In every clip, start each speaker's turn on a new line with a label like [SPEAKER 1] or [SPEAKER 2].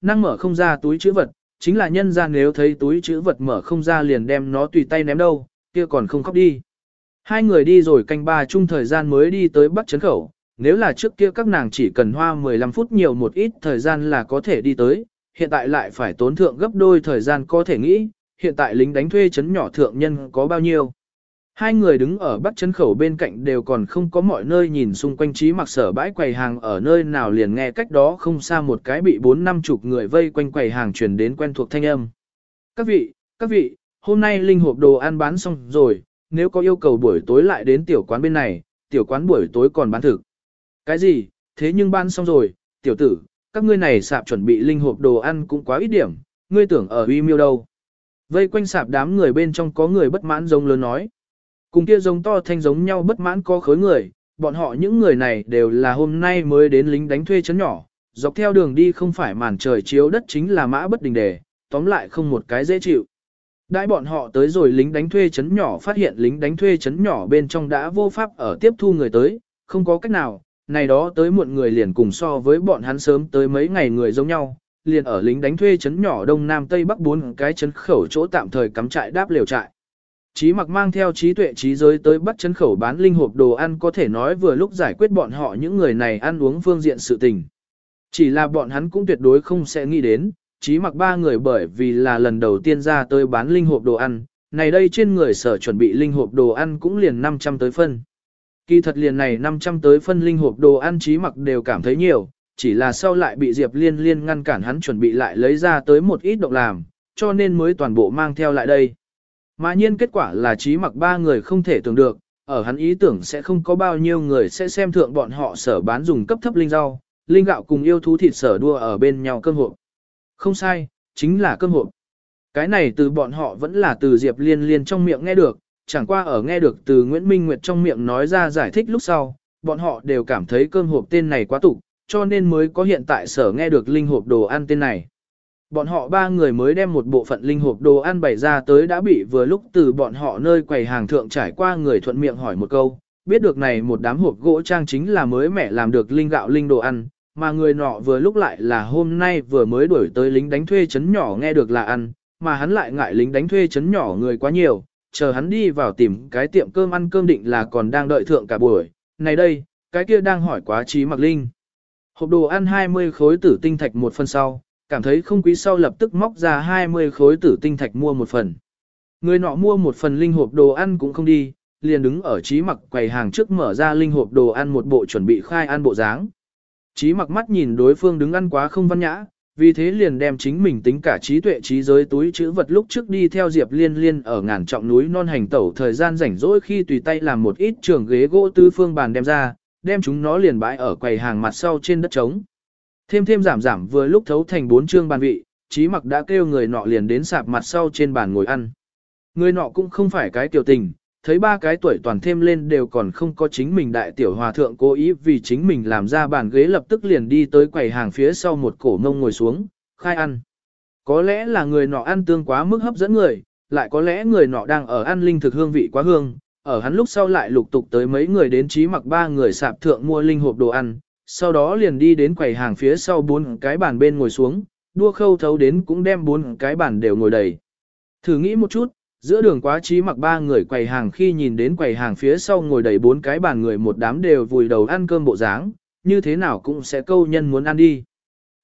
[SPEAKER 1] năng mở không ra túi chữ vật, chính là nhân ra nếu thấy túi chữ vật mở không ra liền đem nó tùy tay ném đâu, kia còn không khóc đi. Hai người đi rồi canh ba chung thời gian mới đi tới Bắc Trấn Khẩu, nếu là trước kia các nàng chỉ cần hoa 15 phút nhiều một ít thời gian là có thể đi tới, hiện tại lại phải tốn thượng gấp đôi thời gian có thể nghĩ, hiện tại lính đánh thuê chấn nhỏ thượng nhân có bao nhiêu. Hai người đứng ở bắc chân khẩu bên cạnh đều còn không có mọi nơi nhìn xung quanh trí mặc sở bãi quầy hàng ở nơi nào liền nghe cách đó không xa một cái bị bốn năm chục người vây quanh quầy hàng truyền đến quen thuộc thanh âm. Các vị, các vị, hôm nay linh hộp đồ ăn bán xong rồi, nếu có yêu cầu buổi tối lại đến tiểu quán bên này, tiểu quán buổi tối còn bán thực. Cái gì, thế nhưng bán xong rồi, tiểu tử, các ngươi này sạp chuẩn bị linh hộp đồ ăn cũng quá ít điểm, ngươi tưởng ở uy miêu đâu. Vây quanh sạp đám người bên trong có người bất mãn giống lớn nói. Cùng kia giống to thanh giống nhau bất mãn có khối người, bọn họ những người này đều là hôm nay mới đến lính đánh thuê chấn nhỏ, dọc theo đường đi không phải màn trời chiếu đất chính là mã bất đình đề, tóm lại không một cái dễ chịu. Đại bọn họ tới rồi lính đánh thuê chấn nhỏ phát hiện lính đánh thuê chấn nhỏ bên trong đã vô pháp ở tiếp thu người tới, không có cách nào, này đó tới muộn người liền cùng so với bọn hắn sớm tới mấy ngày người giống nhau, liền ở lính đánh thuê chấn nhỏ đông nam tây bắc bốn cái chấn khẩu chỗ tạm thời cắm trại đáp liều trại. Chí mặc mang theo trí tuệ trí giới tới bắt chấn khẩu bán linh hộp đồ ăn có thể nói vừa lúc giải quyết bọn họ những người này ăn uống phương diện sự tình. Chỉ là bọn hắn cũng tuyệt đối không sẽ nghĩ đến, chí mặc ba người bởi vì là lần đầu tiên ra tới bán linh hộp đồ ăn, này đây trên người sở chuẩn bị linh hộp đồ ăn cũng liền 500 tới phân. Kỳ thật liền này 500 tới phân linh hộp đồ ăn chí mặc đều cảm thấy nhiều, chỉ là sau lại bị Diệp Liên Liên ngăn cản hắn chuẩn bị lại lấy ra tới một ít động làm, cho nên mới toàn bộ mang theo lại đây. Mà nhiên kết quả là trí mặc ba người không thể tưởng được, ở hắn ý tưởng sẽ không có bao nhiêu người sẽ xem thượng bọn họ sở bán dùng cấp thấp linh rau, linh gạo cùng yêu thú thịt sở đua ở bên nhau cơm hộp. Không sai, chính là cơm hộp. Cái này từ bọn họ vẫn là từ Diệp Liên Liên trong miệng nghe được, chẳng qua ở nghe được từ Nguyễn Minh Nguyệt trong miệng nói ra giải thích lúc sau, bọn họ đều cảm thấy cơm hộp tên này quá tục, cho nên mới có hiện tại sở nghe được linh hộp đồ ăn tên này. Bọn họ ba người mới đem một bộ phận linh hộp đồ ăn bày ra tới đã bị vừa lúc từ bọn họ nơi quầy hàng thượng trải qua người thuận miệng hỏi một câu, biết được này một đám hộp gỗ trang chính là mới mẻ làm được linh gạo linh đồ ăn, mà người nọ vừa lúc lại là hôm nay vừa mới đuổi tới lính đánh thuê chấn nhỏ nghe được là ăn, mà hắn lại ngại lính đánh thuê chấn nhỏ người quá nhiều, chờ hắn đi vào tìm cái tiệm cơm ăn cơm định là còn đang đợi thượng cả buổi, này đây, cái kia đang hỏi quá trí mặc linh. Hộp đồ ăn 20 khối tử tinh thạch một phần sau, cảm thấy không quý sau lập tức móc ra 20 khối tử tinh thạch mua một phần. Người nọ mua một phần linh hộp đồ ăn cũng không đi, liền đứng ở trí mặc quầy hàng trước mở ra linh hộp đồ ăn một bộ chuẩn bị khai ăn bộ dáng. Trí mặc mắt nhìn đối phương đứng ăn quá không văn nhã, vì thế liền đem chính mình tính cả trí tuệ trí giới túi chữ vật lúc trước đi theo Diệp Liên Liên ở ngàn trọng núi non hành tẩu thời gian rảnh rỗi khi tùy tay làm một ít trường ghế gỗ tư phương bàn đem ra, đem chúng nó liền bãi ở quầy hàng mặt sau trên đất trống. Thêm thêm giảm giảm vừa lúc thấu thành bốn chương bàn vị, trí mặc đã kêu người nọ liền đến sạp mặt sau trên bàn ngồi ăn. Người nọ cũng không phải cái tiểu tình, thấy ba cái tuổi toàn thêm lên đều còn không có chính mình đại tiểu hòa thượng cố ý vì chính mình làm ra bàn ghế lập tức liền đi tới quầy hàng phía sau một cổ mông ngồi xuống, khai ăn. Có lẽ là người nọ ăn tương quá mức hấp dẫn người, lại có lẽ người nọ đang ở ăn linh thực hương vị quá hương, ở hắn lúc sau lại lục tục tới mấy người đến trí mặc ba người sạp thượng mua linh hộp đồ ăn, sau đó liền đi đến quầy hàng phía sau bốn cái bàn bên ngồi xuống, đua khâu thấu đến cũng đem bốn cái bàn đều ngồi đầy. Thử nghĩ một chút, giữa đường quá trí mặc ba người quầy hàng khi nhìn đến quầy hàng phía sau ngồi đầy bốn cái bàn người một đám đều vùi đầu ăn cơm bộ dáng, như thế nào cũng sẽ câu nhân muốn ăn đi.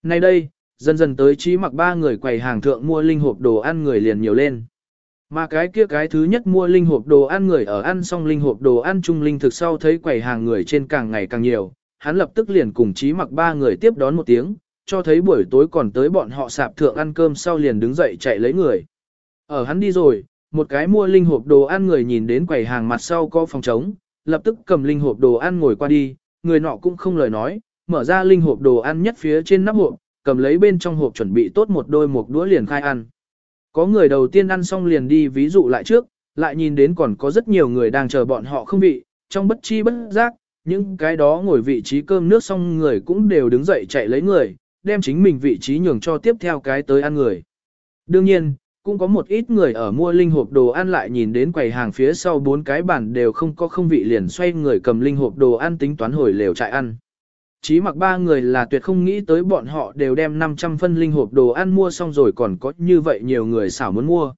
[SPEAKER 1] Nay đây, dần dần tới trí mặc ba người quầy hàng thượng mua linh hộp đồ ăn người liền nhiều lên. Mà cái kia cái thứ nhất mua linh hộp đồ ăn người ở ăn xong linh hộp đồ ăn chung linh thực sau thấy quầy hàng người trên càng ngày càng nhiều, hắn lập tức liền cùng trí mặc ba người tiếp đón một tiếng, cho thấy buổi tối còn tới bọn họ sạp thượng ăn cơm sau liền đứng dậy chạy lấy người. Ở hắn đi rồi, một cái mua linh hộp đồ ăn người nhìn đến quầy hàng mặt sau có phòng trống, lập tức cầm linh hộp đồ ăn ngồi qua đi, người nọ cũng không lời nói, mở ra linh hộp đồ ăn nhất phía trên nắp hộp, cầm lấy bên trong hộp chuẩn bị tốt một đôi một đũa liền khai ăn. Có người đầu tiên ăn xong liền đi ví dụ lại trước, lại nhìn đến còn có rất nhiều người đang chờ bọn họ không bị trong bất chi bất giác, những cái đó ngồi vị trí cơm nước xong người cũng đều đứng dậy chạy lấy người, đem chính mình vị trí nhường cho tiếp theo cái tới ăn người. Đương nhiên, cũng có một ít người ở mua linh hộp đồ ăn lại nhìn đến quầy hàng phía sau bốn cái bàn đều không có không vị liền xoay người cầm linh hộp đồ ăn tính toán hồi lều chạy ăn. Chí mặc ba người là tuyệt không nghĩ tới bọn họ đều đem 500 phân linh hộp đồ ăn mua xong rồi còn có như vậy nhiều người xảo muốn mua.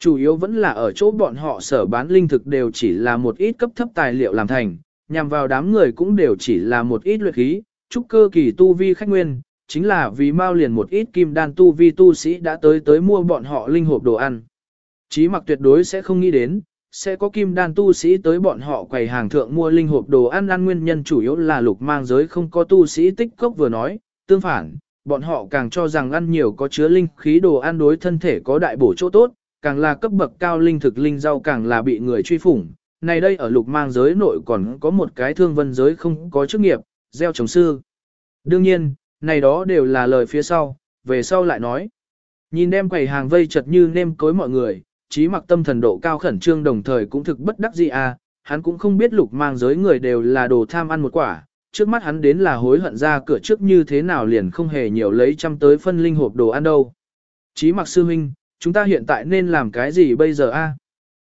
[SPEAKER 1] Chủ yếu vẫn là ở chỗ bọn họ sở bán linh thực đều chỉ là một ít cấp thấp tài liệu làm thành, nhằm vào đám người cũng đều chỉ là một ít luyện khí, trúc cơ kỳ tu vi khách nguyên, chính là vì mau liền một ít kim đan tu vi tu sĩ đã tới tới mua bọn họ linh hộp đồ ăn. Chí mặc tuyệt đối sẽ không nghĩ đến, sẽ có kim đan tu sĩ tới bọn họ quầy hàng thượng mua linh hộp đồ ăn ăn nguyên nhân chủ yếu là lục mang giới không có tu sĩ tích cốc vừa nói, tương phản, bọn họ càng cho rằng ăn nhiều có chứa linh khí đồ ăn đối thân thể có đại bổ chỗ tốt, càng là cấp bậc cao linh thực linh rau càng là bị người truy phủng. Này đây ở lục mang giới nội còn có một cái thương vân giới không có chức nghiệp, gieo trồng sư. Đương nhiên, này đó đều là lời phía sau, về sau lại nói. Nhìn đem quầy hàng vây chật như nêm cối mọi người, trí mặc tâm thần độ cao khẩn trương đồng thời cũng thực bất đắc dĩ à, hắn cũng không biết lục mang giới người đều là đồ tham ăn một quả, trước mắt hắn đến là hối hận ra cửa trước như thế nào liền không hề nhiều lấy trăm tới phân linh hộp đồ ăn đâu. Trí mặc sư huynh, chúng ta hiện tại nên làm cái gì bây giờ a?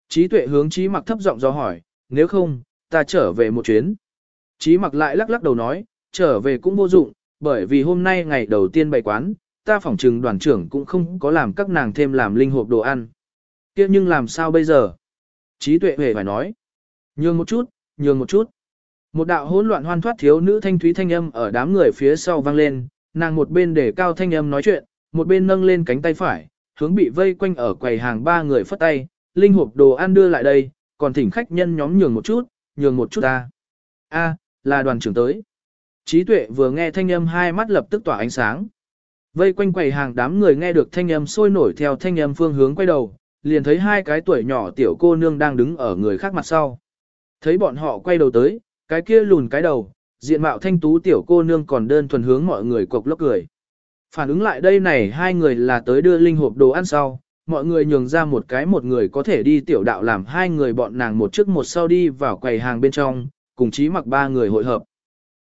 [SPEAKER 1] Trí tuệ hướng trí mặc thấp giọng do hỏi, nếu không, ta trở về một chuyến. Trí mặc lại lắc lắc đầu nói, trở về cũng vô dụng, bởi vì hôm nay ngày đầu tiên bày quán, ta phỏng trừng đoàn trưởng cũng không có làm các nàng thêm làm linh hộp đồ ăn. kia nhưng làm sao bây giờ? Trí tuệ hề phải nói. Nhường một chút, nhường một chút. Một đạo hỗn loạn hoan thoát thiếu nữ thanh thúy thanh âm ở đám người phía sau vang lên, nàng một bên để cao thanh âm nói chuyện, một bên nâng lên cánh tay phải, hướng bị vây quanh ở quầy hàng ba người phất tay, linh hộp đồ ăn đưa lại đây, còn thỉnh khách nhân nhóm nhường một chút, nhường một chút ta. A, là đoàn trưởng tới. Trí tuệ vừa nghe thanh âm hai mắt lập tức tỏa ánh sáng. Vây quanh quầy hàng đám người nghe được thanh âm sôi nổi theo thanh âm phương hướng quay đầu, liền thấy hai cái tuổi nhỏ tiểu cô nương đang đứng ở người khác mặt sau. Thấy bọn họ quay đầu tới, cái kia lùn cái đầu, diện mạo thanh tú tiểu cô nương còn đơn thuần hướng mọi người cộc lốc cười. Phản ứng lại đây này hai người là tới đưa linh hộp đồ ăn sau, mọi người nhường ra một cái một người có thể đi tiểu đạo làm hai người bọn nàng một trước một sau đi vào quầy hàng bên trong, cùng chí mặc ba người hội hợp.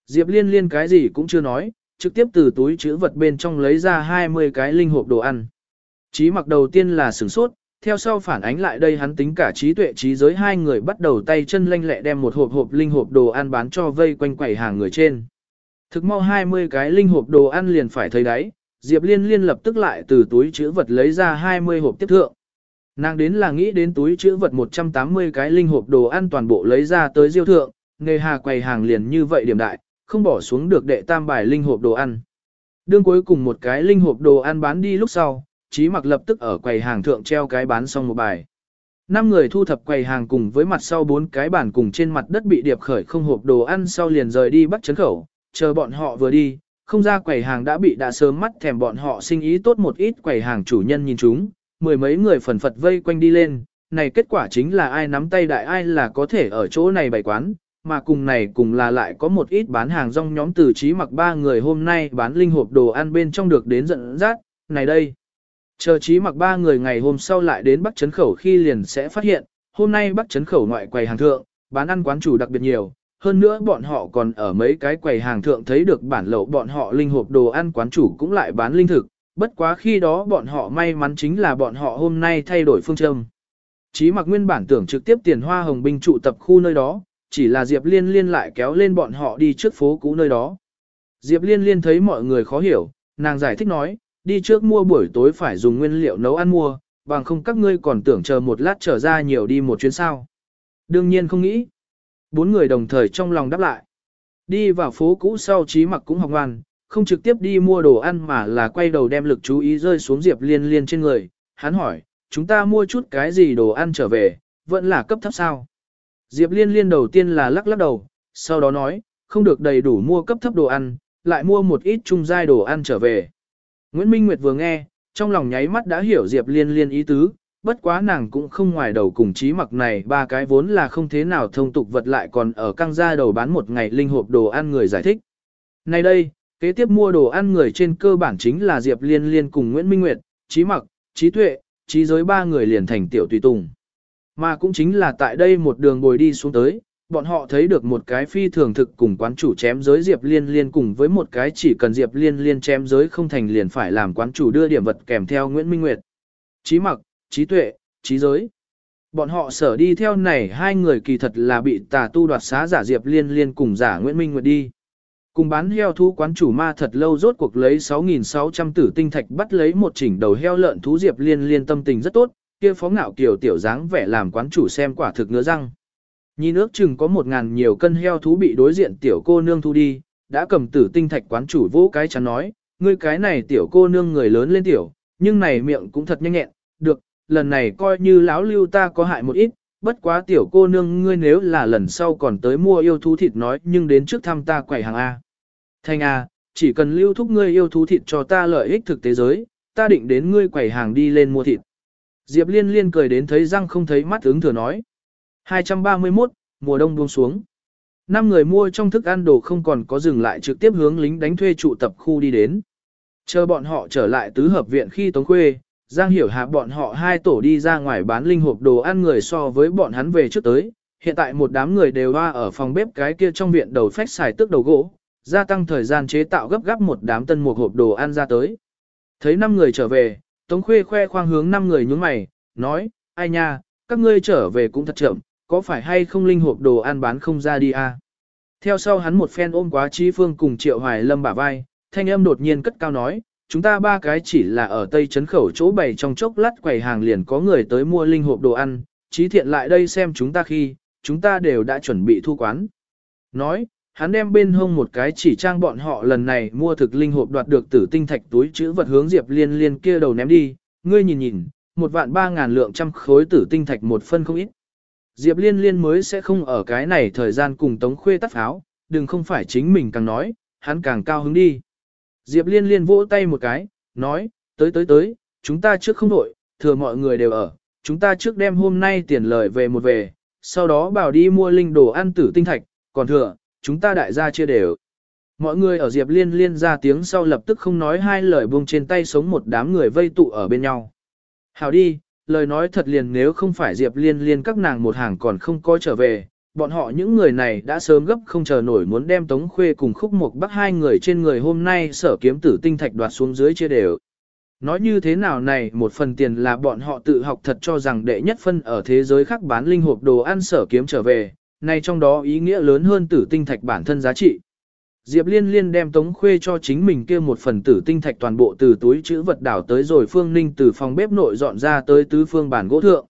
[SPEAKER 1] Diệp liên liên cái gì cũng chưa nói, trực tiếp từ túi chữ vật bên trong lấy ra 20 cái linh hộp đồ ăn. Chí mặc đầu tiên là sửng sốt, theo sau phản ánh lại đây hắn tính cả trí tuệ trí giới hai người bắt đầu tay chân lanh lẹ đem một hộp hộp linh hộp đồ ăn bán cho vây quanh quầy hàng người trên. Thực mau 20 cái linh hộp đồ ăn liền phải thấy đấy, Diệp Liên Liên lập tức lại từ túi chữ vật lấy ra 20 hộp tiếp thượng. Nàng đến là nghĩ đến túi chữ vật 180 cái linh hộp đồ ăn toàn bộ lấy ra tới diêu thượng, nghề hà quầy hàng liền như vậy điểm đại, không bỏ xuống được đệ tam bài linh hộp đồ ăn. Đương cuối cùng một cái linh hộp đồ ăn bán đi lúc sau, Chí Mặc lập tức ở quầy hàng thượng treo cái bán xong một bài. Năm người thu thập quầy hàng cùng với mặt sau bốn cái bàn cùng trên mặt đất bị điệp khởi không hộp đồ ăn sau liền rời đi bắt chấn khẩu, chờ bọn họ vừa đi, không ra quầy hàng đã bị đã sớm mắt thèm bọn họ sinh ý tốt một ít quầy hàng chủ nhân nhìn chúng, mười mấy người phần phật vây quanh đi lên, này kết quả chính là ai nắm tay đại ai là có thể ở chỗ này bày quán, mà cùng này cùng là lại có một ít bán hàng rong nhóm từ trí mặc ba người hôm nay bán linh hộp đồ ăn bên trong được đến giận rát, này đây. Chờ trí mặc ba người ngày hôm sau lại đến Bắc Trấn Khẩu khi liền sẽ phát hiện, hôm nay Bắc Trấn Khẩu ngoại quầy hàng thượng, bán ăn quán chủ đặc biệt nhiều, hơn nữa bọn họ còn ở mấy cái quầy hàng thượng thấy được bản lậu bọn họ linh hộp đồ ăn quán chủ cũng lại bán linh thực, bất quá khi đó bọn họ may mắn chính là bọn họ hôm nay thay đổi phương châm. Chí mặc nguyên bản tưởng trực tiếp tiền hoa hồng binh trụ tập khu nơi đó, chỉ là Diệp Liên Liên lại kéo lên bọn họ đi trước phố cũ nơi đó. Diệp Liên Liên thấy mọi người khó hiểu, nàng giải thích nói, đi trước mua buổi tối phải dùng nguyên liệu nấu ăn mua, bằng không các ngươi còn tưởng chờ một lát trở ra nhiều đi một chuyến sao. Đương nhiên không nghĩ. Bốn người đồng thời trong lòng đáp lại. Đi vào phố cũ sau trí mặc cũng học ngoan, không trực tiếp đi mua đồ ăn mà là quay đầu đem lực chú ý rơi xuống Diệp Liên Liên trên người. Hắn hỏi, chúng ta mua chút cái gì đồ ăn trở về, vẫn là cấp thấp sao? Diệp Liên Liên đầu tiên là lắc lắc đầu, sau đó nói, không được đầy đủ mua cấp thấp đồ ăn, lại mua một ít trung giai đồ ăn trở về. Nguyễn Minh Nguyệt vừa nghe, trong lòng nháy mắt đã hiểu Diệp Liên Liên ý tứ, bất quá nàng cũng không ngoài đầu cùng trí mặc này ba cái vốn là không thế nào thông tục vật lại còn ở căng ra đầu bán một ngày linh hộp đồ ăn người giải thích. Này đây, kế tiếp mua đồ ăn người trên cơ bản chính là Diệp Liên Liên cùng Nguyễn Minh Nguyệt, trí mặc, trí tuệ, trí giới ba người liền thành tiểu tùy tùng. Mà cũng chính là tại đây một đường bồi đi xuống tới, bọn họ thấy được một cái phi thường thực cùng quán chủ chém giới Diệp Liên Liên cùng với một cái chỉ cần Diệp Liên Liên chém giới không thành liền phải làm quán chủ đưa điểm vật kèm theo Nguyễn Minh Nguyệt. Chí mặc, trí tuệ, trí giới. Bọn họ sở đi theo này hai người kỳ thật là bị tà tu đoạt xá giả Diệp Liên Liên cùng giả Nguyễn Minh Nguyệt đi. Cùng bán heo thú quán chủ ma thật lâu rốt cuộc lấy 6.600 tử tinh thạch bắt lấy một chỉnh đầu heo lợn thú Diệp Liên liên tâm tình rất tốt, kia phó ngạo kiểu tiểu dáng vẻ làm quán chủ xem quả thực ngứa răng. Nhìn ước chừng có một ngàn nhiều cân heo thú bị đối diện tiểu cô nương thu đi, đã cầm tử tinh thạch quán chủ vỗ cái chắn nói, ngươi cái này tiểu cô nương người lớn lên tiểu, nhưng này miệng cũng thật nhanh nhẹn, được, lần này coi như lão lưu ta có hại một ít, bất quá tiểu cô nương ngươi nếu là lần sau còn tới mua yêu thú thịt nói nhưng đến trước thăm ta quẩy hàng A. Thanh A, chỉ cần lưu thúc ngươi yêu thú thịt cho ta lợi ích thực tế giới, ta định đến ngươi quẩy hàng đi lên mua thịt. Diệp liên liên cười đến thấy răng không thấy mắt ứng thừa nói. 231, mùa đông buông xuống. Năm người mua trong thức ăn đồ không còn có dừng lại trực tiếp hướng lính đánh thuê trụ tập khu đi đến. Chờ bọn họ trở lại tứ hợp viện khi Tống Khuê, Giang Hiểu Hạ bọn họ hai tổ đi ra ngoài bán linh hộp đồ ăn người so với bọn hắn về trước tới. Hiện tại một đám người đều hoa ở phòng bếp cái kia trong viện đầu phách xài tước đầu gỗ, gia tăng thời gian chế tạo gấp gáp một đám tân một hộp đồ ăn ra tới. Thấy năm người trở về, Tống Khuê khoe khoang hướng năm người nhướng mày, nói, ai nha, các ngươi trở về cũng thật chậm, có phải hay không linh hộp đồ ăn bán không ra đi à? Theo sau hắn một phen ôm quá trí phương cùng triệu hoài lâm bả vai, thanh âm đột nhiên cất cao nói, chúng ta ba cái chỉ là ở tây trấn khẩu chỗ bày trong chốc lát quầy hàng liền có người tới mua linh hộp đồ ăn, trí thiện lại đây xem chúng ta khi, chúng ta đều đã chuẩn bị thu quán. Nói, hắn đem bên hông một cái chỉ trang bọn họ lần này mua thực linh hộp đoạt được tử tinh thạch túi chữ vật hướng Diệp Liên Liên kia đầu ném đi, ngươi nhìn nhìn, một vạn ba ngàn lượng trăm khối tử tinh thạch một phân không ít. Diệp Liên Liên mới sẽ không ở cái này thời gian cùng Tống Khuê tắt pháo, đừng không phải chính mình càng nói, hắn càng cao hứng đi. Diệp Liên Liên vỗ tay một cái, nói, tới tới tới, chúng ta trước không đổi, thừa mọi người đều ở, chúng ta trước đem hôm nay tiền lời về một về, sau đó bảo đi mua linh đồ ăn tử tinh thạch, còn thừa, chúng ta đại gia chia đều. Mọi người ở Diệp Liên Liên ra tiếng sau lập tức không nói hai lời buông trên tay sống một đám người vây tụ ở bên nhau. Hào đi, lời nói thật liền nếu không phải Diệp Liên Liên các nàng một hàng còn không có trở về, bọn họ những người này đã sớm gấp không chờ nổi muốn đem Tống Khuê cùng Khúc Mộc Bắc hai người trên người hôm nay sở kiếm tử tinh thạch đoạt xuống dưới chia đều. Nói như thế nào này một phần tiền là bọn họ tự học thật cho rằng đệ nhất phân ở thế giới khác bán linh hộp đồ ăn sở kiếm trở về, này trong đó ý nghĩa lớn hơn tử tinh thạch bản thân giá trị. Diệp Liên Liên đem Tống Khuê cho chính mình kia một phần tử tinh thạch toàn bộ từ túi chữ vật đảo tới rồi Phương Ninh từ phòng bếp nội dọn ra tới tứ phương bản gỗ thượng.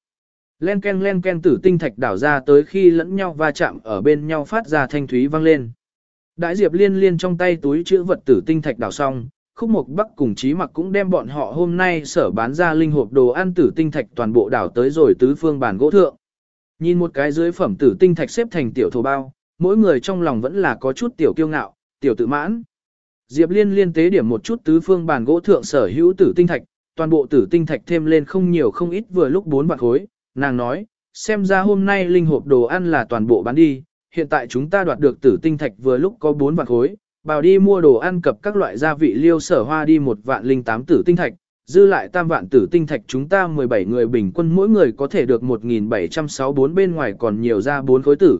[SPEAKER 1] Len ken len ken tử tinh thạch đảo ra tới khi lẫn nhau va chạm ở bên nhau phát ra thanh thúy vang lên. Đại Diệp Liên Liên trong tay túi chữ vật tử tinh thạch đảo xong, Khúc Mộc Bắc cùng trí Mặc cũng đem bọn họ hôm nay sở bán ra linh hộp đồ ăn tử tinh thạch toàn bộ đảo tới rồi tứ phương bàn gỗ thượng. Nhìn một cái dưới phẩm tử tinh thạch xếp thành tiểu thổ bao, mỗi người trong lòng vẫn là có chút tiểu kiêu ngạo, tiểu tự mãn. Diệp Liên liên tế điểm một chút tứ phương bàn gỗ thượng sở hữu tử tinh thạch, toàn bộ tử tinh thạch thêm lên không nhiều không ít vừa lúc bốn bạc khối, nàng nói, xem ra hôm nay linh hộp đồ ăn là toàn bộ bán đi, hiện tại chúng ta đoạt được tử tinh thạch vừa lúc có bốn vạn khối, bảo đi mua đồ ăn cập các loại gia vị liêu sở hoa đi một vạn linh tám tử tinh thạch, dư lại tam vạn tử tinh thạch chúng ta 17 người bình quân mỗi người có thể được 1.764 bên ngoài còn nhiều ra bốn khối tử.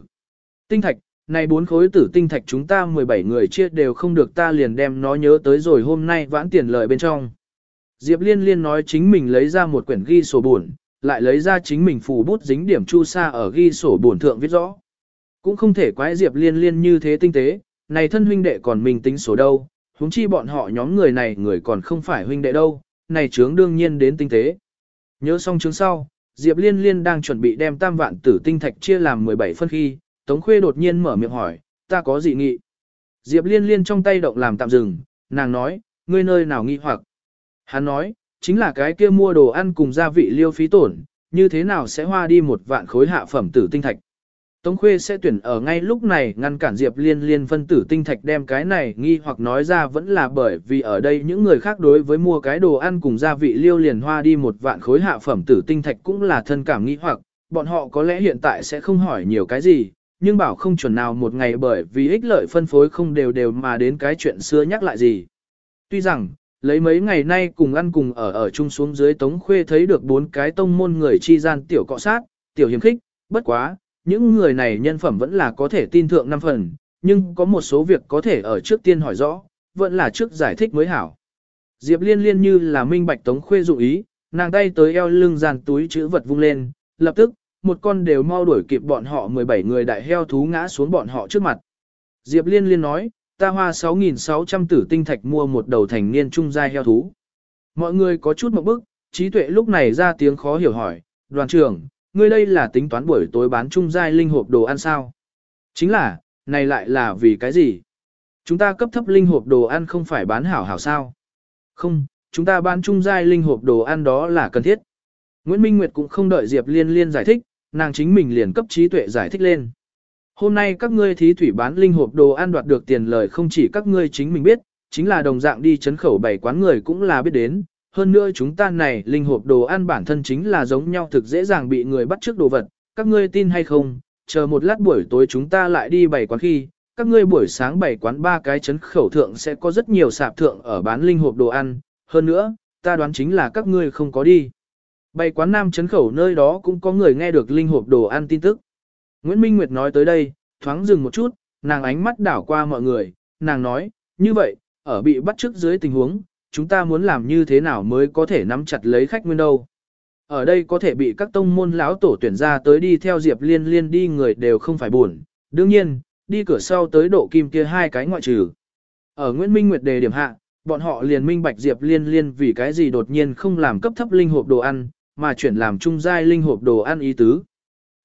[SPEAKER 1] Tinh thạch, này bốn khối tử tinh thạch chúng ta 17 người chia đều không được ta liền đem nó nhớ tới rồi hôm nay vãn tiền lợi bên trong. Diệp Liên Liên nói chính mình lấy ra một quyển ghi sổ buồn, lại lấy ra chính mình phù bút dính điểm chu sa ở ghi sổ bổn thượng viết rõ. Cũng không thể quái Diệp Liên Liên như thế tinh tế, này thân huynh đệ còn mình tính sổ đâu, huống chi bọn họ nhóm người này người còn không phải huynh đệ đâu, này chướng đương nhiên đến tinh tế. Nhớ xong chướng sau, Diệp Liên Liên đang chuẩn bị đem tam vạn tử tinh thạch chia làm 17 phân khi, Tống Khuê đột nhiên mở miệng hỏi, ta có gì nghị? Diệp Liên Liên trong tay động làm tạm dừng, nàng nói, ngươi nơi nào nghi hoặc? Hắn nói, chính là cái kia mua đồ ăn cùng gia vị liêu phí tổn, như thế nào sẽ hoa đi một vạn khối hạ phẩm tử tinh thạch? Tống Khuê sẽ tuyển ở ngay lúc này ngăn cản Diệp Liên Liên phân tử tinh thạch đem cái này nghi hoặc nói ra vẫn là bởi vì ở đây những người khác đối với mua cái đồ ăn cùng gia vị liêu liền hoa đi một vạn khối hạ phẩm tử tinh thạch cũng là thân cảm nghi hoặc, bọn họ có lẽ hiện tại sẽ không hỏi nhiều cái gì, nhưng bảo không chuẩn nào một ngày bởi vì ích lợi phân phối không đều đều mà đến cái chuyện xưa nhắc lại gì. Tuy rằng, lấy mấy ngày nay cùng ăn cùng ở ở chung xuống dưới Tống Khuê thấy được bốn cái tông môn người chi gian tiểu cọ sát, tiểu hiếm khích, bất quá những người này nhân phẩm vẫn là có thể tin thượng năm phần, nhưng có một số việc có thể ở trước tiên hỏi rõ, vẫn là trước giải thích mới hảo. Diệp liên liên như là minh bạch tống khuê dụng ý, nàng tay tới eo lưng dàn túi chữ vật vung lên, lập tức, một con đều mau đuổi kịp bọn họ 17 người đại heo thú ngã xuống bọn họ trước mặt. Diệp liên liên nói, ta hoa 6.600 tử tinh thạch mua một đầu thành niên trung giai heo thú. Mọi người có chút một bức, trí tuệ lúc này ra tiếng khó hiểu hỏi, đoàn trưởng, ngươi đây là tính toán buổi tối bán trung giai linh hộp đồ ăn sao? Chính là, này lại là vì cái gì? Chúng ta cấp thấp linh hộp đồ ăn không phải bán hảo hảo sao? Không, chúng ta bán trung giai linh hộp đồ ăn đó là cần thiết. Nguyễn Minh Nguyệt cũng không đợi Diệp Liên Liên giải thích, nàng chính mình liền cấp trí tuệ giải thích lên. Hôm nay các ngươi thí thủy bán linh hộp đồ ăn đoạt được tiền lời không chỉ các ngươi chính mình biết, chính là đồng dạng đi chấn khẩu bảy quán người cũng là biết đến. Hơn nữa chúng ta này linh hộp đồ ăn bản thân chính là giống nhau thực dễ dàng bị người bắt trước đồ vật, các ngươi tin hay không, chờ một lát buổi tối chúng ta lại đi bảy quán khi, các ngươi buổi sáng bảy quán ba cái chấn khẩu thượng sẽ có rất nhiều sạp thượng ở bán linh hộp đồ ăn, hơn nữa, ta đoán chính là các ngươi không có đi. Bảy quán nam chấn khẩu nơi đó cũng có người nghe được linh hộp đồ ăn tin tức. Nguyễn Minh Nguyệt nói tới đây, thoáng dừng một chút, nàng ánh mắt đảo qua mọi người, nàng nói, như vậy, ở bị bắt trước dưới tình huống, chúng ta muốn làm như thế nào mới có thể nắm chặt lấy khách nguyên đâu. Ở đây có thể bị các tông môn lão tổ tuyển ra tới đi theo Diệp Liên Liên đi người đều không phải buồn, đương nhiên, đi cửa sau tới độ kim kia hai cái ngoại trừ. Ở Nguyễn Minh Nguyệt đề điểm hạ, bọn họ liền minh bạch Diệp Liên Liên vì cái gì đột nhiên không làm cấp thấp linh hộp đồ ăn, mà chuyển làm trung giai linh hộp đồ ăn ý tứ.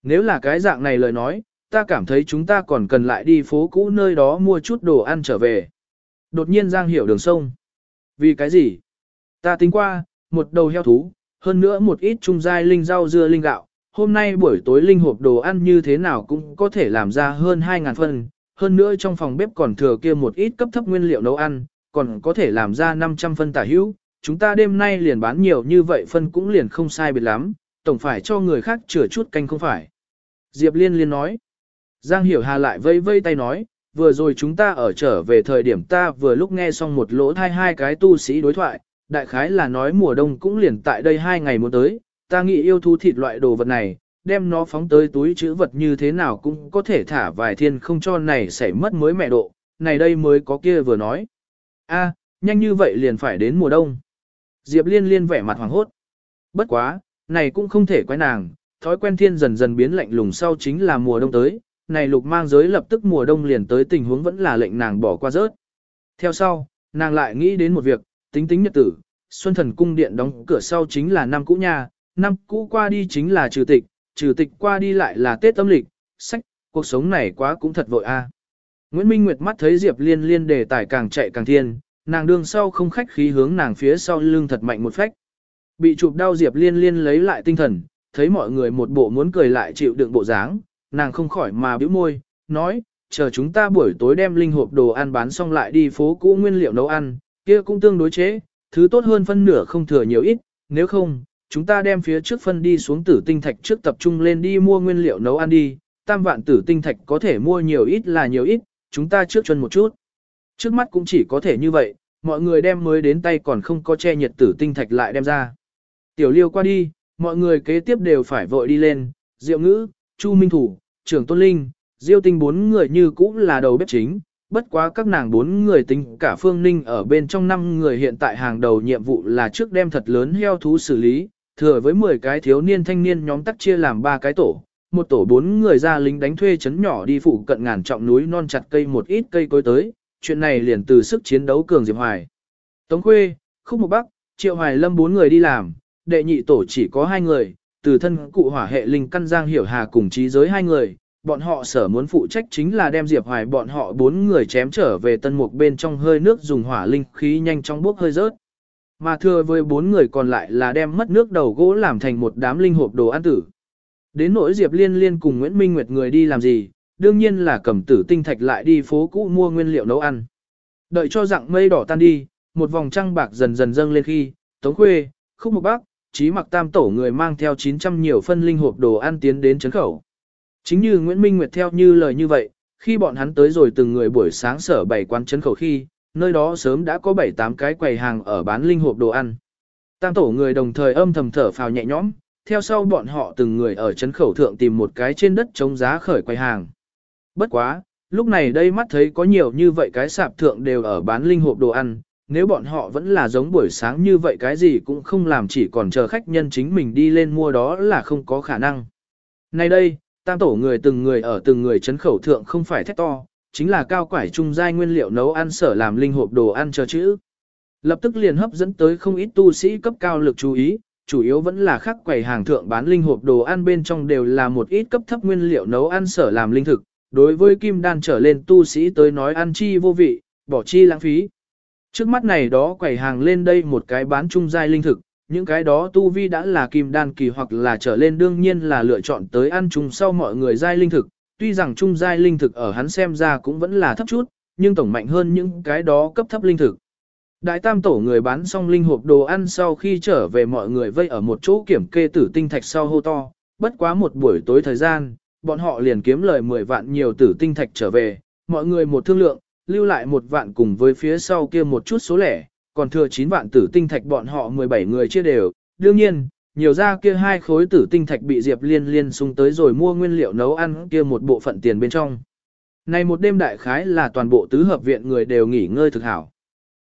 [SPEAKER 1] Nếu là cái dạng này lời nói, ta cảm thấy chúng ta còn cần lại đi phố cũ nơi đó mua chút đồ ăn trở về. Đột nhiên Giang hiểu đường sông. Vì cái gì? Ta tính qua, một đầu heo thú, hơn nữa một ít trung giai linh rau dưa linh gạo. Hôm nay buổi tối linh hộp đồ ăn như thế nào cũng có thể làm ra hơn 2.000 phân. Hơn nữa trong phòng bếp còn thừa kia một ít cấp thấp nguyên liệu nấu ăn, còn có thể làm ra 500 phân tả hữu. Chúng ta đêm nay liền bán nhiều như vậy phân cũng liền không sai biệt lắm, tổng phải cho người khác chữa chút canh không phải. Diệp Liên Liên nói. Giang Hiểu Hà lại vây vây tay nói, vừa rồi chúng ta ở trở về thời điểm ta vừa lúc nghe xong một lỗ thai hai cái tu sĩ đối thoại, đại khái là nói mùa đông cũng liền tại đây hai ngày muốn tới, ta nghĩ yêu thú thịt loại đồ vật này, đem nó phóng tới túi chữ vật như thế nào cũng có thể thả vài thiên không cho này xảy mất mới mẹ độ, này đây mới có kia vừa nói. a nhanh như vậy liền phải đến mùa đông. Diệp liên liên vẻ mặt hoàng hốt. Bất quá, này cũng không thể quay nàng, thói quen thiên dần dần biến lạnh lùng sau chính là mùa đông tới, này lục mang giới lập tức mùa đông liền tới tình huống vẫn là lệnh nàng bỏ qua rớt. Theo sau, nàng lại nghĩ đến một việc, tính tính nhật tử, Xuân Thần Cung Điện đóng cửa sau chính là năm cũ nha, năm cũ qua đi chính là trừ tịch, trừ tịch qua đi lại là Tết âm lịch, sách, cuộc sống này quá cũng thật vội a. Nguyễn Minh Nguyệt mắt thấy Diệp Liên Liên đề tài càng chạy càng thiên, nàng đường sau không khách khí hướng nàng phía sau lưng thật mạnh một phách. Bị chụp đau Diệp Liên Liên lấy lại tinh thần, thấy mọi người một bộ muốn cười lại chịu đựng bộ dáng, nàng không khỏi mà bĩu môi, nói, chờ chúng ta buổi tối đem linh hộp đồ ăn bán xong lại đi phố cũ nguyên liệu nấu ăn, kia cũng tương đối chế, thứ tốt hơn phân nửa không thừa nhiều ít, nếu không, chúng ta đem phía trước phân đi xuống tử tinh thạch trước tập trung lên đi mua nguyên liệu nấu ăn đi, tam vạn tử tinh thạch có thể mua nhiều ít là nhiều ít, chúng ta trước chân một chút. Trước mắt cũng chỉ có thể như vậy, mọi người đem mới đến tay còn không có che nhiệt tử tinh thạch lại đem ra. Tiểu liêu qua đi, mọi người kế tiếp đều phải vội đi lên, diệu ngữ, chu minh thủ, trưởng tôn linh, diêu tinh bốn người như cũng là đầu bếp chính, bất quá các nàng bốn người tính cả phương ninh ở bên trong năm người hiện tại hàng đầu nhiệm vụ là trước đem thật lớn heo thú xử lý, thừa với 10 cái thiếu niên thanh niên nhóm tắc chia làm ba cái tổ, một tổ bốn người ra lính đánh thuê chấn nhỏ đi phụ cận ngàn trọng núi non chặt cây một ít cây cối tới, chuyện này liền từ sức chiến đấu cường Diệp Hoài. Tống Khuê, Khúc Mộc Bắc, Triệu Hoài Lâm bốn người đi làm, đệ nhị tổ chỉ có hai người, từ thân cụ hỏa hệ linh căn giang hiểu hà cùng trí giới hai người, bọn họ sở muốn phụ trách chính là đem Diệp Hoài bọn họ bốn người chém trở về tân mục bên trong hơi nước dùng hỏa linh khí nhanh chóng bốc hơi rớt. Mà thừa với bốn người còn lại là đem mất nước đầu gỗ làm thành một đám linh hộp đồ ăn tử. Đến nỗi Diệp Liên Liên cùng Nguyễn Minh Nguyệt người đi làm gì, đương nhiên là cầm tử tinh thạch lại đi phố cũ mua nguyên liệu nấu ăn. Đợi cho dạng mây đỏ tan đi, một vòng trăng bạc dần dần dâng lên khi, Tống Khuê, Khúc một Bắc, Chí mặc tam tổ người mang theo 900 nhiều phân linh hộp đồ ăn tiến đến chấn khẩu. Chính như Nguyễn Minh Nguyệt theo như lời như vậy, khi bọn hắn tới rồi từng người buổi sáng sở bảy quán chấn khẩu khi, nơi đó sớm đã có 7-8 cái quầy hàng ở bán linh hộp đồ ăn. Tam tổ người đồng thời âm thầm thở phào nhẹ nhõm, theo sau bọn họ từng người ở chấn khẩu thượng tìm một cái trên đất chống giá khởi quầy hàng. Bất quá, lúc này đây mắt thấy có nhiều như vậy cái sạp thượng đều ở bán linh hộp đồ ăn, nếu bọn họ vẫn là giống buổi sáng như vậy cái gì cũng không làm chỉ còn chờ khách nhân chính mình đi lên mua đó là không có khả năng. Nay đây, tam tổ người từng người ở từng người chấn khẩu thượng không phải thét to, chính là cao quải trung giai nguyên liệu nấu ăn sở làm linh hộp đồ ăn chờ chữ. Lập tức liền hấp dẫn tới không ít tu sĩ cấp cao lực chú ý, chủ yếu vẫn là khắc quầy hàng thượng bán linh hộp đồ ăn bên trong đều là một ít cấp thấp nguyên liệu nấu ăn sở làm linh thực. Đối với kim đan trở lên tu sĩ tới nói ăn chi vô vị, bỏ chi lãng phí. Trước mắt này đó quầy hàng lên đây một cái bán trung giai linh thực, những cái đó tu vi đã là kim đan kỳ hoặc là trở lên đương nhiên là lựa chọn tới ăn chung sau mọi người giai linh thực, tuy rằng trung giai linh thực ở hắn xem ra cũng vẫn là thấp chút, nhưng tổng mạnh hơn những cái đó cấp thấp linh thực. Đại tam tổ người bán xong linh hộp đồ ăn sau khi trở về mọi người vây ở một chỗ kiểm kê tử tinh thạch sau hô to, bất quá một buổi tối thời gian, bọn họ liền kiếm lời 10 vạn nhiều tử tinh thạch trở về, mọi người một thương lượng, lưu lại một vạn cùng với phía sau kia một chút số lẻ, còn thừa 9 vạn tử tinh thạch bọn họ 17 người chia đều, đương nhiên, nhiều ra kia hai khối tử tinh thạch bị Diệp Liên liên sung tới rồi mua nguyên liệu nấu ăn kia một bộ phận tiền bên trong. Này một đêm đại khái là toàn bộ tứ hợp viện người đều nghỉ ngơi thực hảo.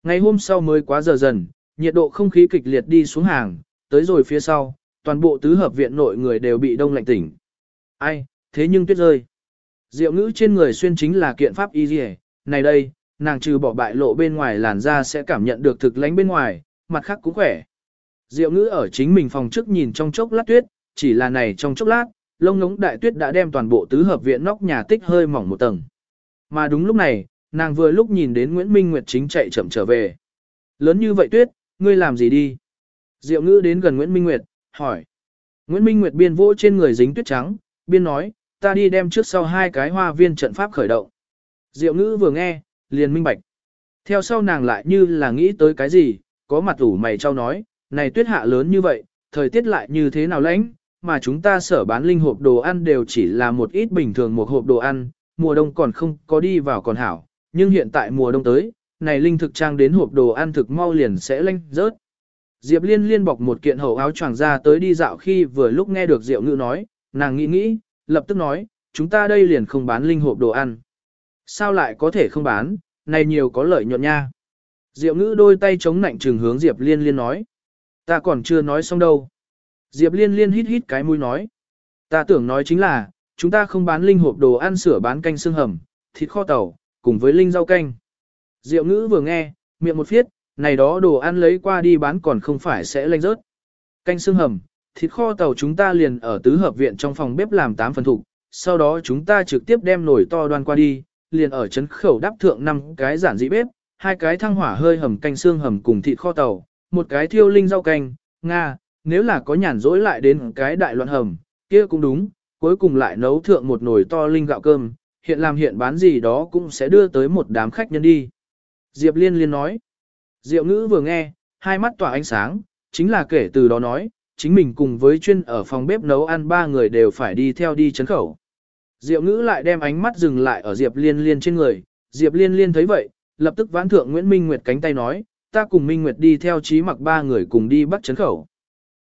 [SPEAKER 1] Ngày hôm sau mới quá giờ dần, nhiệt độ không khí kịch liệt đi xuống hàng, tới rồi phía sau, toàn bộ tứ hợp viện nội người đều bị đông lạnh tỉnh. Ai, thế nhưng tuyết rơi. Diệu ngữ trên người xuyên chính là kiện pháp y dì này đây, nàng trừ bỏ bại lộ bên ngoài làn da sẽ cảm nhận được thực lánh bên ngoài, mặt khác cũng khỏe. Diệu ngữ ở chính mình phòng trước nhìn trong chốc lát tuyết, chỉ là này trong chốc lát, lông ngống đại tuyết đã đem toàn bộ tứ hợp viện nóc nhà tích hơi mỏng một tầng. Mà đúng lúc này, nàng vừa lúc nhìn đến Nguyễn Minh Nguyệt chính chạy chậm trở về. Lớn như vậy tuyết, ngươi làm gì đi? Diệu ngữ đến gần Nguyễn Minh Nguyệt, hỏi. Nguyễn Minh Nguyệt biên vỗ trên người dính tuyết trắng, biên nói, ta đi đem trước sau hai cái hoa viên trận pháp khởi động. Diệu ngữ vừa nghe, liền minh bạch. Theo sau nàng lại như là nghĩ tới cái gì, có mặt ủ mày trao nói, này tuyết hạ lớn như vậy, thời tiết lại như thế nào lãnh, mà chúng ta sở bán linh hộp đồ ăn đều chỉ là một ít bình thường một hộp đồ ăn, mùa đông còn không có đi vào còn hảo, nhưng hiện tại mùa đông tới, này linh thực trang đến hộp đồ ăn thực mau liền sẽ lanh rớt. Diệp Liên liên bọc một kiện hậu áo choàng ra tới đi dạo khi vừa lúc nghe được Diệu Ngữ nói, nàng nghĩ nghĩ, lập tức nói, chúng ta đây liền không bán linh hộp đồ ăn. Sao lại có thể không bán, này nhiều có lợi nhuận nha. Diệu Ngữ đôi tay chống nạnh trừng hướng Diệp Liên liên nói. Ta còn chưa nói xong đâu. Diệp Liên liên hít hít cái mũi nói. Ta tưởng nói chính là, chúng ta không bán linh hộp đồ ăn sửa bán canh xương hầm, thịt kho tàu, cùng với linh rau canh. Diệu ngữ vừa nghe, miệng một phiết, này đó đồ ăn lấy qua đi bán còn không phải sẽ lanh rớt. Canh xương hầm, thịt kho tàu chúng ta liền ở tứ hợp viện trong phòng bếp làm 8 phần thủ, sau đó chúng ta trực tiếp đem nồi to đoan qua đi, liền ở chấn khẩu đáp thượng năm cái giản dị bếp, hai cái thăng hỏa hơi hầm canh xương hầm cùng thịt kho tàu, một cái thiêu linh rau canh, nga, nếu là có nhàn rỗi lại đến cái đại loạn hầm, kia cũng đúng, cuối cùng lại nấu thượng một nồi to linh gạo cơm, hiện làm hiện bán gì đó cũng sẽ đưa tới một đám khách nhân đi. Diệp Liên Liên nói. Diệu ngữ vừa nghe, hai mắt tỏa ánh sáng, chính là kể từ đó nói, chính mình cùng với chuyên ở phòng bếp nấu ăn ba người đều phải đi theo đi chấn khẩu. Diệu ngữ lại đem ánh mắt dừng lại ở Diệp Liên Liên trên người, Diệp Liên Liên thấy vậy, lập tức vãn thượng Nguyễn Minh Nguyệt cánh tay nói, ta cùng Minh Nguyệt đi theo trí mặc ba người cùng đi bắt chấn khẩu.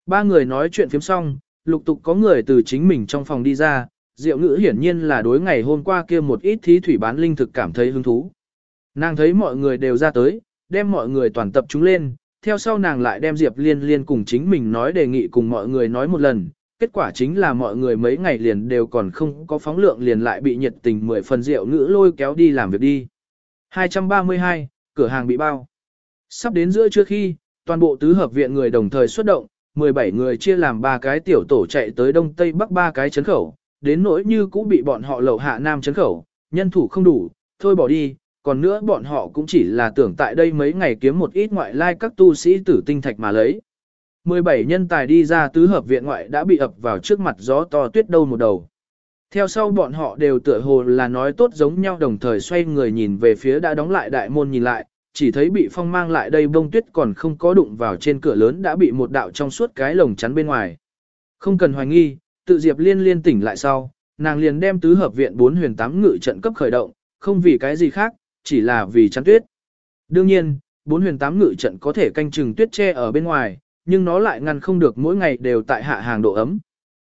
[SPEAKER 1] Ba người nói chuyện phiếm xong, lục tục có người từ chính mình trong phòng đi ra, Diệu ngữ hiển nhiên là đối ngày hôm qua kia một ít thí thủy bán linh thực cảm thấy hứng thú. Nàng thấy mọi người đều ra tới, đem mọi người toàn tập chúng lên, theo sau nàng lại đem Diệp Liên Liên cùng chính mình nói đề nghị cùng mọi người nói một lần. Kết quả chính là mọi người mấy ngày liền đều còn không có phóng lượng liền lại bị nhiệt tình mười phần rượu ngữ lôi kéo đi làm việc đi. 232, cửa hàng bị bao. Sắp đến giữa trưa khi, toàn bộ tứ hợp viện người đồng thời xuất động, 17 người chia làm ba cái tiểu tổ chạy tới đông tây bắc ba cái chấn khẩu, đến nỗi như cũng bị bọn họ lậu hạ nam chấn khẩu, nhân thủ không đủ, thôi bỏ đi, còn nữa bọn họ cũng chỉ là tưởng tại đây mấy ngày kiếm một ít ngoại lai các tu sĩ tử tinh thạch mà lấy. 17 nhân tài đi ra tứ hợp viện ngoại đã bị ập vào trước mặt gió to tuyết đâu một đầu. Theo sau bọn họ đều tựa hồ là nói tốt giống nhau đồng thời xoay người nhìn về phía đã đóng lại đại môn nhìn lại, chỉ thấy bị phong mang lại đây bông tuyết còn không có đụng vào trên cửa lớn đã bị một đạo trong suốt cái lồng chắn bên ngoài. Không cần hoài nghi, tự Diệp Liên liên tỉnh lại sau, nàng liền đem tứ hợp viện bốn huyền tám ngự trận cấp khởi động, không vì cái gì khác, chỉ là vì chắn tuyết. Đương nhiên, bốn huyền tám ngự trận có thể canh chừng tuyết che ở bên ngoài, nhưng nó lại ngăn không được mỗi ngày đều tại hạ hàng độ ấm.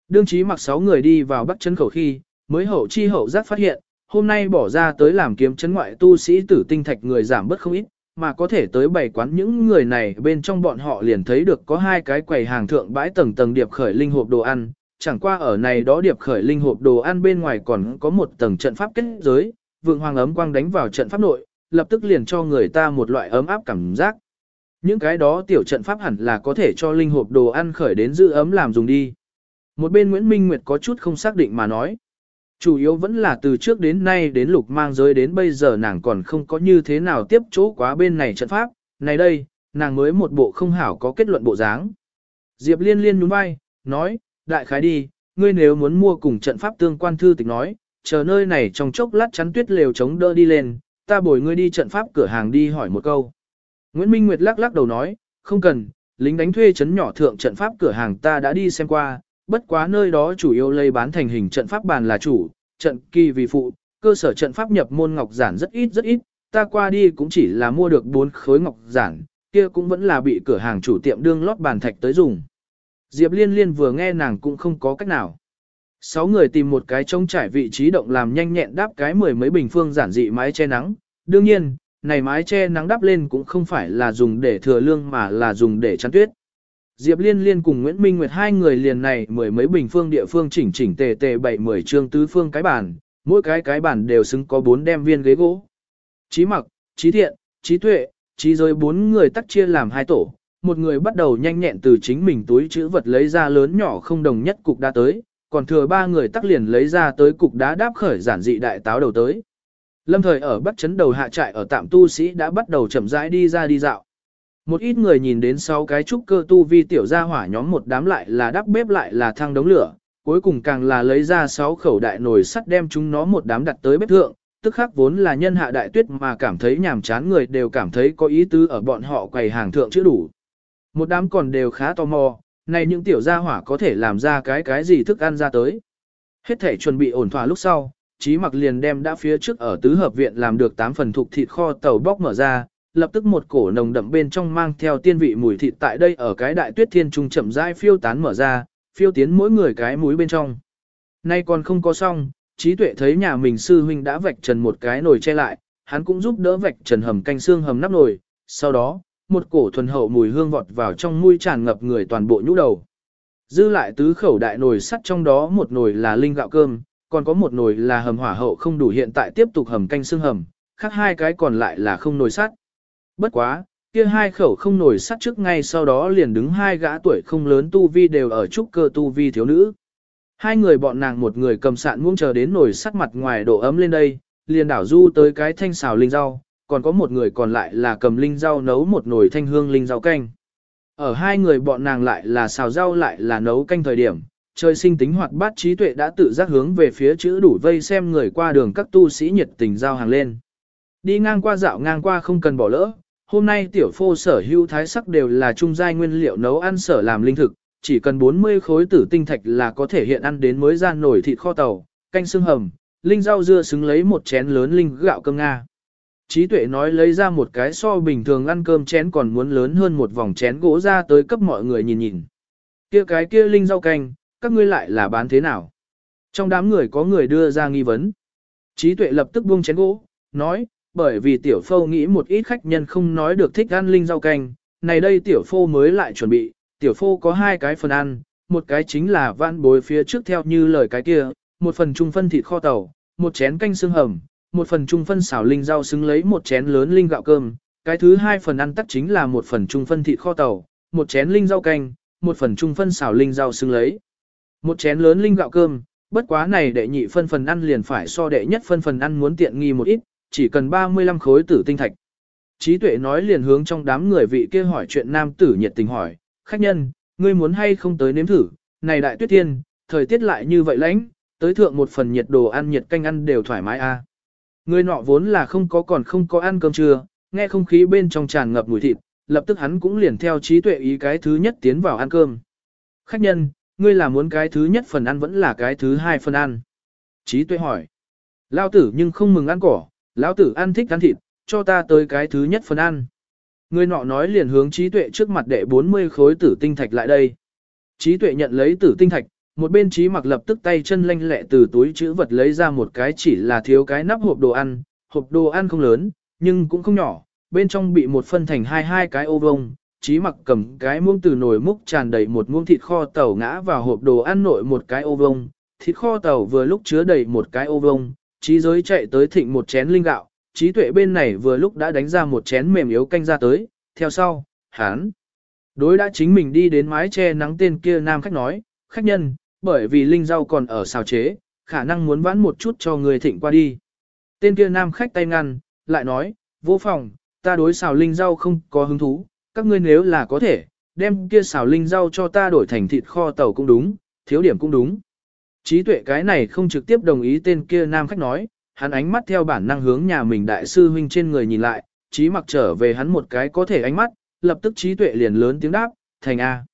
[SPEAKER 1] Đương chí mặc sáu người đi vào bắt chân khẩu khi, mới hậu chi hậu giác phát hiện, hôm nay bỏ ra tới làm kiếm chấn ngoại tu sĩ tử tinh thạch người giảm bớt không ít, mà có thể tới bảy quán những người này bên trong bọn họ liền thấy được có hai cái quầy hàng thượng bãi tầng tầng điệp khởi linh hộp đồ ăn, chẳng qua ở này đó điệp khởi linh hộp đồ ăn bên ngoài còn có một tầng trận pháp kết giới, vượng hoàng ấm quang đánh vào trận pháp nội, lập tức liền cho người ta một loại ấm áp cảm giác. Những cái đó tiểu trận pháp hẳn là có thể cho linh hộp đồ ăn khởi đến giữ ấm làm dùng đi. Một bên Nguyễn Minh Nguyệt có chút không xác định mà nói. Chủ yếu vẫn là từ trước đến nay đến lục mang giới đến bây giờ nàng còn không có như thế nào tiếp chỗ quá bên này trận pháp. Này đây, nàng mới một bộ không hảo có kết luận bộ dáng. Diệp liên liên nhún vai, nói, đại khái đi, ngươi nếu muốn mua cùng trận pháp tương quan thư tịch nói, chờ nơi này trong chốc lát chắn tuyết lều chống đỡ đi lên, ta bồi ngươi đi trận pháp cửa hàng đi hỏi một câu. Nguyễn Minh Nguyệt lắc lắc đầu nói, không cần, lính đánh thuê chấn nhỏ thượng trận pháp cửa hàng ta đã đi xem qua, bất quá nơi đó chủ yếu lây bán thành hình trận pháp bàn là chủ, trận kỳ vì phụ, cơ sở trận pháp nhập môn ngọc giản rất ít rất ít, ta qua đi cũng chỉ là mua được 4 khối ngọc giản, kia cũng vẫn là bị cửa hàng chủ tiệm đương lót bàn thạch tới dùng. Diệp Liên Liên vừa nghe nàng cũng không có cách nào. Sáu người tìm một cái trông trải vị trí động làm nhanh nhẹn đáp cái mười mấy bình phương giản dị mái che nắng. Đương nhiên, này mái che nắng đắp lên cũng không phải là dùng để thừa lương mà là dùng để chắn tuyết. Diệp Liên Liên cùng Nguyễn Minh Nguyệt hai người liền này mười mấy bình phương địa phương chỉnh chỉnh tề tề bảy mười trương tứ phương cái bàn, mỗi cái cái bàn đều xứng có bốn đem viên ghế gỗ. Chí mặc, Chí thiện, Chí tuệ, Chí giới bốn người tắt chia làm hai tổ, một người bắt đầu nhanh nhẹn từ chính mình túi chữ vật lấy ra lớn nhỏ không đồng nhất cục đá tới, còn thừa ba người tắc liền lấy ra tới cục đá đáp khởi giản dị đại táo đầu tới. Lâm thời ở Bắc Trấn đầu hạ trại ở tạm tu sĩ đã bắt đầu chậm rãi đi ra đi dạo. Một ít người nhìn đến sau cái trúc cơ tu vi tiểu gia hỏa nhóm một đám lại là đắp bếp lại là thang đống lửa, cuối cùng càng là lấy ra sáu khẩu đại nồi sắt đem chúng nó một đám đặt tới bếp thượng, tức khắc vốn là nhân hạ đại tuyết mà cảm thấy nhàm chán người đều cảm thấy có ý tứ ở bọn họ quầy hàng thượng chữ đủ. Một đám còn đều khá tò mò, này những tiểu gia hỏa có thể làm ra cái cái gì thức ăn ra tới. Hết thể chuẩn bị ổn thỏa lúc sau, Chí mặc liền đem đã phía trước ở tứ hợp viện làm được 8 phần thuộc thịt kho tàu bóc mở ra, lập tức một cổ nồng đậm bên trong mang theo tiên vị mùi thịt tại đây ở cái đại tuyết thiên trung chậm rãi phiêu tán mở ra, phiêu tiến mỗi người cái mũi bên trong. Nay còn không có xong, trí tuệ thấy nhà mình sư huynh đã vạch trần một cái nồi che lại, hắn cũng giúp đỡ vạch trần hầm canh xương hầm nắp nồi, sau đó, một cổ thuần hậu mùi hương vọt vào trong mũi tràn ngập người toàn bộ nhũ đầu. Dư lại tứ khẩu đại nồi sắt trong đó một nồi là linh gạo cơm, còn có một nồi là hầm hỏa hậu không đủ hiện tại tiếp tục hầm canh xương hầm, khác hai cái còn lại là không nồi sắt. Bất quá, kia hai khẩu không nồi sắt trước ngay sau đó liền đứng hai gã tuổi không lớn tu vi đều ở trúc cơ tu vi thiếu nữ. Hai người bọn nàng một người cầm sạn muông chờ đến nồi sắt mặt ngoài độ ấm lên đây, liền đảo du tới cái thanh xào linh rau, còn có một người còn lại là cầm linh rau nấu một nồi thanh hương linh rau canh. Ở hai người bọn nàng lại là xào rau lại là nấu canh thời điểm, trời sinh tính hoạt bát trí tuệ đã tự giác hướng về phía chữ đủ vây xem người qua đường các tu sĩ nhiệt tình giao hàng lên. Đi ngang qua dạo ngang qua không cần bỏ lỡ, hôm nay tiểu phô sở hữu thái sắc đều là trung giai nguyên liệu nấu ăn sở làm linh thực, chỉ cần 40 khối tử tinh thạch là có thể hiện ăn đến mới ra nổi thịt kho tàu, canh xương hầm, linh rau dưa xứng lấy một chén lớn linh gạo cơm Nga. Trí tuệ nói lấy ra một cái so bình thường ăn cơm chén còn muốn lớn hơn một vòng chén gỗ ra tới cấp mọi người nhìn nhìn. Kia cái kia linh rau canh, các ngươi lại là bán thế nào? Trong đám người có người đưa ra nghi vấn. Trí tuệ lập tức buông chén gỗ, nói, bởi vì tiểu phâu nghĩ một ít khách nhân không nói được thích ăn linh rau canh, này đây tiểu phô mới lại chuẩn bị, tiểu phô có hai cái phần ăn, một cái chính là van bối phía trước theo như lời cái kia, một phần trung phân thịt kho tàu, một chén canh xương hầm, một phần trung phân xào linh rau xứng lấy một chén lớn linh gạo cơm, cái thứ hai phần ăn tắc chính là một phần trung phân thịt kho tàu, một chén linh rau canh, một phần trung phân xào linh rau xứng lấy. Một chén lớn linh gạo cơm, bất quá này đệ nhị phân phần ăn liền phải so đệ nhất phân phần ăn muốn tiện nghi một ít, chỉ cần 35 khối tử tinh thạch. Trí tuệ nói liền hướng trong đám người vị kia hỏi chuyện nam tử nhiệt tình hỏi, khách nhân, ngươi muốn hay không tới nếm thử, này đại tuyết thiên, thời tiết lại như vậy lãnh, tới thượng một phần nhiệt đồ ăn nhiệt canh ăn đều thoải mái a. À. Người nọ vốn là không có còn không có ăn cơm trưa, nghe không khí bên trong tràn ngập mùi thịt, lập tức hắn cũng liền theo trí tuệ ý cái thứ nhất tiến vào ăn cơm. Khách nhân, ngươi là muốn cái thứ nhất phần ăn vẫn là cái thứ hai phần ăn? Trí tuệ hỏi. Lao tử nhưng không mừng ăn cỏ, lão tử ăn thích ăn thịt, cho ta tới cái thứ nhất phần ăn. Người nọ nói liền hướng trí tuệ trước mặt đệ 40 khối tử tinh thạch lại đây. Trí tuệ nhận lấy tử tinh thạch, một bên trí mặc lập tức tay chân lanh lẹ từ túi chữ vật lấy ra một cái chỉ là thiếu cái nắp hộp đồ ăn, hộp đồ ăn không lớn, nhưng cũng không nhỏ, bên trong bị một phân thành hai hai cái ô vông, Chí mặc cầm cái muông từ nồi múc tràn đầy một muông thịt kho tàu ngã vào hộp đồ ăn nội một cái ô vông, thịt kho tàu vừa lúc chứa đầy một cái ô vông, trí giới chạy tới thịnh một chén linh gạo, trí tuệ bên này vừa lúc đã đánh ra một chén mềm yếu canh ra tới, theo sau, hán. Đối đã chính mình đi đến mái che nắng tên kia nam khách nói, khách nhân, bởi vì linh rau còn ở xào chế, khả năng muốn vãn một chút cho người thịnh qua đi. Tên kia nam khách tay ngăn, lại nói, vô phòng, ta đối xào linh rau không có hứng thú, các ngươi nếu là có thể, đem kia xào linh rau cho ta đổi thành thịt kho tàu cũng đúng, thiếu điểm cũng đúng. Trí tuệ cái này không trực tiếp đồng ý tên kia nam khách nói, hắn ánh mắt theo bản năng hướng nhà mình đại sư huynh trên người nhìn lại, trí mặc trở về hắn một cái có thể ánh mắt, lập tức trí tuệ liền lớn tiếng đáp, thành A.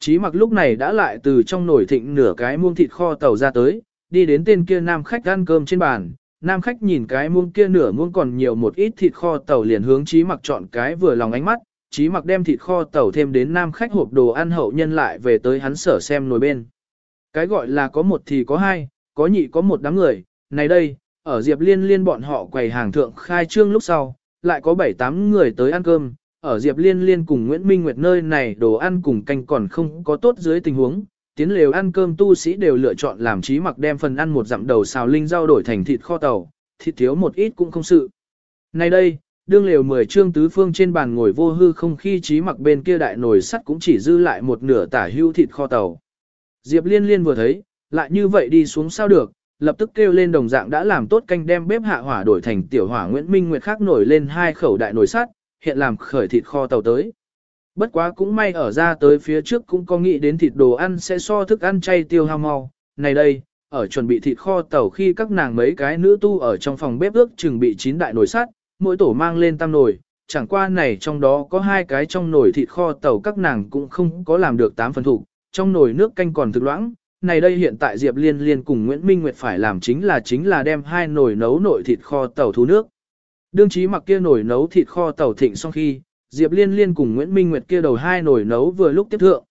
[SPEAKER 1] Trí mặc lúc này đã lại từ trong nồi thịnh nửa cái muông thịt kho tàu ra tới, đi đến tên kia nam khách ăn cơm trên bàn. Nam khách nhìn cái muông kia nửa muông còn nhiều một ít thịt kho tàu liền hướng trí mặc chọn cái vừa lòng ánh mắt, trí mặc đem thịt kho tàu thêm đến nam khách hộp đồ ăn hậu nhân lại về tới hắn sở xem nồi bên. Cái gọi là có một thì có hai, có nhị có một đám người, này đây, ở Diệp Liên Liên bọn họ quầy hàng thượng khai trương lúc sau, lại có 7-8 người tới ăn cơm, ở Diệp Liên Liên cùng Nguyễn Minh Nguyệt nơi này đồ ăn cùng canh còn không có tốt dưới tình huống, tiến lều ăn cơm tu sĩ đều lựa chọn làm trí mặc đem phần ăn một dặm đầu xào linh rau đổi thành thịt kho tàu, thịt thiếu một ít cũng không sự. Này đây, đương lều 10 trương tứ phương trên bàn ngồi vô hư không khi trí mặc bên kia đại nồi sắt cũng chỉ dư lại một nửa tả hưu thịt kho tàu. Diệp Liên Liên vừa thấy, lại như vậy đi xuống sao được, lập tức kêu lên đồng dạng đã làm tốt canh đem bếp hạ hỏa đổi thành tiểu hỏa Nguyễn Minh Nguyệt khác nổi lên hai khẩu đại nồi sắt, hiện làm khởi thịt kho tàu tới. Bất quá cũng may ở ra tới phía trước cũng có nghĩ đến thịt đồ ăn sẽ so thức ăn chay tiêu hao mau. Này đây, ở chuẩn bị thịt kho tàu khi các nàng mấy cái nữ tu ở trong phòng bếp ước chừng bị chín đại nồi sắt, mỗi tổ mang lên tam nồi, chẳng qua này trong đó có hai cái trong nồi thịt kho tàu các nàng cũng không có làm được tám phần thủ, trong nồi nước canh còn thực loãng. Này đây hiện tại Diệp Liên Liên cùng Nguyễn Minh Nguyệt phải làm chính là chính là đem hai nồi nấu nội thịt kho tàu thu nước. Đương chí mặc kia nồi nấu thịt kho tàu thịnh xong khi, Diệp Liên Liên cùng Nguyễn Minh Nguyệt kia đầu hai nồi nấu vừa lúc tiếp thượng.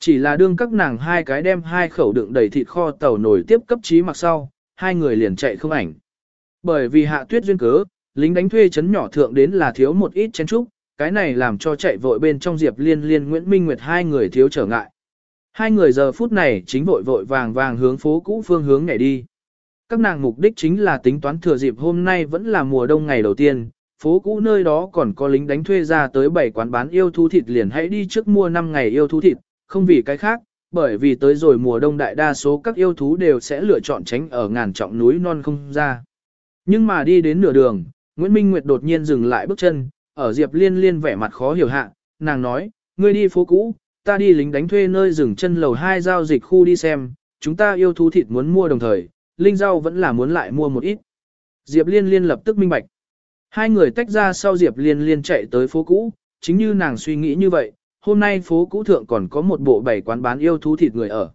[SPEAKER 1] Chỉ là đương các nàng hai cái đem hai khẩu đựng đầy thịt kho tàu nồi tiếp cấp chí mặc sau, hai người liền chạy không ảnh. Bởi vì hạ tuyết duyên cớ, lính đánh thuê chấn nhỏ thượng đến là thiếu một ít chén trúc, cái này làm cho chạy vội bên trong Diệp Liên Liên Nguyễn Minh Nguyệt hai người thiếu trở ngại. Hai người giờ phút này chính vội vội vàng vàng hướng phố cũ phương hướng nhảy đi. Các nàng mục đích chính là tính toán thừa dịp hôm nay vẫn là mùa đông ngày đầu tiên, phố cũ nơi đó còn có lính đánh thuê ra tới bảy quán bán yêu thú thịt liền hãy đi trước mua 5 ngày yêu thú thịt, không vì cái khác, bởi vì tới rồi mùa đông đại đa số các yêu thú đều sẽ lựa chọn tránh ở ngàn trọng núi non không ra. Nhưng mà đi đến nửa đường, Nguyễn Minh Nguyệt đột nhiên dừng lại bước chân, ở Diệp Liên Liên vẻ mặt khó hiểu hạ, nàng nói, ngươi đi phố cũ, ta đi lính đánh thuê nơi dừng chân lầu hai giao dịch khu đi xem, chúng ta yêu thú thịt muốn mua đồng thời, linh rau vẫn là muốn lại mua một ít. Diệp Liên Liên lập tức minh bạch. Hai người tách ra sau Diệp Liên Liên chạy tới phố cũ, chính như nàng suy nghĩ như vậy, hôm nay phố cũ thượng còn có một bộ bảy quán bán yêu thú thịt người ở.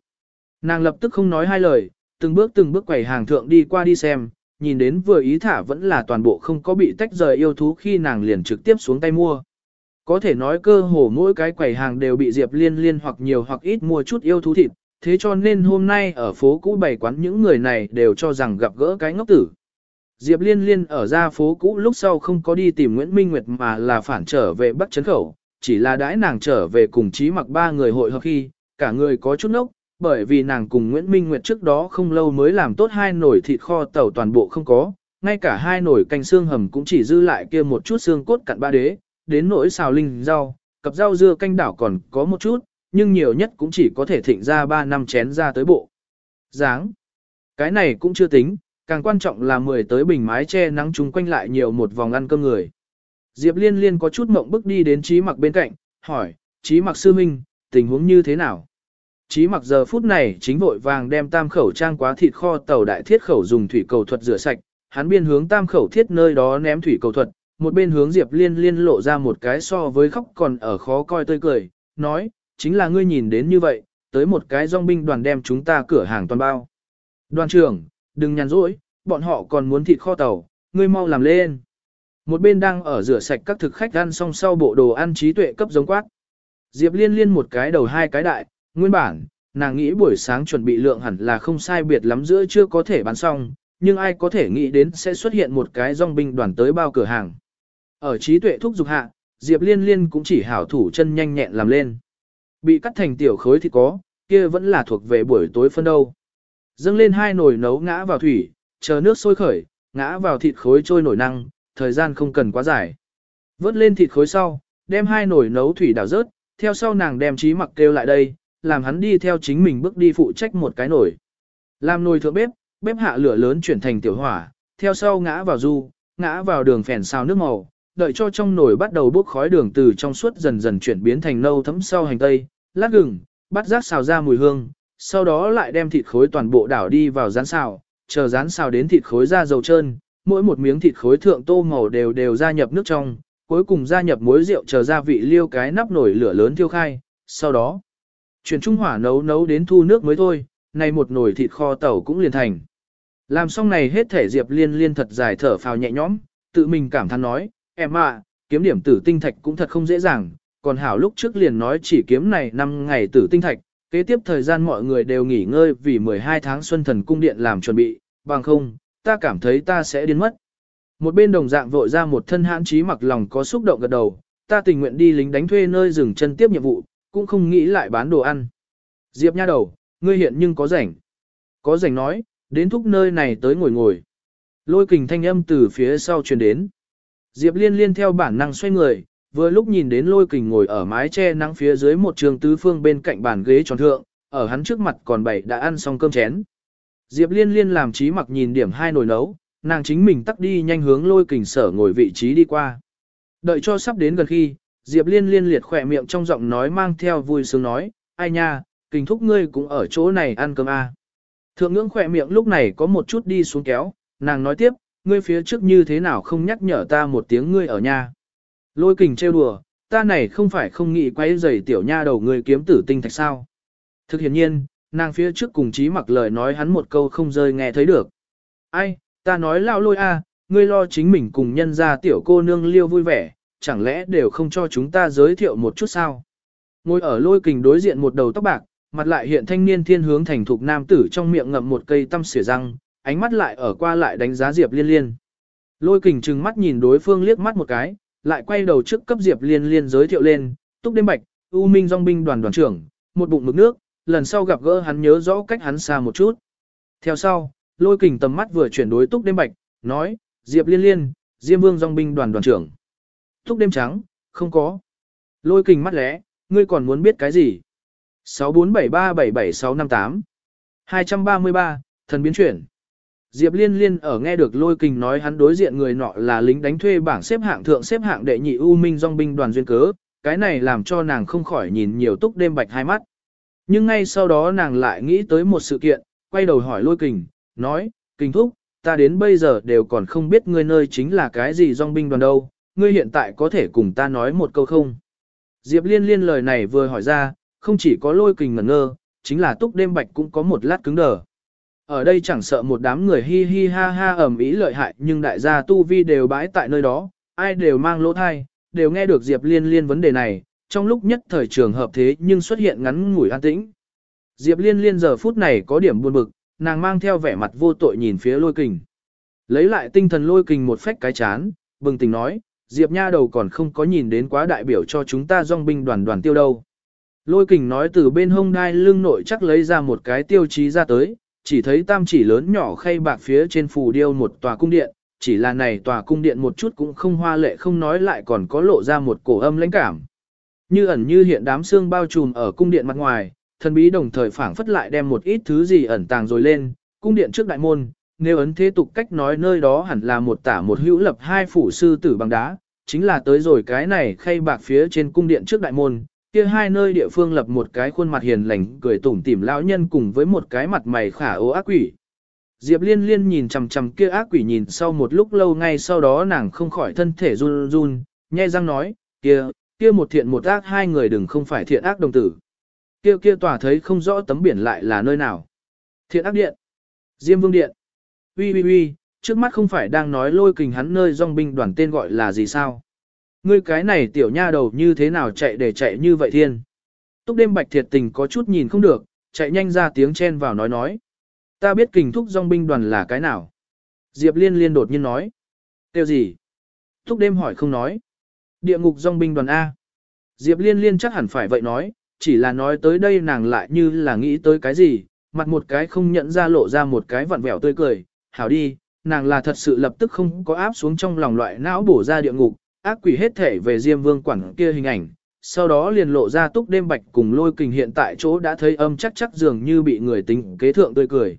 [SPEAKER 1] Nàng lập tức không nói hai lời, từng bước từng bước quầy hàng thượng đi qua đi xem, nhìn đến vừa ý thả vẫn là toàn bộ không có bị tách rời yêu thú khi nàng liền trực tiếp xuống tay mua. Có thể nói cơ hồ mỗi cái quầy hàng đều bị Diệp Liên Liên hoặc nhiều hoặc ít mua chút yêu thú thịt, thế cho nên hôm nay ở phố cũ bày quán những người này đều cho rằng gặp gỡ cái ngốc tử. Diệp Liên Liên ở ra phố cũ lúc sau không có đi tìm Nguyễn Minh Nguyệt mà là phản trở về Bắc Trấn Khẩu, chỉ là đãi nàng trở về cùng trí mặc ba người hội hợp khi, cả người có chút nốc, bởi vì nàng cùng Nguyễn Minh Nguyệt trước đó không lâu mới làm tốt hai nồi thịt kho tàu toàn bộ không có, ngay cả hai nồi canh xương hầm cũng chỉ dư lại kia một chút xương cốt cặn ba đế, đến nỗi xào linh rau, cặp rau dưa canh đảo còn có một chút, nhưng nhiều nhất cũng chỉ có thể thịnh ra 3 năm chén ra tới bộ. Dáng. Cái này cũng chưa tính, càng quan trọng là 10 tới bình mái che nắng chung quanh lại nhiều một vòng ăn cơm người. Diệp Liên Liên có chút mộng bước đi đến Trí Mặc bên cạnh, hỏi, Trí Mặc sư minh, tình huống như thế nào? Chí Mặc giờ phút này chính vội vàng đem tam khẩu trang quá thịt kho tàu đại thiết khẩu dùng thủy cầu thuật rửa sạch, hắn biên hướng tam khẩu thiết nơi đó ném thủy cầu thuật, một bên hướng Diệp Liên Liên lộ ra một cái so với khóc còn ở khó coi tươi cười, nói, chính là ngươi nhìn đến như vậy, tới một cái dòng binh đoàn đem chúng ta cửa hàng toàn bao. Đoàn trưởng, đừng nhàn rỗi, bọn họ còn muốn thịt kho tàu, ngươi mau làm lên. Một bên đang ở rửa sạch các thực khách ăn xong sau bộ đồ ăn trí tuệ cấp giống quát. Diệp liên liên một cái đầu hai cái đại, nguyên bản, nàng nghĩ buổi sáng chuẩn bị lượng hẳn là không sai biệt lắm giữa chưa có thể bán xong, nhưng ai có thể nghĩ đến sẽ xuất hiện một cái dòng binh đoàn tới bao cửa hàng. Ở trí tuệ thúc dục hạ, Diệp liên liên cũng chỉ hảo thủ chân nhanh nhẹn làm lên. Bị cắt thành tiểu khối thì có, kia vẫn là thuộc về buổi tối phân đâu. Dâng lên hai nồi nấu ngã vào thủy, chờ nước sôi khởi, ngã vào thịt khối trôi nổi năng, thời gian không cần quá dài. Vớt lên thịt khối sau, đem hai nồi nấu thủy đảo rớt, theo sau nàng đem trí mặc kêu lại đây, làm hắn đi theo chính mình bước đi phụ trách một cái nồi. Làm nồi thượng bếp, bếp hạ lửa lớn chuyển thành tiểu hỏa, theo sau ngã vào du, ngã vào đường phèn xào nước màu, đợi cho trong nồi bắt đầu bốc khói đường từ trong suốt dần dần chuyển biến thành nâu thấm sau hành tây, lát gừng, bắt rác xào ra mùi hương, sau đó lại đem thịt khối toàn bộ đảo đi vào rán xào, chờ rán xào đến thịt khối ra dầu trơn, mỗi một miếng thịt khối thượng tô màu đều đều gia nhập nước trong, cuối cùng gia nhập muối rượu chờ gia vị liêu cái nắp nồi lửa lớn thiêu khai, sau đó chuyển trung hỏa nấu nấu đến thu nước mới thôi, này một nồi thịt kho tàu cũng liền thành. Làm xong này hết thể Diệp Liên Liên thật dài thở phào nhẹ nhõm, tự mình cảm thán nói, em ạ, kiếm điểm tử tinh thạch cũng thật không dễ dàng, còn hảo lúc trước liền nói chỉ kiếm này 5 ngày tử tinh thạch, kế tiếp thời gian mọi người đều nghỉ ngơi vì 12 tháng xuân thần cung điện làm chuẩn bị, bằng không, ta cảm thấy ta sẽ điên mất. Một bên đồng dạng vội ra một thân hãn trí mặc lòng có xúc động gật đầu, ta tình nguyện đi lính đánh thuê nơi dừng chân tiếp nhiệm vụ, cũng không nghĩ lại bán đồ ăn. Diệp nha đầu, ngươi hiện nhưng có rảnh. Có rảnh nói, đến thúc nơi này tới ngồi ngồi. Lôi kình thanh âm từ phía sau truyền đến. Diệp liên liên theo bản năng xoay người, vừa lúc nhìn đến lôi kình ngồi ở mái che nắng phía dưới một trường tứ phương bên cạnh bàn ghế tròn thượng, ở hắn trước mặt còn bảy đã ăn xong cơm chén. Diệp liên liên làm trí mặc nhìn điểm hai nồi nấu, nàng chính mình tắt đi nhanh hướng lôi kình sở ngồi vị trí đi qua. Đợi cho sắp đến gần khi, Diệp liên liên liệt khỏe miệng trong giọng nói mang theo vui sướng nói, ai nha, kình thúc ngươi cũng ở chỗ này ăn cơm à. Thượng ngưỡng khỏe miệng lúc này có một chút đi xuống kéo, nàng nói tiếp, ngươi phía trước như thế nào không nhắc nhở ta một tiếng ngươi ở nhà. Lôi kình trêu đùa, ta này không phải không nghĩ quay giày tiểu nha đầu ngươi kiếm tử tinh thạch sao. Thực hiện nhiên, nàng phía trước cùng chí mặc lời nói hắn một câu không rơi nghe thấy được. Ai, ta nói lão lôi a, ngươi lo chính mình cùng nhân ra tiểu cô nương liêu vui vẻ, chẳng lẽ đều không cho chúng ta giới thiệu một chút sao? Ngồi ở lôi kình đối diện một đầu tóc bạc, mặt lại hiện thanh niên thiên hướng thành thục nam tử trong miệng ngậm một cây tăm xỉa răng, ánh mắt lại ở qua lại đánh giá Diệp Liên Liên. Lôi kình trừng mắt nhìn đối phương liếc mắt một cái, lại quay đầu trước cấp Diệp Liên Liên giới thiệu lên, Túc Đêm Bạch, U Minh Dòng binh đoàn đoàn trưởng, một bụng mực nước, lần sau gặp gỡ hắn nhớ rõ cách hắn xa một chút. Theo sau, lôi kình tầm mắt vừa chuyển đối Túc Đêm Bạch, nói, Diệp Liên Liên, Diêm Vương Dòng binh đoàn đoàn trưởng. Túc Đêm Trắng, không có. Lôi kình mắt lẽ, ngươi còn muốn biết cái gì? 647377658 233, thần biến chuyển. Diệp Liên Liên ở nghe được Lôi Kình nói hắn đối diện người nọ là lính đánh thuê bảng xếp hạng thượng xếp hạng đệ nhị U Minh Dòng binh đoàn duyên cớ, cái này làm cho nàng không khỏi nhìn nhiều túc đêm bạch hai mắt. Nhưng ngay sau đó nàng lại nghĩ tới một sự kiện, quay đầu hỏi Lôi Kình, nói, Kình Thúc, ta đến bây giờ đều còn không biết ngươi nơi chính là cái gì dòng binh đoàn đâu, ngươi hiện tại có thể cùng ta nói một câu không? Diệp Liên Liên lời này vừa hỏi ra, không chỉ có lôi kình ngẩn ngơ, chính là túc đêm bạch cũng có một lát cứng đờ. Ở đây chẳng sợ một đám người hi hi ha ha ầm ý lợi hại nhưng đại gia tu vi đều bãi tại nơi đó, ai đều mang lỗ thai, đều nghe được Diệp Liên Liên vấn đề này, trong lúc nhất thời trường hợp thế nhưng xuất hiện ngắn ngủi an tĩnh. Diệp Liên Liên giờ phút này có điểm buồn bực, nàng mang theo vẻ mặt vô tội nhìn phía lôi kình. Lấy lại tinh thần lôi kình một phách cái chán, bừng tỉnh nói, Diệp nha đầu còn không có nhìn đến quá đại biểu cho chúng ta dòng binh đoàn đoàn tiêu đâu. Lôi kình nói từ bên hông đai lưng nội chắc lấy ra một cái tiêu chí ra tới, chỉ thấy tam chỉ lớn nhỏ khay bạc phía trên phù điêu một tòa cung điện, chỉ là này tòa cung điện một chút cũng không hoa lệ không nói lại còn có lộ ra một cổ âm lãnh cảm. Như ẩn như hiện đám xương bao trùm ở cung điện mặt ngoài, thần bí đồng thời phảng phất lại đem một ít thứ gì ẩn tàng rồi lên, cung điện trước đại môn, nếu ấn thế tục cách nói nơi đó hẳn là một tả một hữu lập hai phủ sư tử bằng đá, chính là tới rồi cái này khay bạc phía trên cung điện trước đại môn, kia hai nơi địa phương lập một cái khuôn mặt hiền lành cười tủm tỉm lão nhân cùng với một cái mặt mày khả ố ác quỷ. Diệp liên liên nhìn chằm chằm kia ác quỷ nhìn sau một lúc lâu ngay sau đó nàng không khỏi thân thể run run, nhai răng nói, kia, kia một thiện một ác hai người đừng không phải thiện ác đồng tử. Kia kia tỏa thấy không rõ tấm biển lại là nơi nào. Thiện ác điện. Diêm vương điện uy uy uy, trước mắt không phải đang nói lôi kình hắn nơi dòng binh đoàn tên gọi là gì sao? Ngươi cái này tiểu nha đầu như thế nào chạy để chạy như vậy thiên? Túc đêm bạch thiệt tình có chút nhìn không được, chạy nhanh ra tiếng chen vào nói nói. Ta biết kình thúc dòng binh đoàn là cái nào? Diệp liên liên đột nhiên nói. Tiêu gì? Túc đêm hỏi không nói. Địa ngục dòng binh đoàn A. Diệp liên liên chắc hẳn phải vậy nói, chỉ là nói tới đây nàng lại như là nghĩ tới cái gì, mặt một cái không nhận ra lộ ra một cái vặn vẹo tươi cười, hảo đi, nàng là thật sự lập tức không có áp xuống trong lòng loại não bổ ra địa ngục, ác quỷ hết thể về Diêm Vương quản kia hình ảnh, sau đó liền lộ ra túc đêm bạch cùng lôi kình hiện tại chỗ đã thấy âm chắc chắc dường như bị người tính kế thượng tươi cười.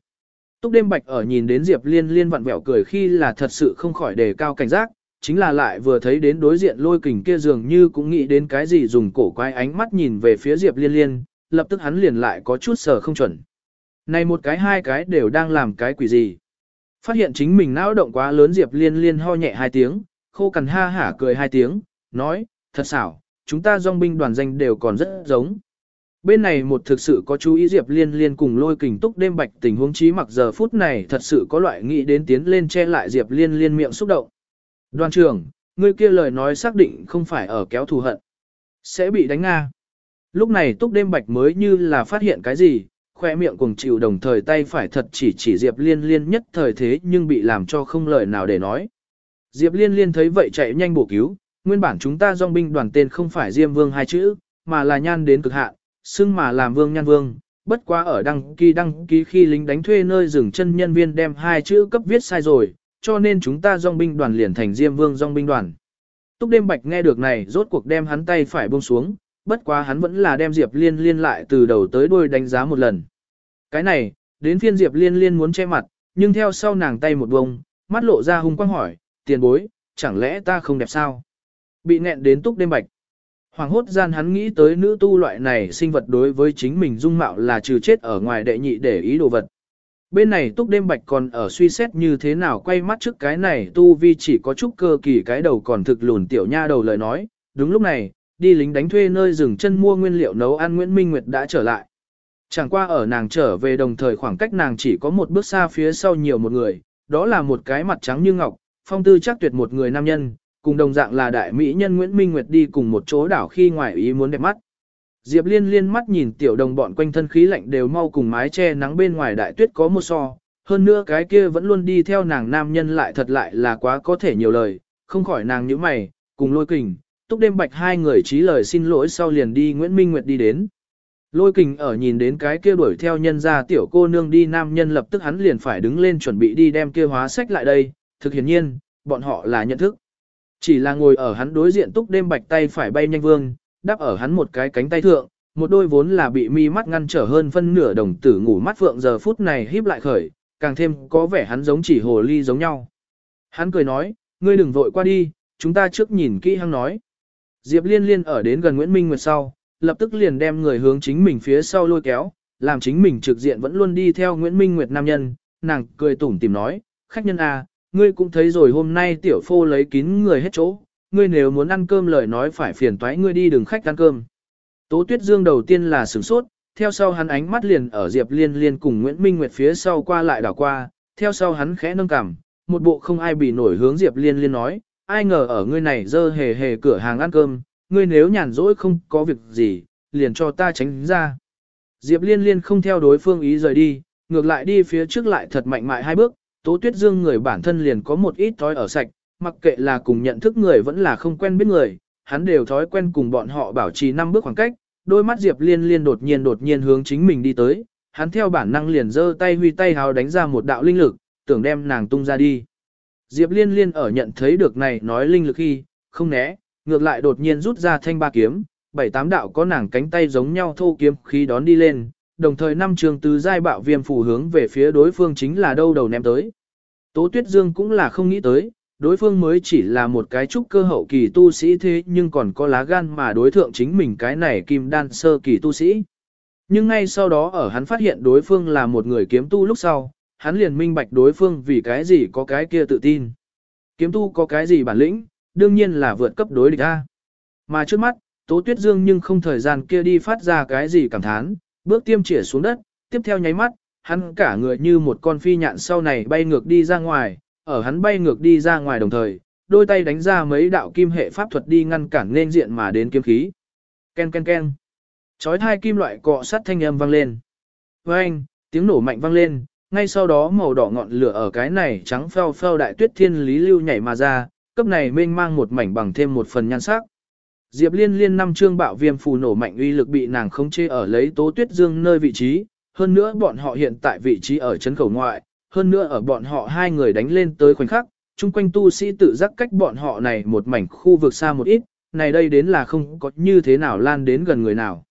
[SPEAKER 1] Túc đêm bạch ở nhìn đến Diệp Liên Liên vặn vẹo cười khi là thật sự không khỏi đề cao cảnh giác, chính là lại vừa thấy đến đối diện lôi kình kia dường như cũng nghĩ đến cái gì dùng cổ quái ánh mắt nhìn về phía Diệp Liên Liên, lập tức hắn liền lại có chút sở không chuẩn. Này một cái hai cái đều đang làm cái quỷ gì. Phát hiện chính mình não động quá lớn Diệp Liên Liên ho nhẹ hai tiếng, khô cằn ha hả cười hai tiếng, nói, thật xảo, chúng ta dòng binh đoàn danh đều còn rất giống. Bên này một thực sự có chú ý Diệp Liên Liên cùng lôi kình túc đêm bạch tình huống trí mặc giờ phút này thật sự có loại nghĩ đến tiến lên che lại Diệp Liên Liên miệng xúc động. Đoàn trưởng, người kia lời nói xác định không phải ở kéo thù hận. Sẽ bị đánh Nga. Lúc này túc đêm bạch mới như là phát hiện cái gì, khoe miệng cùng chịu đồng thời tay phải thật chỉ chỉ Diệp Liên Liên nhất thời thế nhưng bị làm cho không lời nào để nói. Diệp Liên Liên thấy vậy chạy nhanh bổ cứu, nguyên bản chúng ta dòng binh đoàn tên không phải Diêm Vương hai chữ, mà là nhan đến cực hạn, xưng mà làm Vương Nhan Vương. Bất quá ở đăng ký đăng ký khi lính đánh thuê nơi dừng chân nhân viên đem hai chữ cấp viết sai rồi, cho nên chúng ta dòng binh đoàn liền thành Diêm Vương dòng binh đoàn. Túc đêm bạch nghe được này rốt cuộc đem hắn tay phải buông xuống, bất quá hắn vẫn là đem Diệp Liên Liên lại từ đầu tới đuôi đánh giá một lần. Cái này, đến phiên Diệp Liên Liên muốn che mặt, nhưng theo sau nàng tay một bông, mắt lộ ra hung quang hỏi, tiền bối, chẳng lẽ ta không đẹp sao? Bị nghẹn đến túc đêm bạch. Hoàng hốt gian hắn nghĩ tới nữ tu loại này sinh vật đối với chính mình dung mạo là trừ chết ở ngoài đệ nhị để ý đồ vật. Bên này túc đêm bạch còn ở suy xét như thế nào quay mắt trước cái này tu vi chỉ có chút cơ kỳ cái đầu còn thực lùn tiểu nha đầu lời nói. Đúng lúc này, đi lính đánh thuê nơi dừng chân mua nguyên liệu nấu ăn Nguyễn Minh Nguyệt đã trở lại. Chẳng qua ở nàng trở về đồng thời khoảng cách nàng chỉ có một bước xa phía sau nhiều một người, đó là một cái mặt trắng như ngọc, phong tư chắc tuyệt một người nam nhân, cùng đồng dạng là đại mỹ nhân Nguyễn Minh Nguyệt đi cùng một chỗ đảo khi ngoài ý muốn đẹp mắt. Diệp Liên liên mắt nhìn tiểu đồng bọn quanh thân khí lạnh đều mau cùng mái che nắng bên ngoài đại tuyết có một so, hơn nữa cái kia vẫn luôn đi theo nàng nam nhân lại thật lại là quá có thể nhiều lời, không khỏi nàng như mày, cùng lôi kình, túc đêm bạch hai người trí lời xin lỗi sau liền đi Nguyễn Minh Nguyệt đi đến. Lôi kình ở nhìn đến cái kia đuổi theo nhân ra tiểu cô nương đi nam nhân lập tức hắn liền phải đứng lên chuẩn bị đi đem kia hóa sách lại đây, thực hiển nhiên, bọn họ là nhận thức. Chỉ là ngồi ở hắn đối diện túc đêm bạch tay phải bay nhanh vương, đáp ở hắn một cái cánh tay thượng, một đôi vốn là bị mi mắt ngăn trở hơn phân nửa đồng tử ngủ mắt vượng giờ phút này híp lại khởi, càng thêm có vẻ hắn giống chỉ hồ ly giống nhau. Hắn cười nói, ngươi đừng vội qua đi, chúng ta trước nhìn kỹ hắn nói. Diệp liên liên ở đến gần Nguyễn Minh Nguyệt sau, lập tức liền đem người hướng chính mình phía sau lôi kéo, làm chính mình trực diện vẫn luôn đi theo Nguyễn Minh Nguyệt nam nhân, nàng cười tủm tìm nói, khách nhân à, ngươi cũng thấy rồi hôm nay tiểu phô lấy kín người hết chỗ, ngươi nếu muốn ăn cơm lời nói phải phiền toái ngươi đi đừng khách ăn cơm. Tố Tuyết Dương đầu tiên là sửng sốt, theo sau hắn ánh mắt liền ở Diệp Liên Liên cùng Nguyễn Minh Nguyệt phía sau qua lại đảo qua, theo sau hắn khẽ nâng cằm, một bộ không ai bị nổi hướng Diệp Liên Liên nói, ai ngờ ở ngươi này dơ hề hề cửa hàng ăn cơm, ngươi nếu nhàn rỗi không có việc gì, liền cho ta tránh ra. Diệp Liên Liên không theo đối phương ý rời đi, ngược lại đi phía trước lại thật mạnh mại hai bước, Tố Tuyết Dương người bản thân liền có một ít thói ở sạch, mặc kệ là cùng nhận thức người vẫn là không quen biết người, hắn đều thói quen cùng bọn họ bảo trì năm bước khoảng cách, đôi mắt Diệp Liên Liên đột nhiên đột nhiên hướng chính mình đi tới, hắn theo bản năng liền giơ tay huy tay hào đánh ra một đạo linh lực, tưởng đem nàng tung ra đi. Diệp Liên Liên ở nhận thấy được này nói linh lực khi, không né, ngược lại đột nhiên rút ra thanh ba kiếm, bảy tám đạo có nàng cánh tay giống nhau thô kiếm khí đón đi lên, đồng thời năm trường tứ giai bạo viêm phủ hướng về phía đối phương chính là đâu đầu ném tới. Tố Tuyết Dương cũng là không nghĩ tới, đối phương mới chỉ là một cái trúc cơ hậu kỳ tu sĩ thế nhưng còn có lá gan mà đối thượng chính mình cái này kim đan sơ kỳ tu sĩ. Nhưng ngay sau đó ở hắn phát hiện đối phương là một người kiếm tu lúc sau, hắn liền minh bạch đối phương vì cái gì có cái kia tự tin. Kiếm tu có cái gì bản lĩnh, đương nhiên là vượt cấp đối địch A. Mà trước mắt, Tố Tuyết Dương nhưng không thời gian kia đi phát ra cái gì cảm thán, bước tiêm chỉa xuống đất, tiếp theo nháy mắt, hắn cả người như một con phi nhạn sau này bay ngược đi ra ngoài, ở hắn bay ngược đi ra ngoài đồng thời, đôi tay đánh ra mấy đạo kim hệ pháp thuật đi ngăn cản nên diện mà đến kiếm khí. Ken ken ken. Chói hai kim loại cọ sắt thanh âm vang lên. Vang, tiếng nổ mạnh vang lên, ngay sau đó màu đỏ ngọn lửa ở cái này trắng phao phao đại tuyết thiên lý lưu nhảy mà ra, cấp này mênh mang một mảnh bằng thêm một phần nhan sắc. Diệp Liên liên năm chương bạo viêm phù nổ mạnh uy lực bị nàng khống chế ở lấy Tố Tuyết Dương nơi vị trí, hơn nữa bọn họ hiện tại vị trí ở chấn khẩu ngoại, hơn nữa ở bọn họ hai người đánh lên tới khoảnh khắc, chung quanh tu sĩ tự giác cách bọn họ này một mảnh khu vực xa một ít, này đây đến là không có như thế nào lan đến gần người nào.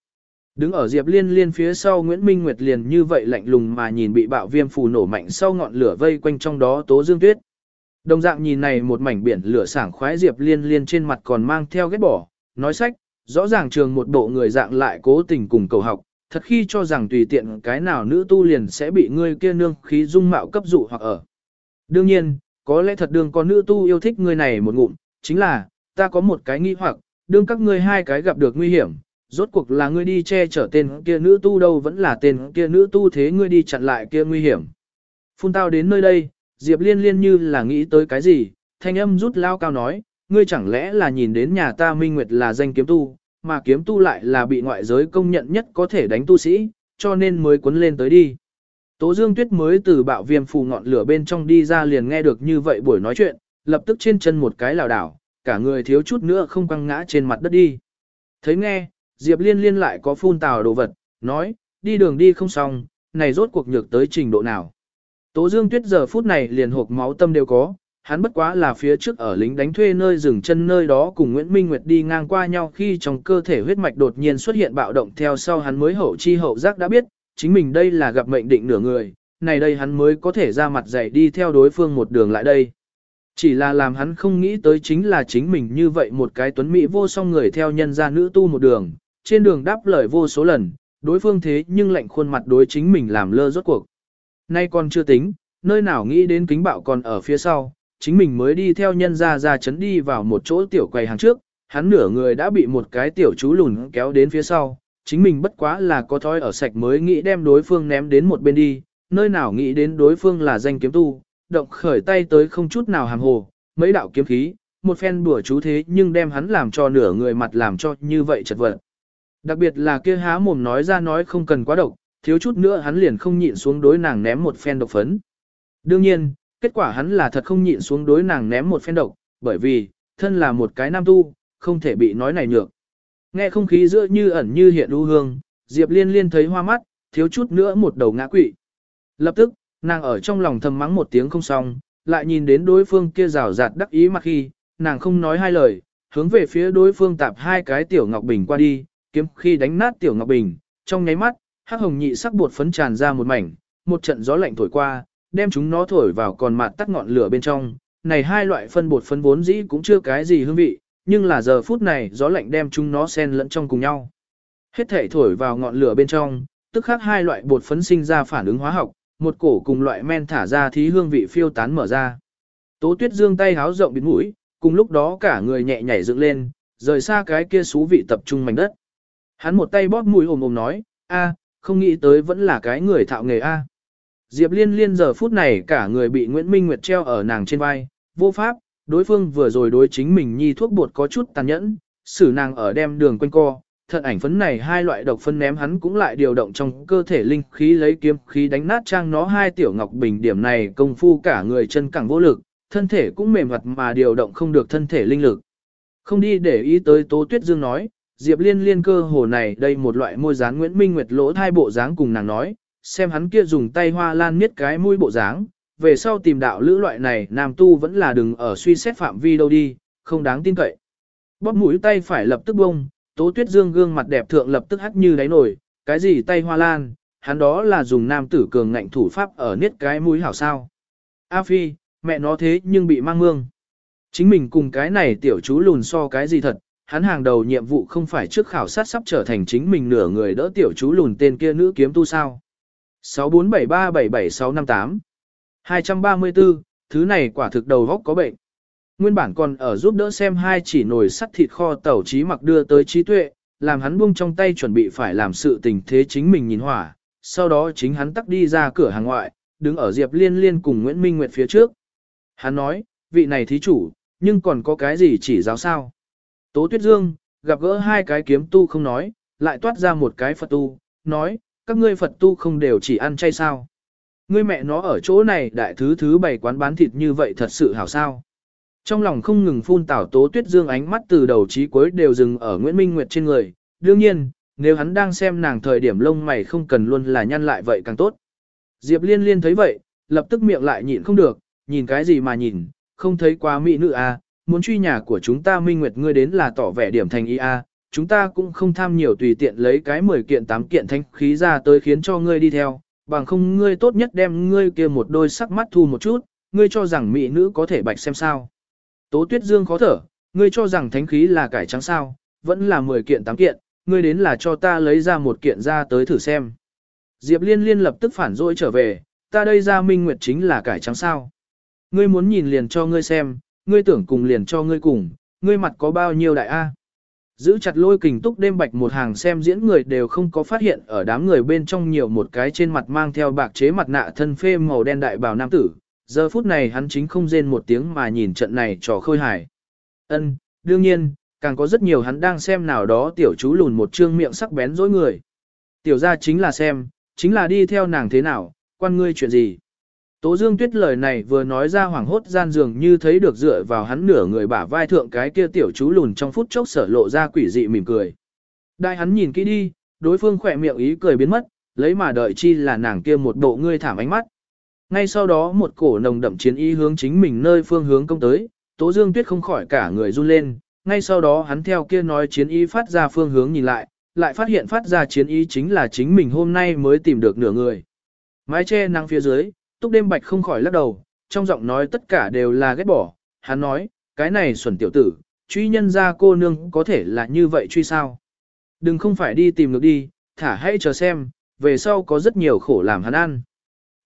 [SPEAKER 1] Đứng ở Diệp Liên Liên phía sau Nguyễn Minh Nguyệt liền như vậy lạnh lùng mà nhìn bị bạo viêm phù nổ mạnh sau ngọn lửa vây quanh trong đó Tố Dương Tuyết. Đồng dạng nhìn này một mảnh biển lửa sảng khoái Diệp Liên Liên trên mặt còn mang theo ghét bỏ, nói sách, rõ ràng trường một bộ người dạng lại cố tình cùng cầu học, thật khi cho rằng tùy tiện cái nào nữ tu liền sẽ bị ngươi kia nương khí dung mạo cấp dụ hoặc ở. Đương nhiên, có lẽ thật đương có nữ tu yêu thích ngươi này một ngụm, chính là, ta có một cái nghi hoặc, đương các ngươi hai cái gặp được nguy hiểm, rốt cuộc là ngươi đi che chở tên kia nữ tu đâu vẫn là tên kia nữ tu thế ngươi đi chặn lại kia nguy hiểm. Phun tao đến nơi đây, Diệp liên liên như là nghĩ tới cái gì, thanh âm rút lao cao nói, ngươi chẳng lẽ là nhìn đến nhà ta Minh Nguyệt là danh kiếm tu, mà kiếm tu lại là bị ngoại giới công nhận nhất có thể đánh tu sĩ, cho nên mới cuốn lên tới đi. Tố Dương Tuyết mới từ bạo viêm phù ngọn lửa bên trong đi ra liền nghe được như vậy buổi nói chuyện, lập tức trên chân một cái lảo đảo, cả người thiếu chút nữa không quăng ngã trên mặt đất đi. Thấy nghe, Diệp Liên liên lại có phun tào đồ vật, nói, đi đường đi không xong, này rốt cuộc nhược tới trình độ nào. Tố Dương Tuyết giờ phút này liền hộp máu tâm đều có, hắn bất quá là phía trước ở lính đánh thuê nơi dừng chân nơi đó cùng Nguyễn Minh Nguyệt đi ngang qua nhau khi trong cơ thể huyết mạch đột nhiên xuất hiện bạo động theo sau hắn mới hậu chi hậu giác đã biết, chính mình đây là gặp mệnh định nửa người, này đây hắn mới có thể ra mặt dạy đi theo đối phương một đường lại đây. Chỉ là làm hắn không nghĩ tới chính là chính mình như vậy một cái tuấn mỹ vô song người theo nhân gia nữ tu một đường, trên đường đáp lời vô số lần, đối phương thế nhưng lạnh khuôn mặt đối chính mình làm lơ rốt cuộc. Nay còn chưa tính, nơi nào nghĩ đến kính bạo còn ở phía sau, chính mình mới đi theo nhân ra ra chấn đi vào một chỗ tiểu quầy hàng trước, hắn nửa người đã bị một cái tiểu chú lùn kéo đến phía sau, chính mình bất quá là có thói ở sạch mới nghĩ đem đối phương ném đến một bên đi, nơi nào nghĩ đến đối phương là danh kiếm tu, động khởi tay tới không chút nào hàm hồ, mấy đạo kiếm khí, một phen bùa chú thế nhưng đem hắn làm cho nửa người mặt làm cho như vậy chật vật. Đặc biệt là kia há mồm nói ra nói không cần quá độc, thiếu chút nữa hắn liền không nhịn xuống đối nàng ném một phen độc phấn. Đương nhiên, kết quả hắn là thật không nhịn xuống đối nàng ném một phen độc, bởi vì, thân là một cái nam tu, không thể bị nói này nhược. Nghe không khí giữa như ẩn như hiện u hương, Diệp Liên Liên thấy hoa mắt, thiếu chút nữa một đầu ngã quỵ. Lập tức, nàng ở trong lòng thầm mắng một tiếng không xong, lại nhìn đến đối phương kia rào rạt đắc ý mặc khi, nàng không nói hai lời, hướng về phía đối phương tạp hai cái tiểu ngọc bình qua đi, kiếm khi đánh nát tiểu ngọc bình, trong nháy mắt, hắc hồng nhị sắc bột phấn tràn ra một mảnh, một trận gió lạnh thổi qua, đem chúng nó thổi vào còn mạt tắt ngọn lửa bên trong. Này hai loại phân bột phấn vốn dĩ cũng chưa cái gì hương vị, nhưng là giờ phút này gió lạnh đem chúng nó xen lẫn trong cùng nhau. Hết thể thổi vào ngọn lửa bên trong, tức khắc hai loại bột phấn sinh ra phản ứng hóa học, một cổ cùng loại men thả ra thí hương vị phiêu tán mở ra. Tố tuyết dương tay háo rộng bịt mũi, cùng lúc đó cả người nhẹ nhảy dựng lên, rời xa cái kia xú vị tập trung mảnh đất. Hắn một tay bóp mũi ồm ồm nói, a, không nghĩ tới vẫn là cái người thạo nghề a. Diệp Liên Liên giờ phút này cả người bị Nguyễn Minh Nguyệt treo ở nàng trên vai, vô pháp, đối phương vừa rồi đối chính mình nhi thuốc bột có chút tàn nhẫn, xử nàng ở đem đường quanh co, thận ảnh phấn này hai loại độc phân ném hắn cũng lại điều động trong cơ thể linh khí lấy kiếm khí đánh nát trang nó hai tiểu ngọc bình điểm này công phu cả người chân càng vô lực, thân thể cũng mềm mặt mà điều động không được thân thể linh lực. Không đi để ý tới Tố Tuyết Dương nói, Diệp Liên liên cơ hồ này đây một loại môi dáng Nguyễn Minh Nguyệt lỗ thai bộ dáng cùng nàng nói, xem hắn kia dùng tay hoa lan miết cái mũi bộ dáng, về sau tìm đạo lữ loại này nam tu vẫn là đừng ở suy xét phạm vi đâu đi, không đáng tin cậy. Bóp mũi tay phải lập tức bông, Tố Tuyết Dương gương mặt đẹp thượng lập tức hắt như đáy nổi, cái gì tay hoa lan, hắn đó là dùng nam tử cường ngạnh thủ pháp ở niết cái mũi hảo sao. A Phi, mẹ nó thế nhưng bị mang mương. Chính mình cùng cái này tiểu chú lùn so cái gì thật, hắn hàng đầu nhiệm vụ không phải trước khảo sát sắp trở thành chính mình nửa người đỡ tiểu chú lùn tên kia nữ kiếm tu sao. 647377658 234, thứ này quả thực đầu góc có bệnh. Nguyên bản còn ở giúp đỡ xem hai chỉ nồi sắt thịt kho tẩu trí mặc đưa tới trí tuệ, làm hắn buông trong tay chuẩn bị phải làm sự tình thế chính mình nhìn hỏa, sau đó chính hắn tắt đi ra cửa hàng ngoại, đứng ở Diệp Liên Liên cùng Nguyễn Minh Nguyệt phía trước. Hắn nói, vị này thí chủ, nhưng còn có cái gì chỉ giáo sao? Tố Tuyết Dương, gặp gỡ hai cái kiếm tu không nói, lại toát ra một cái Phật tu, nói, các ngươi Phật tu không đều chỉ ăn chay sao? Ngươi mẹ nó ở chỗ này đại thứ thứ bảy quán bán thịt như vậy thật sự hảo sao? Trong lòng không ngừng phun tảo Tố Tuyết Dương ánh mắt từ đầu chí cuối đều dừng ở Nguyễn Minh Nguyệt trên người, đương nhiên, nếu hắn đang xem nàng thời điểm lông mày không cần luôn là nhăn lại vậy càng tốt. Diệp Liên Liên thấy vậy, lập tức miệng lại nhịn không được, nhìn cái gì mà nhìn, không thấy quá mỹ nữ à, muốn truy nhà của chúng ta minh nguyệt ngươi đến là tỏ vẻ điểm thành ý à, chúng ta cũng không tham nhiều tùy tiện lấy cái 10 kiện 8 kiện thanh khí ra tới khiến cho ngươi đi theo, bằng không ngươi tốt nhất đem ngươi kia một đôi sắc mắt thu một chút, ngươi cho rằng mỹ nữ có thể bạch xem sao. Tố tuyết dương khó thở, ngươi cho rằng thánh khí là cải trắng sao, vẫn là 10 kiện 8 kiện, ngươi đến là cho ta lấy ra một kiện ra tới thử xem. Diệp liên liên lập tức phản dỗi trở về, ta đây ra minh nguyệt chính là cải trắng sao. Ngươi muốn nhìn liền cho ngươi xem, ngươi tưởng cùng liền cho ngươi cùng, ngươi mặt có bao nhiêu đại A. Giữ chặt lôi kình túc đêm bạch một hàng xem diễn người đều không có phát hiện ở đám người bên trong nhiều một cái trên mặt mang theo bạc chế mặt nạ thân phê màu đen đại bào nam tử. Giờ phút này hắn chính không rên một tiếng mà nhìn trận này trò khôi hài. Ân, đương nhiên, càng có rất nhiều hắn đang xem nào đó tiểu chú lùn một trương miệng sắc bén dối người. Tiểu ra chính là xem, chính là đi theo nàng thế nào, quan ngươi chuyện gì. Tố Dương Tuyết lời này vừa nói ra hoảng hốt gian dường như thấy được dựa vào hắn nửa người bả vai thượng cái kia tiểu chú lùn trong phút chốc sở lộ ra quỷ dị mỉm cười. Đại hắn nhìn kỹ đi, đối phương khỏe miệng ý cười biến mất, lấy mà đợi chi là nàng kia một bộ ngươi thảm ánh mắt. Ngay sau đó một cổ nồng đậm chiến ý hướng chính mình nơi phương hướng công tới, Tố Dương Tuyết không khỏi cả người run lên, ngay sau đó hắn theo kia nói chiến ý phát ra phương hướng nhìn lại, lại phát hiện phát ra chiến ý chính là chính mình hôm nay mới tìm được nửa người. Mái che nắng phía dưới, túc đêm bạch không khỏi lắc đầu, trong giọng nói tất cả đều là ghét bỏ, hắn nói, cái này xuẩn tiểu tử, truy nhân ra cô nương có thể là như vậy truy sao. Đừng không phải đi tìm được đi, thả hãy chờ xem, về sau có rất nhiều khổ làm hắn ăn.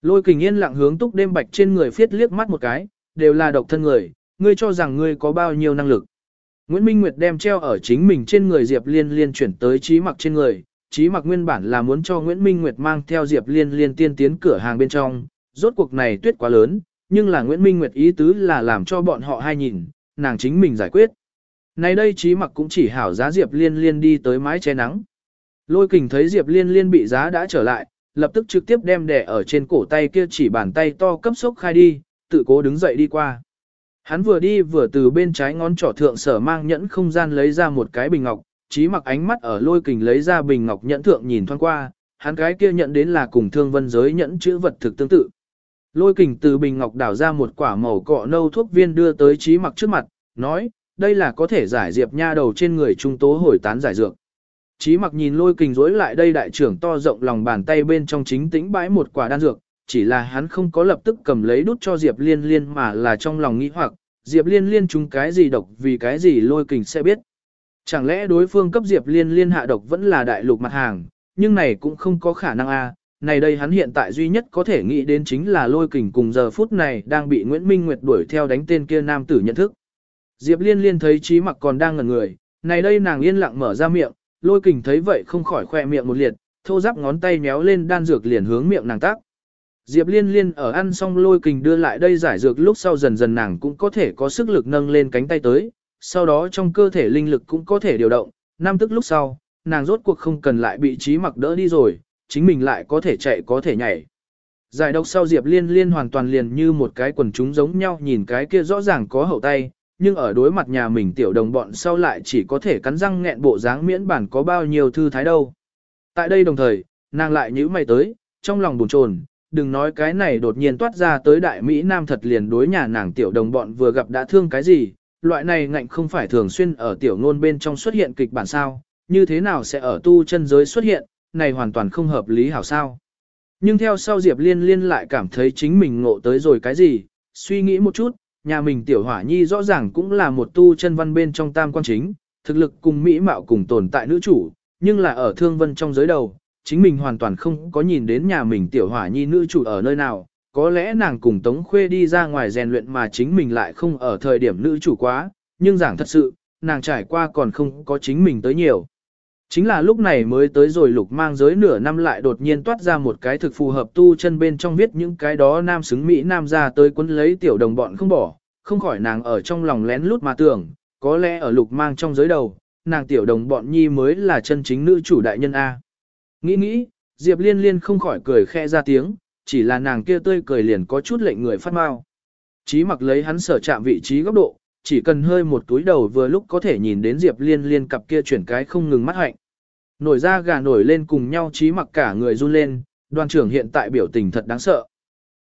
[SPEAKER 1] Lôi kình yên lặng hướng túc đêm bạch trên người phiết liếc mắt một cái, đều là độc thân người, ngươi cho rằng ngươi có bao nhiêu năng lực. Nguyễn Minh Nguyệt đem treo ở chính mình trên người Diệp Liên Liên chuyển tới trí mặc trên người, trí mặc nguyên bản là muốn cho Nguyễn Minh Nguyệt mang theo Diệp Liên Liên tiên tiến cửa hàng bên trong, rốt cuộc này tuyết quá lớn, nhưng là Nguyễn Minh Nguyệt ý tứ là làm cho bọn họ hai nhìn, nàng chính mình giải quyết. Này đây trí mặc cũng chỉ hảo giá Diệp Liên Liên đi tới mái che nắng. Lôi kình thấy Diệp Liên Liên bị giá đã trở lại, lập tức trực tiếp đem đẻ ở trên cổ tay kia chỉ bàn tay to cấp sốc khai đi, tự cố đứng dậy đi qua. Hắn vừa đi vừa từ bên trái ngón trỏ thượng sở mang nhẫn không gian lấy ra một cái bình ngọc, trí mặc ánh mắt ở lôi kình lấy ra bình ngọc nhẫn thượng nhìn thoáng qua, hắn cái kia nhận đến là cùng thương vân giới nhẫn chữ vật thực tương tự. Lôi kình từ bình ngọc đảo ra một quả màu cọ nâu thuốc viên đưa tới trí mặc trước mặt, nói, đây là có thể giải diệp nha đầu trên người trung tố hồi tán giải dược. Trí mặc nhìn lôi kình rối lại đây đại trưởng to rộng lòng bàn tay bên trong chính tĩnh bãi một quả đan dược, chỉ là hắn không có lập tức cầm lấy đút cho Diệp Liên Liên mà là trong lòng nghĩ hoặc, Diệp Liên Liên chúng cái gì độc vì cái gì lôi kình sẽ biết. Chẳng lẽ đối phương cấp Diệp Liên Liên hạ độc vẫn là đại lục mặt hàng, nhưng này cũng không có khả năng a. Này đây hắn hiện tại duy nhất có thể nghĩ đến chính là lôi kình cùng giờ phút này đang bị Nguyễn Minh Nguyệt đuổi theo đánh tên kia nam tử nhận thức. Diệp Liên Liên thấy trí mặc còn đang ngẩn người, này đây nàng yên lặng mở ra miệng, lôi kình thấy vậy không khỏi khoe miệng một liệt, thô giáp ngón tay méo lên đan dược liền hướng miệng nàng tác. Diệp Liên Liên ở ăn xong lôi kình đưa lại đây giải dược lúc sau dần dần nàng cũng có thể có sức lực nâng lên cánh tay tới, sau đó trong cơ thể linh lực cũng có thể điều động, năm tức lúc sau, nàng rốt cuộc không cần lại bị trí mặc đỡ đi rồi, chính mình lại có thể chạy có thể nhảy. Giải độc sau Diệp Liên Liên hoàn toàn liền như một cái quần chúng giống nhau nhìn cái kia rõ ràng có hậu tay, nhưng ở đối mặt nhà mình tiểu đồng bọn sau lại chỉ có thể cắn răng nghẹn bộ dáng miễn bản có bao nhiêu thư thái đâu. Tại đây đồng thời, nàng lại nhíu mày tới, trong lòng buồn chồn, đừng nói cái này đột nhiên toát ra tới đại Mỹ Nam thật liền đối nhà nàng tiểu đồng bọn vừa gặp đã thương cái gì, loại này ngạnh không phải thường xuyên ở tiểu ngôn bên trong xuất hiện kịch bản sao, như thế nào sẽ ở tu chân giới xuất hiện, này hoàn toàn không hợp lý hảo sao. Nhưng theo sau Diệp Liên Liên lại cảm thấy chính mình ngộ tới rồi cái gì, suy nghĩ một chút, nhà mình tiểu hỏa nhi rõ ràng cũng là một tu chân văn bên trong tam quan chính, thực lực cùng mỹ mạo cùng tồn tại nữ chủ, nhưng là ở thương vân trong giới đầu, chính mình hoàn toàn không có nhìn đến nhà mình tiểu hỏa nhi nữ chủ ở nơi nào, có lẽ nàng cùng Tống Khuê đi ra ngoài rèn luyện mà chính mình lại không ở thời điểm nữ chủ quá, nhưng giảng thật sự, nàng trải qua còn không có chính mình tới nhiều. Chính là lúc này mới tới rồi lục mang giới nửa năm lại đột nhiên toát ra một cái thực phù hợp tu chân bên trong viết những cái đó nam xứng Mỹ nam ra tới quấn lấy tiểu đồng bọn không bỏ, không khỏi nàng ở trong lòng lén lút mà tưởng, có lẽ ở lục mang trong giới đầu, nàng tiểu đồng bọn nhi mới là chân chính nữ chủ đại nhân A. Nghĩ nghĩ, Diệp Liên Liên không khỏi cười khẽ ra tiếng, chỉ là nàng kia tươi cười liền có chút lệnh người phát mau. Chí mặc lấy hắn sở chạm vị trí góc độ, chỉ cần hơi một túi đầu vừa lúc có thể nhìn đến Diệp Liên Liên cặp kia chuyển cái không ngừng mắt hạnh. Nổi ra gà nổi lên cùng nhau trí mặc cả người run lên, đoàn trưởng hiện tại biểu tình thật đáng sợ.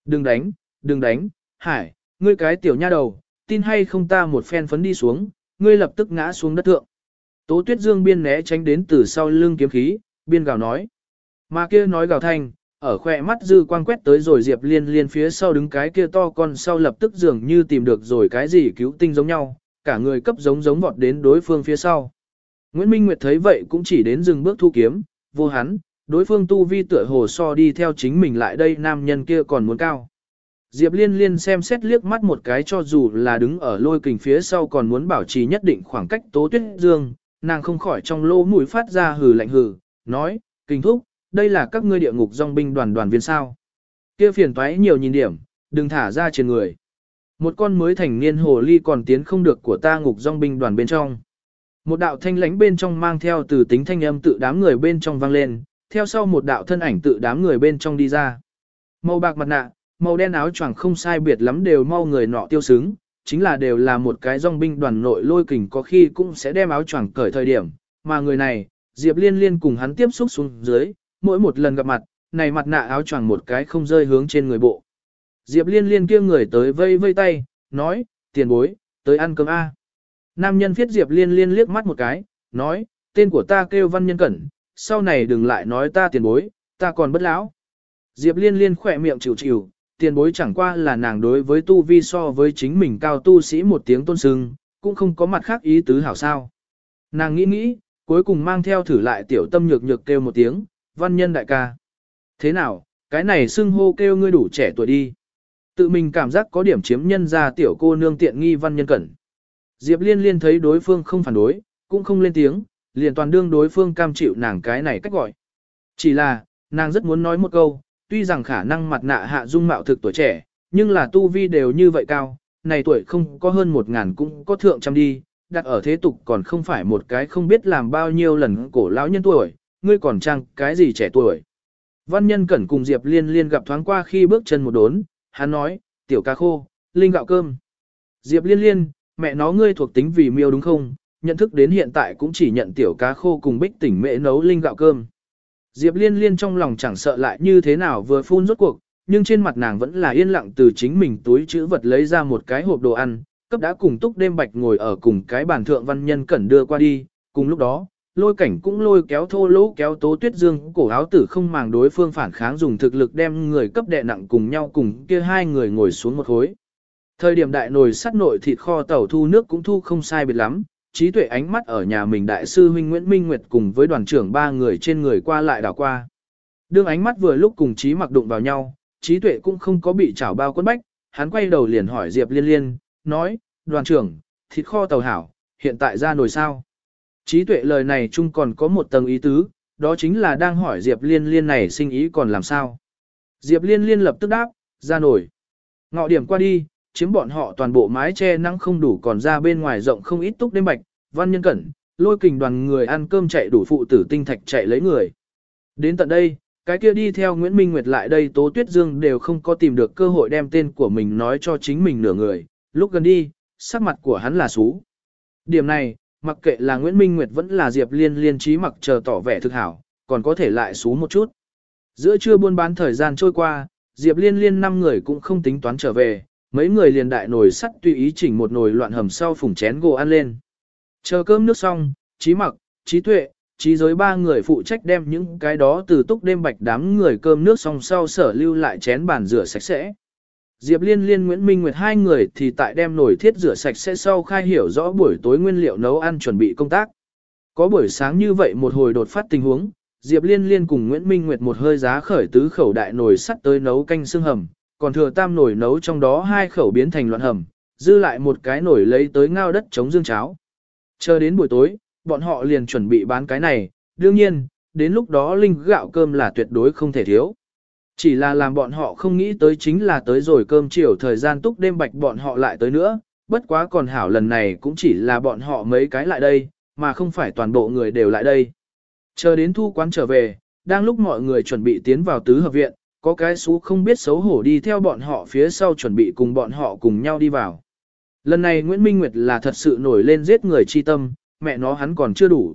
[SPEAKER 1] Đừng đánh, đừng đánh, hải, ngươi cái tiểu nha đầu, tin hay không ta một phen phấn đi xuống, ngươi lập tức ngã xuống đất thượng. Tố tuyết dương biên né tránh đến từ sau lưng kiếm khí, biên gào nói. Mà kia nói gào thanh, ở khoe mắt dư quang quét tới rồi Diệp Liên Liên phía sau đứng cái kia to con sau lập tức dường như tìm được rồi cái gì cứu tinh giống nhau, cả người cấp giống giống vọt đến đối phương phía sau. Nguyễn Minh Nguyệt thấy vậy cũng chỉ đến dừng bước thu kiếm, vô hắn, đối phương tu vi tựa hồ so đi theo chính mình lại đây nam nhân kia còn muốn cao. Diệp Liên Liên xem xét liếc mắt một cái cho dù là đứng ở lôi kình phía sau còn muốn bảo trì nhất định khoảng cách tố tuyết dương, nàng không khỏi trong lỗ mũi phát ra hừ lạnh hừ, nói, kình thúc, đây là các ngươi địa ngục dòng binh đoàn đoàn viên sao. Kia phiền toái nhiều nhìn điểm, đừng thả ra trên người. Một con mới thành niên hồ ly còn tiến không được của ta ngục dòng binh đoàn bên trong. Một đạo thanh lãnh bên trong mang theo từ tính thanh âm tự đám người bên trong vang lên, theo sau một đạo thân ảnh tự đám người bên trong đi ra. Màu bạc mặt nạ, màu đen áo choàng không sai biệt lắm đều mau người nọ tiêu xứng, chính là đều là một cái dòng binh đoàn nội lôi kình có khi cũng sẽ đem áo choàng cởi thời điểm, mà người này, Diệp Liên Liên cùng hắn tiếp xúc xuống dưới, mỗi một lần gặp mặt, này mặt nạ áo choàng một cái không rơi hướng trên người bộ. Diệp Liên Liên kia người tới vây vây tay, nói, tiền bối, tới ăn cơm A. Nam nhân viết Diệp Liên Liên liếc mắt một cái, nói, tên của ta kêu Văn Nhân Cẩn, sau này đừng lại nói ta tiền bối, ta còn bất lão. Diệp Liên Liên khỏe miệng chịu chịu, tiền bối chẳng qua là nàng đối với tu vi so với chính mình cao tu sĩ một tiếng tôn sưng, cũng không có mặt khác ý tứ hảo sao. Nàng nghĩ nghĩ, cuối cùng mang theo thử lại tiểu tâm nhược nhược kêu một tiếng, văn nhân đại ca. Thế nào, cái này xưng hô kêu ngươi đủ trẻ tuổi đi. Tự mình cảm giác có điểm chiếm nhân ra tiểu cô nương tiện nghi văn nhân cẩn. Diệp liên liên thấy đối phương không phản đối, cũng không lên tiếng, liền toàn đương đối phương cam chịu nàng cái này cách gọi. Chỉ là, nàng rất muốn nói một câu, tuy rằng khả năng mặt nạ hạ dung mạo thực tuổi trẻ, nhưng là tu vi đều như vậy cao, này tuổi không có hơn một ngàn cũng có thượng trăm đi, đặt ở thế tục còn không phải một cái không biết làm bao nhiêu lần cổ lão nhân tuổi, ngươi còn trang cái gì trẻ tuổi. Văn nhân cẩn cùng Diệp Liên Liên gặp thoáng qua khi bước chân một đốn, hắn nói, tiểu ca khô, linh gạo cơm. Diệp Liên Liên, mẹ nó ngươi thuộc tính vì miêu đúng không, nhận thức đến hiện tại cũng chỉ nhận tiểu cá khô cùng bích tỉnh mẹ nấu linh gạo cơm. Diệp liên liên trong lòng chẳng sợ lại như thế nào vừa phun rốt cuộc, nhưng trên mặt nàng vẫn là yên lặng từ chính mình túi chữ vật lấy ra một cái hộp đồ ăn, cấp đã cùng túc đêm bạch ngồi ở cùng cái bàn thượng văn nhân cẩn đưa qua đi, cùng lúc đó, lôi cảnh cũng lôi kéo thô lỗ kéo tố tuyết dương cổ áo tử không màng đối phương phản kháng dùng thực lực đem người cấp đệ nặng cùng nhau cùng kia hai người ngồi xuống một khối. Thời điểm đại nồi sắt nội thịt kho tàu thu nước cũng thu không sai biệt lắm, trí tuệ ánh mắt ở nhà mình đại sư huynh Nguyễn Minh Nguyệt cùng với đoàn trưởng ba người trên người qua lại đảo qua. Đương ánh mắt vừa lúc cùng trí mặc đụng vào nhau, trí tuệ cũng không có bị chảo bao quấn bách, hắn quay đầu liền hỏi Diệp Liên Liên, nói, đoàn trưởng, thịt kho tàu hảo, hiện tại ra nồi sao. Trí tuệ lời này chung còn có một tầng ý tứ, đó chính là đang hỏi Diệp Liên Liên này sinh ý còn làm sao. Diệp Liên Liên lập tức đáp, ra nổi, Ngọ điểm qua đi, chiếm bọn họ toàn bộ mái che nắng không đủ còn ra bên ngoài rộng không ít túc đêm bạch, văn nhân cẩn, lôi kình đoàn người ăn cơm chạy đủ phụ tử tinh thạch chạy lấy người. Đến tận đây, cái kia đi theo Nguyễn Minh Nguyệt lại đây Tố Tuyết Dương đều không có tìm được cơ hội đem tên của mình nói cho chính mình nửa người, lúc gần đi, sắc mặt của hắn là xú. Điểm này, mặc kệ là Nguyễn Minh Nguyệt vẫn là Diệp Liên liên trí mặc chờ tỏ vẻ thực hảo, còn có thể lại xuống một chút. Giữa trưa buôn bán thời gian trôi qua, Diệp Liên liên năm người cũng không tính toán trở về, mấy người liền đại nồi sắt tùy ý chỉnh một nồi loạn hầm sau phùng chén gỗ ăn lên. Chờ cơm nước xong, trí mặc, trí tuệ, trí giới ba người phụ trách đem những cái đó từ túc đêm bạch đám người cơm nước xong sau sở lưu lại chén bàn rửa sạch sẽ. Diệp Liên Liên Nguyễn Minh Nguyệt hai người thì tại đem nồi thiết rửa sạch sẽ sau khai hiểu rõ buổi tối nguyên liệu nấu ăn chuẩn bị công tác. Có buổi sáng như vậy một hồi đột phát tình huống, Diệp Liên Liên cùng Nguyễn Minh Nguyệt một hơi giá khởi tứ khẩu đại nồi sắt tới nấu canh xương hầm, còn thừa tam nồi nấu trong đó hai khẩu biến thành loạn hầm, dư lại một cái nồi lấy tới ngao đất chống dương cháo. Chờ đến buổi tối, bọn họ liền chuẩn bị bán cái này, đương nhiên, đến lúc đó linh gạo cơm là tuyệt đối không thể thiếu. Chỉ là làm bọn họ không nghĩ tới chính là tới rồi cơm chiều thời gian túc đêm bạch bọn họ lại tới nữa, bất quá còn hảo lần này cũng chỉ là bọn họ mấy cái lại đây, mà không phải toàn bộ người đều lại đây. Chờ đến thu quán trở về, đang lúc mọi người chuẩn bị tiến vào tứ hợp viện, có cái xú không biết xấu hổ đi theo bọn họ phía sau chuẩn bị cùng bọn họ cùng nhau đi vào. Lần này Nguyễn Minh Nguyệt là thật sự nổi lên giết người chi tâm, mẹ nó hắn còn chưa đủ.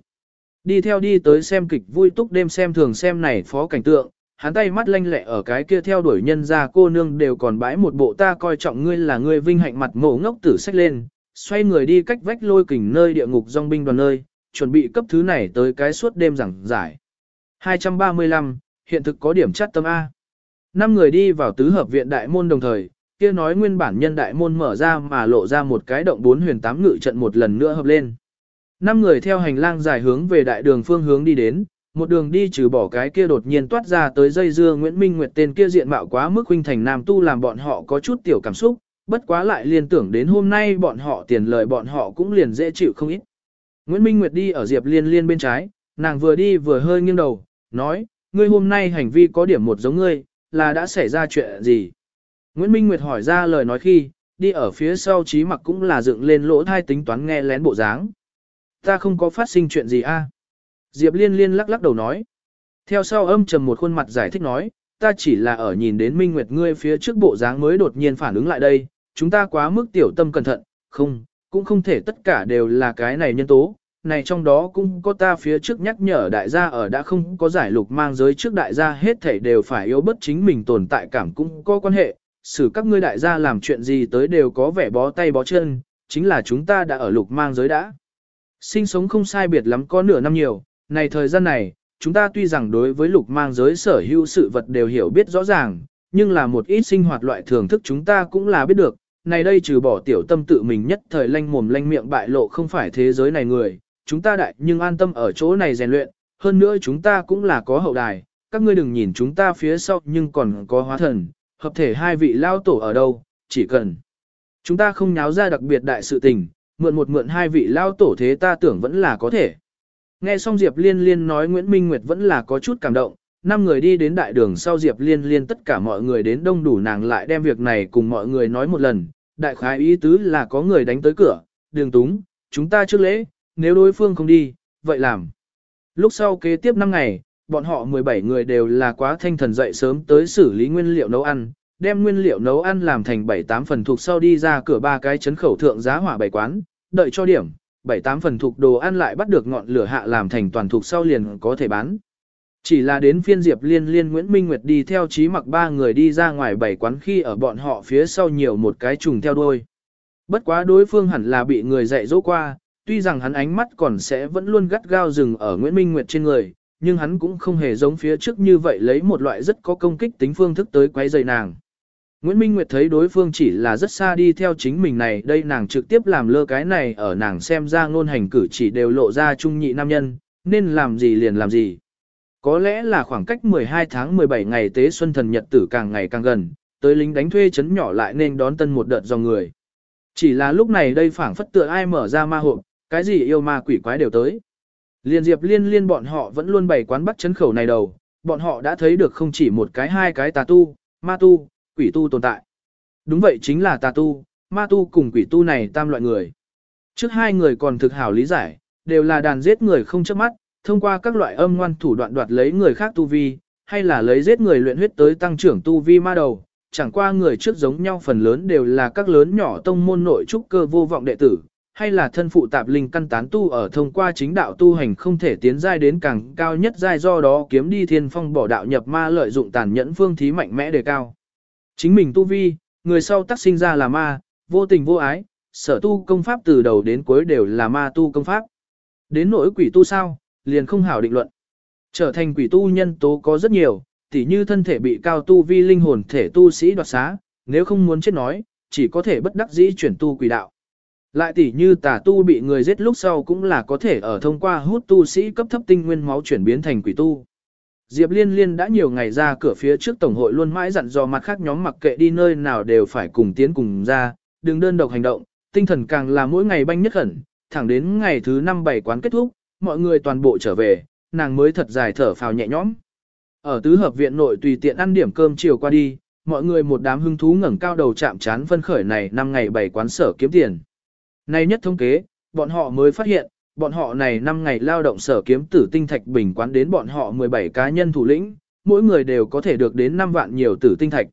[SPEAKER 1] Đi theo đi tới xem kịch vui túc đêm xem thường xem này phó cảnh tượng, hắn tay mắt lanh lẹ ở cái kia theo đuổi nhân ra cô nương đều còn bãi một bộ ta coi trọng ngươi là ngươi vinh hạnh mặt ngộ ngốc tử sách lên, xoay người đi cách vách lôi kình nơi địa ngục dòng binh đoàn nơi, chuẩn bị cấp thứ này tới cái suốt đêm giảng giải. 235, hiện thực có điểm chắt tâm A. Năm người đi vào tứ hợp viện đại môn đồng thời, kia nói nguyên bản nhân đại môn mở ra mà lộ ra một cái động bốn huyền tám ngự trận một lần nữa hợp lên. Năm người theo hành lang dài hướng về đại đường phương hướng đi đến, một đường đi trừ bỏ cái kia đột nhiên toát ra tới dây dưa Nguyễn Minh Nguyệt tên kia diện mạo quá mức huynh thành nam tu làm bọn họ có chút tiểu cảm xúc, bất quá lại liên tưởng đến hôm nay bọn họ tiền lời bọn họ cũng liền dễ chịu không ít. Nguyễn Minh Nguyệt đi ở Diệp Liên Liên bên trái, nàng vừa đi vừa hơi nghiêng đầu, nói, ngươi hôm nay hành vi có điểm một giống ngươi, là đã xảy ra chuyện gì? Nguyễn Minh Nguyệt hỏi ra lời nói khi, đi ở phía sau trí mặc cũng là dựng lên lỗ thai tính toán nghe lén bộ dáng. Ta không có phát sinh chuyện gì a. Diệp Liên Liên lắc lắc đầu nói. Theo sau âm trầm một khuôn mặt giải thích nói, ta chỉ là ở nhìn đến Minh Nguyệt ngươi phía trước bộ dáng mới đột nhiên phản ứng lại đây, chúng ta quá mức tiểu tâm cẩn thận, không, cũng không thể tất cả đều là cái này nhân tố, này trong đó cũng có ta phía trước nhắc nhở đại gia ở đã không có giải lục mang giới trước đại gia hết thảy đều phải yếu bất chính mình tồn tại cảm cũng có quan hệ, xử các ngươi đại gia làm chuyện gì tới đều có vẻ bó tay bó chân, chính là chúng ta đã ở lục mang giới đã. Sinh sống không sai biệt lắm có nửa năm nhiều, này thời gian này, chúng ta tuy rằng đối với lục mang giới sở hữu sự vật đều hiểu biết rõ ràng, nhưng là một ít sinh hoạt loại thưởng thức chúng ta cũng là biết được, này đây trừ bỏ tiểu tâm tự mình nhất thời lanh mồm lanh miệng bại lộ không phải thế giới này người, chúng ta đại nhưng an tâm ở chỗ này rèn luyện, hơn nữa chúng ta cũng là có hậu đài, các ngươi đừng nhìn chúng ta phía sau nhưng còn có hóa thần, hợp thể hai vị lao tổ ở đâu, chỉ cần chúng ta không nháo ra đặc biệt đại sự tình, mượn một mượn hai vị lao tổ thế ta tưởng vẫn là có thể. Nghe xong Diệp Liên Liên nói Nguyễn Minh Nguyệt vẫn là có chút cảm động, năm người đi đến đại đường sau Diệp Liên Liên tất cả mọi người đến đông đủ nàng lại đem việc này cùng mọi người nói một lần, đại khái ý tứ là có người đánh tới cửa, đường túng, chúng ta trước lễ, nếu đối phương không đi, vậy làm. Lúc sau kế tiếp 5 ngày, bọn họ 17 người đều là quá thanh thần dậy sớm tới xử lý nguyên liệu nấu ăn, đem nguyên liệu nấu ăn làm thành 7-8 phần thuộc sau đi ra cửa ba cái chấn khẩu thượng giá hỏa bảy quán, đợi cho điểm, 7-8 phần thuộc đồ ăn lại bắt được ngọn lửa hạ làm thành toàn thuộc sau liền có thể bán. Chỉ là đến phiên Diệp Liên Liên Nguyễn Minh Nguyệt đi theo trí mặc ba người đi ra ngoài bảy quán khi ở bọn họ phía sau nhiều một cái trùng theo đuôi. Bất quá đối phương hẳn là bị người dạy dỗ qua, tuy rằng hắn ánh mắt còn sẽ vẫn luôn gắt gao dừng ở Nguyễn Minh Nguyệt trên người, nhưng hắn cũng không hề giống phía trước như vậy lấy một loại rất có công kích tính phương thức tới quấy rầy nàng. Nguyễn Minh Nguyệt thấy đối phương chỉ là rất xa đi theo chính mình này, đây nàng trực tiếp làm lơ cái này ở nàng xem ra ngôn hành cử chỉ đều lộ ra trung nhị nam nhân, nên làm gì liền làm gì. Có lẽ là khoảng cách 12 tháng 17 ngày tế xuân thần nhật tử càng ngày càng gần, tới lính đánh thuê chấn nhỏ lại nên đón tân một đợt dòng người. Chỉ là lúc này đây phảng phất tựa ai mở ra ma hộp, cái gì yêu ma quỷ quái đều tới. Liên diệp liên liên bọn họ vẫn luôn bày quán bắt chấn khẩu này đầu, bọn họ đã thấy được không chỉ một cái hai cái tà tu, ma tu, quỷ tu tồn tại. Đúng vậy chính là tà tu, ma tu cùng quỷ tu này tam loại người. Trước hai người còn thực hảo lý giải, đều là đàn giết người không chớp mắt, thông qua các loại âm ngoan thủ đoạn đoạt lấy người khác tu vi, hay là lấy giết người luyện huyết tới tăng trưởng tu vi ma đầu. Chẳng qua người trước giống nhau phần lớn đều là các lớn nhỏ tông môn nội trúc cơ vô vọng đệ tử, hay là thân phụ tạp linh căn tán tu ở thông qua chính đạo tu hành không thể tiến giai đến càng cao nhất giai do đó kiếm đi thiên phong bỏ đạo nhập ma lợi dụng tàn nhẫn phương thí mạnh mẽ đề cao. Chính mình tu vi, người sau tác sinh ra là ma, vô tình vô ái, sở tu công pháp từ đầu đến cuối đều là ma tu công pháp. Đến nỗi quỷ tu sao, liền không hảo định luận. Trở thành quỷ tu nhân tố có rất nhiều, tỉ như thân thể bị cao tu vi linh hồn thể tu sĩ đoạt xá, nếu không muốn chết nói, chỉ có thể bất đắc dĩ chuyển tu quỷ đạo. Lại tỉ như tà tu bị người giết lúc sau cũng là có thể ở thông qua hút tu sĩ cấp thấp tinh nguyên máu chuyển biến thành quỷ tu. Diệp Liên Liên đã nhiều ngày ra cửa phía trước Tổng hội luôn mãi dặn dò mặt khác nhóm mặc kệ đi nơi nào đều phải cùng tiến cùng ra, đừng đơn độc hành động, tinh thần càng là mỗi ngày banh nhất khẩn, thẳng đến ngày thứ năm bảy quán kết thúc, mọi người toàn bộ trở về, nàng mới thật dài thở phào nhẹ nhõm. Ở tứ hợp viện nội tùy tiện ăn điểm cơm chiều qua đi, mọi người một đám hưng thú ngẩng cao đầu chạm chán phân khởi này năm ngày bảy quán sở kiếm tiền. Nay nhất thống kế, bọn họ mới phát hiện, bọn họ này 5 ngày lao động sở kiếm tử tinh thạch bình quán đến bọn họ 17 cá nhân thủ lĩnh, mỗi người đều có thể được đến 5 vạn nhiều tử tinh thạch.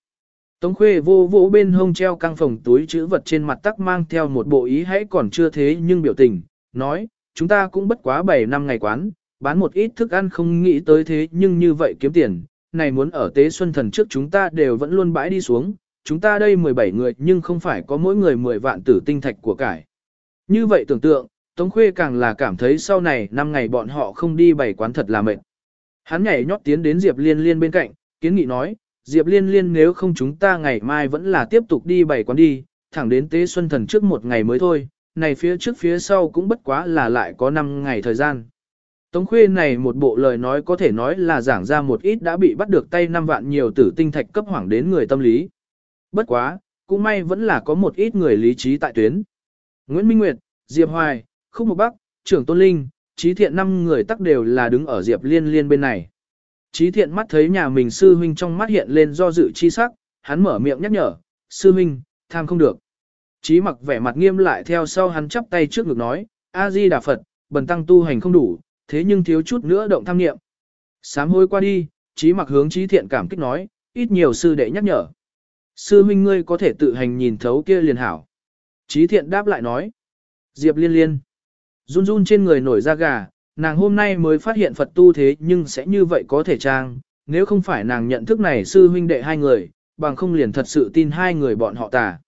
[SPEAKER 1] Tống khuê vô vỗ bên hông treo căng phòng túi chữ vật trên mặt tắc mang theo một bộ ý hãy còn chưa thế nhưng biểu tình, nói, chúng ta cũng bất quá 7 năm ngày quán, bán một ít thức ăn không nghĩ tới thế nhưng như vậy kiếm tiền, này muốn ở tế xuân thần trước chúng ta đều vẫn luôn bãi đi xuống, chúng ta đây 17 người nhưng không phải có mỗi người 10 vạn tử tinh thạch của cải. Như vậy tưởng tượng, Tống Khuê càng là cảm thấy sau này 5 ngày bọn họ không đi bày quán thật là mệt. Hắn nhảy nhót tiến đến Diệp Liên Liên bên cạnh, kiến nghị nói, Diệp Liên Liên nếu không chúng ta ngày mai vẫn là tiếp tục đi bày quán đi, thẳng đến tế xuân thần trước một ngày mới thôi, này phía trước phía sau cũng bất quá là lại có 5 ngày thời gian. Tống khuê này một bộ lời nói có thể nói là giảng ra một ít đã bị bắt được tay năm vạn nhiều tử tinh thạch cấp hoảng đến người tâm lý. Bất quá, cũng may vẫn là có một ít người lý trí tại tuyến. Nguyễn Minh Nguyệt, Diệp Hoài, Khúc một Bắc, Trưởng Tôn Linh, Trí Thiện năm người tắc đều là đứng ở Diệp Liên Liên bên này. Trí Thiện mắt thấy nhà mình sư huynh trong mắt hiện lên do dự chi sắc, hắn mở miệng nhắc nhở, sư huynh, tham không được. Trí mặc vẻ mặt nghiêm lại theo sau hắn chắp tay trước ngực nói, A-di Đà Phật, bần tăng tu hành không đủ, thế nhưng thiếu chút nữa động tham nghiệm. Sám hối qua đi, trí mặc hướng trí thiện cảm kích nói, ít nhiều sư đệ nhắc nhở. Sư huynh ngươi có thể tự hành nhìn thấu kia liền hảo. Trí thiện đáp lại nói. Diệp liên liên. Run run trên người nổi da gà, nàng hôm nay mới phát hiện Phật tu thế nhưng sẽ như vậy có thể trang, nếu không phải nàng nhận thức này sư huynh đệ hai người, bằng không liền thật sự tin hai người bọn họ tà.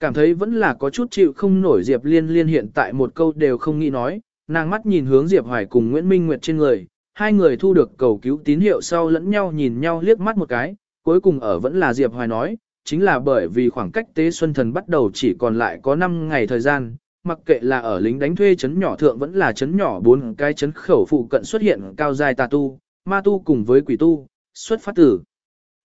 [SPEAKER 1] Cảm thấy vẫn là có chút chịu không nổi Diệp liên liên hiện tại một câu đều không nghĩ nói, nàng mắt nhìn hướng Diệp Hoài cùng Nguyễn Minh Nguyệt trên người, hai người thu được cầu cứu tín hiệu sau lẫn nhau nhìn nhau liếc mắt một cái, cuối cùng ở vẫn là Diệp Hoài nói, chính là bởi vì khoảng cách tế xuân thần bắt đầu chỉ còn lại có 5 ngày thời gian, mặc kệ là ở lính đánh thuê chấn nhỏ thượng vẫn là chấn nhỏ bốn cái chấn khẩu phụ cận xuất hiện cao dài tà tu, ma tu cùng với quỷ tu, xuất phát tử.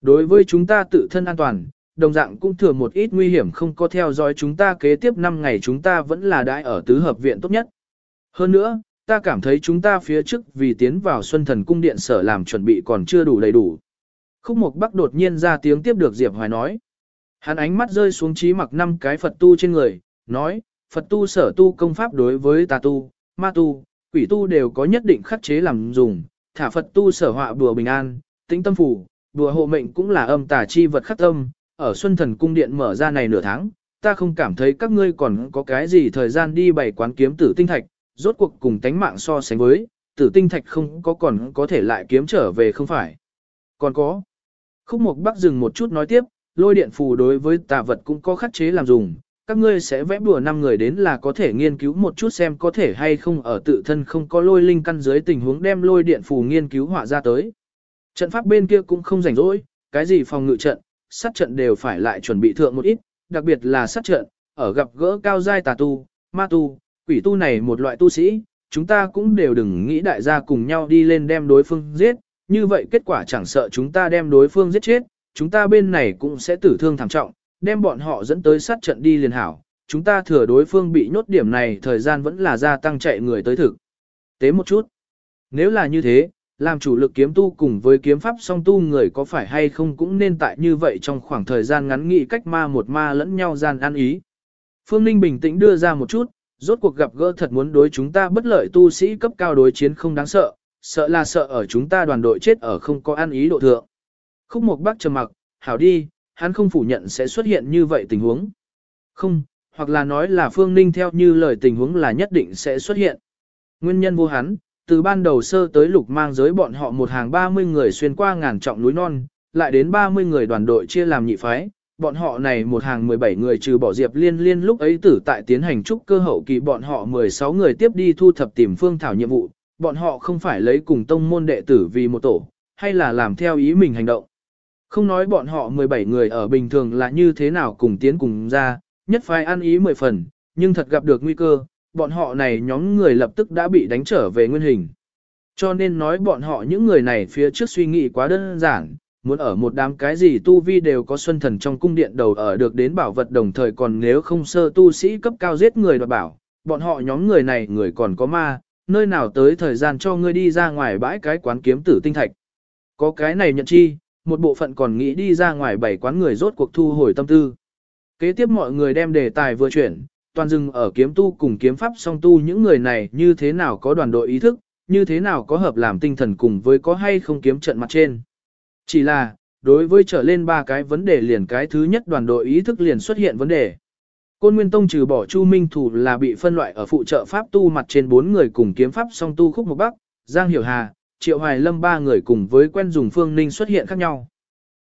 [SPEAKER 1] Đối với chúng ta tự thân an toàn, đồng dạng cũng thừa một ít nguy hiểm không có theo dõi chúng ta kế tiếp 5 ngày chúng ta vẫn là đãi ở tứ hợp viện tốt nhất. Hơn nữa, ta cảm thấy chúng ta phía trước vì tiến vào Xuân Thần Cung Điện sở làm chuẩn bị còn chưa đủ đầy đủ. Khúc Mộc Bắc đột nhiên ra tiếng tiếp được Diệp Hoài nói. Hắn ánh mắt rơi xuống trí mặc năm cái Phật tu trên người, nói, Phật tu sở tu công pháp đối với tà tu, ma tu, quỷ tu đều có nhất định khắc chế làm dùng, thả Phật tu sở họa bùa bình an, tĩnh tâm phủ, bùa hộ mệnh cũng là âm tà chi vật khắc tâm, ở Xuân Thần Cung Điện mở ra này nửa tháng, ta không cảm thấy các ngươi còn có cái gì thời gian đi bày quán kiếm tử tinh thạch, rốt cuộc cùng tánh mạng so sánh với, tử tinh thạch không có còn có thể lại kiếm trở về không phải. Còn có. Khúc Mộc Bắc dừng một chút nói tiếp, lôi điện phù đối với tà vật cũng có khắc chế làm dùng, các ngươi sẽ vẽ bùa năm người đến là có thể nghiên cứu một chút xem có thể hay không ở tự thân không có lôi linh căn dưới tình huống đem lôi điện phù nghiên cứu họa ra tới. Trận pháp bên kia cũng không rảnh rỗi, cái gì phòng ngự trận, sát trận đều phải lại chuẩn bị thượng một ít, đặc biệt là sát trận, ở gặp gỡ cao giai tà tu, ma tu, quỷ tu này một loại tu sĩ, chúng ta cũng đều đừng nghĩ đại gia cùng nhau đi lên đem đối phương giết, như vậy kết quả chẳng sợ chúng ta đem đối phương giết chết, chúng ta bên này cũng sẽ tử thương thảm trọng, đem bọn họ dẫn tới sát trận đi liền hảo, chúng ta thừa đối phương bị nhốt điểm này thời gian vẫn là gia tăng chạy người tới thực. Tế một chút. Nếu là như thế, làm chủ lực kiếm tu cùng với kiếm pháp song tu người có phải hay không cũng nên tại như vậy trong khoảng thời gian ngắn nghị cách ma một ma lẫn nhau gian ăn ý. Phương Ninh bình tĩnh đưa ra một chút, rốt cuộc gặp gỡ thật muốn đối chúng ta bất lợi tu sĩ cấp cao đối chiến không đáng sợ, sợ là sợ ở chúng ta đoàn đội chết ở không có ăn ý độ thượng. Khúc Mộc Bắc trầm mặc, hảo đi, hắn không phủ nhận sẽ xuất hiện như vậy tình huống. Không, hoặc là nói là Phương Ninh theo như lời tình huống là nhất định sẽ xuất hiện. Nguyên nhân vô hắn, từ ban đầu sơ tới lục mang giới bọn họ một hàng 30 người xuyên qua ngàn trọng núi non, lại đến 30 người đoàn đội chia làm nhị phái, bọn họ này một hàng 17 người trừ bỏ Diệp Liên Liên lúc ấy tử tại tiến hành trúc cơ hậu kỳ bọn họ 16 người tiếp đi thu thập tìm phương thảo nhiệm vụ, bọn họ không phải lấy cùng tông môn đệ tử vì một tổ, hay là làm theo ý mình hành động. Không nói bọn họ 17 người ở bình thường là như thế nào cùng tiến cùng ra, nhất phải ăn ý 10 phần, nhưng thật gặp được nguy cơ, bọn họ này nhóm người lập tức đã bị đánh trở về nguyên hình. Cho nên nói bọn họ những người này phía trước suy nghĩ quá đơn giản, muốn ở một đám cái gì tu vi đều có xuân thần trong cung điện đầu ở được đến bảo vật đồng thời còn nếu không sơ tu sĩ cấp cao giết người đoạt bảo, bọn họ nhóm người này người còn có ma, nơi nào tới thời gian cho ngươi đi ra ngoài bãi cái quán kiếm tử tinh thạch. Có cái này nhận chi, một bộ phận còn nghĩ đi ra ngoài bảy quán người rốt cuộc thu hồi tâm tư. Kế tiếp mọi người đem đề tài vừa chuyển, toàn dừng ở kiếm tu cùng kiếm pháp song tu những người này như thế nào có đoàn đội ý thức, như thế nào có hợp làm tinh thần cùng với có hay không kiếm trận mặt trên. Chỉ là, đối với trở lên ba cái vấn đề liền cái thứ nhất đoàn đội ý thức liền xuất hiện vấn đề. Côn Nguyên Tông trừ bỏ Chu Minh Thủ là bị phân loại ở phụ trợ pháp tu mặt trên bốn người cùng kiếm pháp song tu khúc một bắc, Giang Hiểu Hà, Triệu Hoài Lâm ba người cùng với quen dùng Phương Ninh xuất hiện khác nhau.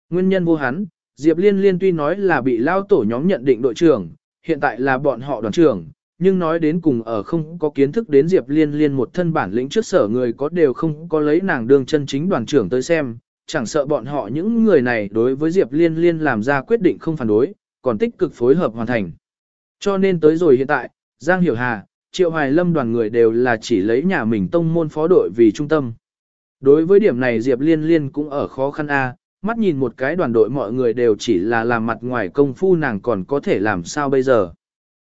[SPEAKER 1] Nguyên nhân vô hắn, Diệp Liên Liên tuy nói là bị lao tổ nhóm nhận định đội trưởng, hiện tại là bọn họ đoàn trưởng, nhưng nói đến cùng ở không có kiến thức đến Diệp Liên Liên một thân bản lĩnh trước sở người có đều không có lấy nàng đương chân chính đoàn trưởng tới xem, chẳng sợ bọn họ những người này đối với Diệp Liên Liên làm ra quyết định không phản đối, còn tích cực phối hợp hoàn thành. Cho nên tới rồi hiện tại, Giang Hiểu Hà, Triệu Hoài Lâm đoàn người đều là chỉ lấy nhà mình tông môn phó đội vì trung tâm. Đối với điểm này Diệp Liên Liên cũng ở khó khăn A, mắt nhìn một cái đoàn đội mọi người đều chỉ là làm mặt ngoài công phu nàng còn có thể làm sao bây giờ.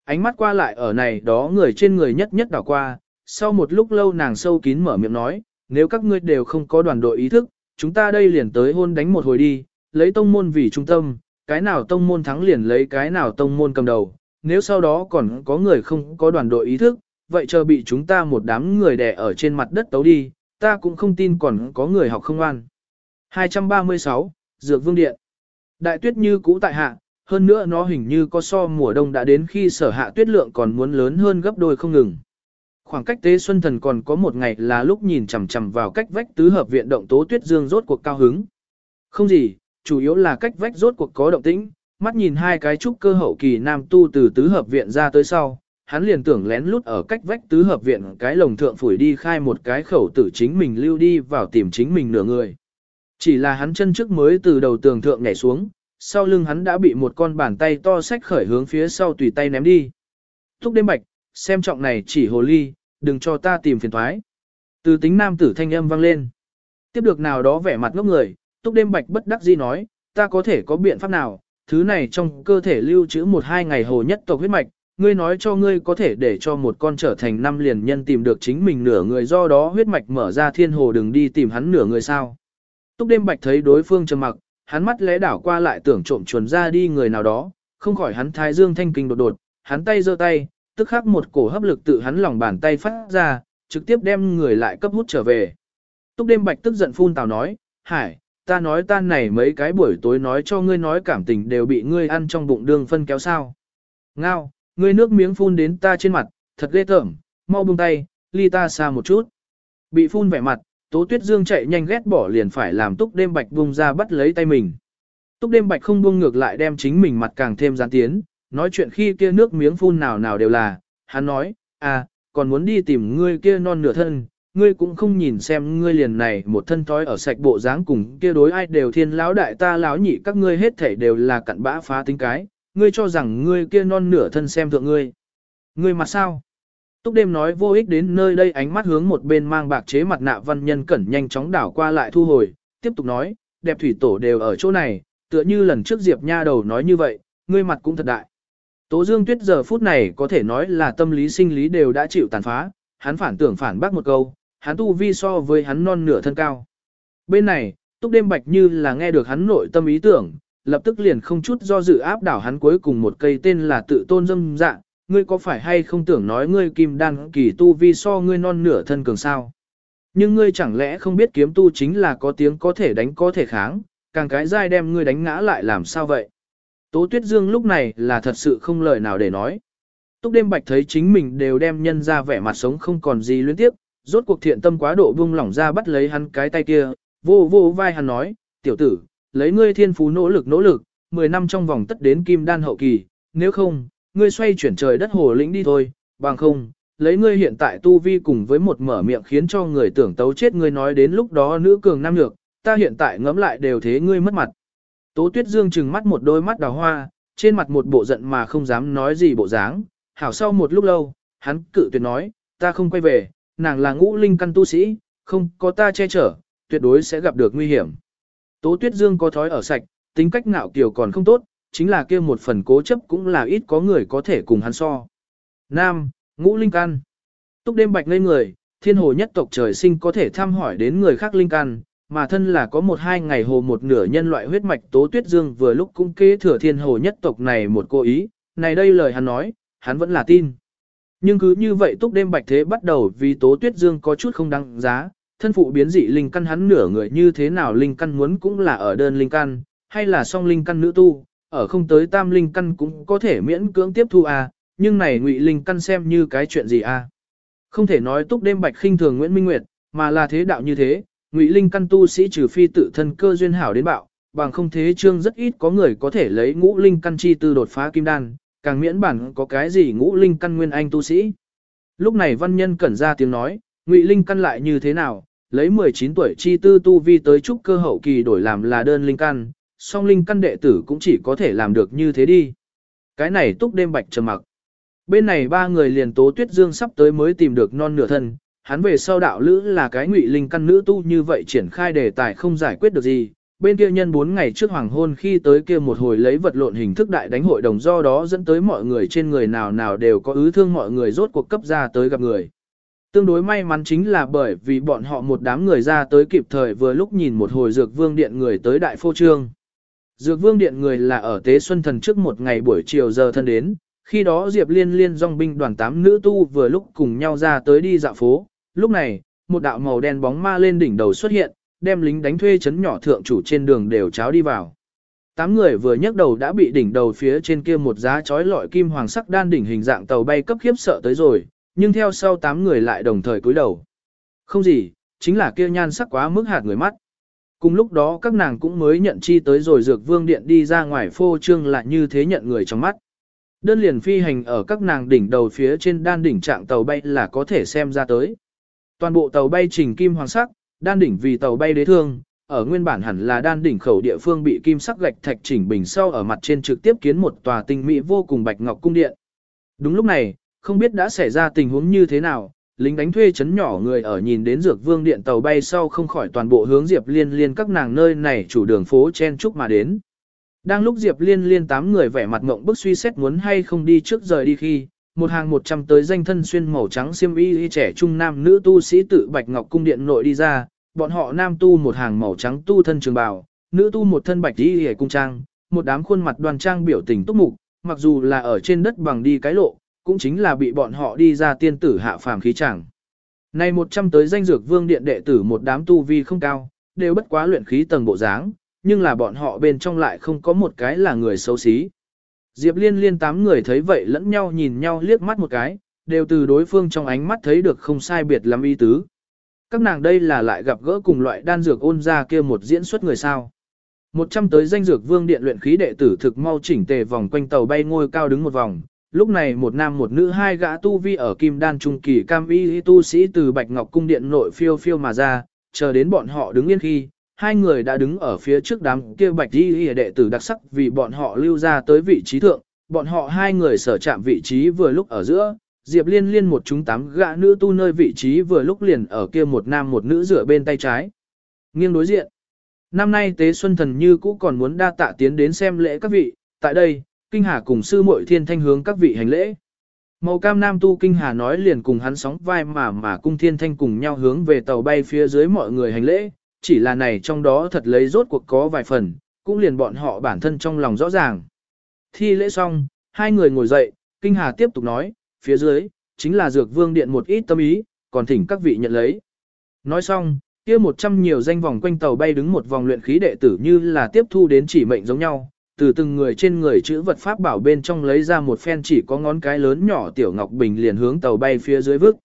[SPEAKER 1] Ánh mắt qua lại ở này đó người trên người nhất nhất đảo qua, sau một lúc lâu nàng sâu kín mở miệng nói, nếu các ngươi đều không có đoàn đội ý thức, chúng ta đây liền tới hôn đánh một hồi đi, lấy tông môn vì trung tâm, cái nào tông môn thắng liền lấy cái nào tông môn cầm đầu, nếu sau đó còn có người không có đoàn đội ý thức, vậy chờ bị chúng ta một đám người đè ở trên mặt đất tấu đi, ta cũng không tin còn có người học không an. 236, Dược Vương Điện Đại tuyết như cũ tại hạ, hơn nữa nó hình như có so mùa đông đã đến khi sở hạ tuyết lượng còn muốn lớn hơn gấp đôi không ngừng. Khoảng cách tế xuân thần còn có một ngày là lúc nhìn chằm chằm vào cách vách tứ hợp viện động tố tuyết dương rốt cuộc cao hứng. Không gì, chủ yếu là cách vách rốt cuộc có động tĩnh, mắt nhìn hai cái trúc cơ hậu kỳ nam tu từ tứ hợp viện ra tới sau, hắn liền tưởng lén lút ở cách vách tứ hợp viện cái lồng thượng phủi đi khai một cái khẩu tử chính mình lưu đi vào tìm chính mình nửa người. Chỉ là hắn chân trước mới từ đầu tường thượng nhảy xuống, sau lưng hắn đã bị một con bàn tay to sách khởi hướng phía sau tùy tay ném đi. Thúc đêm bạch, xem trọng này chỉ hồ ly, đừng cho ta tìm phiền thoái. Từ tính nam tử thanh âm vang lên. Tiếp được nào đó vẻ mặt ngốc người, túc đêm bạch bất đắc dĩ nói, ta có thể có biện pháp nào, thứ này trong cơ thể lưu trữ một hai ngày hồ nhất tộc huyết mạch, ngươi nói cho ngươi có thể để cho một con trở thành năm liền nhân tìm được chính mình nửa người do đó huyết mạch mở ra thiên hồ đừng đi tìm hắn nửa người sao. Túc đêm bạch thấy đối phương trầm mặc, hắn mắt lẽ đảo qua lại tưởng trộm chuồn ra đi người nào đó, không khỏi hắn thái dương thanh kinh đột đột, hắn tay giơ tay, tức khắc một cổ hấp lực tự hắn lòng bàn tay phát ra, trực tiếp đem người lại cấp hút trở về. Túc đêm bạch tức giận phun tào nói, hải, ta nói ta này mấy cái buổi tối nói cho ngươi nói cảm tình đều bị ngươi ăn trong bụng đường phân kéo sao. Ngao, ngươi nước miếng phun đến ta trên mặt, thật ghê tởm, mau buông tay, ly ta xa một chút. Bị phun vẻ mặt, Tố Tuyết Dương chạy nhanh ghét bỏ liền phải làm Túc Đêm Bạch buông ra bắt lấy tay mình. Túc Đêm Bạch không buông ngược lại đem chính mình mặt càng thêm gián tiến, nói chuyện khi kia nước miếng phun nào nào đều là, hắn nói, à, còn muốn đi tìm ngươi kia non nửa thân, ngươi cũng không nhìn xem ngươi liền này một thân thói ở sạch bộ dáng cùng kia đối ai đều thiên lão đại ta lão nhị các ngươi hết thể đều là cặn bã phá tính cái, ngươi cho rằng ngươi kia non nửa thân xem thượng ngươi. Ngươi mà sao? Túc đêm nói vô ích đến nơi đây ánh mắt hướng một bên mang bạc chế mặt nạ văn nhân cẩn nhanh chóng đảo qua lại thu hồi, tiếp tục nói, đẹp thủy tổ đều ở chỗ này, tựa như lần trước Diệp Nha đầu nói như vậy, ngươi mặt cũng thật đại. Tố Dương Tuyết giờ phút này có thể nói là tâm lý sinh lý đều đã chịu tàn phá, hắn phản tưởng phản bác một câu, hắn tu vi so với hắn non nửa thân cao. Bên này, Túc đêm bạch như là nghe được hắn nội tâm ý tưởng, lập tức liền không chút do dự áp đảo hắn cuối cùng một cây tên là tự tôn dâm dạ, ngươi có phải hay không tưởng nói ngươi kim đan kỳ tu vi so ngươi non nửa thân cường sao? Nhưng ngươi chẳng lẽ không biết kiếm tu chính là có tiếng có thể đánh có thể kháng, càng cái dai đem ngươi đánh ngã lại làm sao vậy? Tố Tuyết Dương lúc này là thật sự không lời nào để nói. Túc đêm bạch thấy chính mình đều đem nhân ra vẻ mặt sống không còn gì luyến tiếp, rốt cuộc thiện tâm quá độ buông lỏng ra bắt lấy hắn cái tay kia, vô vô vai hắn nói, tiểu tử, lấy ngươi thiên phú nỗ lực nỗ lực, 10 năm trong vòng tất đến kim đan hậu kỳ, nếu không, ngươi xoay chuyển trời đất hồ lĩnh đi thôi, bằng không, lấy ngươi hiện tại tu vi cùng với một mở miệng khiến cho người tưởng tấu chết ngươi nói đến lúc đó nữ cường nam nhược, ta hiện tại ngẫm lại đều thế ngươi mất mặt. Tố Tuyết Dương trừng mắt một đôi mắt đào hoa, trên mặt một bộ giận mà không dám nói gì bộ dáng, hảo sau một lúc lâu, hắn cự tuyệt nói, ta không quay về, nàng là ngũ linh căn tu sĩ, không có ta che chở, tuyệt đối sẽ gặp được nguy hiểm. Tố Tuyết Dương có thói ở sạch, tính cách ngạo kiều còn không tốt, chính là kia một phần cố chấp cũng là ít có người có thể cùng hắn so. Nam, ngũ linh căn. Túc đêm bạch ngây người, thiên hồ nhất tộc trời sinh có thể thăm hỏi đến người khác linh căn, mà thân là có một hai ngày hồ một nửa nhân loại huyết mạch tố tuyết dương vừa lúc cũng kế thừa thiên hồ nhất tộc này một cô ý, này đây lời hắn nói, hắn vẫn là tin. Nhưng cứ như vậy túc đêm bạch thế bắt đầu vì tố tuyết dương có chút không đáng giá, thân phụ biến dị linh căn hắn nửa người như thế nào linh căn muốn cũng là ở đơn linh căn, hay là song linh căn nữ tu, ở không tới tam linh căn cũng có thể miễn cưỡng tiếp thu à, nhưng này ngụy linh căn xem như cái chuyện gì à. Không thể nói túc đêm bạch khinh thường Nguyễn Minh Nguyệt, mà là thế đạo như thế, Ngụy Linh căn tu sĩ trừ phi tự thân cơ duyên hảo đến bạo, bằng không thế trương rất ít có người có thể lấy ngũ linh căn chi tư đột phá kim đan, càng miễn bản có cái gì ngũ linh căn nguyên anh tu sĩ. Lúc này văn nhân cẩn ra tiếng nói, Ngụy Linh căn lại như thế nào, lấy 19 tuổi chi tư tu vi tới trúc cơ hậu kỳ đổi làm là đơn linh căn, song linh căn đệ tử cũng chỉ có thể làm được như thế đi. Cái này túc đêm bạch trầm mặc. Bên này ba người liền tố tuyết dương sắp tới mới tìm được non nửa thân, hắn về sau đạo lữ là cái ngụy linh căn nữ tu như vậy triển khai đề tài không giải quyết được gì. Bên kia nhân 4 ngày trước hoàng hôn khi tới kia một hồi lấy vật lộn hình thức đại đánh hội đồng do đó dẫn tới mọi người trên người nào nào đều có ứ thương mọi người rốt cuộc cấp ra tới gặp người. Tương đối may mắn chính là bởi vì bọn họ một đám người ra tới kịp thời vừa lúc nhìn một hồi dược vương điện người tới đại phô trương. Dược vương điện người là ở Tế Xuân Thần trước một ngày buổi chiều giờ thân đến, khi đó Diệp Liên Liên dòng binh đoàn tám nữ tu vừa lúc cùng nhau ra tới đi dạo phố, lúc này, một đạo màu đen bóng ma lên đỉnh đầu xuất hiện, đem lính đánh thuê chấn nhỏ thượng chủ trên đường đều cháo đi vào. Tám người vừa nhấc đầu đã bị đỉnh đầu phía trên kia một giá chói lọi kim hoàng sắc đan đỉnh hình dạng tàu bay cấp khiếp sợ tới rồi, nhưng theo sau tám người lại đồng thời cúi đầu. Không gì, chính là kia nhan sắc quá mức hạt người mắt. Cùng lúc đó các nàng cũng mới nhận chi tới rồi dược vương điện đi ra ngoài phô trương lại như thế nhận người trong mắt. Đơn liền phi hành ở các nàng đỉnh đầu phía trên đan đỉnh trạng tàu bay là có thể xem ra tới. Toàn bộ tàu bay trình kim hoàng sắc, đan đỉnh vì tàu bay đế thương, ở nguyên bản hẳn là đan đỉnh khẩu địa phương bị kim sắc gạch thạch chỉnh bình sau ở mặt trên trực tiếp kiến một tòa tinh mỹ vô cùng bạch ngọc cung điện. Đúng lúc này, không biết đã xảy ra tình huống như thế nào, lính đánh thuê chấn nhỏ người ở nhìn đến dược vương điện tàu bay sau không khỏi toàn bộ hướng Diệp Liên Liên các nàng nơi này chủ đường phố chen chúc mà đến. Đang lúc Diệp Liên Liên tám người vẻ mặt ngộng bức suy xét muốn hay không đi trước rời đi khi, một hàng một trăm tới danh thân xuyên màu trắng xiêm y trẻ trung nam nữ tu sĩ tự Bạch Ngọc cung điện nội đi ra, bọn họ nam tu một hàng màu trắng tu thân trường bào, nữ tu một thân bạch y hề cung trang, một đám khuôn mặt đoan trang biểu tình túc mục, mặc dù là ở trên đất bằng đi cái lộ, cũng chính là bị bọn họ đi ra tiên tử hạ phàm khí chẳng. Này một trăm tới danh dược vương điện đệ tử một đám tu vi không cao, đều bất quá luyện khí tầng bộ dáng, nhưng là bọn họ bên trong lại không có một cái là người xấu xí. Diệp liên liên tám người thấy vậy lẫn nhau nhìn nhau liếc mắt một cái, đều từ đối phương trong ánh mắt thấy được không sai biệt lắm ý tứ. Các nàng đây là lại gặp gỡ cùng loại đan dược ôn ra kia một diễn xuất người sao. Một trăm tới danh dược vương điện luyện khí đệ tử thực mau chỉnh tề vòng quanh tàu bay ngôi cao đứng một vòng, lúc này một nam một nữ hai gã tu vi ở kim đan trung kỳ cam y tu sĩ từ bạch ngọc cung điện nội phiêu phiêu mà ra, chờ đến bọn họ đứng yên khi, hai người đã đứng ở phía trước đám kia bạch y đệ tử đặc sắc vì bọn họ lưu ra tới vị trí thượng, bọn họ hai người sở chạm vị trí vừa lúc ở giữa, Diệp Liên Liên một chúng tám gã nữ tu nơi vị trí vừa lúc liền ở kia một nam một nữ rửa bên tay trái. Nghiêng đối diện. Năm nay Tế Xuân Thần như cũ còn muốn đa tạ tiến đến xem lễ các vị, tại đây, Kinh Hà cùng sư muội thiên thanh hướng các vị hành lễ. Màu cam nam tu Kinh Hà nói liền cùng hắn sóng vai mà mà cung thiên thanh cùng nhau hướng về tàu bay phía dưới mọi người hành lễ, chỉ là này trong đó thật lấy rốt cuộc có vài phần, cũng liền bọn họ bản thân trong lòng rõ ràng. Thi lễ xong, hai người ngồi dậy, Kinh Hà tiếp tục nói, phía dưới, chính là dược vương điện một ít tâm ý, còn thỉnh các vị nhận lấy. Nói xong, kia một trăm nhiều danh vòng quanh tàu bay đứng một vòng luyện khí đệ tử như là tiếp thu đến chỉ mệnh giống nhau, từ từng người trên người chữ vật pháp bảo bên trong lấy ra một phen chỉ có ngón cái lớn nhỏ tiểu ngọc bình liền hướng tàu bay phía dưới vứt.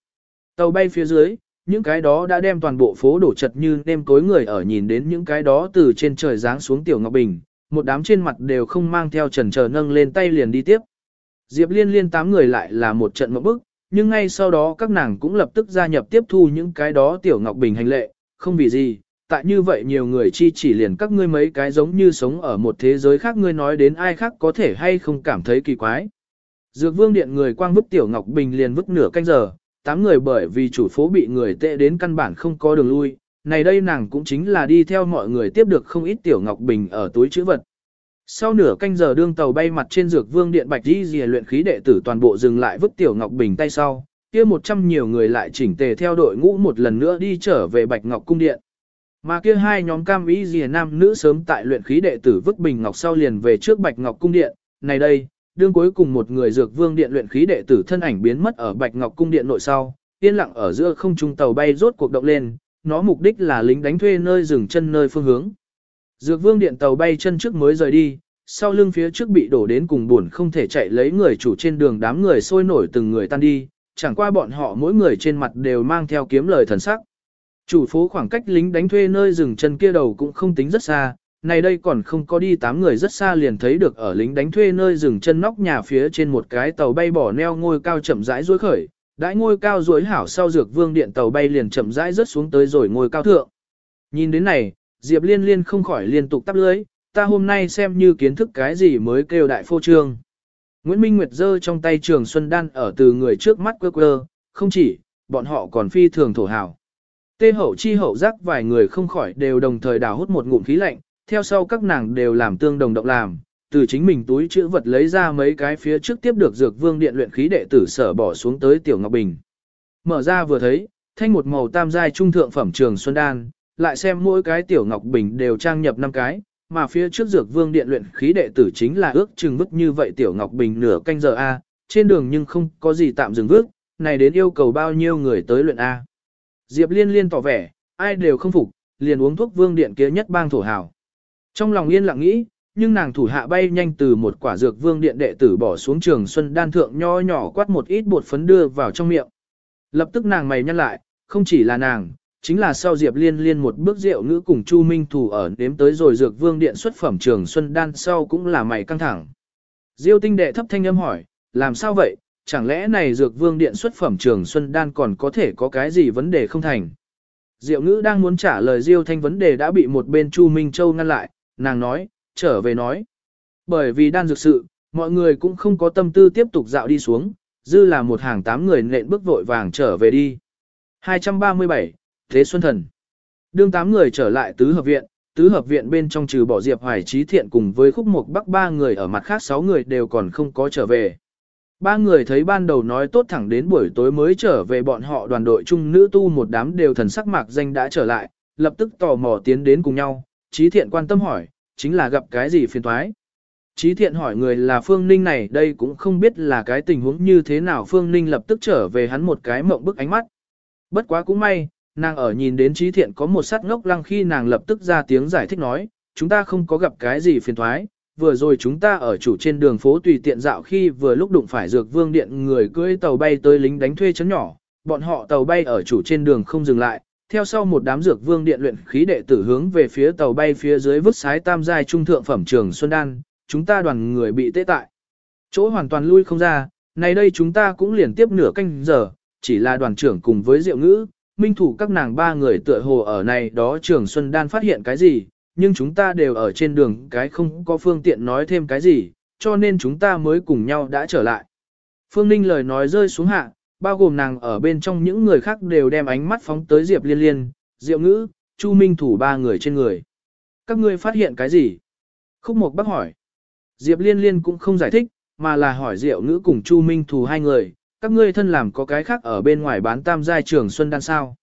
[SPEAKER 1] Tàu bay phía dưới, những cái đó đã đem toàn bộ phố đổ chật như nêm cối người ở nhìn đến những cái đó từ trên trời giáng xuống tiểu ngọc bình, một đám trên mặt đều không mang theo trần chờ nâng lên tay liền đi tiếp. Diệp liên liên tám người lại là một trận mộng bức, nhưng ngay sau đó các nàng cũng lập tức gia nhập tiếp thu những cái đó tiểu ngọc bình hành lệ, không vì gì, tại như vậy nhiều người chi chỉ liền các ngươi mấy cái giống như sống ở một thế giới khác ngươi nói đến ai khác có thể hay không cảm thấy kỳ quái. Dược vương điện người quang vứt tiểu ngọc bình liền vứt nửa canh giờ, tám người bởi vì chủ phố bị người tệ đến căn bản không có đường lui, này đây nàng cũng chính là đi theo mọi người tiếp được không ít tiểu ngọc bình ở túi chữ vật. Sau nửa canh giờ đương tàu bay mặt trên dược vương điện bạch đi dìa luyện khí đệ tử toàn bộ dừng lại vứt tiểu ngọc bình tay sau, kia một trăm nhiều người lại chỉnh tề theo đội ngũ một lần nữa đi trở về bạch ngọc cung điện. Mà kia hai nhóm cam ý rìa nam nữ sớm tại luyện khí đệ tử vứt bình ngọc sau liền về trước bạch ngọc cung điện, này đây, đương cuối cùng một người dược vương điện luyện khí đệ tử thân ảnh biến mất ở bạch ngọc cung điện nội sau, yên lặng ở giữa không trung tàu bay rốt cuộc động lên, nó mục đích là lính đánh thuê nơi dừng chân nơi phương hướng. Dược vương điện tàu bay chân trước mới rời đi, sau lưng phía trước bị đổ đến cùng buồn không thể chạy lấy người chủ trên đường đám người sôi nổi từng người tan đi, chẳng qua bọn họ mỗi người trên mặt đều mang theo kiếm lời thần sắc. Chủ phố khoảng cách lính đánh thuê nơi dừng chân kia đầu cũng không tính rất xa, này đây còn không có đi tám người rất xa liền thấy được ở lính đánh thuê nơi dừng chân nóc nhà phía trên một cái tàu bay bỏ neo ngôi cao chậm rãi duỗi khởi, đãi ngôi cao duỗi hảo sau dược vương điện tàu bay liền chậm rãi rớt xuống tới rồi ngôi cao thượng. Nhìn đến này, Diệp Liên Liên không khỏi liên tục tắp lưới, ta hôm nay xem như kiến thức cái gì mới kêu đại phô trương. Nguyễn Minh Nguyệt giơ trong tay trường Xuân Đan ở từ người trước mắt quơ quơ, không chỉ, bọn họ còn phi thường thổ hảo. Tê hậu chi hậu giác vài người không khỏi đều đồng thời đào hút một ngụm khí lạnh, theo sau các nàng đều làm tương đồng động làm, từ chính mình túi chữ vật lấy ra mấy cái phía trước tiếp được dược vương điện luyện khí đệ tử sở bỏ xuống tới tiểu ngọc bình. Mở ra vừa thấy, thanh một màu tam giai trung thượng phẩm trường Xuân Đan, lại xem mỗi cái tiểu ngọc bình đều trang nhập năm cái, mà phía trước dược vương điện luyện khí đệ tử chính là ước chừng vứt như vậy tiểu ngọc bình nửa canh giờ A, trên đường nhưng không có gì tạm dừng vứt, này đến yêu cầu bao nhiêu người tới luyện A. Diệp liên liên tỏ vẻ, ai đều không phục, liền uống thuốc vương điện kia nhất bang thổ hào. Trong lòng yên lặng nghĩ, nhưng nàng thủ hạ bay nhanh từ một quả dược vương điện đệ tử bỏ xuống trường xuân đan thượng nho nhỏ quát một ít bột phấn đưa vào trong miệng. Lập tức nàng mày nhăn lại, không chỉ là nàng, chính là sau Diệp Liên Liên một bước rượu ngữ cùng Chu Minh Thủ ở đếm tới rồi dược vương điện xuất phẩm trường Xuân Đan sau cũng là mày căng thẳng. Diêu tinh đệ thấp thanh âm hỏi, làm sao vậy, chẳng lẽ này dược vương điện xuất phẩm trường Xuân Đan còn có thể có cái gì vấn đề không thành? Diệu ngữ đang muốn trả lời Diêu thanh vấn đề đã bị một bên Chu Minh Châu ngăn lại, nàng nói, trở về nói. Bởi vì đan dược sự, mọi người cũng không có tâm tư tiếp tục dạo đi xuống, dư là một hàng tám người nện bước vội vàng trở về đi. 237, Thế Xuân Thần. Đương tám người trở lại tứ hợp viện, tứ hợp viện bên trong trừ bỏ Diệp Hoài Trí Thiện cùng với khúc mục bắc ba người ở mặt khác sáu người đều còn không có trở về. Ba người thấy ban đầu nói tốt thẳng đến buổi tối mới trở về bọn họ đoàn đội chung nữ tu một đám đều thần sắc mạc danh đã trở lại, lập tức tò mò tiến đến cùng nhau, Trí Thiện quan tâm hỏi, chính là gặp cái gì phiền thoái. Trí Thiện hỏi người là Phương Ninh này đây cũng không biết là cái tình huống như thế nào Phương Ninh lập tức trở về hắn một cái mộng bức ánh mắt. Bất quá cũng may, nàng ở nhìn đến trí thiện có một sát ngốc lăng khi nàng lập tức ra tiếng giải thích nói, chúng ta không có gặp cái gì phiền thoái, vừa rồi chúng ta ở chủ trên đường phố tùy tiện dạo khi vừa lúc đụng phải dược vương điện người cưỡi tàu bay tới lính đánh thuê chấn nhỏ, bọn họ tàu bay ở chủ trên đường không dừng lại, theo sau một đám dược vương điện luyện khí đệ tử hướng về phía tàu bay phía dưới vứt sái tam giai trung thượng phẩm trường Xuân Đan, chúng ta đoàn người bị tê tại. Chỗ hoàn toàn lui không ra, này đây chúng ta cũng liền tiếp nửa canh giờ, chỉ là đoàn trưởng cùng với diệu ngữ, minh thủ các nàng ba người tựa hồ ở này đó trường Xuân Đan phát hiện cái gì, nhưng chúng ta đều ở trên đường cái không có phương tiện nói thêm cái gì, cho nên chúng ta mới cùng nhau đã trở lại. Phương Ninh lời nói rơi xuống hạ, bao gồm nàng ở bên trong những người khác đều đem ánh mắt phóng tới Diệp Liên Liên, Diệu Ngữ, Chu Minh thủ ba người trên người. Các ngươi phát hiện cái gì? Khúc Mộc bác hỏi. Diệp Liên Liên cũng không giải thích, mà là hỏi Diệu Ngữ cùng Chu Minh thủ hai người, các ngươi thân làm có cái khác ở bên ngoài bán tam giai trường xuân đan sao.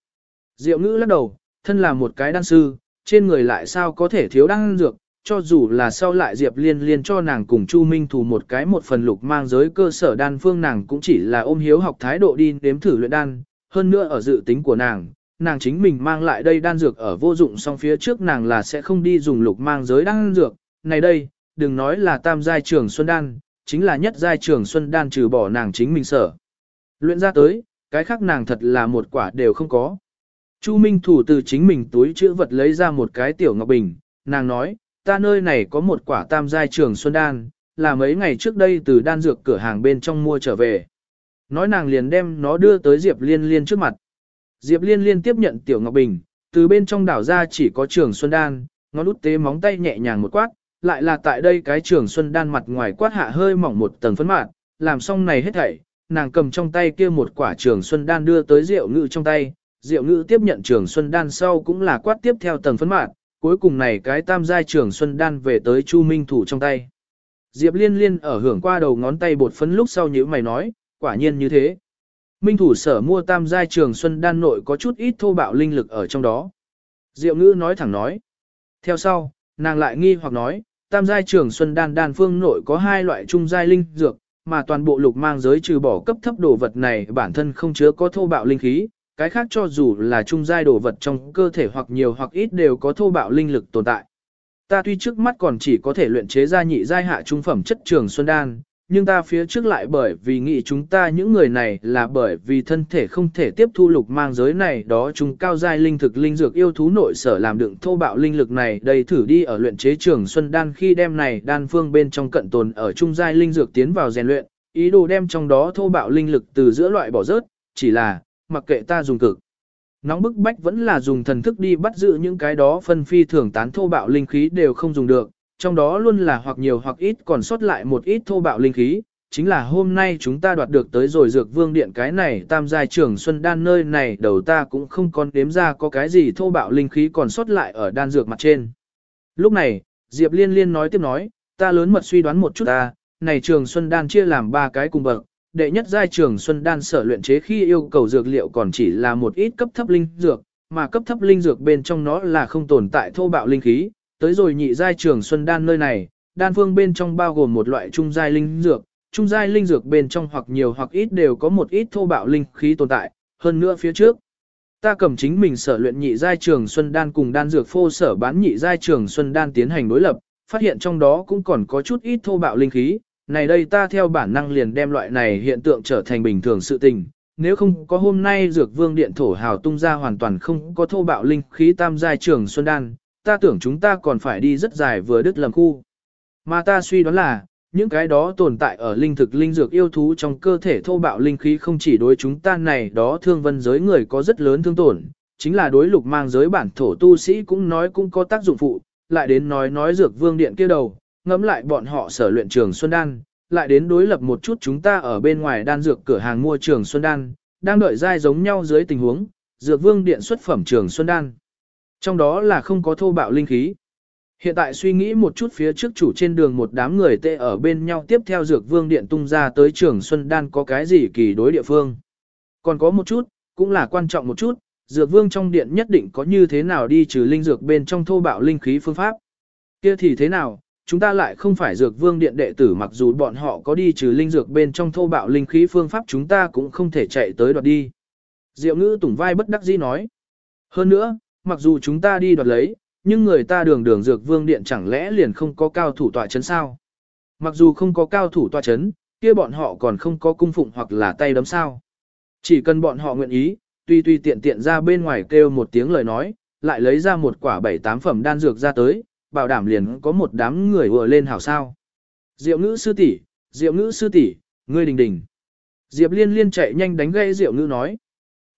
[SPEAKER 1] Diệu ngữ lắc đầu, thân là một cái đan sư, trên người lại sao có thể thiếu đan dược, cho dù là sau lại Diệp Liên liên cho nàng cùng Chu Minh Thù một cái một phần lục mang giới cơ sở đan phương nàng cũng chỉ là ôm hiếu học thái độ đi nếm thử luyện đan, hơn nữa ở dự tính của nàng, nàng chính mình mang lại đây đan dược ở vô dụng song phía trước nàng là sẽ không đi dùng lục mang giới đan dược, này đây, đừng nói là tam giai trường xuân đan, chính là nhất giai trường xuân đan trừ bỏ nàng chính mình sở. Luyện ra tới, cái khác nàng thật là một quả đều không có. Chu Minh Thủ từ chính mình túi chữ vật lấy ra một cái tiểu ngọc bình, nàng nói, ta nơi này có một quả tam giai trường xuân đan, là mấy ngày trước đây từ đan dược cửa hàng bên trong mua trở về. Nói nàng liền đem nó đưa tới Diệp Liên Liên trước mặt. Diệp Liên Liên tiếp nhận tiểu ngọc bình, từ bên trong đảo ra chỉ có trường xuân đan, ngón út tế móng tay nhẹ nhàng một quát, lại là tại đây cái trường xuân đan mặt ngoài quát hạ hơi mỏng một tầng phấn mạt, làm xong này hết thảy, nàng cầm trong tay kia một quả trường xuân đan đưa tới rượu ngự trong tay, Diệu Ngữ tiếp nhận trường xuân đan sau cũng là quát tiếp theo tầng phấn mạn, cuối cùng này cái tam giai trường xuân đan về tới Chu Minh thủ trong tay. Diệp liên liên ở hưởng qua đầu ngón tay bột phấn lúc sau như mày nói, quả nhiên như thế. Minh thủ sở mua tam giai trường xuân đan nội có chút ít thô bạo linh lực ở trong đó. Diệu ngữ nói thẳng nói. Theo sau, nàng lại nghi hoặc nói, tam giai trường xuân đan đan phương nội có hai loại trung giai linh dược, mà toàn bộ lục mang giới trừ bỏ cấp thấp đồ vật này bản thân không chứa có thô bạo linh khí, cái khác cho dù là trung giai đồ vật trong cơ thể hoặc nhiều hoặc ít đều có thô bạo linh lực tồn tại. Ta tuy trước mắt còn chỉ có thể luyện chế ra nhị giai hạ trung phẩm chất trường xuân đan, nhưng ta phía trước lại bởi vì nghĩ chúng ta những người này là bởi vì thân thể không thể tiếp thu lục mang giới này đó chúng cao giai linh thực linh dược yêu thú nội sở làm đựng thô bạo linh lực này đầy thử đi ở luyện chế trường Xuân Đan khi đem này đan phương bên trong cận tồn ở trung giai linh dược tiến vào rèn luyện, ý đồ đem trong đó thô bạo linh lực từ giữa loại bỏ rớt, chỉ là, mặc kệ ta dùng cực. Nóng bức bách vẫn là dùng thần thức đi bắt giữ những cái đó phân phi thường tán thô bạo linh khí đều không dùng được, trong đó luôn là hoặc nhiều hoặc ít còn sót lại một ít thô bạo linh khí, chính là hôm nay chúng ta đoạt được tới rồi dược vương điện cái này tam giai trưởng xuân đan nơi này đầu ta cũng không còn đếm ra có cái gì thô bạo linh khí còn sót lại ở đan dược mặt trên. Lúc này, Diệp Liên Liên nói tiếp nói, ta lớn mật suy đoán một chút ta, này trường xuân đan chia làm ba cái cùng bậc, đệ nhất giai trường xuân đan sở luyện chế khi yêu cầu dược liệu còn chỉ là một ít cấp thấp linh dược, mà cấp thấp linh dược bên trong nó là không tồn tại thô bạo linh khí, tới rồi nhị giai trường xuân đan nơi này, đan phương bên trong bao gồm một loại trung giai linh dược, trung giai linh dược bên trong hoặc nhiều hoặc ít đều có một ít thô bạo linh khí tồn tại, hơn nữa phía trước. Ta cầm chính mình sở luyện nhị giai trường xuân đan cùng đan dược phô sở bán nhị giai trường xuân đan tiến hành đối lập, phát hiện trong đó cũng còn có chút ít thô bạo linh khí, này đây ta theo bản năng liền đem loại này hiện tượng trở thành bình thường sự tình, nếu không có hôm nay dược vương điện thổ hào tung ra hoàn toàn không có thô bạo linh khí tam giai trường xuân đan, ta tưởng chúng ta còn phải đi rất dài vừa đứt lầm khu. Mà ta suy đoán là, những cái đó tồn tại ở linh thực linh dược yêu thú trong cơ thể thô bạo linh khí không chỉ đối chúng ta này đó thương vân giới người có rất lớn thương tổn, chính là đối lục mang giới bản thổ tu sĩ cũng nói cũng có tác dụng phụ, lại đến nói nói dược vương điện kia đầu, ngẫm lại bọn họ sở luyện trường Xuân Đan, lại đến đối lập một chút chúng ta ở bên ngoài đan dược cửa hàng mua trường Xuân Đan, đang đợi dai giống nhau dưới tình huống, dược vương điện xuất phẩm trường Xuân Đan. Trong đó là không có thô bạo linh khí. Hiện tại suy nghĩ một chút phía trước chủ trên đường một đám người tê ở bên nhau tiếp theo dược vương điện tung ra tới trường Xuân Đan có cái gì kỳ đối địa phương. Còn có một chút, cũng là quan trọng một chút, dược vương trong điện nhất định có như thế nào đi trừ linh dược bên trong thô bạo linh khí phương pháp. Kia thì thế nào, chúng ta lại không phải dược vương điện đệ tử mặc dù bọn họ có đi trừ linh dược bên trong thô bạo linh khí phương pháp chúng ta cũng không thể chạy tới đoạt đi. Diệu ngữ tủng vai bất đắc dĩ nói. Hơn nữa, mặc dù chúng ta đi đoạt lấy, nhưng người ta đường đường dược vương điện chẳng lẽ liền không có cao thủ tọa chấn sao? Mặc dù không có cao thủ tọa chấn, kia bọn họ còn không có cung phụng hoặc là tay đấm sao. Chỉ cần bọn họ nguyện ý, tuy tuy tiện tiện ra bên ngoài kêu một tiếng lời nói, lại lấy ra một quả bảy tám phẩm đan dược ra tới, bảo đảm liền có một đám người vừa lên hảo sao. Diệu ngữ sư tỷ, diệu ngữ sư tỷ, ngươi đình đình. Diệp liên liên chạy nhanh đánh gây diệu ngữ nói.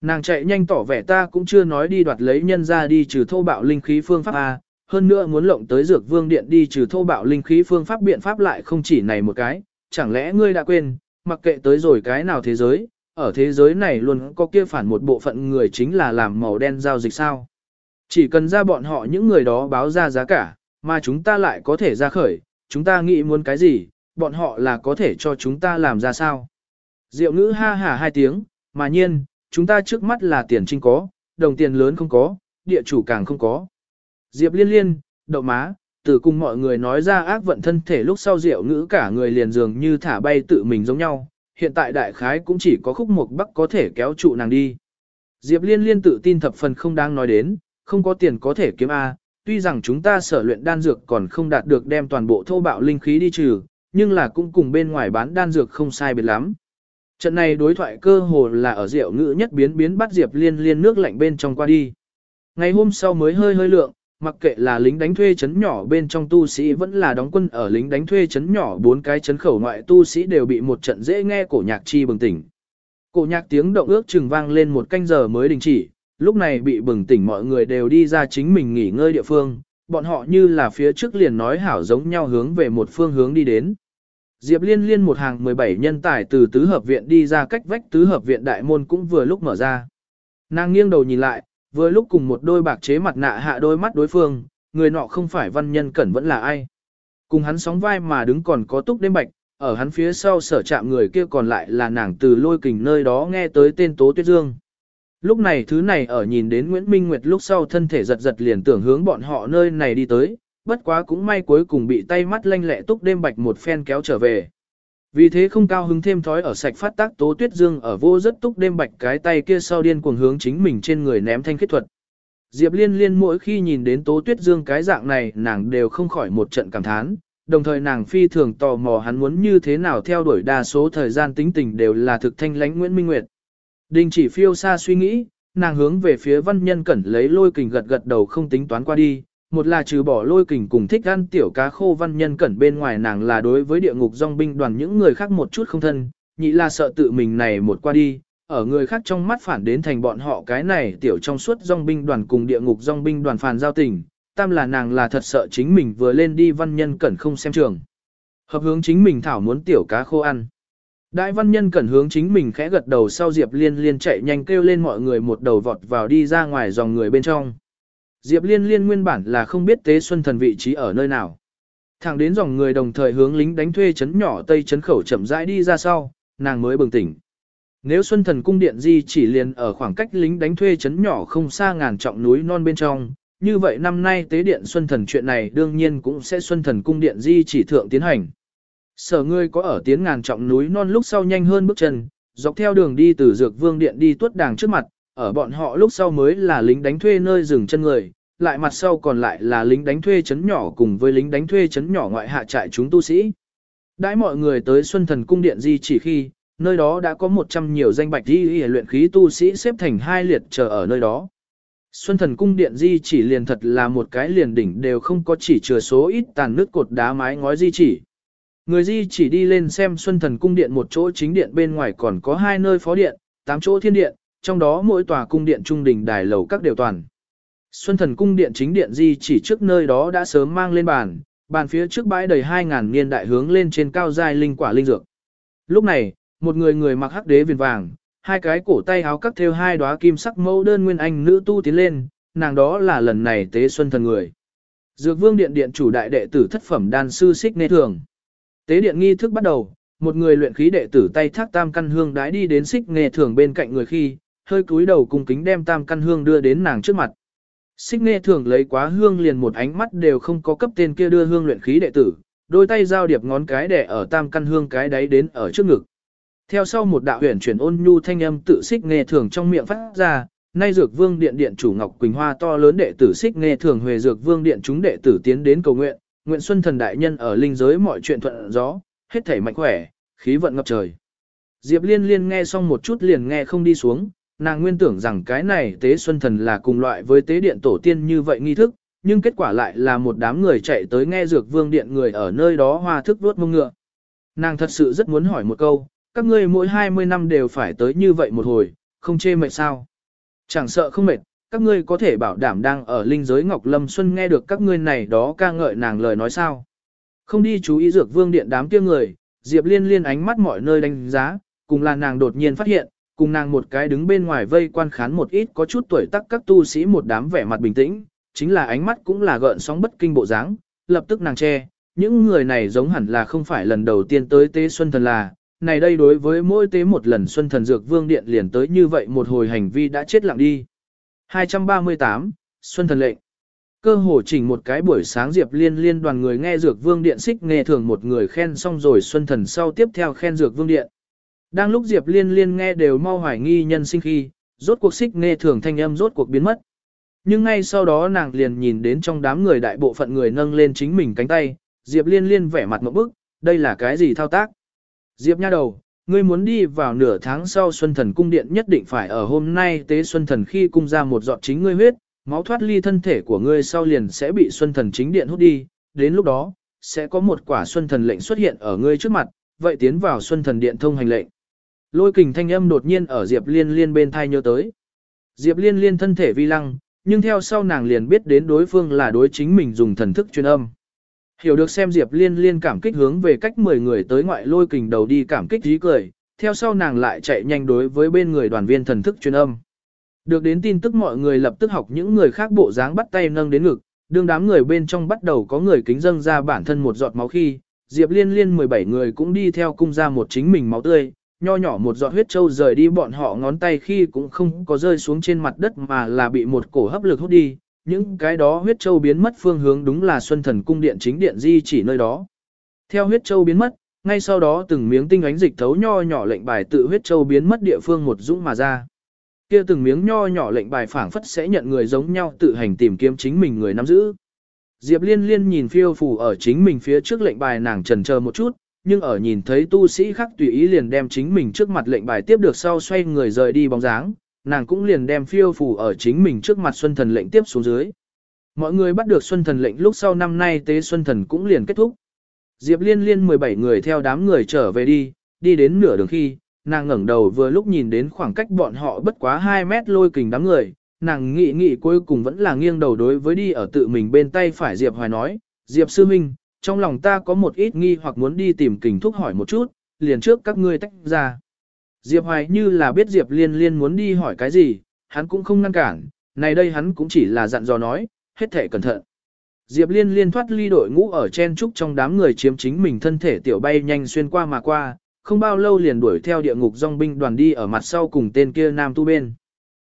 [SPEAKER 1] Nàng chạy nhanh tỏ vẻ ta cũng chưa nói đi đoạt lấy nhân ra đi trừ thô bạo linh khí phương pháp A, hơn nữa muốn lộng tới dược vương điện đi trừ thô bạo linh khí phương pháp biện pháp lại không chỉ này một cái, chẳng lẽ ngươi đã quên, mặc kệ tới rồi cái nào thế giới, ở thế giới này luôn có kia phản một bộ phận người chính là làm màu đen giao dịch sao. Chỉ cần ra bọn họ những người đó báo ra giá cả, mà chúng ta lại có thể ra khởi, chúng ta nghĩ muốn cái gì, bọn họ là có thể cho chúng ta làm ra sao. Diệu ngữ ha hả hai tiếng, mà nhiên, chúng ta trước mắt là tiền trinh có, đồng tiền lớn không có, địa chủ càng không có. Diệp liên liên, đậu má, từ cùng mọi người nói ra ác vận thân thể lúc sau diệu ngữ cả người liền dường như thả bay tự mình giống nhau, hiện tại đại khái cũng chỉ có khúc mục bắc có thể kéo trụ nàng đi. Diệp liên liên tự tin thập phần không đáng nói đến, không có tiền có thể kiếm A, tuy rằng chúng ta sở luyện đan dược còn không đạt được đem toàn bộ thô bạo linh khí đi trừ, nhưng là cũng cùng bên ngoài bán đan dược không sai biệt lắm. Trận này đối thoại cơ hồ là ở rượu ngữ nhất biến biến bắt Diệp Liên liên nước lạnh bên trong qua đi. Ngày hôm sau mới hơi hơi lượng, mặc kệ là lính đánh thuê chấn nhỏ bên trong tu sĩ vẫn là đóng quân ở lính đánh thuê chấn nhỏ bốn cái chấn khẩu ngoại tu sĩ đều bị một trận dễ nghe cổ nhạc chi bừng tỉnh. Cổ nhạc tiếng động ước chừng vang lên một canh giờ mới đình chỉ, lúc này bị bừng tỉnh mọi người đều đi ra chính mình nghỉ ngơi địa phương, bọn họ như là phía trước liền nói hảo giống nhau hướng về một phương hướng đi đến. Diệp Liên Liên một hàng 17 nhân tài từ tứ hợp viện đi ra cách vách tứ hợp viện đại môn cũng vừa lúc mở ra. Nàng nghiêng đầu nhìn lại, vừa lúc cùng một đôi bạc chế mặt nạ hạ đôi mắt đối phương, người nọ không phải văn nhân cẩn vẫn là ai. Cùng hắn sóng vai mà đứng còn có túc đêm bạch, ở hắn phía sau sở chạm người kia còn lại là nàng từ lôi kình nơi đó nghe tới tên Tố Tuyết Dương. Lúc này thứ này ở nhìn đến Nguyễn Minh Nguyệt lúc sau thân thể giật giật liền tưởng hướng bọn họ nơi này đi tới, bất quá cũng may cuối cùng bị tay mắt lanh lẹ túc đêm bạch một phen kéo trở về. Vì thế không cao hứng thêm thói ở sạch phát tác tố tuyết dương ở vô rất túc đêm bạch cái tay kia sau điên cuồng hướng chính mình trên người ném thanh khiết thuật. Diệp liên liên mỗi khi nhìn đến tố tuyết dương cái dạng này nàng đều không khỏi một trận cảm thán, đồng thời nàng phi thường tò mò hắn muốn như thế nào theo đuổi đa số thời gian tính tình đều là thực thanh lãnh Nguyễn Minh Nguyệt. Đình chỉ phiêu xa suy nghĩ, nàng hướng về phía văn nhân cẩn lấy lôi kình gật gật đầu không tính toán qua đi, một là trừ bỏ lôi kình cùng thích ăn tiểu cá khô văn nhân cẩn bên ngoài nàng là đối với địa ngục dòng binh đoàn những người khác một chút không thân, nhị là sợ tự mình này một qua đi, ở người khác trong mắt phản đến thành bọn họ cái này tiểu trong suốt dòng binh đoàn cùng địa ngục dòng binh đoàn phản giao tình, tam là nàng là thật sợ chính mình vừa lên đi văn nhân cẩn không xem trường. Hợp hướng chính mình thảo muốn tiểu cá khô ăn. Đại văn nhân cẩn hướng chính mình khẽ gật đầu sau Diệp Liên Liên chạy nhanh kêu lên mọi người một đầu vọt vào đi ra ngoài dòng người bên trong. Diệp Liên Liên nguyên bản là không biết Tế Xuân Thần vị trí ở nơi nào. Thẳng đến dòng người đồng thời hướng lính đánh thuê chấn nhỏ Tây chấn khẩu chậm rãi đi ra sau, nàng mới bừng tỉnh. Nếu Xuân Thần cung điện di chỉ liền ở khoảng cách lính đánh thuê chấn nhỏ không xa ngàn trọng núi non bên trong, như vậy năm nay tế điện Xuân Thần chuyện này đương nhiên cũng sẽ Xuân Thần cung điện di chỉ thượng tiến hành. Sở ngươi có ở tiến ngàn trọng núi non lúc sau nhanh hơn bước chân, dọc theo đường đi từ Dược Vương Điện đi tuất đàng trước mặt, ở bọn họ lúc sau mới là lính đánh thuê nơi dừng chân người, lại mặt sau còn lại là lính đánh thuê chấn nhỏ cùng với lính đánh thuê chấn nhỏ ngoại hạ trại chúng tu sĩ. Đãi mọi người tới Xuân Thần Cung Điện Di chỉ khi, nơi đó đã có 100 nhiều danh bạch di luyện khí tu sĩ xếp thành hai liệt chờ ở nơi đó. Xuân Thần Cung Điện Di chỉ liền thật là một cái liền đỉnh đều không có chỉ chừa số ít tàn nước cột đá mái ngói di chỉ. Người di chỉ đi lên xem Xuân Thần Cung Điện một chỗ chính điện bên ngoài còn có hai nơi phó điện, tám chỗ thiên điện, trong đó mỗi tòa cung điện trung đình đài lầu các đều toàn. Xuân Thần Cung Điện chính điện di chỉ trước nơi đó đã sớm mang lên bàn, bàn phía trước bãi đầy 2.000 niên đại hướng lên trên cao giai linh quả linh dược. Lúc này, một người người mặc hắc đế viền vàng, hai cái cổ tay áo cắt theo hai đóa kim sắc mẫu đơn nguyên anh nữ tu tiến lên, nàng đó là lần này tế xuân thần người. Dược vương điện điện chủ đại đệ tử thất phẩm đan sư xích nê thường. Tế điện nghi thức bắt đầu, một người luyện khí đệ tử tay thác tam căn hương đái đi đến xích nghề thường bên cạnh người khi, hơi cúi đầu cung kính đem tam căn hương đưa đến nàng trước mặt. Xích nghề thường lấy quá hương liền một ánh mắt đều không có cấp tên kia đưa hương luyện khí đệ tử, đôi tay giao điệp ngón cái để ở tam căn hương cái đáy đến ở trước ngực. Theo sau một đạo huyền chuyển ôn nhu thanh âm tự xích nghề thường trong miệng phát ra, nay dược vương điện điện chủ Ngọc Quỳnh Hoa to lớn đệ tử xích nghề thường huề dược vương điện chúng đệ tử tiến đến cầu nguyện, nguyện xuân thần đại nhân ở linh giới mọi chuyện thuận gió, hết thảy mạnh khỏe, khí vận ngập trời. Diệp liên liên nghe xong một chút liền nghe không đi xuống, nàng nguyên tưởng rằng cái này tế xuân thần là cùng loại với tế điện tổ tiên như vậy nghi thức, nhưng kết quả lại là một đám người chạy tới nghe dược vương điện người ở nơi đó hoa thức vuốt mông ngựa. Nàng thật sự rất muốn hỏi một câu, các ngươi mỗi 20 năm đều phải tới như vậy một hồi, không chê mệt sao? Chẳng sợ không mệt, các ngươi có thể bảo đảm đang ở linh giới Ngọc Lâm Xuân nghe được các ngươi này đó ca ngợi nàng lời nói sao? Không đi chú ý dược vương điện đám kia người, Diệp Liên liên ánh mắt mọi nơi đánh giá, cùng là nàng đột nhiên phát hiện, cùng nàng một cái đứng bên ngoài vây quan khán một ít có chút tuổi tác các tu sĩ một đám vẻ mặt bình tĩnh, chính là ánh mắt cũng là gợn sóng bất kinh bộ dáng, lập tức nàng che, những người này giống hẳn là không phải lần đầu tiên tới tế xuân thần là, này đây đối với mỗi tế một lần xuân thần dược vương điện liền tới như vậy một hồi hành vi đã chết lặng đi. 238, Xuân thần lệnh Cơ hồ chỉnh một cái buổi sáng Diệp Liên liên đoàn người nghe Dược Vương Điện xích nghe thường một người khen xong rồi Xuân Thần sau tiếp theo khen Dược Vương Điện. Đang lúc Diệp Liên Liên nghe đều mau hoài nghi nhân sinh khi, rốt cuộc xích nghe thường thanh âm rốt cuộc biến mất. Nhưng ngay sau đó nàng liền nhìn đến trong đám người đại bộ phận người nâng lên chính mình cánh tay, Diệp Liên Liên vẻ mặt một bức, đây là cái gì thao tác? Diệp nha đầu, ngươi muốn đi vào nửa tháng sau Xuân Thần cung điện nhất định phải ở hôm nay tế Xuân Thần khi cung ra một giọt chính ngươi huyết, máu thoát ly thân thể của ngươi sau liền sẽ bị Xuân Thần chính điện hút đi, đến lúc đó, sẽ có một quả Xuân Thần lệnh xuất hiện ở ngươi trước mặt, vậy tiến vào Xuân Thần điện thông hành lệnh. Lôi kình thanh âm đột nhiên ở Diệp Liên Liên bên thai nhớ tới. Diệp Liên Liên thân thể vi lăng, nhưng theo sau nàng liền biết đến đối phương là đối chính mình dùng thần thức truyền âm. Hiểu được xem Diệp Liên Liên cảm kích hướng về cách 10 người tới ngoại lôi kình đầu đi cảm kích dí cười, theo sau nàng lại chạy nhanh đối với bên người đoàn viên thần thức truyền âm. Được đến tin tức mọi người lập tức học những người khác bộ dáng bắt tay nâng đến ngực, đương đám người bên trong bắt đầu có người kính dâng ra bản thân một giọt máu khi, Diệp Liên Liên 17 người cũng đi theo cung ra một chính mình máu tươi, nho nhỏ một giọt huyết châu rời đi bọn họ ngón tay khi cũng không có rơi xuống trên mặt đất mà là bị một cổ hấp lực hút đi, những cái đó huyết châu biến mất phương hướng đúng là Xuân Thần cung điện chính điện di chỉ nơi đó. Theo huyết châu biến mất, ngay sau đó từng miếng tinh ánh dịch thấu nho nhỏ lệnh bài tự huyết châu biến mất địa phương một dũng mà ra. Kia từng miếng nho nhỏ lệnh bài phảng phất sẽ nhận người giống nhau tự hành tìm kiếm chính mình người nắm giữ. Diệp liên liên nhìn phiêu phù ở chính mình phía trước lệnh bài nàng trần chờ một chút, nhưng ở nhìn thấy tu sĩ khác tùy ý liền đem chính mình trước mặt lệnh bài tiếp được sau xoay người rời đi bóng dáng, nàng cũng liền đem phiêu phù ở chính mình trước mặt xuân thần lệnh tiếp xuống dưới. Mọi người bắt được xuân thần lệnh lúc sau năm nay tế xuân thần cũng liền kết thúc. Diệp liên liên 17 người theo đám người trở về đi, đi đến nửa đường khi, nàng ngẩng đầu vừa lúc nhìn đến khoảng cách bọn họ bất quá 2 mét lôi kình đám người, nàng nghĩ nghĩ cuối cùng vẫn là nghiêng đầu đối với đi ở tự mình bên tay phải Diệp Hoài nói, Diệp Sư Minh, trong lòng ta có một ít nghi hoặc muốn đi tìm kình thúc hỏi một chút, liền trước các ngươi tách ra. Diệp Hoài như là biết Diệp Liên Liên muốn đi hỏi cái gì, hắn cũng không ngăn cản, này đây hắn cũng chỉ là dặn dò nói, hết thể cẩn thận. Diệp Liên Liên thoát ly đội ngũ ở chen trúc trong đám người chiếm chính mình thân thể tiểu bay nhanh xuyên qua mà qua, không bao lâu liền đuổi theo địa ngục dòng binh đoàn đi ở mặt sau cùng tên kia nam tu bên.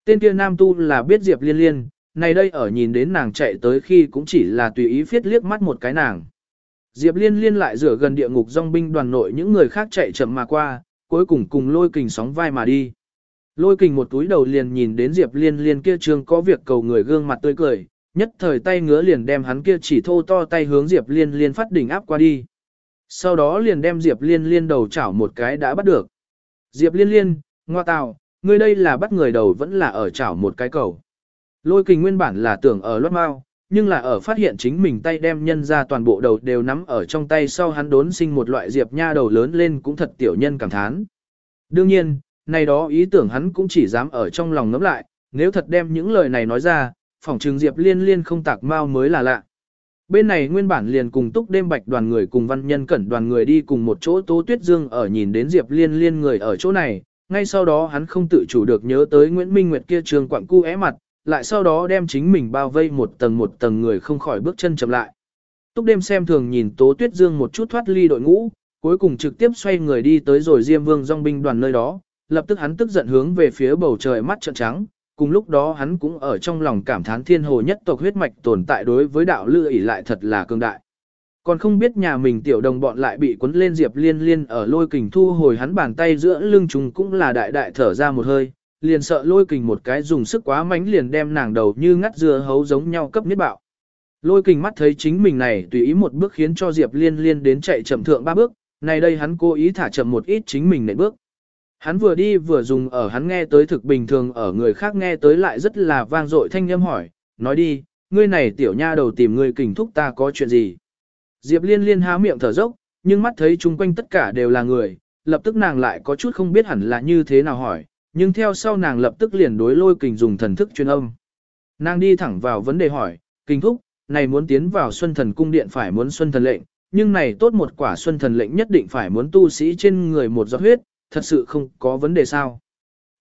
[SPEAKER 1] Tên kia nam tu là biết Diệp Liên Liên, này đây ở nhìn đến nàng chạy tới khi cũng chỉ là tùy ý phiết liếc mắt một cái nàng. Diệp Liên Liên lại rửa gần địa ngục dòng binh đoàn nội những người khác chạy chậm mà qua, cuối cùng cùng lôi kình sóng vai mà đi. Lôi kình một túi đầu liền nhìn đến Diệp Liên Liên kia trường có việc cầu người gương mặt tươi cười, nhất thời tay ngứa liền đem hắn kia chỉ thô to tay hướng Diệp Liên Liên phát đỉnh áp qua đi. Sau đó liền đem Diệp Liên Liên đầu chảo một cái đã bắt được. Diệp Liên Liên, ngoa tào, ngươi đây là bắt người đầu vẫn là ở chảo một cái cầu. Lôi kình nguyên bản là tưởng ở loát mau, nhưng là ở phát hiện chính mình tay đem nhân ra toàn bộ đầu đều nắm ở trong tay sau hắn đốn sinh một loại diệp nha đầu lớn lên cũng thật tiểu nhân cảm thán. Đương nhiên, này đó ý tưởng hắn cũng chỉ dám ở trong lòng ngẫm lại, nếu thật đem những lời này nói ra, phỏng trừng diệp liên liên không tạc mau mới là lạ. Bên này nguyên bản liền cùng túc đêm bạch đoàn người cùng văn nhân cẩn đoàn người đi cùng một chỗ tố tuyết dương ở nhìn đến diệp liên liên người ở chỗ này, ngay sau đó hắn không tự chủ được nhớ tới Nguyễn Minh Nguyệt kia trường quặng cu é mặt, lại sau đó đem chính mình bao vây một tầng một tầng người không khỏi bước chân chậm lại. Túc đêm xem thường nhìn Tố Tuyết Dương một chút thoát ly đội ngũ, cuối cùng trực tiếp xoay người đi tới rồi Diêm Vương dòng binh đoàn nơi đó, lập tức hắn tức giận hướng về phía bầu trời mắt trợn trắng, cùng lúc đó hắn cũng ở trong lòng cảm thán thiên hồ nhất tộc huyết mạch tồn tại đối với đạo lư ỷ lại thật là cường đại. Còn không biết nhà mình tiểu đồng bọn lại bị cuốn lên Diệp Liên Liên ở lôi kình thu hồi hắn bàn tay giữa lưng chúng cũng là đại đại thở ra một hơi, liền sợ lôi kình một cái dùng sức quá mánh liền đem nàng đầu như ngắt dưa hấu giống nhau cấp niết bạo. Lôi kình mắt thấy chính mình này tùy ý một bước khiến cho Diệp Liên Liên đến chạy chậm thượng ba bước, này đây hắn cố ý thả chậm một ít chính mình nệ bước. Hắn vừa đi vừa dùng ở hắn nghe tới thực bình thường ở người khác nghe tới lại rất là vang dội thanh âm hỏi, nói đi, ngươi này tiểu nha đầu tìm ngươi kình thúc ta có chuyện gì. Diệp liên liên há miệng thở dốc, nhưng mắt thấy chung quanh tất cả đều là người, lập tức nàng lại có chút không biết hẳn là như thế nào hỏi, nhưng theo sau nàng lập tức liền đối lôi kình dùng thần thức chuyên âm. Nàng đi thẳng vào vấn đề hỏi, kình thúc, này muốn tiến vào xuân thần cung điện phải muốn xuân thần lệnh, nhưng này tốt một quả xuân thần lệnh nhất định phải muốn tu sĩ trên người một giọt huyết, thật sự không có vấn đề sao.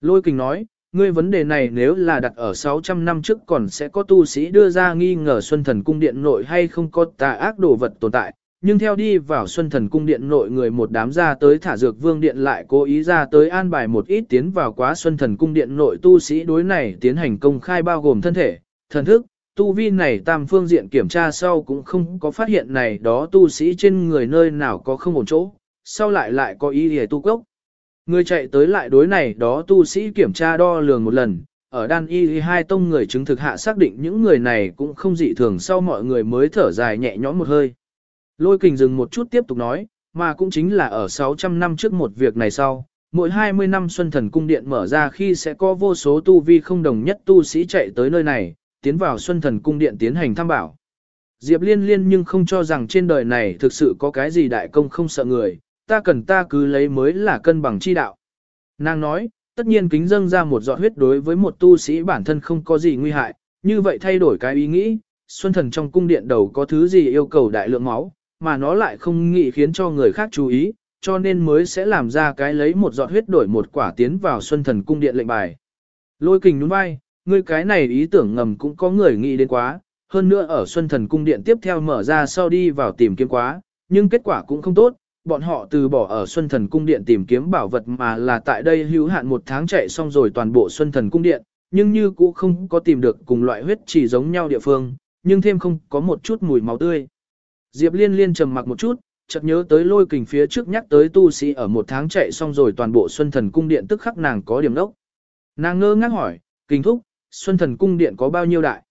[SPEAKER 1] Lôi kình nói, ngươi vấn đề này nếu là đặt ở 600 năm trước còn sẽ có tu sĩ đưa ra nghi ngờ Xuân Thần Cung Điện nội hay không có tà ác đồ vật tồn tại, nhưng theo đi vào Xuân Thần Cung Điện nội người một đám ra tới thả dược vương điện lại cố ý ra tới an bài một ít tiến vào quá Xuân Thần Cung Điện nội tu sĩ đối này tiến hành công khai bao gồm thân thể, thần thức, tu vi này tam phương diện kiểm tra sau cũng không có phát hiện này đó tu sĩ trên người nơi nào có không ổn chỗ, sau lại lại có ý để tu cốc. Người chạy tới lại đối này đó tu sĩ kiểm tra đo lường một lần, ở đan y hai tông người chứng thực hạ xác định những người này cũng không dị thường sau mọi người mới thở dài nhẹ nhõm một hơi. Lôi kình dừng một chút tiếp tục nói, mà cũng chính là ở 600 năm trước một việc này sau, mỗi 20 năm Xuân Thần Cung Điện mở ra khi sẽ có vô số tu vi không đồng nhất tu sĩ chạy tới nơi này, tiến vào Xuân Thần Cung Điện tiến hành tham bảo. Diệp Liên Liên nhưng không cho rằng trên đời này thực sự có cái gì đại công không sợ người, ta cần ta cứ lấy mới là cân bằng chi đạo. Nàng nói, tất nhiên kính dâng ra một giọt huyết đối với một tu sĩ bản thân không có gì nguy hại, như vậy thay đổi cái ý nghĩ, xuân thần trong cung điện đầu có thứ gì yêu cầu đại lượng máu, mà nó lại không nghĩ khiến cho người khác chú ý, cho nên mới sẽ làm ra cái lấy một giọt huyết đổi một quả tiến vào xuân thần cung điện lệnh bài. Lôi kình nhún vai, ngươi cái này ý tưởng ngầm cũng có người nghĩ đến quá, hơn nữa ở xuân thần cung điện tiếp theo mở ra sau đi vào tìm kiếm quá, nhưng kết quả cũng không tốt, bọn họ từ bỏ ở Xuân Thần Cung Điện tìm kiếm bảo vật mà là tại đây hữu hạn một tháng chạy xong rồi toàn bộ Xuân Thần Cung Điện, nhưng như cũ không có tìm được cùng loại huyết chỉ giống nhau địa phương, nhưng thêm không có một chút mùi máu tươi. Diệp Liên Liên trầm mặc một chút, chợt nhớ tới lôi kình phía trước nhắc tới tu sĩ ở một tháng chạy xong rồi toàn bộ Xuân Thần Cung Điện tức khắc nàng có điểm đốc. Nàng ngơ ngác hỏi, kình thúc, Xuân Thần Cung Điện có bao nhiêu đại?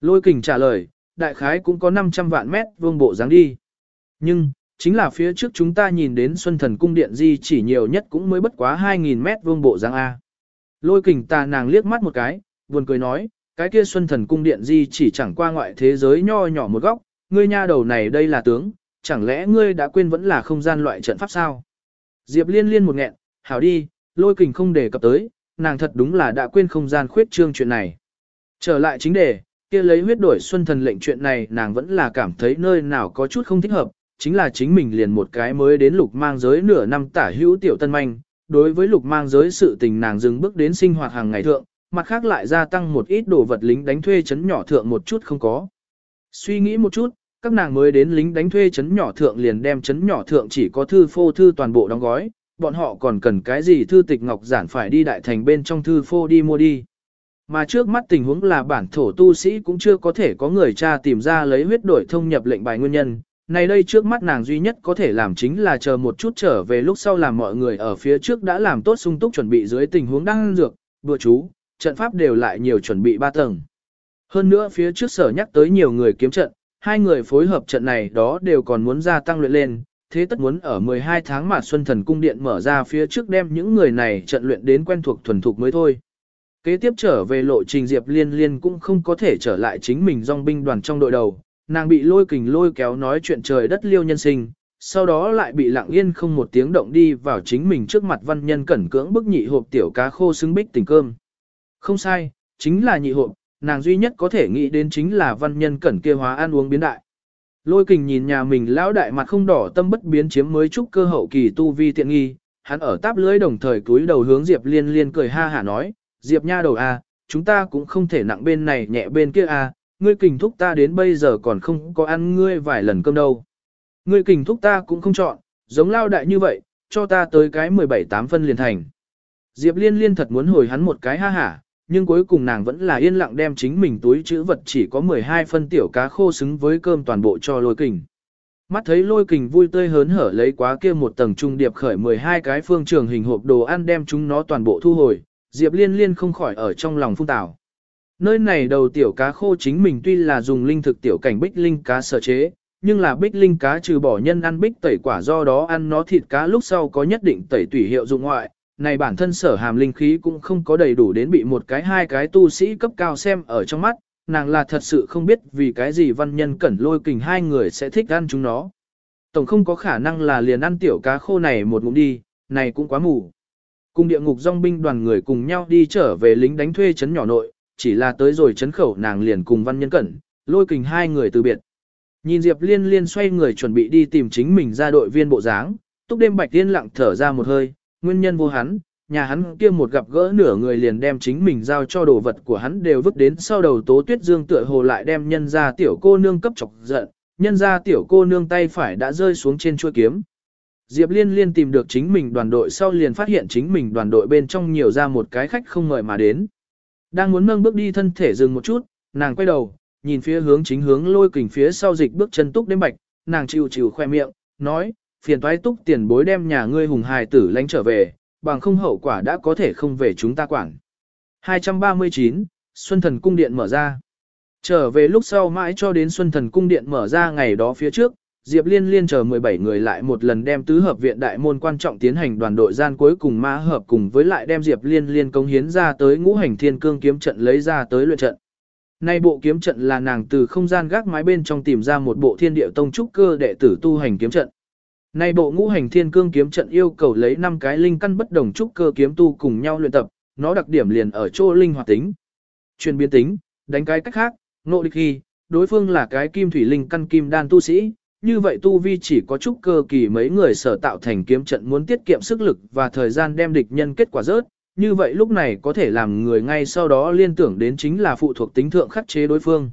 [SPEAKER 1] Lôi kình trả lời, đại khái cũng có 500 vạn mét vuông bộ dáng đi. Nhưng, chính là phía trước chúng ta nhìn đến Xuân Thần Cung Điện Di chỉ nhiều nhất cũng mới bất quá 2.000 mét vuông bộ dáng A. Lôi kình tà nàng liếc mắt một cái, buồn cười nói, cái kia Xuân Thần Cung Điện Di chỉ chẳng qua ngoại thế giới nho nhỏ một góc, ngươi nha đầu này đây là tướng, chẳng lẽ ngươi đã quên vẫn là không gian loại trận pháp sao? Diệp liên liên một nghẹn, hảo đi, lôi kình không đề cập tới, nàng thật đúng là đã quên không gian khuyết trương chuyện này. Trở lại chính đề, kia lấy huyết đổi xuân thần lệnh chuyện này nàng vẫn là cảm thấy nơi nào có chút không thích hợp, chính là chính mình liền một cái mới đến lục mang giới nửa năm tả hữu tiểu tân manh, đối với lục mang giới sự tình nàng dừng bước đến sinh hoạt hàng ngày thượng, mặt khác lại gia tăng một ít đồ vật lính đánh thuê chấn nhỏ thượng một chút không có. Suy nghĩ một chút, các nàng mới đến lính đánh thuê chấn nhỏ thượng liền đem chấn nhỏ thượng chỉ có thư phô thư toàn bộ đóng gói, bọn họ còn cần cái gì thư tịch ngọc giản phải đi đại thành bên trong thư phô đi mua đi. Mà trước mắt tình huống là bản thổ tu sĩ cũng chưa có thể có người cha tìm ra lấy huyết đổi thông nhập lệnh bài nguyên nhân. Này đây trước mắt nàng duy nhất có thể làm chính là chờ một chút trở về lúc sau làm mọi người ở phía trước đã làm tốt sung túc chuẩn bị dưới tình huống đang dược, bữa chú, trận pháp đều lại nhiều chuẩn bị ba tầng. Hơn nữa phía trước sở nhắc tới nhiều người kiếm trận, hai người phối hợp trận này đó đều còn muốn gia tăng luyện lên, thế tất muốn ở 12 tháng mà Xuân Thần Cung Điện mở ra phía trước đem những người này trận luyện đến quen thuộc thuần thục mới thôi. Kế tiếp trở về lộ trình Diệp Liên Liên cũng không có thể trở lại chính mình dòng binh đoàn trong đội đầu, nàng bị lôi kình lôi kéo nói chuyện trời đất liêu nhân sinh, sau đó lại bị lặng yên không một tiếng động đi vào chính mình trước mặt văn nhân cẩn cưỡng bức nhị hộp tiểu cá khô xứng bích tình cơm. Không sai, chính là nhị hộp, nàng duy nhất có thể nghĩ đến chính là văn nhân cẩn kia hóa ăn uống biến đại. Lôi kình nhìn nhà mình lão đại mặt không đỏ tâm bất biến chiếm mới chúc cơ hậu kỳ tu vi tiện nghi, hắn ở táp lưới đồng thời cúi đầu hướng Diệp Liên Liên cười ha hả nói, Diệp nha đầu a, à, chúng ta cũng không thể nặng bên này nhẹ bên kia a, à, ngươi kình thúc ta đến bây giờ còn không có ăn ngươi vài lần cơm đâu. Ngươi kình thúc ta cũng không chọn, giống lao đại như vậy, cho ta tới cái 17-8 phân liền thành. Diệp liên liên thật muốn hồi hắn một cái ha hả, nhưng cuối cùng nàng vẫn là yên lặng đem chính mình túi chữ vật chỉ có 12 phân tiểu cá khô xứng với cơm toàn bộ cho lôi kình. Mắt thấy lôi kình vui tươi hớn hở lấy quá kia một tầng trung điệp khởi 12 cái phương trường hình hộp đồ ăn đem chúng nó toàn bộ thu hồi, Diệp Liên Liên không khỏi ở trong lòng phung tảo. Nơi này đầu tiểu cá khô chính mình tuy là dùng linh thực tiểu cảnh bích linh cá sở chế, nhưng là bích linh cá trừ bỏ nhân ăn bích tẩy quả do đó ăn nó thịt cá lúc sau có nhất định tẩy tủy hiệu dụng ngoại, này bản thân sở hàm linh khí cũng không có đầy đủ đến bị một cái hai cái tu sĩ cấp cao xem ở trong mắt, nàng là thật sự không biết vì cái gì văn nhân cẩn lôi kình hai người sẽ thích ăn chúng nó. Tổng không có khả năng là liền ăn tiểu cá khô này một ngụm đi, này cũng quá mù. Cùng địa ngục dòng binh đoàn người cùng nhau đi trở về lính đánh thuê chấn nhỏ nội, chỉ là tới rồi chấn khẩu nàng liền cùng văn nhân cẩn, lôi kình hai người từ biệt. Nhìn Diệp liên liên xoay người chuẩn bị đi tìm chính mình ra đội viên bộ dáng, túc đêm bạch tiên lặng thở ra một hơi, nguyên nhân vô hắn, nhà hắn kia một gặp gỡ nửa người liền đem chính mình giao cho đồ vật của hắn đều vứt đến sau đầu tố tuyết dương tựa hồ lại đem nhân ra tiểu cô nương cấp chọc giận, nhân ra tiểu cô nương tay phải đã rơi xuống trên chuôi kiếm, Diệp Liên Liên tìm được chính mình đoàn đội sau liền phát hiện chính mình đoàn đội bên trong nhiều ra một cái khách không ngợi mà đến. Đang muốn nâng bước đi thân thể dừng một chút, nàng quay đầu, nhìn phía hướng chính hướng lôi kình phía sau dịch bước chân túc đêm bạch, nàng chịu chịu khoe miệng, nói, phiền toái túc tiền bối đem nhà ngươi hùng hài tử lánh trở về, bằng không hậu quả đã có thể không về chúng ta quản. 239, Xuân Thần Cung Điện mở ra. Trở về lúc sau mãi cho đến Xuân Thần Cung Điện mở ra ngày đó phía trước, Diệp Liên liên chờ 17 người lại một lần đem tứ hợp viện đại môn quan trọng tiến hành đoàn đội gian cuối cùng ma hợp cùng với lại đem Diệp Liên liên công hiến ra tới ngũ hành thiên cương kiếm trận lấy ra tới luyện trận. Nay bộ kiếm trận là nàng từ không gian gác mái bên trong tìm ra một bộ thiên địa tông trúc cơ đệ tử tu hành kiếm trận. Nay bộ ngũ hành thiên cương kiếm trận yêu cầu lấy 5 cái linh căn bất đồng trúc cơ kiếm tu cùng nhau luyện tập, nó đặc điểm liền ở chỗ linh hoạt tính, chuyên biến tính, đánh cái cách khác, nộ địch khi, đối phương là cái kim thủy linh căn kim đan tu sĩ, như vậy tu vi chỉ có trúc cơ kỳ mấy người sở tạo thành kiếm trận muốn tiết kiệm sức lực và thời gian đem địch nhân kết quả rớt, như vậy lúc này có thể làm người ngay sau đó liên tưởng đến chính là phụ thuộc tính thượng khắc chế đối phương.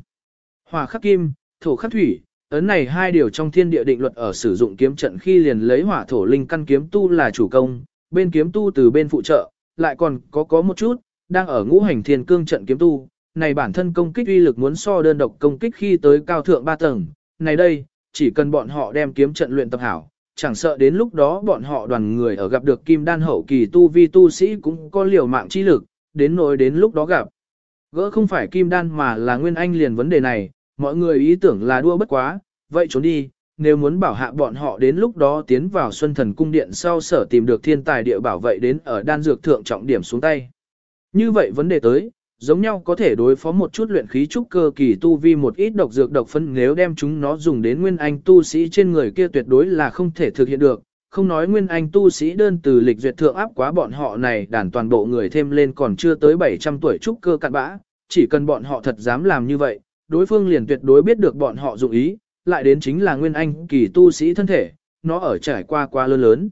[SPEAKER 1] Hỏa khắc kim, thổ khắc thủy, ấn này hai điều trong thiên địa định luật ở sử dụng kiếm trận khi liền lấy hỏa thổ linh căn kiếm tu là chủ công, bên kiếm tu từ bên phụ trợ, lại còn có có một chút, đang ở ngũ hành thiên cương trận kiếm tu, này bản thân công kích uy lực muốn so đơn độc công kích khi tới cao thượng ba tầng, này đây, chỉ cần bọn họ đem kiếm trận luyện tập hảo, chẳng sợ đến lúc đó bọn họ đoàn người ở gặp được kim đan hậu kỳ tu vi tu sĩ cũng có liều mạng chi lực, đến nỗi đến lúc đó gặp. Gỡ không phải kim đan mà là nguyên anh liền vấn đề này, mọi người ý tưởng là đua bất quá, vậy trốn đi, nếu muốn bảo hạ bọn họ đến lúc đó tiến vào Xuân Thần Cung Điện sau sở tìm được thiên tài địa bảo vệ đến ở đan dược thượng trọng điểm xuống tay. Như vậy vấn đề tới, giống nhau có thể đối phó một chút luyện khí trúc cơ kỳ tu vi một ít độc dược độc phân nếu đem chúng nó dùng đến nguyên anh tu sĩ trên người kia tuyệt đối là không thể thực hiện được. Không nói nguyên anh tu sĩ đơn từ lịch duyệt thượng áp quá bọn họ này đàn toàn bộ người thêm lên còn chưa tới 700 tuổi trúc cơ cạn bã, chỉ cần bọn họ thật dám làm như vậy, đối phương liền tuyệt đối biết được bọn họ dụng ý, lại đến chính là nguyên anh kỳ tu sĩ thân thể, nó ở trải qua quá lớn lớn.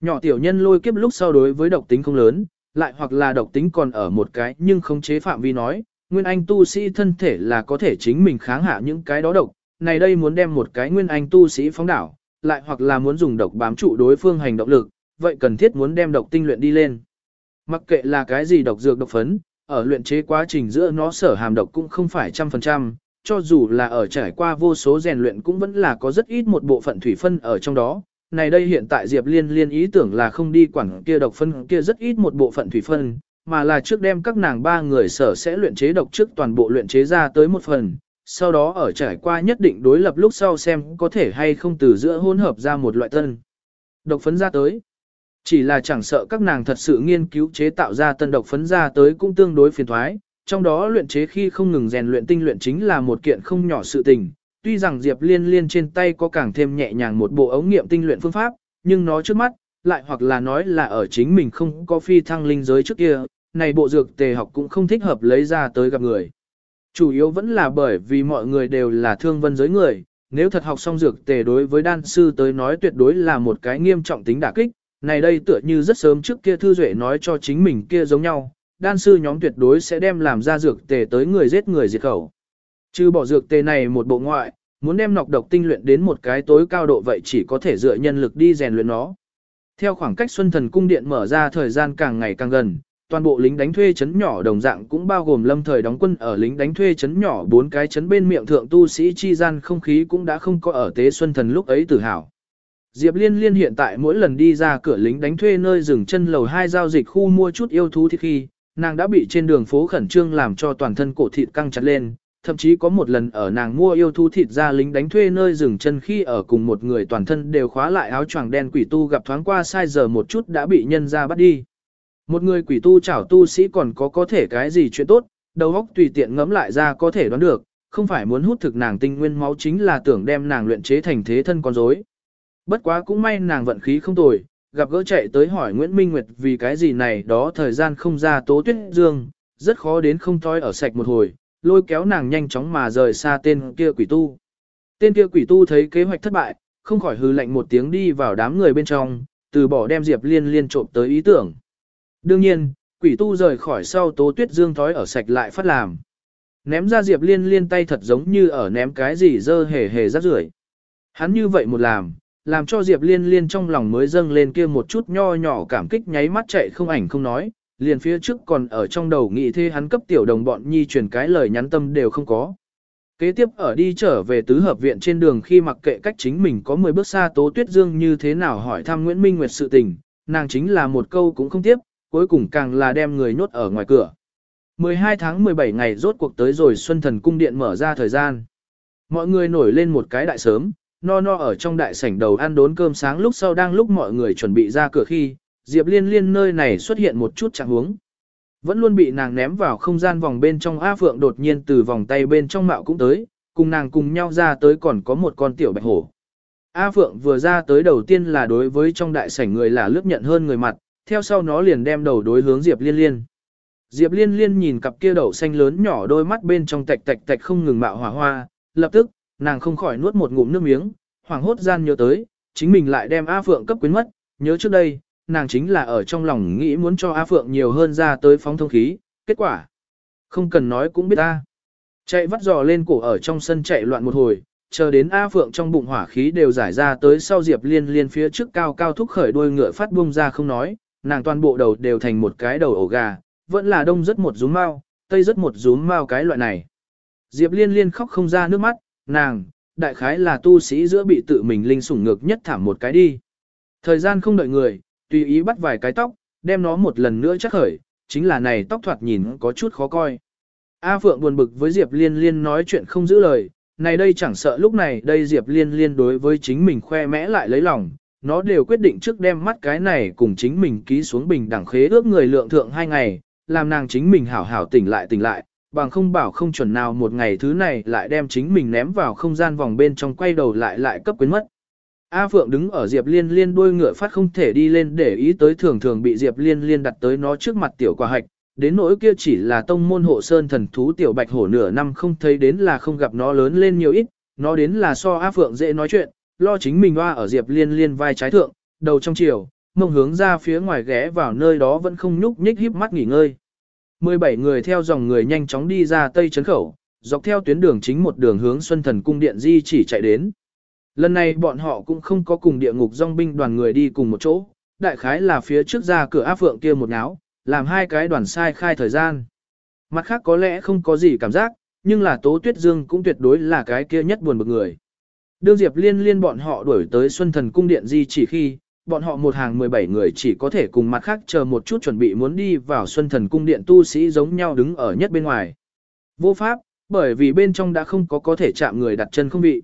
[SPEAKER 1] Nhỏ tiểu nhân lôi kiếp lúc sau đối với độc tính không lớn, lại hoặc là độc tính còn ở một cái nhưng không chế phạm vi nói, nguyên anh tu sĩ thân thể là có thể chính mình kháng hạ những cái đó độc, này đây muốn đem một cái nguyên anh tu sĩ phóng đảo, lại hoặc là muốn dùng độc bám trụ đối phương hành động lực, vậy cần thiết muốn đem độc tinh luyện đi lên. Mặc kệ là cái gì độc dược độc phấn, ở luyện chế quá trình giữa nó sở hàm độc cũng không phải trăm phần trăm, cho dù là ở trải qua vô số rèn luyện cũng vẫn là có rất ít một bộ phận thủy phân ở trong đó. Này đây hiện tại Diệp Liên liên ý tưởng là không đi quản kia độc phân kia rất ít một bộ phận thủy phân, mà là trước đem các nàng ba người sở sẽ luyện chế độc trước toàn bộ luyện chế ra tới một phần, sau đó ở trải qua nhất định đối lập lúc sau xem có thể hay không từ giữa hỗn hợp ra một loại tân. Độc phấn ra tới. Chỉ là chẳng sợ các nàng thật sự nghiên cứu chế tạo ra tân độc phấn ra tới cũng tương đối phiền thoái, trong đó luyện chế khi không ngừng rèn luyện tinh luyện chính là một kiện không nhỏ sự tình. Tuy rằng Diệp Liên Liên trên tay có càng thêm nhẹ nhàng một bộ ống nghiệm tinh luyện phương pháp, nhưng nó trước mắt, lại hoặc là nói là ở chính mình không có phi thăng linh giới trước kia, này bộ dược tề học cũng không thích hợp lấy ra tới gặp người. Chủ yếu vẫn là bởi vì mọi người đều là thương vân giới người, nếu thật học xong dược tề đối với đan sư tới nói tuyệt đối là một cái nghiêm trọng tính đả kích, này đây tựa như rất sớm trước kia Thư Duệ nói cho chính mình kia giống nhau, đan sư nhóm tuyệt đối sẽ đem làm ra dược tề tới người giết người diệt khẩu. chứ bỏ dược tề này một bộ ngoại, muốn đem nọc độc tinh luyện đến một cái tối cao độ vậy chỉ có thể dựa nhân lực đi rèn luyện nó. Theo khoảng cách Xuân Thần Cung Điện mở ra thời gian càng ngày càng gần, toàn bộ lính đánh thuê chấn nhỏ đồng dạng cũng bao gồm lâm thời đóng quân ở lính đánh thuê chấn nhỏ bốn cái chấn bên miệng thượng tu sĩ chi gian không khí cũng đã không có ở tế Xuân Thần lúc ấy tự hào. Diệp Liên Liên hiện tại mỗi lần đi ra cửa lính đánh thuê nơi dừng chân lầu hai giao dịch khu mua chút yêu thú thịt khi, nàng đã bị trên đường phố khẩn trương làm cho toàn thân cổ thịt căng chặt lên, thậm chí có một lần ở nàng mua yêu thú thịt ra lính đánh thuê nơi dừng chân khi ở cùng một người toàn thân đều khóa lại áo choàng đen quỷ tu gặp thoáng qua sai giờ một chút đã bị nhân ra bắt đi. Một người quỷ tu chảo tu sĩ còn có có thể cái gì chuyện tốt, đầu óc tùy tiện ngẫm lại ra có thể đoán được, không phải muốn hút thực nàng tinh nguyên máu chính là tưởng đem nàng luyện chế thành thế thân con rối. Bất quá cũng may nàng vận khí không tồi, gặp gỡ chạy tới hỏi Nguyễn Minh Nguyệt vì cái gì này đó thời gian không ra tố tuyết dương, rất khó đến không thói ở sạch một hồi, lôi kéo nàng nhanh chóng mà rời xa tên kia quỷ tu. Tên kia quỷ tu thấy kế hoạch thất bại, không khỏi hư lạnh một tiếng đi vào đám người bên trong, từ bỏ đem Diệp Liên liên trộm tới ý tưởng. Đương nhiên, quỷ tu rời khỏi sau tố tuyết dương thói ở sạch lại phát làm. Ném ra Diệp Liên liên tay thật giống như ở ném cái gì dơ hề hề rác rưởi. Hắn như vậy một làm, làm cho Diệp Liên Liên trong lòng mới dâng lên kia một chút nho nhỏ cảm kích nháy mắt chạy không ảnh không nói, liền phía trước còn ở trong đầu nghĩ thế hắn cấp tiểu đồng bọn nhi truyền cái lời nhắn tâm đều không có. Kế tiếp ở đi trở về tứ hợp viện trên đường khi mặc kệ cách chính mình có 10 bước xa Tố Tuyết Dương như thế nào hỏi thăm Nguyễn Minh Nguyệt sự tình, nàng chính là một câu cũng không tiếp, cuối cùng càng là đem người nhốt ở ngoài cửa. 12 tháng 17 ngày rốt cuộc tới rồi Xuân Thần Cung Điện mở ra thời gian. Mọi người nổi lên một cái đại sớm, No no ở trong đại sảnh đầu ăn đốn cơm sáng lúc sau đang lúc mọi người chuẩn bị ra cửa khi, Diệp Liên Liên nơi này xuất hiện một chút trạng huống. Vẫn luôn bị nàng ném vào không gian vòng bên trong A Phượng đột nhiên từ vòng tay bên trong mạo cũng tới, cùng nàng cùng nhau ra tới còn có một con tiểu bạch hổ. A Phượng vừa ra tới đầu tiên là đối với trong đại sảnh người là lướt nhận hơn người mặt, theo sau nó liền đem đầu đối hướng Diệp Liên Liên. Diệp Liên Liên nhìn cặp kia đậu xanh lớn nhỏ đôi mắt bên trong tạch tạch tạch không ngừng mạo hỏa hoa, lập tức, nàng không khỏi nuốt một ngụm nước miếng, hoảng hốt gian nhớ tới, chính mình lại đem A Phượng cấp quyến mất, nhớ trước đây, nàng chính là ở trong lòng nghĩ muốn cho A Phượng nhiều hơn ra tới phóng thông khí, kết quả. Không cần nói cũng biết ta. Chạy vắt dò lên cổ ở trong sân chạy loạn một hồi, chờ đến A Phượng trong bụng hỏa khí đều giải ra tới sau Diệp Liên Liên phía trước cao cao thúc khởi đuôi ngựa phát bung ra không nói, nàng toàn bộ đầu đều thành một cái đầu ổ gà, vẫn là đông rất một rúm mau, tây rất một rúm mau cái loại này. Diệp Liên Liên khóc không ra nước mắt, nàng, đại khái là tu sĩ giữa bị tự mình linh sủng ngược nhất thảm một cái đi. Thời gian không đợi người, tùy ý bắt vài cái tóc, đem nó một lần nữa chắc khởi, chính là này tóc thoạt nhìn có chút khó coi. A Phượng buồn bực với Diệp Liên Liên nói chuyện không giữ lời, này đây chẳng sợ lúc này đây Diệp Liên Liên đối với chính mình khoe mẽ lại lấy lòng, nó đều quyết định trước đem mắt cái này cùng chính mình ký xuống bình đẳng khế ước người lượng thượng hai ngày, làm nàng chính mình hảo hảo tỉnh lại tỉnh lại, bằng không bảo không chuẩn nào một ngày thứ này lại đem chính mình ném vào không gian vòng bên trong quay đầu lại lại cấp quyến mất. A Phượng đứng ở Diệp Liên Liên đuôi ngựa phát không thể đi lên để ý tới thường thường bị Diệp Liên Liên đặt tới nó trước mặt tiểu quả hạch, đến nỗi kia chỉ là tông môn hộ sơn thần thú tiểu bạch hổ nửa năm không thấy đến là không gặp nó lớn lên nhiều ít, nó đến là so A Phượng dễ nói chuyện, lo chính mình hoa ở Diệp Liên Liên vai trái thượng, đầu trong chiều, mông hướng ra phía ngoài ghé vào nơi đó vẫn không nhúc nhích híp mắt nghỉ ngơi. 17 người theo dòng người nhanh chóng đi ra tây trấn khẩu, dọc theo tuyến đường chính một đường hướng Xuân Thần cung điện di chỉ chạy đến. Lần này bọn họ cũng không có cùng địa ngục dòng binh đoàn người đi cùng một chỗ, đại khái là phía trước ra cửa áp phượng kia một ngáo, làm hai cái đoàn sai khai thời gian. Mặt khác có lẽ không có gì cảm giác, nhưng là Tố Tuyết Dương cũng tuyệt đối là cái kia nhất buồn bực người. Đương Diệp Liên liên bọn họ đuổi tới Xuân Thần cung điện di chỉ khi, bọn họ một hàng 17 người chỉ có thể cùng mặt khác chờ một chút chuẩn bị muốn đi vào Xuân Thần cung điện tu sĩ giống nhau đứng ở nhất bên ngoài. Vô pháp, bởi vì bên trong đã không có có thể chạm người đặt chân không vị.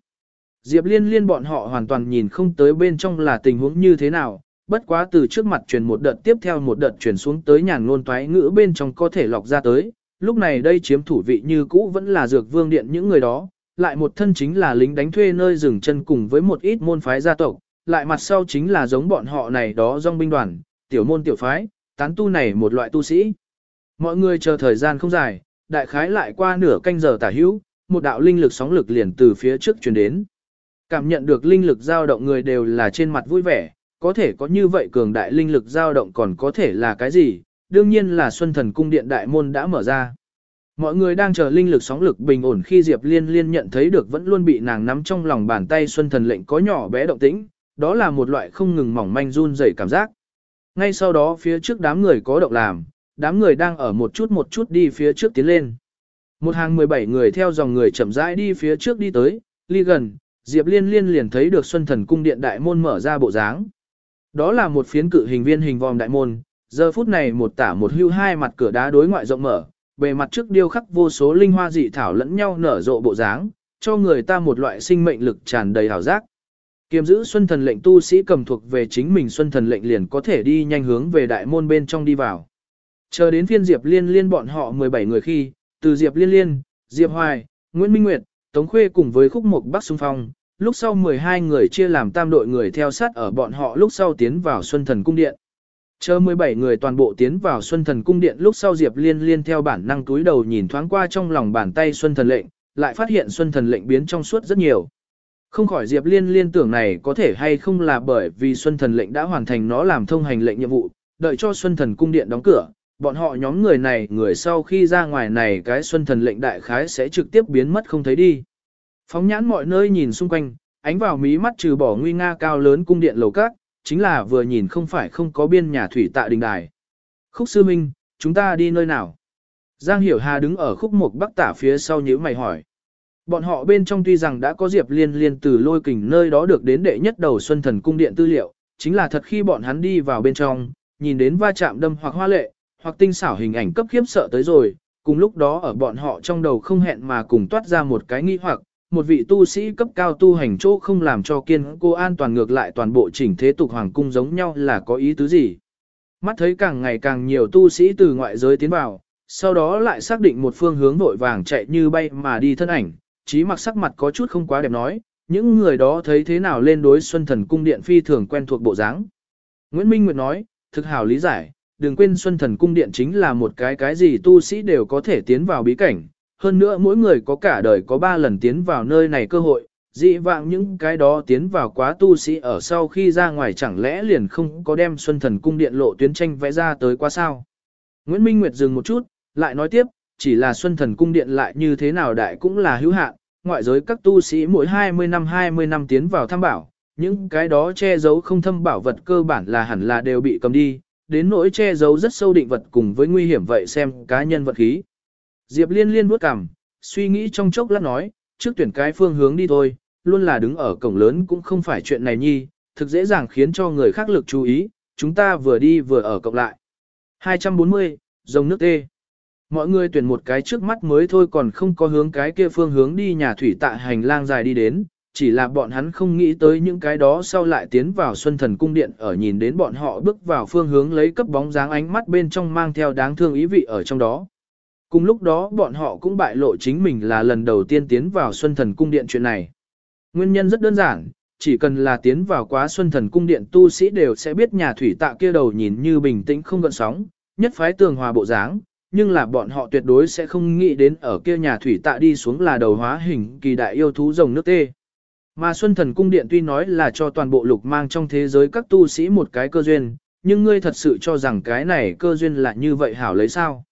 [SPEAKER 1] Diệp Liên liên bọn họ hoàn toàn nhìn không tới bên trong là tình huống như thế nào, bất quá từ trước mặt truyền một đợt tiếp theo một đợt truyền xuống tới nhàn ngôn toái ngữ bên trong có thể lọc ra tới, lúc này đây chiếm thủ vị như cũ vẫn là dược vương điện những người đó, lại một thân chính là lính đánh thuê nơi dừng chân cùng với một ít môn phái gia tộc, lại mặt sau chính là giống bọn họ này đó dòng binh đoàn, tiểu môn tiểu phái, tán tu này một loại tu sĩ. Mọi người chờ thời gian không dài, đại khái lại qua nửa canh giờ tả hữu, một đạo linh lực sóng lực liền từ phía trước truyền đến. Cảm nhận được linh lực dao động người đều là trên mặt vui vẻ, có thể có như vậy cường đại linh lực dao động còn có thể là cái gì, đương nhiên là Xuân Thần Cung Điện Đại Môn đã mở ra. Mọi người đang chờ linh lực sóng lực bình ổn khi Diệp Liên Liên nhận thấy được vẫn luôn bị nàng nắm trong lòng bàn tay Xuân Thần lệnh có nhỏ bé động tĩnh, đó là một loại không ngừng mỏng manh run rẩy cảm giác. Ngay sau đó phía trước đám người có động làm, đám người đang ở một chút một chút đi phía trước tiến lên. Một hàng 17 người theo dòng người chậm rãi đi phía trước đi tới, ly gần, Diệp Liên Liên liền thấy được Xuân Thần cung điện đại môn mở ra bộ dáng. Đó là một phiến cự hình viên hình vòm đại môn, giờ phút này một tả một hưu hai mặt cửa đá đối ngoại rộng mở, bề mặt trước điêu khắc vô số linh hoa dị thảo lẫn nhau nở rộ bộ dáng, cho người ta một loại sinh mệnh lực tràn đầy hảo giác. Kiềm giữ xuân thần lệnh tu sĩ cầm thuộc về chính mình xuân thần lệnh liền có thể đi nhanh hướng về đại môn bên trong đi vào. Chờ đến phiên Diệp Liên Liên bọn họ 17 người khi, từ Diệp Liên Liên, Diệp Hoài, Nguyễn Minh Nguyệt, Tống Khuê cùng với khúc mục Bắc Xung Phong, lúc sau 12 người chia làm tam đội người theo sát ở bọn họ lúc sau tiến vào Xuân Thần Cung Điện. Chờ 17 người toàn bộ tiến vào Xuân Thần Cung Điện lúc sau Diệp Liên Liên theo bản năng túi đầu nhìn thoáng qua trong lòng bàn tay Xuân Thần lệnh, lại phát hiện Xuân Thần lệnh biến trong suốt rất nhiều. Không khỏi Diệp Liên liên tưởng này có thể hay không là bởi vì Xuân Thần lệnh đã hoàn thành nó làm thông hành lệnh nhiệm vụ, đợi cho Xuân Thần cung điện đóng cửa, bọn họ nhóm người này người sau khi ra ngoài này cái Xuân Thần lệnh đại khái sẽ trực tiếp biến mất không thấy đi. Phóng nhãn mọi nơi nhìn xung quanh, ánh vào mí mắt trừ bỏ nguy nga cao lớn cung điện lầu các, chính là vừa nhìn không phải không có biên nhà thủy tạ đình đài. Khúc sư minh, chúng ta đi nơi nào? Giang Hiểu Hà đứng ở khúc một bắc tả phía sau nhíu mày hỏi. Bọn họ bên trong tuy rằng đã có Diệp Liên Liên từ lôi kình nơi đó được đến đệ nhất đầu Xuân Thần cung điện tư liệu, chính là thật khi bọn hắn đi vào bên trong, nhìn đến va chạm đâm hoặc hoa lệ, hoặc tinh xảo hình ảnh cấp khiếp sợ tới rồi, cùng lúc đó ở bọn họ trong đầu không hẹn mà cùng toát ra một cái nghi hoặc, một vị tu sĩ cấp cao tu hành chỗ không làm cho kiên cô an toàn ngược lại toàn bộ chỉnh thế tục hoàng cung giống nhau là có ý tứ gì. Mắt thấy càng ngày càng nhiều tu sĩ từ ngoại giới tiến vào, sau đó lại xác định một phương hướng vội vàng chạy như bay mà đi thân ảnh, trí mặc sắc mặt có chút không quá đẹp nói, những người đó thấy thế nào lên đối Xuân Thần Cung Điện phi thường quen thuộc bộ dáng. Nguyễn Minh Nguyệt nói, thực hảo lý giải, đừng quên Xuân Thần Cung Điện chính là một cái cái gì tu sĩ đều có thể tiến vào bí cảnh, hơn nữa mỗi người có cả đời có ba lần tiến vào nơi này cơ hội, dị vạng những cái đó tiến vào quá tu sĩ ở sau khi ra ngoài chẳng lẽ liền không có đem Xuân Thần Cung Điện lộ tuyến tranh vẽ ra tới quá sao. Nguyễn Minh Nguyệt dừng một chút, lại nói tiếp, chỉ là Xuân Thần Cung Điện lại như thế nào đại cũng là hữu hạn, ngoại giới các tu sĩ mỗi 20 năm 20 năm tiến vào thăm bảo, những cái đó che giấu không thâm bảo vật cơ bản là hẳn là đều bị cầm đi, đến nỗi che giấu rất sâu định vật cùng với nguy hiểm vậy xem cá nhân vật khí. Diệp Liên liên bước cằm, suy nghĩ trong chốc lát nói, trước tuyển cái phương hướng đi thôi, luôn là đứng ở cổng lớn cũng không phải chuyện này nhi, thực dễ dàng khiến cho người khác lực chú ý, chúng ta vừa đi vừa ở cộng lại. 240, dòng nước tê. Mọi người tuyển một cái trước mắt mới thôi còn không có hướng cái kia phương hướng đi nhà thủy tạ hành lang dài đi đến, chỉ là bọn hắn không nghĩ tới những cái đó sau lại tiến vào xuân thần cung điện ở nhìn đến bọn họ bước vào phương hướng lấy cấp bóng dáng ánh mắt bên trong mang theo đáng thương ý vị ở trong đó. Cùng lúc đó bọn họ cũng bại lộ chính mình là lần đầu tiên tiến vào xuân thần cung điện chuyện này. Nguyên nhân rất đơn giản, chỉ cần là tiến vào quá xuân thần cung điện tu sĩ đều sẽ biết nhà thủy tạ kia đầu nhìn như bình tĩnh không gợn sóng, nhất phái tường hòa bộ dáng, nhưng là bọn họ tuyệt đối sẽ không nghĩ đến ở kia nhà thủy tạ đi xuống là đầu hóa hình kỳ đại yêu thú rồng nước tê. Mà Xuân Thần Cung Điện tuy nói là cho toàn bộ lục mang trong thế giới các tu sĩ một cái cơ duyên, nhưng ngươi thật sự cho rằng cái này cơ duyên là như vậy hảo lấy sao.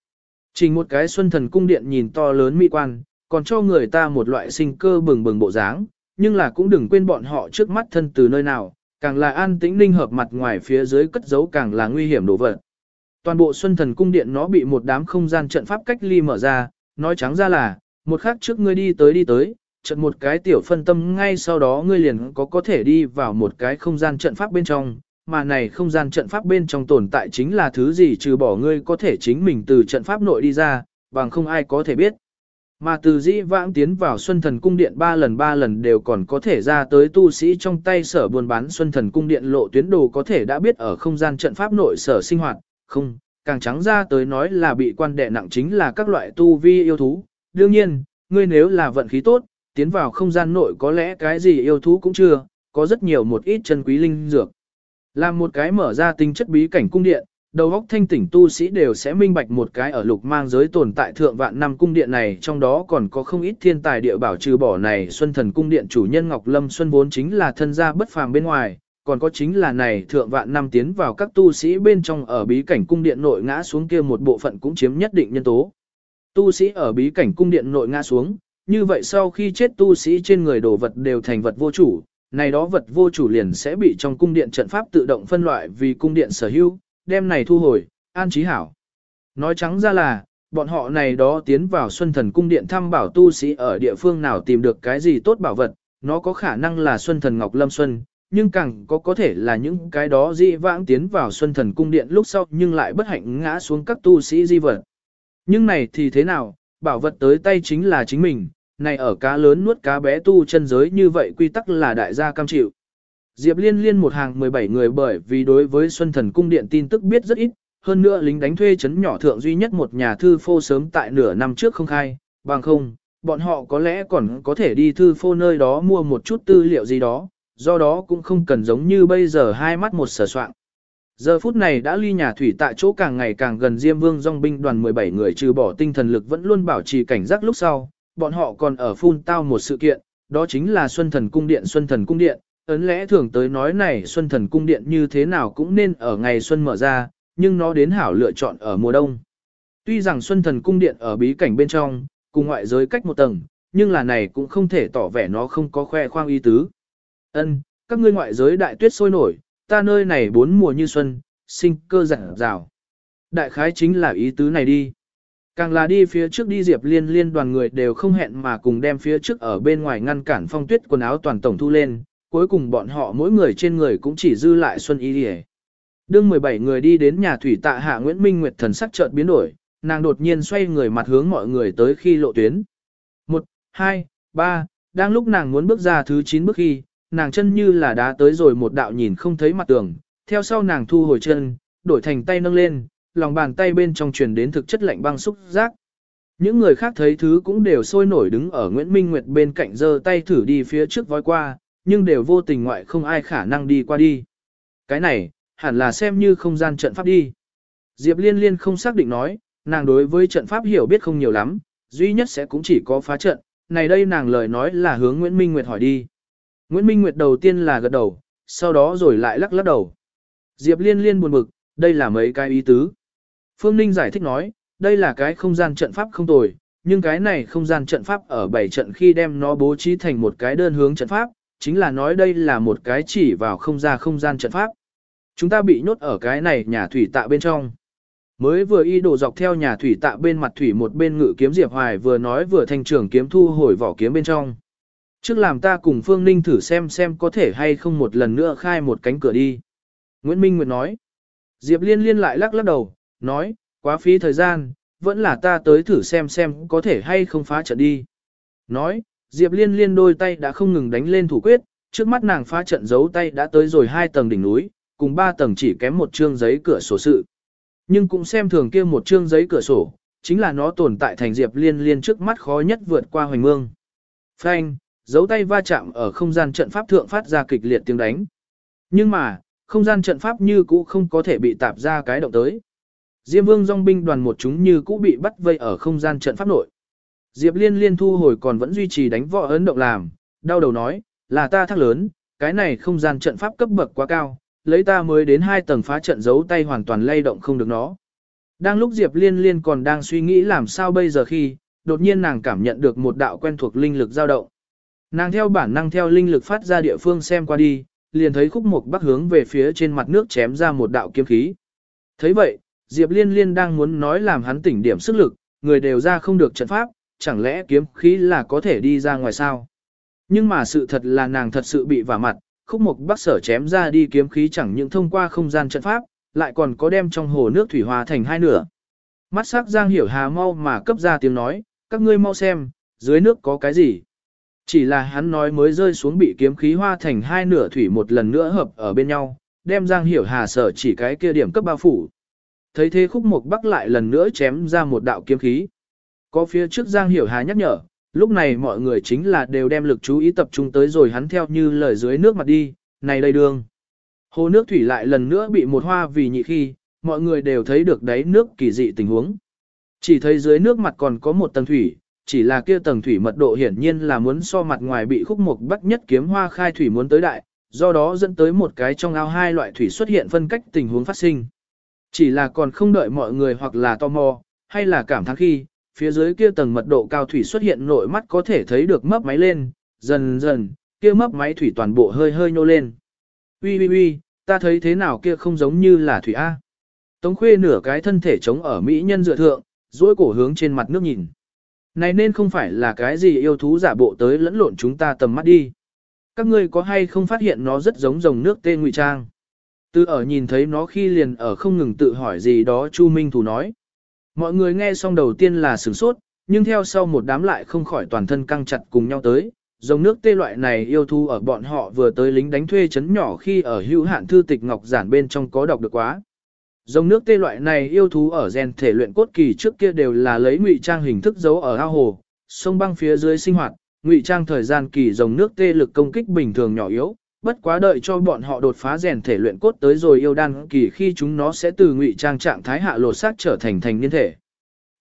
[SPEAKER 1] Chỉ một cái Xuân Thần Cung Điện nhìn to lớn mỹ quan, còn cho người ta một loại sinh cơ bừng bừng bộ dáng, nhưng là cũng đừng quên bọn họ trước mắt thân từ nơi nào, càng là an tĩnh linh hợp mặt ngoài phía dưới cất giấu càng là nguy hiểm đổ vật. Toàn bộ Xuân Thần Cung Điện nó bị một đám không gian trận pháp cách ly mở ra, nói trắng ra là, một khắc trước ngươi đi tới đi tới, trận một cái tiểu phân tâm ngay sau đó ngươi liền có có thể đi vào một cái không gian trận pháp bên trong, mà này không gian trận pháp bên trong tồn tại chính là thứ gì trừ bỏ ngươi có thể chính mình từ trận pháp nội đi ra, bằng không ai có thể biết. Mà từ dĩ vãng tiến vào Xuân Thần Cung Điện ba lần ba lần đều còn có thể ra tới tu sĩ trong tay sở buôn bán Xuân Thần Cung Điện lộ tuyến đồ có thể đã biết ở không gian trận pháp nội sở sinh hoạt, không, càng trắng ra tới nói là bị quan đệ nặng chính là các loại tu vi yêu thú. Đương nhiên, ngươi nếu là vận khí tốt, tiến vào không gian nội có lẽ cái gì yêu thú cũng chưa, có rất nhiều một ít chân quý linh dược. Làm một cái mở ra tinh chất bí cảnh cung điện, đầu óc thanh tỉnh tu sĩ đều sẽ minh bạch một cái ở lục mang giới tồn tại thượng vạn năm cung điện này trong đó còn có không ít thiên tài địa bảo trừ bỏ này xuân thần cung điện chủ nhân Ngọc Lâm Xuân vốn chính là thân gia bất phàm bên ngoài, còn có chính là này thượng vạn năm tiến vào các tu sĩ bên trong ở bí cảnh cung điện nội ngã xuống kia một bộ phận cũng chiếm nhất định nhân tố. Tu sĩ ở bí cảnh cung điện nội ngã xuống, như vậy sau khi chết tu sĩ trên người đồ vật đều thành vật vô chủ, này đó vật vô chủ liền sẽ bị trong cung điện trận pháp tự động phân loại vì cung điện sở hữu, đem này thu hồi, an trí hảo. Nói trắng ra là, bọn họ này đó tiến vào xuân thần cung điện thăm bảo tu sĩ ở địa phương nào tìm được cái gì tốt bảo vật, nó có khả năng là xuân thần Ngọc Lâm Xuân, nhưng càng có có thể là những cái đó di vãng tiến vào xuân thần cung điện lúc sau nhưng lại bất hạnh ngã xuống các tu sĩ di vật. Nhưng này thì thế nào, bảo vật tới tay chính là chính mình, này ở cá lớn nuốt cá bé tu chân giới như vậy quy tắc là đại gia cam chịu. Diệp Liên liên một hàng 17 người bởi vì đối với Xuân Thần Cung Điện tin tức biết rất ít, hơn nữa lính đánh thuê chấn nhỏ thượng duy nhất một nhà thư phô sớm tại nửa năm trước không khai, bằng không, bọn họ có lẽ còn có thể đi thư phô nơi đó mua một chút tư liệu gì đó, do đó cũng không cần giống như bây giờ hai mắt một sở soạn. Giờ phút này đã ly nhà thủy tại chỗ càng ngày càng gần Diêm Vương dòng binh đoàn 17 người trừ bỏ tinh thần lực vẫn luôn bảo trì cảnh giác lúc sau, bọn họ còn ở phun tao một sự kiện, đó chính là Xuân Thần Cung Điện Xuân Thần Cung Điện. Ấn lẽ thường tới nói này Xuân Thần Cung Điện như thế nào cũng nên ở ngày Xuân mở ra, nhưng nó đến hảo lựa chọn ở mùa đông. Tuy rằng Xuân Thần Cung Điện ở bí cảnh bên trong, cùng ngoại giới cách một tầng, nhưng là này cũng không thể tỏ vẻ nó không có khoe khoang y tứ. Ân, các ngươi ngoại giới đại tuyết sôi nổi, ta nơi này bốn mùa như xuân, sinh cơ giản rào. Đại khái chính là ý tứ này đi. Càng là đi phía trước đi Diệp Liên liên đoàn người đều không hẹn mà cùng đem phía trước ở bên ngoài ngăn cản phong tuyết quần áo toàn tổng thu lên, cuối cùng bọn họ mỗi người trên người cũng chỉ dư lại xuân ý đi Đương 17 người đi đến nhà thủy tạ hạ Nguyễn Minh Nguyệt thần sắc chợt biến đổi, nàng đột nhiên xoay người mặt hướng mọi người tới khi lộ tuyến. 1, 2, 3, đang lúc nàng muốn bước ra thứ 9 bước khi, nàng chân như là đá tới rồi một đạo nhìn không thấy mặt tường, theo sau nàng thu hồi chân, đổi thành tay nâng lên, lòng bàn tay bên trong truyền đến thực chất lạnh băng xúc giác. Những người khác thấy thứ cũng đều sôi nổi đứng ở Nguyễn Minh Nguyệt bên cạnh giơ tay thử đi phía trước voi qua, nhưng đều vô tình ngoại không ai khả năng đi qua đi. Cái này, hẳn là xem như không gian trận pháp đi. Diệp Liên Liên không xác định nói, nàng đối với trận pháp hiểu biết không nhiều lắm, duy nhất sẽ cũng chỉ có phá trận, này đây nàng lời nói là hướng Nguyễn Minh Nguyệt hỏi đi. Nguyễn Minh Nguyệt đầu tiên là gật đầu, sau đó rồi lại lắc lắc đầu. Diệp Liên Liên buồn bực, đây là mấy cái ý tứ. Phương Ninh giải thích nói, đây là cái không gian trận pháp không tồi, nhưng cái này không gian trận pháp ở bảy trận khi đem nó bố trí thành một cái đơn hướng trận pháp, chính là nói đây là một cái chỉ vào không ra không gian trận pháp. Chúng ta bị nhốt ở cái này nhà thủy tạ bên trong. Mới vừa y đổ dọc theo nhà thủy tạ bên mặt thủy một bên ngự kiếm Diệp Hoài vừa nói vừa thanh trưởng kiếm thu hồi vỏ kiếm bên trong. Trước làm ta cùng Phương Ninh thử xem xem có thể hay không một lần nữa khai một cánh cửa đi. Nguyễn Minh Nguyệt nói. Diệp Liên liên lại lắc lắc đầu, nói, quá phí thời gian, vẫn là ta tới thử xem xem có thể hay không phá trận đi. Nói, Diệp Liên Liên đôi tay đã không ngừng đánh lên thủ quyết, trước mắt nàng phá trận giấu tay đã tới rồi hai tầng đỉnh núi, cùng ba tầng chỉ kém một chương giấy cửa sổ sự. Nhưng cũng xem thường kia một chương giấy cửa sổ, chính là nó tồn tại thành Diệp Liên Liên trước mắt khó nhất vượt qua hoành mương. Phanh, dấu tay va chạm ở không gian trận pháp thượng phát ra kịch liệt tiếng đánh. Nhưng mà, không gian trận pháp như cũ không có thể bị tạp ra cái động tới. Diêm Vương dòng binh đoàn một chúng như cũ bị bắt vây ở không gian trận pháp nội. Diệp Liên liên thu hồi còn vẫn duy trì đánh võ ấn động làm, đau đầu nói, là ta thắc lớn, cái này không gian trận pháp cấp bậc quá cao, lấy ta mới đến hai tầng phá trận giấu tay hoàn toàn lay động không được nó. Đang lúc Diệp Liên liên còn đang suy nghĩ làm sao bây giờ khi, đột nhiên nàng cảm nhận được một đạo quen thuộc linh lực dao động. Nàng theo bản năng theo linh lực phát ra địa phương xem qua đi, liền thấy khúc mục bắc hướng về phía trên mặt nước chém ra một đạo kiếm khí. thấy vậy, Diệp Liên Liên đang muốn nói làm hắn tỉnh điểm sức lực, người đều ra không được trận pháp, chẳng lẽ kiếm khí là có thể đi ra ngoài sao? Nhưng mà sự thật là nàng thật sự bị vả mặt, khúc mục bắc sở chém ra đi kiếm khí chẳng những thông qua không gian trận pháp, lại còn có đem trong hồ nước thủy hòa thành hai nửa. Mắt sắc Giang Hiểu Hà mau mà cấp ra tiếng nói, các ngươi mau xem, dưới nước có cái gì? Chỉ là hắn nói mới rơi xuống bị kiếm khí hoa thành hai nửa thủy một lần nữa hợp ở bên nhau, đem Giang Hiểu Hà sở chỉ cái kia điểm cấp bao phủ. Thấy thế khúc mục bắc lại lần nữa chém ra một đạo kiếm khí. Có phía trước Giang Hiểu Hà nhắc nhở, lúc này mọi người chính là đều đem lực chú ý tập trung tới rồi hắn theo như lời dưới nước mặt đi, này đây đường. Hồ nước thủy lại lần nữa bị một hoa vì nhị khi, mọi người đều thấy được đáy nước kỳ dị tình huống. Chỉ thấy dưới nước mặt còn có một tầng thủy, chỉ là kia tầng thủy mật độ hiển nhiên là muốn so mặt ngoài bị khúc mục bắt nhất kiếm hoa khai thủy muốn tới đại, do đó dẫn tới một cái trong ao hai loại thủy xuất hiện phân cách tình huống phát sinh. Chỉ là còn không đợi mọi người hoặc là tò mò, hay là cảm thán khi, phía dưới kia tầng mật độ cao thủy xuất hiện nội mắt có thể thấy được mấp máy lên, dần dần, kia mấp máy thủy toàn bộ hơi hơi nhô lên. Ui ui ui, ta thấy thế nào kia không giống như là thủy A. Tống khuê nửa cái thân thể chống ở mỹ nhân dựa thượng, duỗi cổ hướng trên mặt nước nhìn. Này nên không phải là cái gì yêu thú giả bộ tới lẫn lộn chúng ta tầm mắt đi. Các ngươi có hay không phát hiện nó rất giống dòng nước tên ngụy trang. Từ ở nhìn thấy nó khi liền ở không ngừng tự hỏi gì đó Chu Minh Thủ nói. Mọi người nghe xong đầu tiên là sửng sốt, nhưng theo sau một đám lại không khỏi toàn thân căng chặt cùng nhau tới. Dòng nước tê loại này yêu thu ở bọn họ vừa tới lính đánh thuê chấn nhỏ khi ở hữu hạn thư tịch ngọc giản bên trong có đọc được quá. Dòng nước tê loại này yêu thú ở gen thể luyện cốt kỳ trước kia đều là lấy ngụy trang hình thức giấu ở ao hồ, sông băng phía dưới sinh hoạt, ngụy trang thời gian kỳ dòng nước tê lực công kích bình thường nhỏ yếu, bất quá đợi cho bọn họ đột phá rèn thể luyện cốt tới rồi yêu đan kỳ khi chúng nó sẽ từ ngụy trang trạng thái hạ lột xác trở thành thành niên thể.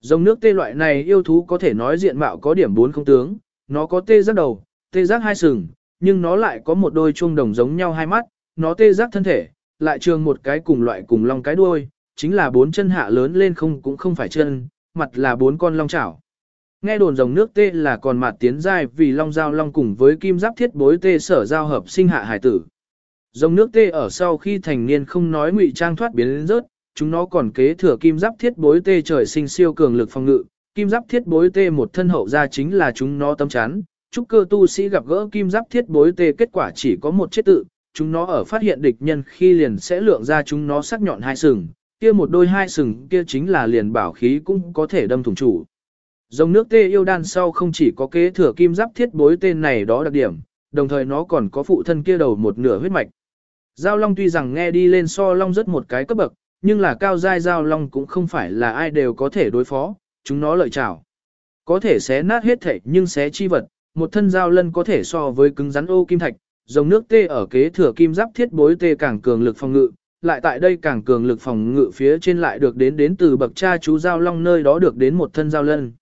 [SPEAKER 1] Dòng nước tê loại này yêu thú có thể nói diện mạo có điểm bốn không tướng, nó có tê giác đầu, tê giác hai sừng, nhưng nó lại có một đôi chuông đồng giống nhau hai mắt, nó tê giác thân thể, lại trường một cái cùng loại cùng long cái đuôi, chính là bốn chân hạ lớn lên không cũng không phải chân, mặt là bốn con long chảo. Nghe đồn rồng nước tê là còn mặt tiến dài vì long giao long cùng với kim giáp thiết bối tê sở giao hợp sinh hạ hải tử. Rồng nước tê ở sau khi thành niên không nói ngụy trang thoát biến lên rớt, chúng nó còn kế thừa kim giáp thiết bối tê trời sinh siêu cường lực phòng ngự. Kim giáp thiết bối tê một thân hậu ra chính là chúng nó tâm chán. Trúc cơ tu sĩ gặp gỡ kim giáp thiết bối tê kết quả chỉ có một chết tự, chúng nó ở phát hiện địch nhân khi liền sẽ lượng ra chúng nó sắc nhọn hai sừng, kia một đôi hai sừng kia chính là liền bảo khí cũng có thể đâm thủng chủ. Dòng nước tê yêu đan sau không chỉ có kế thừa kim giáp thiết bối tên này đó đặc điểm, đồng thời nó còn có phụ thân kia đầu một nửa huyết mạch. Giao long tuy rằng nghe đi lên so long rất một cái cấp bậc, nhưng là cao giai giao long cũng không phải là ai đều có thể đối phó, chúng nó lợi chảo. Có thể xé nát hết thể nhưng xé chi vật, một thân giao lân có thể so với cứng rắn ô kim thạch, dòng nước tê ở kế thừa kim giáp thiết bối tê càng cường lực phòng ngự, lại tại đây càng cường lực phòng ngự phía trên lại được đến đến từ bậc cha chú giao long nơi đó được đến một thân giao lân.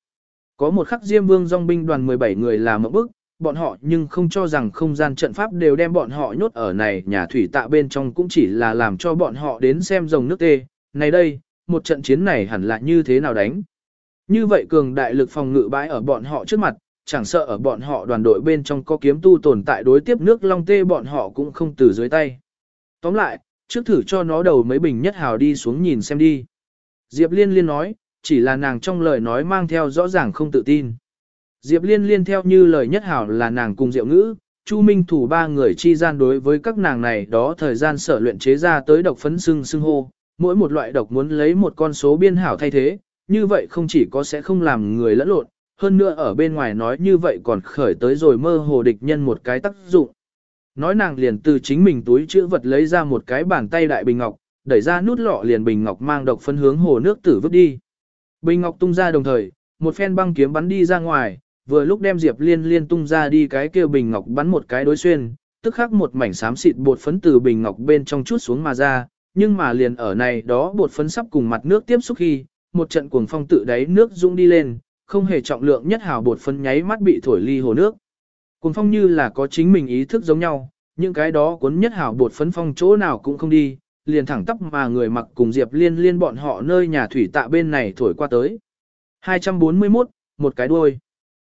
[SPEAKER 1] Có một khắc Diêm Vương dòng binh đoàn 17 người là một bức, bọn họ nhưng không cho rằng không gian trận pháp đều đem bọn họ nhốt ở này nhà thủy tạ bên trong cũng chỉ là làm cho bọn họ đến xem dòng nước tê. Này đây, một trận chiến này hẳn là như thế nào đánh. Như vậy cường đại lực phòng ngự bãi ở bọn họ trước mặt, chẳng sợ ở bọn họ đoàn đội bên trong có kiếm tu tồn tại đối tiếp nước long tê bọn họ cũng không từ dưới tay. Tóm lại, trước thử cho nó đầu mấy bình nhất hào đi xuống nhìn xem đi. Diệp Liên Liên nói, chỉ là nàng trong lời nói mang theo rõ ràng không tự tin. Diệp Liên Liên theo như lời nhất hảo là nàng cùng Diệu Ngữ, Chu Minh thủ ba người chi gian đối với các nàng này đó thời gian sở luyện chế ra tới độc phấn xưng xưng hô, mỗi một loại độc muốn lấy một con số biên hảo thay thế, như vậy không chỉ có sẽ không làm người lẫn lộn, hơn nữa ở bên ngoài nói như vậy còn khởi tới rồi mơ hồ địch nhân một cái tác dụng. Nói nàng liền từ chính mình túi chữ vật lấy ra một cái bàn tay đại bình ngọc, đẩy ra nút lọ liền bình ngọc mang độc phân hướng hồ nước tử vứt đi. Bình ngọc tung ra đồng thời, một phen băng kiếm bắn đi ra ngoài, vừa lúc đem Diệp Liên liên tung ra đi cái kia bình ngọc bắn một cái đối xuyên, tức khắc một mảnh xám xịt bột phấn từ bình ngọc bên trong chút xuống mà ra, nhưng mà liền ở này đó bột phấn sắp cùng mặt nước tiếp xúc khi, một trận cuồng phong tự đáy nước dũng đi lên, không hề trọng lượng nhất hào bột phấn nháy mắt bị thổi ly hồ nước. Cuồng phong như là có chính mình ý thức giống nhau, những cái đó cuốn nhất hào bột phấn phong chỗ nào cũng không đi, liền thẳng tắp mà người mặc cùng Diệp Liên liên bọn họ nơi nhà thủy tạ bên này thổi qua tới. 241, một cái đuôi.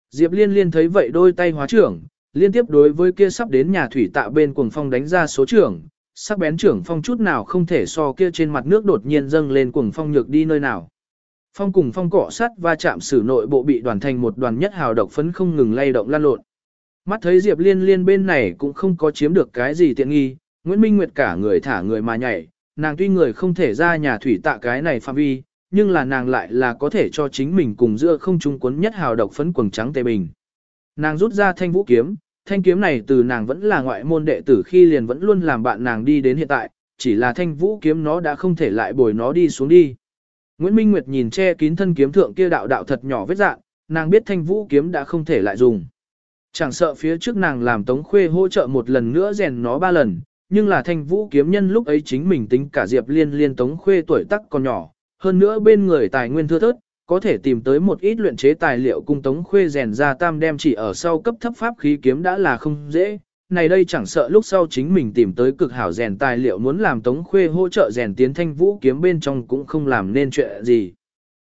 [SPEAKER 1] Diệp Liên liên thấy vậy đôi tay hóa trưởng, liên tiếp đối với kia sắp đến nhà thủy tạ bên cuồng phong đánh ra số trưởng, sắc bén trưởng phong chút nào không thể so kia trên mặt nước đột nhiên dâng lên cuồng phong nhược đi nơi nào. Phong cùng phong cọ sắt va chạm sử nội bộ bị đoàn thành một đoàn nhất hào độc phấn không ngừng lay động lan lộn. Mắt thấy Diệp Liên Liên bên này cũng không có chiếm được cái gì tiện nghi, Nguyễn Minh Nguyệt cả người thả người mà nhảy, nàng tuy người không thể ra nhà thủy tạ cái này phạm vi, nhưng là nàng lại là có thể cho chính mình cùng giữa không trung quấn nhất hào độc phấn quần trắng tề bình. Nàng rút ra thanh vũ kiếm, thanh kiếm này từ nàng vẫn là ngoại môn đệ tử khi liền vẫn luôn làm bạn nàng đi đến hiện tại, chỉ là thanh vũ kiếm nó đã không thể lại bồi nó đi xuống đi. Nguyễn Minh Nguyệt nhìn che kín thân kiếm thượng kia đạo đạo thật nhỏ vết dạng, nàng biết thanh vũ kiếm đã không thể lại dùng. Chẳng sợ phía trước nàng làm tống khuê hỗ trợ một lần nữa rèn nó ba lần, nhưng là thanh vũ kiếm nhân lúc ấy chính mình tính cả diệp liên liên tống khuê tuổi tắc còn nhỏ, hơn nữa bên người tài nguyên thưa thớt, có thể tìm tới một ít luyện chế tài liệu cung tống khuê rèn ra tam đem chỉ ở sau cấp thấp pháp khí kiếm đã là không dễ. Này đây chẳng sợ lúc sau chính mình tìm tới cực hảo rèn tài liệu muốn làm tống khuê hỗ trợ rèn tiến thanh vũ kiếm bên trong cũng không làm nên chuyện gì.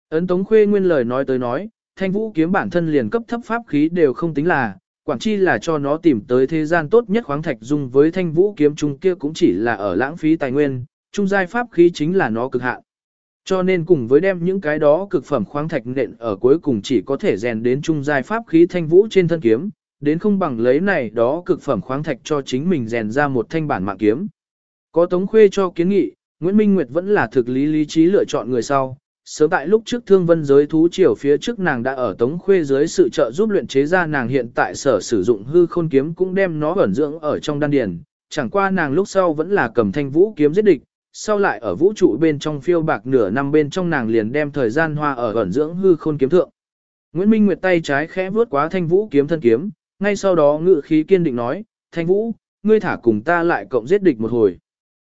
[SPEAKER 1] Ấn tống khuê nguyên lời nói tới nói, thanh vũ kiếm bản thân liền cấp thấp pháp khí đều không tính là, quản chi là cho nó tìm tới thế gian tốt nhất khoáng thạch dung với thanh vũ kiếm chung kia cũng chỉ là ở lãng phí tài nguyên, trung giai pháp khí chính là nó cực hạn. Cho nên cùng với đem những cái đó cực phẩm khoáng thạch nện ở cuối cùng chỉ có thể rèn đến trung giai pháp khí thanh vũ trên thân kiếm, đến không bằng lấy này đó cực phẩm khoáng thạch cho chính mình rèn ra một thanh bản mạng kiếm. Có Tống Khuê cho kiến nghị, Nguyễn Minh Nguyệt vẫn là thực lý lý trí lựa chọn người sau. Sớm tại lúc trước thương vân giới thú triều phía trước nàng đã ở Tống Khuê dưới sự trợ giúp luyện chế ra nàng hiện tại sở sử dụng hư khôn kiếm cũng đem nó ẩn dưỡng ở trong đan điền. Chẳng qua nàng lúc sau vẫn là cầm thanh vũ kiếm giết địch, sau lại ở vũ trụ bên trong phiêu bạc nửa năm bên trong nàng liền đem thời gian hoa ở ẩn dưỡng hư khôn kiếm thượng. Nguyễn Minh Nguyệt tay trái khẽ vuốt quá thanh vũ kiếm thân kiếm, ngay sau đó ngự khí kiên định nói, thanh vũ, ngươi thả cùng ta lại cộng giết địch một hồi.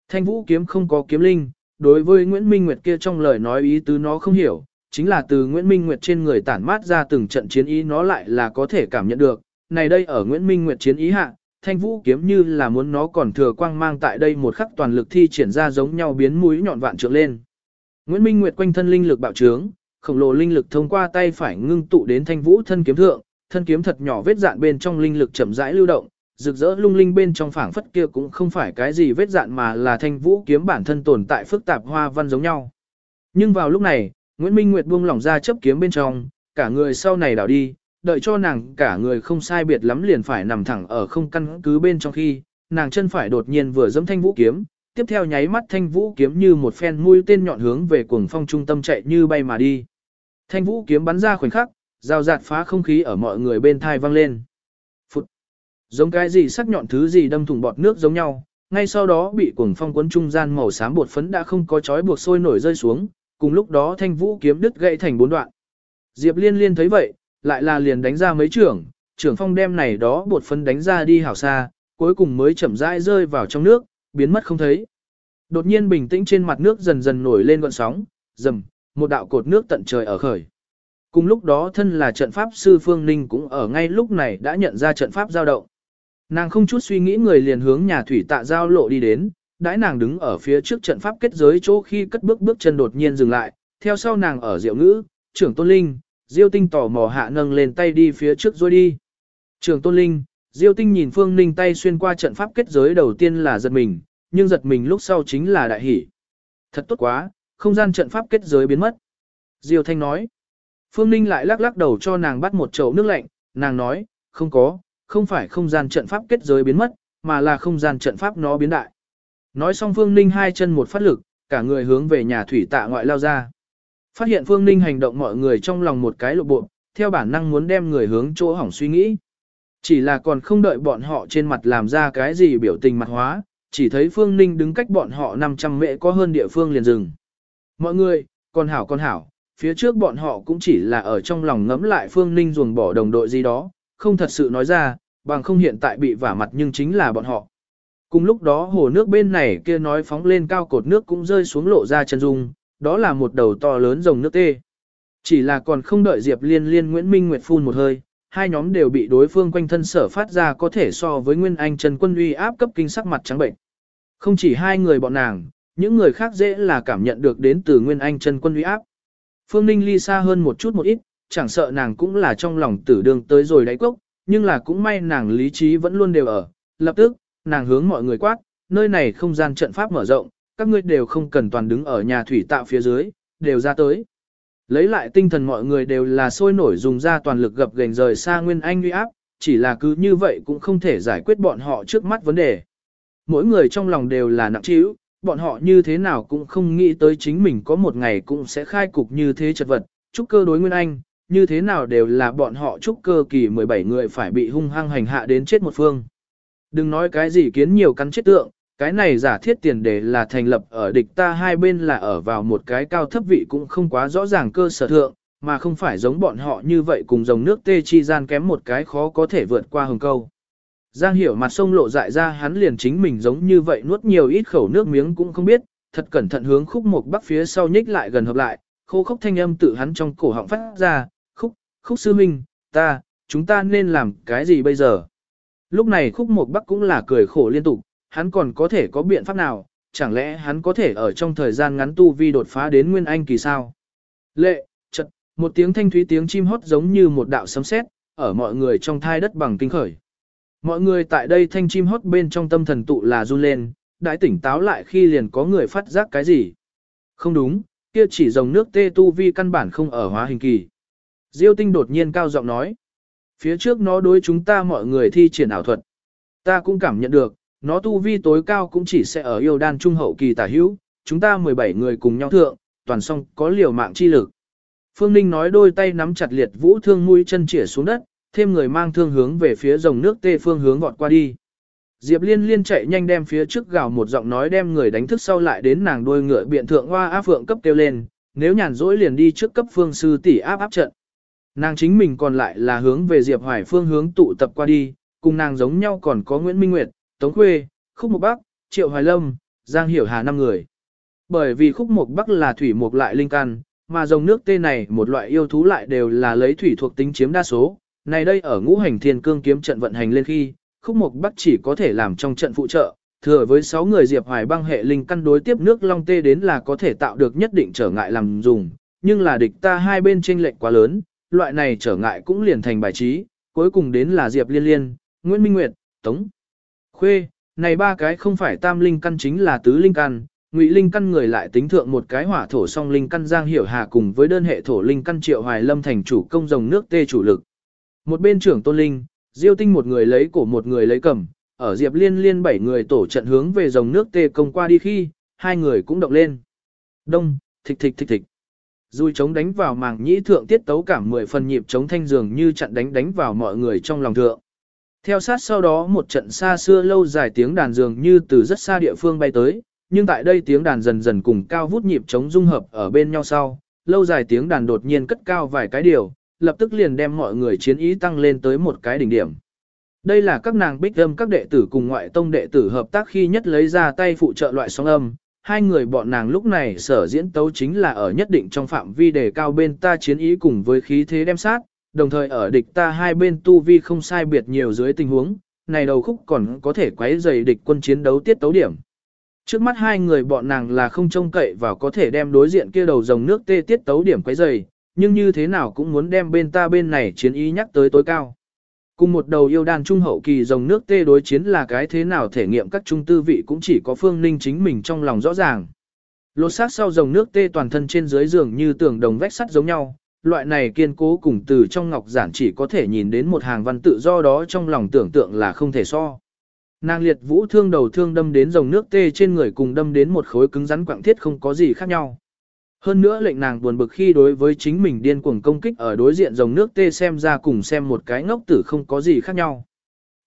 [SPEAKER 1] Thanh vũ kiếm không có kiếm linh, đối với Nguyễn Minh Nguyệt kia trong lời nói ý tứ nó không hiểu, chính là từ Nguyễn Minh Nguyệt trên người tản mát ra từng trận chiến ý nó lại là có thể cảm nhận được. Này đây ở Nguyễn Minh Nguyệt chiến ý hạ, thanh vũ kiếm như là muốn nó còn thừa quang mang tại đây một khắc toàn lực thi triển ra giống nhau biến mũi nhọn vạn trượng lên. Nguyễn Minh Nguyệt quanh thân linh lực bạo trướng, khổng lồ linh lực thông qua tay phải ngưng tụ đến thanh vũ thân kiếm thượng, thân kiếm thật nhỏ vết dạn bên trong linh lực chậm rãi lưu động, rực rỡ lung linh bên trong phảng phất kia cũng không phải cái gì vết dạn mà là thanh vũ kiếm bản thân tồn tại phức tạp hoa văn giống nhau. Nhưng vào lúc này, Nguyễn Minh Nguyệt buông lỏng ra chấp kiếm bên trong, cả người sau này đảo đi, đợi cho nàng cả người không sai biệt lắm liền phải nằm thẳng ở không căn cứ bên trong khi, nàng chân phải đột nhiên vừa giẫm thanh vũ kiếm, tiếp theo nháy mắt thanh vũ kiếm như một phen mũi tên nhọn hướng về cuồng phong trung tâm chạy như bay mà đi. Thanh vũ kiếm bắn ra khoảnh khắc, rào rạt phá không khí ở mọi người bên thai vang lên. Phụt! Giống cái gì sắc nhọn thứ gì đâm thủng bọt nước giống nhau, ngay sau đó bị cuồng phong cuốn trung gian màu xám bột phấn đã không có chói buộc sôi nổi rơi xuống, cùng lúc đó thanh vũ kiếm đứt gãy thành bốn đoạn. Diệp Liên Liên thấy vậy, lại là liền đánh ra mấy trưởng, trưởng phong đem này đó bột phấn đánh ra đi hảo xa, cuối cùng mới chậm rãi rơi vào trong nước, biến mất không thấy. Đột nhiên bình tĩnh trên mặt nước dần dần nổi lên gọn sóng, rầm, một đạo cột nước tận trời ở khởi. Cùng lúc đó thân là trận pháp sư Phương Ninh cũng ở ngay lúc này đã nhận ra trận pháp giao động. Nàng không chút suy nghĩ người liền hướng nhà thủy tạ giao lộ đi đến, đãi nàng đứng ở phía trước trận pháp kết giới chỗ khi cất bước bước chân đột nhiên dừng lại, theo sau nàng ở diệu ngữ, trưởng tôn linh, diêu tinh tỏ mò hạ nâng lên tay đi phía trước rồi đi. Trưởng tôn linh, diêu tinh nhìn Phương Ninh tay xuyên qua trận pháp kết giới đầu tiên là giật mình, nhưng giật mình lúc sau chính là đại hỷ. Thật tốt quá, không gian trận pháp kết giới biến mất. Diêu Thanh nói. Phương Ninh lại lắc lắc đầu cho nàng bắt một chậu nước lạnh, nàng nói, không có, không phải không gian trận pháp kết giới biến mất, mà là không gian trận pháp nó biến đại. Nói xong Phương Ninh hai chân một phát lực, cả người hướng về nhà thủy tạ ngoại lao ra. Phát hiện Phương Ninh hành động mọi người trong lòng một cái lộ bộ, theo bản năng muốn đem người hướng chỗ hỏng suy nghĩ. Chỉ là còn không đợi bọn họ trên mặt làm ra cái gì biểu tình mặt hóa, chỉ thấy Phương Ninh đứng cách bọn họ 500 mễ có hơn địa phương liền dừng. Mọi người, con hảo con hảo, phía trước bọn họ cũng chỉ là ở trong lòng ngẫm lại Phương Ninh ruồng bỏ đồng đội gì đó, không thật sự nói ra, bằng không hiện tại bị vả mặt nhưng chính là bọn họ. Cùng lúc đó hồ nước bên này kia nói phóng lên cao cột nước cũng rơi xuống lộ ra chân dung, đó là một đầu to lớn rồng nước tê. Chỉ là còn không đợi Diệp Liên Liên Nguyễn Minh Nguyệt phun một hơi, hai nhóm đều bị đối phương quanh thân sở phát ra có thể so với Nguyên Anh Trần Quân uy áp cấp kinh sắc mặt trắng bệnh. Không chỉ hai người bọn nàng, những người khác dễ là cảm nhận được đến từ Nguyên Anh Trần Quân uy áp. Phương Ninh ly xa hơn một chút một ít, chẳng sợ nàng cũng là trong lòng tử đường tới rồi đáy cốc, nhưng là cũng may nàng lý trí vẫn luôn đều ở. Lập tức, nàng hướng mọi người quát, nơi này không gian trận pháp mở rộng, các ngươi đều không cần toàn đứng ở nhà thủy tạo phía dưới, đều ra tới. Lấy lại tinh thần mọi người đều là sôi nổi dùng ra toàn lực gập gành rời xa Nguyên Anh uy áp, chỉ là cứ như vậy cũng không thể giải quyết bọn họ trước mắt vấn đề. Mỗi người trong lòng đều là nặng trĩu, bọn họ như thế nào cũng không nghĩ tới chính mình có một ngày cũng sẽ khai cục như thế chật vật, trúc cơ đối Nguyên Anh, như thế nào đều là bọn họ trúc cơ kỳ 17 người phải bị hung hăng hành hạ đến chết một phương. Đừng nói cái gì kiến nhiều cắn chết tượng, cái này giả thiết tiền đề là thành lập ở địch ta hai bên là ở vào một cái cao thấp vị cũng không quá rõ ràng cơ sở thượng, mà không phải giống bọn họ như vậy cùng dòng nước tê chi gian kém một cái khó có thể vượt qua hồng câu. Giang hiểu mặt sông lộ dại ra hắn liền chính mình giống như vậy nuốt nhiều ít khẩu nước miếng cũng không biết, thật cẩn thận hướng khúc một bắc phía sau nhích lại gần hợp lại, khô khốc thanh âm tự hắn trong cổ họng phát ra, khúc, khúc sư minh, ta, chúng ta nên làm cái gì bây giờ? Lúc này khúc một bắc cũng là cười khổ liên tục, hắn còn có thể có biện pháp nào, chẳng lẽ hắn có thể ở trong thời gian ngắn tu vi đột phá đến nguyên anh kỳ sao? Lệ, chật, một tiếng thanh thúy tiếng chim hót giống như một đạo sấm sét, ở mọi người trong thai đất bằng kinh khởi. Mọi người tại đây thanh chim hót bên trong tâm thần tụ là run lên, đại tỉnh táo lại khi liền có người phát giác cái gì. Không đúng, kia chỉ dòng nước tê tu vi căn bản không ở hóa hình kỳ. Diêu tinh đột nhiên cao giọng nói. Phía trước nó đối chúng ta mọi người thi triển ảo thuật. Ta cũng cảm nhận được, nó tu vi tối cao cũng chỉ sẽ ở yêu đan trung hậu kỳ tả hữu, chúng ta 17 người cùng nhau thượng, toàn song có liều mạng chi lực. Phương Ninh nói đôi tay nắm chặt liệt vũ thương mũi chân chĩa xuống đất, thêm người mang thương hướng về phía dòng nước tê phương hướng vọt qua đi. Diệp Liên liên chạy nhanh đem phía trước gào một giọng nói đem người đánh thức sau lại đến nàng đôi ngựa biện thượng hoa áp phượng cấp kêu lên, nếu nhàn rỗi liền đi trước cấp phương sư tỷ áp áp trận. Nàng chính mình còn lại là hướng về Diệp Hoài phương hướng tụ tập qua đi, cùng nàng giống nhau còn có Nguyễn Minh Nguyệt, Tống Khuê, Khúc Mộc Bắc, Triệu Hoài Lâm, Giang Hiểu Hà năm người. Bởi vì Khúc Mộc Bắc là thủy mục lại linh căn, mà dòng nước tê này một loại yêu thú lại đều là lấy thủy thuộc tính chiếm đa số. Này đây ở ngũ hành thiên cương kiếm trận vận hành lên khi, Khúc mục Bắc chỉ có thể làm trong trận phụ trợ, thừa với 6 người Diệp Hoài băng hệ linh căn đối tiếp nước long tê đến là có thể tạo được nhất định trở ngại làm dùng, nhưng là địch ta hai bên chênh lệch quá lớn, loại này trở ngại cũng liền thành bài trí, cuối cùng đến là Diệp Liên Liên, Nguyễn Minh Nguyệt, Tống Khuê, này ba cái không phải tam linh căn chính là tứ linh căn, ngụy linh căn người lại tính thượng một cái hỏa thổ song linh căn Giang Hiểu Hà cùng với đơn hệ thổ linh căn Triệu Hoài Lâm thành chủ công dòng nước tê chủ lực. Một bên trưởng Tôn Linh, Diêu Tinh một người lấy cổ một người lấy cầm, ở Diệp Liên Liên bảy người tổ trận hướng về dòng nước tê công qua đi khi, hai người cũng động lên. Đông, thịch thịch thịch thịch. Dùi chống đánh vào màng nhĩ thượng tiết tấu cảm mười phần nhịp chống thanh dường như chặn đánh đánh vào mọi người trong lòng thượng. Theo sát sau đó một trận xa xưa lâu dài tiếng đàn dường như từ rất xa địa phương bay tới, nhưng tại đây tiếng đàn dần dần cùng cao vút nhịp chống dung hợp ở bên nhau sau, lâu dài tiếng đàn đột nhiên cất cao vài cái điều, lập tức liền đem mọi người chiến ý tăng lên tới một cái đỉnh điểm. Đây là các nàng bích âm các đệ tử cùng ngoại tông đệ tử hợp tác khi nhất lấy ra tay phụ trợ loại sóng âm, hai người bọn nàng lúc này sở diễn tấu chính là ở nhất định trong phạm vi đề cao bên ta chiến ý cùng với khí thế đem sát, đồng thời ở địch ta hai bên tu vi không sai biệt nhiều dưới tình huống, này đầu khúc còn có thể quấy dày địch quân chiến đấu tiết tấu điểm. Trước mắt hai người bọn nàng là không trông cậy vào có thể đem đối diện kia đầu dòng nước tê tiết tấu điểm quấy dày, nhưng như thế nào cũng muốn đem bên ta bên này chiến ý nhắc tới tối cao. Cùng một đầu yêu đàn trung hậu kỳ dòng nước tê đối chiến là cái thế nào thể nghiệm các trung tư vị cũng chỉ có phương ninh chính mình trong lòng rõ ràng. Lột xác sau dòng nước tê toàn thân trên dưới giường như tường đồng vách sắt giống nhau, loại này kiên cố cùng từ trong ngọc giản chỉ có thể nhìn đến một hàng văn tự do đó trong lòng tưởng tượng là không thể so. Nàng liệt vũ thương đầu thương đâm đến dòng nước tê trên người cùng đâm đến một khối cứng rắn quặng thiết không có gì khác nhau. Hơn nữa lệnh nàng buồn bực khi đối với chính mình điên cuồng công kích ở đối diện dòng nước tê xem ra cùng xem một cái ngốc tử không có gì khác nhau.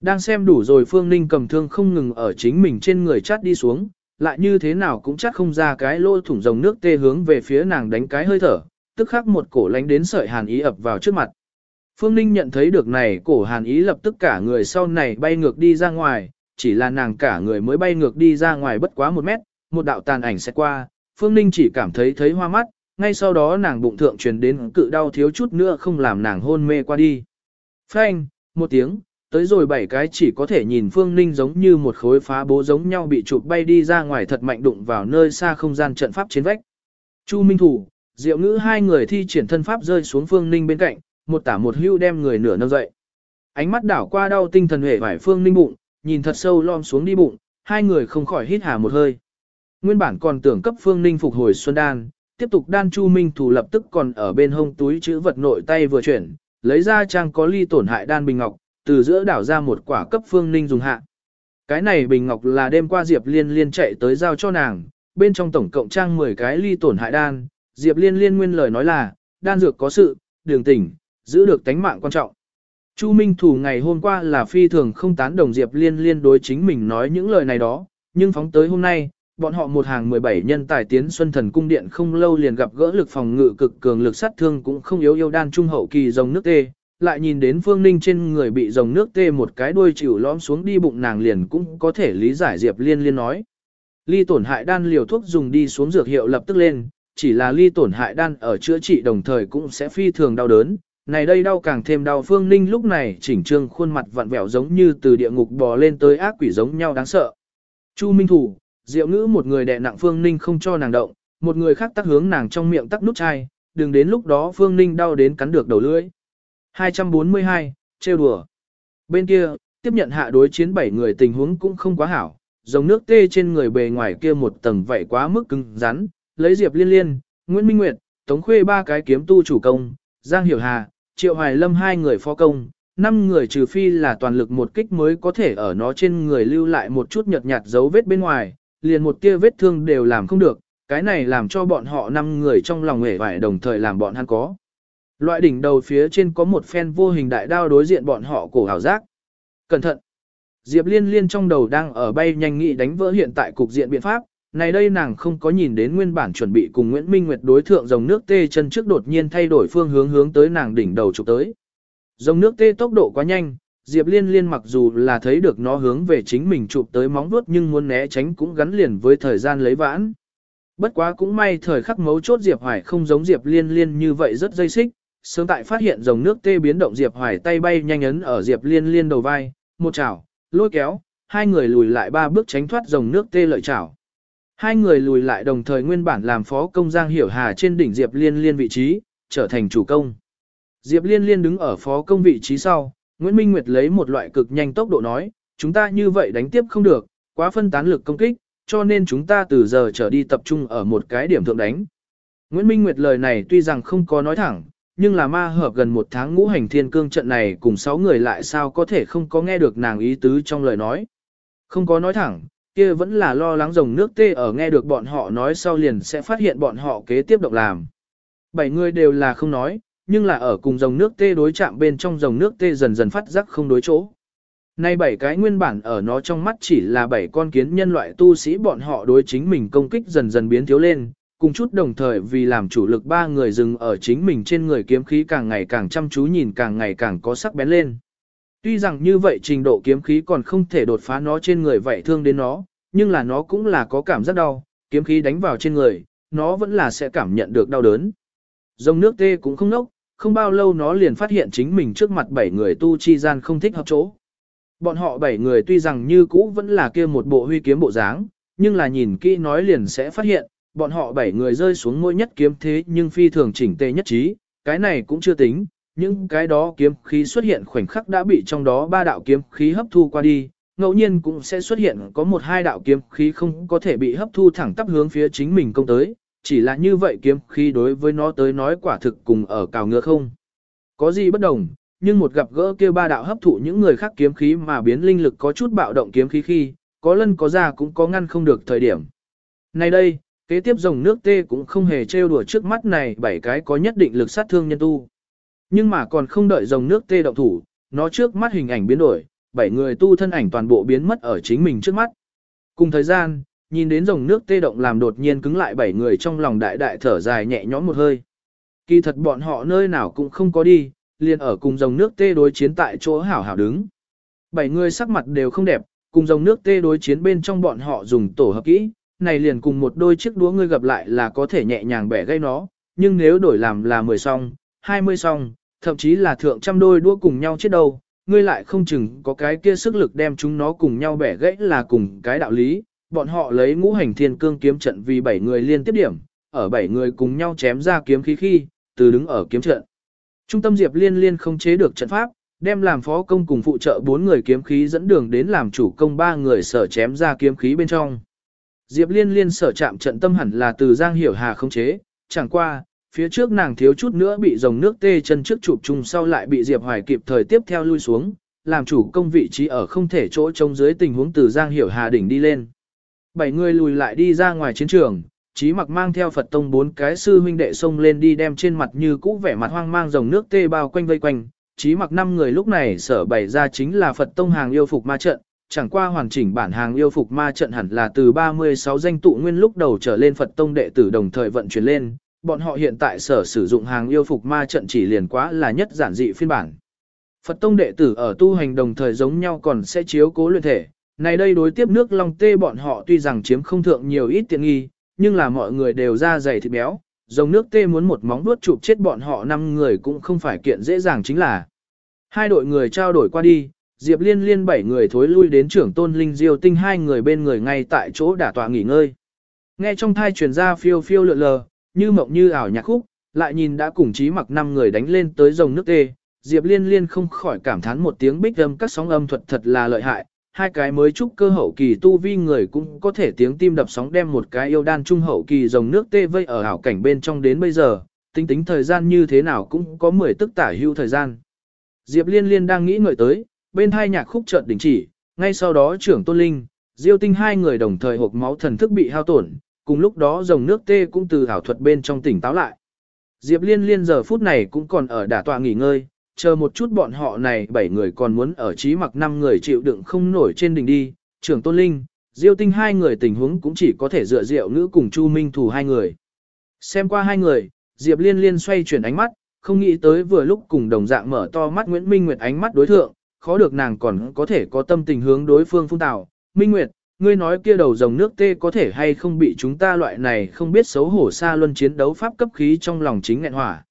[SPEAKER 1] Đang xem đủ rồi Phương Ninh cầm thương không ngừng ở chính mình trên người chát đi xuống, lại như thế nào cũng chắc không ra cái lỗ thủng dòng nước tê hướng về phía nàng đánh cái hơi thở, tức khắc một cổ lánh đến sợi hàn ý ập vào trước mặt. Phương Ninh nhận thấy được này cổ hàn ý lập tức cả người sau này bay ngược đi ra ngoài, chỉ là nàng cả người mới bay ngược đi ra ngoài bất quá một mét, một đạo tàn ảnh sẽ qua, Phương Ninh chỉ cảm thấy thấy hoa mắt, ngay sau đó nàng bụng thượng truyền đến cự đau thiếu chút nữa không làm nàng hôn mê qua đi. Phanh, một tiếng, tới rồi bảy cái chỉ có thể nhìn Phương Ninh giống như một khối phá bố giống nhau bị chụp bay đi ra ngoài thật mạnh đụng vào nơi xa không gian trận pháp trên vách. Chu Minh Thủ, Diệu Ngữ hai người thi triển thân pháp rơi xuống Phương Ninh bên cạnh, một tả một hưu đem người nửa nâng dậy. Ánh mắt đảo qua đau tinh thần hề vải Phương Ninh bụng, nhìn thật sâu lom xuống đi bụng, hai người không khỏi hít hà một hơi. Nguyên bản còn tưởng cấp Phương Ninh phục hồi xuân đan, tiếp tục đan Chu Minh Thủ lập tức còn ở bên hông túi chữ vật nội tay vừa chuyển, lấy ra trang có ly tổn hại đan bình ngọc, từ giữa đảo ra một quả cấp Phương Ninh dùng hạ. Cái này bình ngọc là đêm qua Diệp Liên Liên chạy tới giao cho nàng, bên trong tổng cộng trang 10 cái ly tổn hại đan, Diệp Liên Liên nguyên lời nói là, đan dược có sự, đường tỉnh, giữ được tánh mạng quan trọng. Chu Minh Thủ ngày hôm qua là phi thường không tán đồng Diệp Liên Liên đối chính mình nói những lời này đó, nhưng phóng tới hôm nay, bọn họ một hàng 17 nhân tài tiến Xuân Thần Cung Điện không lâu liền gặp gỡ lực phòng ngự cực cường lực sát thương cũng không yếu yêu đan trung hậu kỳ dòng nước tê, lại nhìn đến Phương Ninh trên người bị dòng nước tê một cái đuôi chịu lõm xuống đi bụng nàng liền cũng có thể lý giải Diệp Liên Liên nói. Ly tổn hại đan liều thuốc dùng đi xuống dược hiệu lập tức lên, chỉ là ly tổn hại đan ở chữa trị đồng thời cũng sẽ phi thường đau đớn. Này đây đau càng thêm đau Phương Ninh lúc này chỉnh trương khuôn mặt vặn vẹo giống như từ địa ngục bò lên tới ác quỷ giống nhau đáng sợ. Chu Minh Thủ, Diệu ngữ một người đè nặng Phương Ninh không cho nàng động, một người khác tắc hướng nàng trong miệng tắc nút chai, đừng đến lúc đó Phương Ninh đau đến cắn được đầu lưỡi. 242, trêu đùa. Bên kia, tiếp nhận hạ đối chiến 7 người tình huống cũng không quá hảo, dòng nước tê trên người bề ngoài kia một tầng vậy quá mức cứng rắn, lấy Diệp Liên Liên, Nguyễn Minh Nguyệt, Tống Khuê ba cái kiếm tu chủ công, Giang Hiểu Hà, Triệu Hoài Lâm hai người phó công, năm người trừ phi là toàn lực một kích mới có thể ở nó trên người lưu lại một chút nhợt nhạt dấu vết bên ngoài, liền một tia vết thương đều làm không được, cái này làm cho bọn họ năm người trong lòng hề vải đồng thời làm bọn hắn có. Loại đỉnh đầu phía trên có một phen vô hình đại đao đối diện bọn họ cổ hào giác. Cẩn thận! Diệp liên liên trong đầu đang ở bay nhanh nghị đánh vỡ hiện tại cục diện biện pháp, này đây nàng không có nhìn đến nguyên bản chuẩn bị cùng Nguyễn Minh Nguyệt đối thượng dòng nước tê chân trước đột nhiên thay đổi phương hướng hướng tới nàng đỉnh đầu chụp tới. Dòng nước tê tốc độ quá nhanh, Diệp Liên Liên mặc dù là thấy được nó hướng về chính mình chụp tới móng vuốt nhưng muốn né tránh cũng gắn liền với thời gian lấy vãn. Bất quá cũng may thời khắc mấu chốt Diệp Hoài không giống Diệp Liên Liên như vậy rất dây xích, sớm tại phát hiện dòng nước tê biến động Diệp Hoài tay bay nhanh ấn ở Diệp Liên Liên đầu vai, một chảo, lôi kéo, hai người lùi lại ba bước tránh thoát dòng nước tê lợi chảo. Hai người lùi lại đồng thời nguyên bản làm phó công Giang Hiểu Hà trên đỉnh Diệp Liên Liên vị trí, trở thành chủ công. Diệp Liên Liên đứng ở phó công vị trí sau, Nguyễn Minh Nguyệt lấy một loại cực nhanh tốc độ nói, chúng ta như vậy đánh tiếp không được, quá phân tán lực công kích, cho nên chúng ta từ giờ trở đi tập trung ở một cái điểm thượng đánh. Nguyễn Minh Nguyệt lời này tuy rằng không có nói thẳng, nhưng là ma hợp gần một tháng ngũ hành thiên cương trận này cùng sáu người lại sao có thể không có nghe được nàng ý tứ trong lời nói. Không có nói thẳng, kia vẫn là lo lắng rồng nước tê ở nghe được bọn họ nói sau liền sẽ phát hiện bọn họ kế tiếp động làm. Bảy người đều là không nói, nhưng là ở cùng dòng nước tê đối chạm bên trong dòng nước tê dần dần phát giác không đối chỗ. Nay bảy cái nguyên bản ở nó trong mắt chỉ là bảy con kiến nhân loại tu sĩ bọn họ đối chính mình công kích dần dần biến thiếu lên, cùng chút đồng thời vì làm chủ lực ba người dừng ở chính mình trên người kiếm khí càng ngày càng chăm chú nhìn càng ngày càng có sắc bén lên. Tuy rằng như vậy trình độ kiếm khí còn không thể đột phá nó trên người vậy thương đến nó, nhưng là nó cũng là có cảm giác đau, kiếm khí đánh vào trên người, nó vẫn là sẽ cảm nhận được đau đớn. Dòng nước tê cũng không nốc, không bao lâu nó liền phát hiện chính mình trước mặt bảy người tu chi gian không thích hợp chỗ. Bọn họ bảy người tuy rằng như cũ vẫn là kia một bộ huy kiếm bộ dáng, nhưng là nhìn kỹ nói liền sẽ phát hiện, bọn họ bảy người rơi xuống mỗi nhất kiếm thế nhưng phi thường chỉnh tề nhất trí, cái này cũng chưa tính, những cái đó kiếm khí xuất hiện khoảnh khắc đã bị trong đó ba đạo kiếm khí hấp thu qua đi, ngẫu nhiên cũng sẽ xuất hiện có một hai đạo kiếm khí không có thể bị hấp thu thẳng tắp hướng phía chính mình công tới, chỉ là như vậy kiếm khí đối với nó tới nói quả thực cùng ở cào ngựa không. Có gì bất đồng, nhưng một gặp gỡ kia ba đạo hấp thụ những người khác kiếm khí mà biến linh lực có chút bạo động kiếm khí khi, có lân có ra cũng có ngăn không được thời điểm. Nay đây, Kế tiếp dòng nước tê cũng không hề trêu đùa trước mắt này bảy cái có nhất định lực sát thương nhân tu. Nhưng mà còn không đợi dòng nước tê động thủ, nó trước mắt hình ảnh biến đổi, bảy người tu thân ảnh toàn bộ biến mất ở chính mình trước mắt. Cùng thời gian, nhìn đến dòng nước tê động làm đột nhiên cứng lại bảy người trong lòng đại đại thở dài nhẹ nhõm một hơi. Kỳ thật bọn họ nơi nào cũng không có đi, liền ở cùng dòng nước tê đối chiến tại chỗ hảo hảo đứng. Bảy người sắc mặt đều không đẹp, cùng dòng nước tê đối chiến bên trong bọn họ dùng tổ hợp kỹ, này liền cùng một đôi chiếc đũa ngươi gặp lại là có thể nhẹ nhàng bẻ gây nó, nhưng nếu đổi làm là 10 song, 20 song, thậm chí là thượng trăm đôi đũa cùng nhau chết đâu, ngươi lại không chừng có cái kia sức lực đem chúng nó cùng nhau bẻ gãy là cùng cái đạo lý, bọn họ lấy ngũ hành thiên cương kiếm trận vì bảy người liên tiếp điểm, ở bảy người cùng nhau chém ra kiếm khí khi, từ đứng ở kiếm trận. Trung tâm Diệp Liên Liên không chế được trận pháp, đem làm phó công cùng phụ trợ bốn người kiếm khí dẫn đường đến làm chủ công ba người sở chém ra kiếm khí bên trong. Diệp Liên Liên sở chạm trận tâm hẳn là từ Giang Hiểu Hà không chế, chẳng qua, phía trước nàng thiếu chút nữa bị dòng nước tê chân trước chụp chung sau lại bị Diệp Hoài kịp thời tiếp theo lui xuống, làm chủ công vị trí ở không thể chỗ trông dưới tình huống từ Giang Hiểu Hà đỉnh đi lên. Bảy người lùi lại đi ra ngoài chiến trường, Chí mặc mang theo Phật tông bốn cái sư huynh đệ xông lên đi đem trên mặt như cũ vẻ mặt hoang mang dòng nước tê bao quanh vây quanh. Chí mặc năm người lúc này sở bày ra chính là Phật tông hàng yêu phục ma trận, chẳng qua hoàn chỉnh bản hàng yêu phục ma trận hẳn là từ 36 danh tụ nguyên lúc đầu trở lên Phật tông đệ tử đồng thời vận chuyển lên, bọn họ hiện tại sở sử dụng hàng yêu phục ma trận chỉ liền quá là nhất giản dị phiên bản. Phật tông đệ tử ở tu hành đồng thời giống nhau còn sẽ chiếu cố luyện thể, này đây đối tiếp nước long tê bọn họ tuy rằng chiếm không thượng nhiều ít tiện nghi, nhưng là mọi người đều ra dày thịt béo, dòng nước tê muốn một móng vuốt chụp chết bọn họ năm người cũng không phải kiện dễ dàng chính là. Hai đội người trao đổi qua đi, Diệp Liên Liên bảy người thối lui đến trưởng tôn linh diêu tinh hai người bên người ngay tại chỗ đả tọa nghỉ ngơi. Nghe trong thai truyền ra phiêu phiêu lượn lờ, như mộng như ảo nhạc khúc, lại nhìn đã cùng chí mặc năm người đánh lên tới dòng nước tê, Diệp Liên Liên không khỏi cảm thán một tiếng bích âm các sóng âm thuật thật là lợi hại, hai cái mới trúc cơ hậu kỳ tu vi người cũng có thể tiếng tim đập sóng đem một cái yêu đan trung hậu kỳ dòng nước tê vây ở hảo cảnh bên trong đến bây giờ, tính tính thời gian như thế nào cũng có 10 tức tả hưu thời gian. Diệp Liên Liên đang nghĩ ngợi tới, bên hai nhạc khúc chợt đình chỉ, ngay sau đó trưởng tôn linh, diêu tinh hai người đồng thời hộp máu thần thức bị hao tổn, cùng lúc đó dòng nước tê cũng từ ảo thuật bên trong tỉnh táo lại. Diệp Liên Liên giờ phút này cũng còn ở đả tọa nghỉ ngơi, chờ một chút bọn họ này bảy người còn muốn ở trí mặc năm người chịu đựng không nổi trên đỉnh đi, trưởng tôn linh, diêu tinh hai người tình huống cũng chỉ có thể dựa diệu nữ cùng Chu Minh thủ hai người. Xem qua hai người, Diệp liên liên xoay chuyển ánh mắt, không nghĩ tới vừa lúc cùng đồng dạng mở to mắt Nguyễn Minh Nguyệt ánh mắt đối thượng, khó được nàng còn có thể có tâm tình hướng đối phương phung tạo. Minh Nguyệt, ngươi nói kia đầu dòng nước tê có thể hay không bị chúng ta loại này không biết xấu hổ xa luân chiến đấu pháp cấp khí trong lòng chính nghẹn hỏa.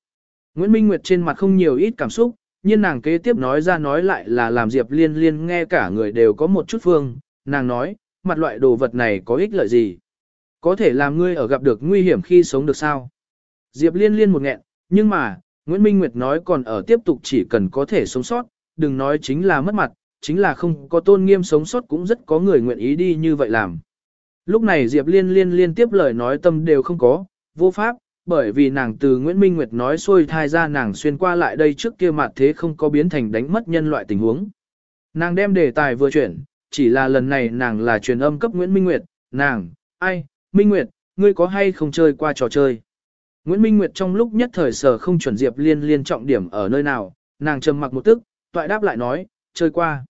[SPEAKER 1] Nguyễn Minh Nguyệt trên mặt không nhiều ít cảm xúc, nhưng nàng kế tiếp nói ra nói lại là làm Diệp Liên Liên nghe cả người đều có một chút phương, nàng nói, mặt loại đồ vật này có ích lợi gì? Có thể làm ngươi ở gặp được nguy hiểm khi sống được sao? Diệp Liên Liên một nghẹn, nhưng mà, Nguyễn Minh Nguyệt nói còn ở tiếp tục chỉ cần có thể sống sót, đừng nói chính là mất mặt, chính là không có tôn nghiêm sống sót cũng rất có người nguyện ý đi như vậy làm. Lúc này Diệp Liên Liên liên tiếp lời nói tâm đều không có, vô pháp, bởi vì nàng từ Nguyễn Minh Nguyệt nói xôi thai ra nàng xuyên qua lại đây trước kia mặt thế không có biến thành đánh mất nhân loại tình huống. Nàng đem đề tài vừa chuyển, chỉ là lần này nàng là truyền âm cấp Nguyễn Minh Nguyệt, nàng, ai, Minh Nguyệt, ngươi có hay không chơi qua trò chơi. Nguyễn Minh Nguyệt trong lúc nhất thời sở không chuẩn Diệp Liên liên trọng điểm ở nơi nào, nàng trầm mặc một tức, toại đáp lại nói, chơi qua.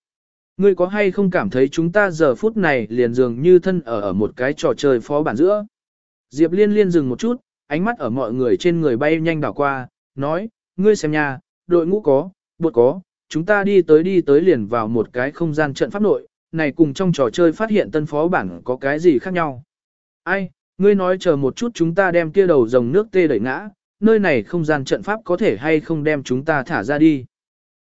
[SPEAKER 1] Ngươi có hay không cảm thấy chúng ta giờ phút này liền dường như thân ở ở một cái trò chơi phó bản giữa. Diệp Liên liên dừng một chút, ánh mắt ở mọi người trên người bay nhanh đảo qua, nói, ngươi xem nha, đội ngũ có, bột có, chúng ta đi tới đi tới liền vào một cái không gian trận pháp nội, này cùng trong trò chơi phát hiện tân phó bản có cái gì khác nhau. Ai, ngươi nói chờ một chút chúng ta đem kia đầu dòng nước tê đẩy ngã, nơi này không gian trận pháp có thể hay không đem chúng ta thả ra đi.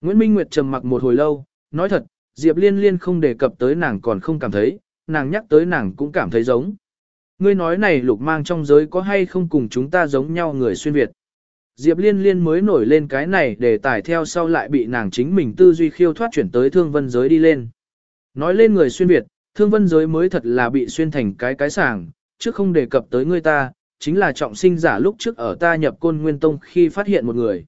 [SPEAKER 1] Nguyễn Minh Nguyệt trầm mặc một hồi lâu, nói thật, Diệp Liên Liên không đề cập tới nàng còn không cảm thấy, nàng nhắc tới nàng cũng cảm thấy giống. Ngươi nói này lục mang trong giới có hay không cùng chúng ta giống nhau người xuyên Việt. Diệp liên liên mới nổi lên cái này để tải theo sau lại bị nàng chính mình tư duy khiêu thoát chuyển tới thương vân giới đi lên. Nói lên người xuyên Việt, thương vân giới mới thật là bị xuyên thành cái cái sàng, chứ không đề cập tới ngươi ta, chính là trọng sinh giả lúc trước ở ta nhập côn nguyên tông khi phát hiện một người.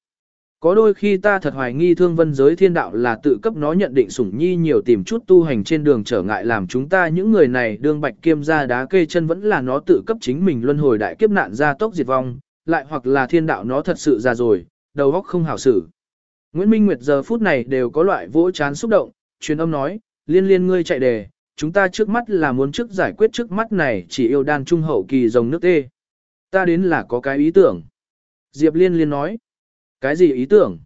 [SPEAKER 1] Có đôi khi ta thật hoài nghi thương vân giới thiên đạo là tự cấp nó nhận định sủng nhi nhiều tìm chút tu hành trên đường trở ngại làm chúng ta những người này đương bạch kiêm ra đá kê chân vẫn là nó tự cấp chính mình luân hồi đại kiếp nạn ra tốc diệt vong, lại hoặc là thiên đạo nó thật sự ra rồi, đầu óc không hảo xử. Nguyễn Minh Nguyệt giờ phút này đều có loại vỗ chán xúc động, truyền âm nói, liên liên ngươi chạy đề, chúng ta trước mắt là muốn trước giải quyết trước mắt này chỉ yêu đan trung hậu kỳ dòng nước tê. Ta đến là có cái ý tưởng. Diệp liên liên nói, cái gì ý tưởng?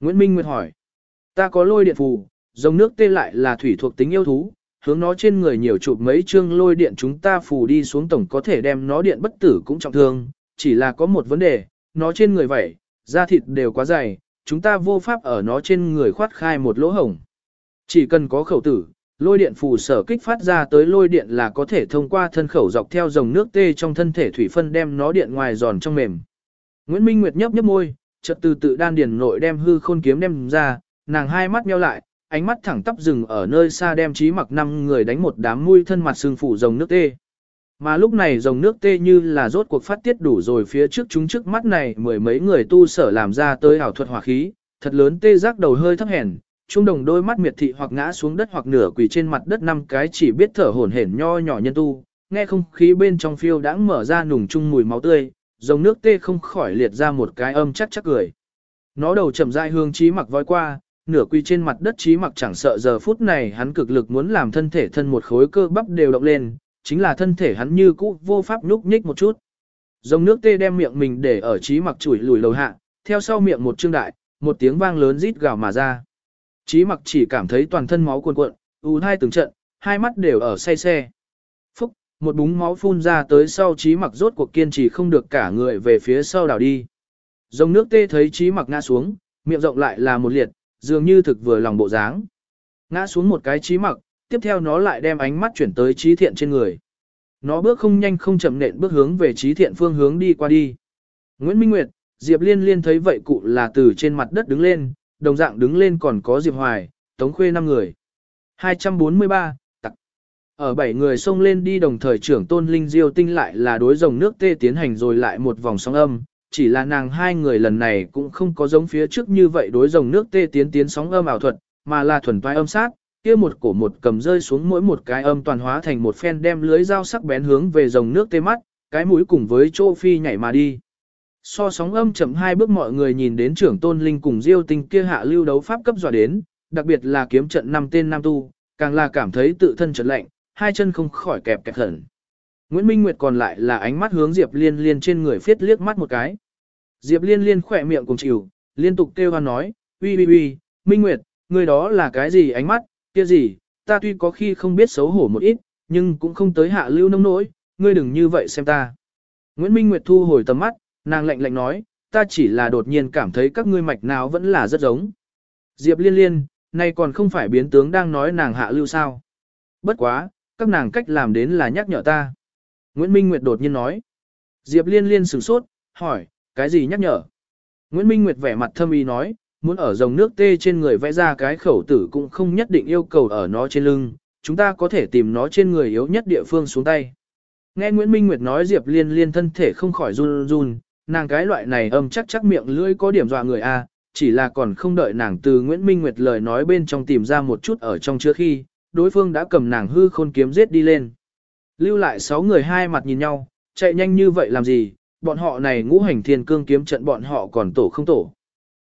[SPEAKER 1] Nguyễn Minh Nguyệt hỏi, ta có lôi điện phù, dòng nước tê lại là thủy thuộc tính yêu thú, hướng nó trên người nhiều chụp mấy chương lôi điện chúng ta phù đi xuống tổng có thể đem nó điện bất tử cũng trọng thương, chỉ là có một vấn đề, nó trên người vậy, da thịt đều quá dày, chúng ta vô pháp ở nó trên người khoát khai một lỗ hổng. Chỉ cần có khẩu tử, lôi điện phù sở kích phát ra tới lôi điện là có thể thông qua thân khẩu dọc theo dòng nước tê trong thân thể thủy phân đem nó điện ngoài giòn trong mềm. Nguyễn Minh Nguyệt nhấp nhấp môi, chợt từ tự đan điền nội đem hư khôn kiếm đem ra, nàng hai mắt nheo lại, ánh mắt thẳng tắp dừng ở nơi xa đem trí mặc năm người đánh một đám mũi thân mặt sưng phủ dòng nước tê. Mà lúc này dòng nước tê như là rốt cuộc phát tiết đủ rồi phía trước chúng trước mắt này mười mấy người tu sở làm ra tới ảo thuật hỏa khí, thật lớn tê giác đầu hơi thấp hèn, trung đồng đôi mắt miệt thị hoặc ngã xuống đất hoặc nửa quỳ trên mặt đất năm cái chỉ biết thở hổn hển nho nhỏ nhân tu, nghe không khí bên trong phiêu đãng mở ra nùng chung mùi máu tươi, dòng nước tê không khỏi liệt ra một cái âm chắc chắc cười. Nó đầu chậm rãi hương trí mặc voi qua, nửa quỳ trên mặt đất trí mặc chẳng sợ giờ phút này hắn cực lực muốn làm thân thể thân một khối cơ bắp đều động lên, chính là thân thể hắn như cũ vô pháp nhúc nhích một chút. Dòng nước tê đem miệng mình để ở trí mặc chủi lùi lầu hạ, theo sau miệng một trương đại, một tiếng vang lớn rít gào mà ra. Trí mặc chỉ cảm thấy toàn thân máu cuồn cuộn, u thai từng trận, hai mắt đều ở say xe. Một búng máu phun ra tới sau trí mặc rốt cuộc kiên trì không được cả người về phía sau đảo đi. Dòng nước tê thấy trí mặc ngã xuống, miệng rộng lại là một liệt, dường như thực vừa lòng bộ dáng. Ngã xuống một cái trí mặc, tiếp theo nó lại đem ánh mắt chuyển tới trí thiện trên người. Nó bước không nhanh không chậm nện bước hướng về trí thiện phương hướng đi qua đi. Nguyễn Minh Nguyệt, Diệp Liên Liên thấy vậy cụ là từ trên mặt đất đứng lên, đồng dạng đứng lên còn có Diệp Hoài, Tống Khuê năm người. 243. Ở bảy người xông lên đi đồng thời trưởng tôn linh diêu tinh lại là đối dòng nước tê tiến hành rồi lại một vòng sóng âm, chỉ là nàng hai người lần này cũng không có giống phía trước như vậy đối dòng nước tê tiến tiến sóng âm ảo thuật, mà là thuần toái âm sát, kia một cổ một cầm rơi xuống mỗi một cái âm toàn hóa thành một phen đem lưới dao sắc bén hướng về dòng nước tê mắt, cái mũi cùng với chỗ phi nhảy mà đi. So sóng âm chậm hai bước mọi người nhìn đến trưởng tôn linh cùng diêu tinh kia hạ lưu đấu pháp cấp dọa đến, đặc biệt là kiếm trận năm tên nam tu, càng là cảm thấy tự thân chợt lạnh, hai chân không khỏi kẹp kẹp khẩn. Nguyễn Minh Nguyệt còn lại là ánh mắt hướng Diệp Liên Liên trên người phiết liếc mắt một cái. Diệp Liên Liên khỏe miệng cùng chịu, liên tục kêu hoan nói, uy uy uy, Minh Nguyệt, người đó là cái gì ánh mắt, kia gì, ta tuy có khi không biết xấu hổ một ít, nhưng cũng không tới hạ lưu nông nỗi, ngươi đừng như vậy xem ta. Nguyễn Minh Nguyệt thu hồi tầm mắt, nàng lạnh lạnh nói, ta chỉ là đột nhiên cảm thấy các ngươi mạch nào vẫn là rất giống. Diệp liên liên, nay còn không phải biến tướng đang nói nàng hạ lưu sao. Bất quá, các nàng cách làm đến là nhắc nhở ta. Nguyễn Minh Nguyệt đột nhiên nói. Diệp liên liên sửng sốt, hỏi, cái gì nhắc nhở? Nguyễn Minh Nguyệt vẻ mặt thâm ý nói, muốn ở dòng nước tê trên người vẽ ra cái khẩu tử cũng không nhất định yêu cầu ở nó trên lưng, chúng ta có thể tìm nó trên người yếu nhất địa phương xuống tay. Nghe Nguyễn Minh Nguyệt nói Diệp Liên Liên thân thể không khỏi run run, nàng cái loại này âm chắc chắc miệng lưỡi có điểm dọa người a, chỉ là còn không đợi nàng từ Nguyễn Minh Nguyệt lời nói bên trong tìm ra một chút ở trong trước khi, đối phương đã cầm nàng hư khôn kiếm giết đi lên. Lưu lại sáu người hai mặt nhìn nhau, chạy nhanh như vậy làm gì, bọn họ này ngũ hành thiên cương kiếm trận bọn họ còn tổ không tổ.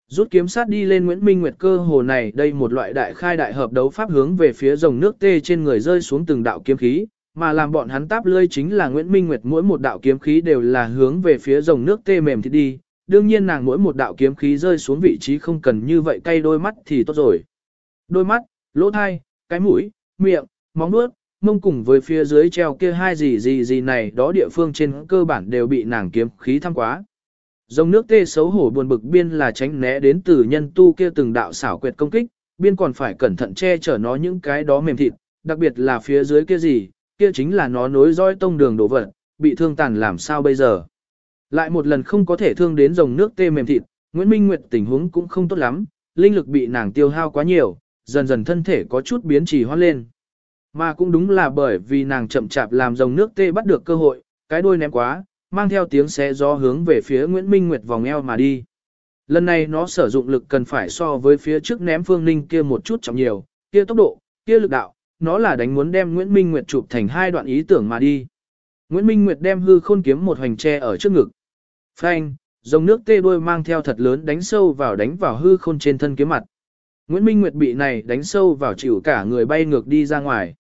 [SPEAKER 1] Rút kiếm sát đi lên Nguyễn Minh Nguyệt cơ hồ này đây một loại đại khai đại hợp đấu pháp hướng về phía dòng nước tê trên người rơi xuống từng đạo kiếm khí, mà làm bọn hắn táp lơi chính là Nguyễn Minh Nguyệt mỗi một đạo kiếm khí đều là hướng về phía dòng nước tê mềm thì đi, đương nhiên nàng mỗi một đạo kiếm khí rơi xuống vị trí không cần như vậy cay đôi mắt thì tốt rồi. Đôi mắt, lỗ thai, cái mũi, miệng, móng nuốt, mông cùng với phía dưới treo kia hai gì gì gì này đó địa phương trên cơ bản đều bị nàng kiếm khí thăm quá. Dòng nước tê xấu hổ buồn bực biên là tránh né đến từ nhân tu kia từng đạo xảo quyệt công kích, biên còn phải cẩn thận che chở nó những cái đó mềm thịt, đặc biệt là phía dưới kia gì, kia chính là nó nối dõi tông đường đổ vật, bị thương tàn làm sao bây giờ. Lại một lần không có thể thương đến dòng nước tê mềm thịt, Nguyễn Minh Nguyệt tình huống cũng không tốt lắm, linh lực bị nàng tiêu hao quá nhiều, dần dần thân thể có chút biến trì hoan lên. Mà cũng đúng là bởi vì nàng chậm chạp làm dòng nước tê bắt được cơ hội, cái đuôi ném quá, mang theo tiếng xé gió hướng về phía Nguyễn Minh Nguyệt vòng eo mà đi. Lần này nó sử dụng lực cần phải so với phía trước ném Phương Ninh kia một chút trọng nhiều, kia tốc độ, kia lực đạo, nó là đánh muốn đem Nguyễn Minh Nguyệt chụp thành hai đoạn ý tưởng mà đi. Nguyễn Minh Nguyệt đem hư khôn kiếm một hoành tre ở trước ngực. Phanh, dòng nước tê đuôi mang theo thật lớn đánh sâu vào đánh vào hư khôn trên thân kiếm mặt. Nguyễn Minh Nguyệt bị này đánh sâu vào chịu cả người bay ngược đi ra ngoài.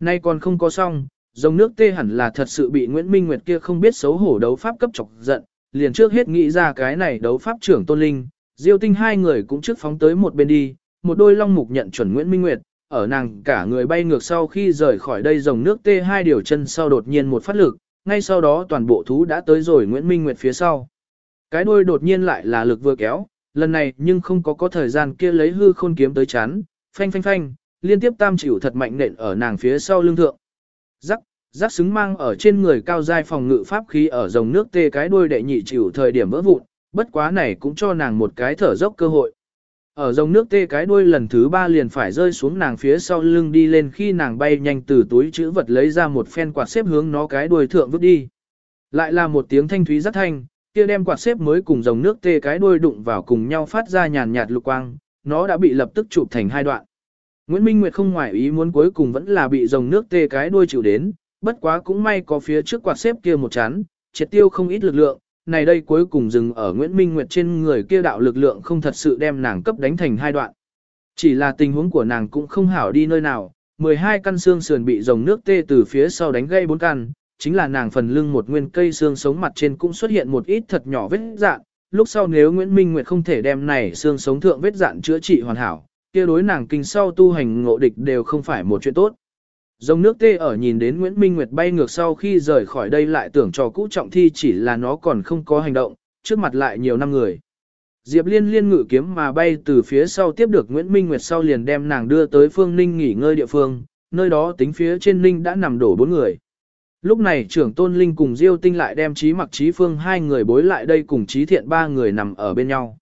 [SPEAKER 1] Nay còn không có xong, dòng nước tê hẳn là thật sự bị Nguyễn Minh Nguyệt kia không biết xấu hổ đấu pháp cấp chọc giận, liền trước hết nghĩ ra cái này đấu pháp trưởng tôn linh, diêu tinh hai người cũng trước phóng tới một bên đi, một đôi long mục nhận chuẩn Nguyễn Minh Nguyệt, ở nàng cả người bay ngược sau khi rời khỏi đây dòng nước tê hai điều chân sau đột nhiên một phát lực, ngay sau đó toàn bộ thú đã tới rồi Nguyễn Minh Nguyệt phía sau. Cái đuôi đột nhiên lại là lực vừa kéo, lần này nhưng không có có thời gian kia lấy hư khôn kiếm tới chán phanh phanh phanh, liên tiếp tam chịu thật mạnh nện ở nàng phía sau lưng thượng. Rắc, rắc xứng mang ở trên người cao giai phòng ngự pháp khí ở dòng nước tê cái đuôi đệ nhị chịu thời điểm vỡ vụn, bất quá này cũng cho nàng một cái thở dốc cơ hội. Ở dòng nước tê cái đuôi lần thứ ba liền phải rơi xuống nàng phía sau lưng đi lên khi nàng bay nhanh từ túi chữ vật lấy ra một phen quạt xếp hướng nó cái đuôi thượng vứt đi. Lại là một tiếng thanh thúy rất thanh, kia đem quạt xếp mới cùng dòng nước tê cái đuôi đụng vào cùng nhau phát ra nhàn nhạt lục quang, nó đã bị lập tức chụp thành hai đoạn. Nguyễn Minh Nguyệt không ngoài ý muốn cuối cùng vẫn là bị dòng nước tê cái đuôi chịu đến, bất quá cũng may có phía trước quạt xếp kia một chán, triệt tiêu không ít lực lượng, này đây cuối cùng dừng ở Nguyễn Minh Nguyệt trên người kia đạo lực lượng không thật sự đem nàng cấp đánh thành hai đoạn. Chỉ là tình huống của nàng cũng không hảo đi nơi nào, 12 căn xương sườn bị dòng nước tê từ phía sau đánh gây bốn căn, chính là nàng phần lưng một nguyên cây xương sống mặt trên cũng xuất hiện một ít thật nhỏ vết dạn, lúc sau nếu Nguyễn Minh Nguyệt không thể đem này xương sống thượng vết dạn chữa trị hoàn hảo, kia đối nàng kinh sau tu hành ngộ địch đều không phải một chuyện tốt. Dòng nước tê ở nhìn đến Nguyễn Minh Nguyệt bay ngược sau khi rời khỏi đây lại tưởng cho cũ trọng thi chỉ là nó còn không có hành động, trước mặt lại nhiều năm người. Diệp liên liên ngự kiếm mà bay từ phía sau tiếp được Nguyễn Minh Nguyệt sau liền đem nàng đưa tới phương Ninh nghỉ ngơi địa phương, nơi đó tính phía trên Ninh đã nằm đổ bốn người. Lúc này trưởng tôn Linh cùng Diêu tinh lại đem trí mặc trí phương hai người bối lại đây cùng trí thiện ba người nằm ở bên nhau.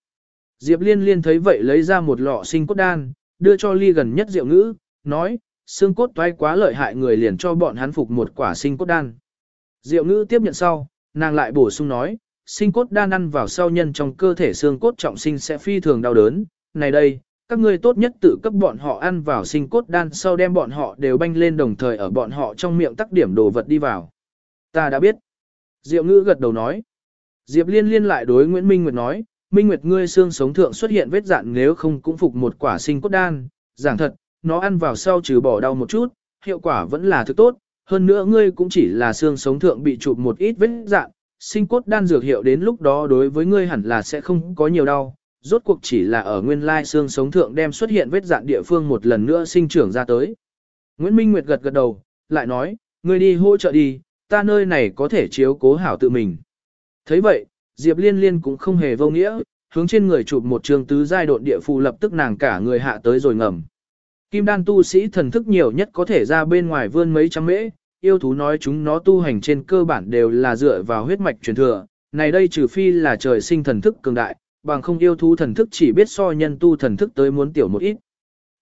[SPEAKER 1] Diệp liên liên thấy vậy lấy ra một lọ sinh cốt đan, đưa cho ly gần nhất diệu ngữ, nói, xương cốt toái quá lợi hại người liền cho bọn hắn phục một quả sinh cốt đan. Diệu ngữ tiếp nhận sau, nàng lại bổ sung nói, sinh cốt đan ăn vào sau nhân trong cơ thể xương cốt trọng sinh sẽ phi thường đau đớn. Này đây, các ngươi tốt nhất tự cấp bọn họ ăn vào sinh cốt đan sau đem bọn họ đều banh lên đồng thời ở bọn họ trong miệng tắc điểm đồ vật đi vào. Ta đã biết. Diệu ngữ gật đầu nói. Diệp liên liên lại đối Nguyễn Minh Nguyệt nói, Minh Nguyệt ngươi xương sống thượng xuất hiện vết dạn nếu không cũng phục một quả sinh cốt đan, giảng thật, nó ăn vào sau trừ bỏ đau một chút, hiệu quả vẫn là thứ tốt, hơn nữa ngươi cũng chỉ là xương sống thượng bị chụp một ít vết dạn, sinh cốt đan dược hiệu đến lúc đó đối với ngươi hẳn là sẽ không có nhiều đau, rốt cuộc chỉ là ở nguyên lai xương sống thượng đem xuất hiện vết dạn địa phương một lần nữa sinh trưởng ra tới. Nguyễn Minh Nguyệt gật gật đầu, lại nói, ngươi đi hỗ trợ đi, ta nơi này có thể chiếu cố hảo tự mình. thấy vậy, Diệp Liên Liên cũng không hề vô nghĩa, hướng trên người chụp một trường tứ giai độn địa phù lập tức nàng cả người hạ tới rồi ngầm. Kim đan tu sĩ thần thức nhiều nhất có thể ra bên ngoài vươn mấy trăm mễ, yêu thú nói chúng nó tu hành trên cơ bản đều là dựa vào huyết mạch truyền thừa, này đây trừ phi là trời sinh thần thức cường đại, bằng không yêu thú thần thức chỉ biết so nhân tu thần thức tới muốn tiểu một ít.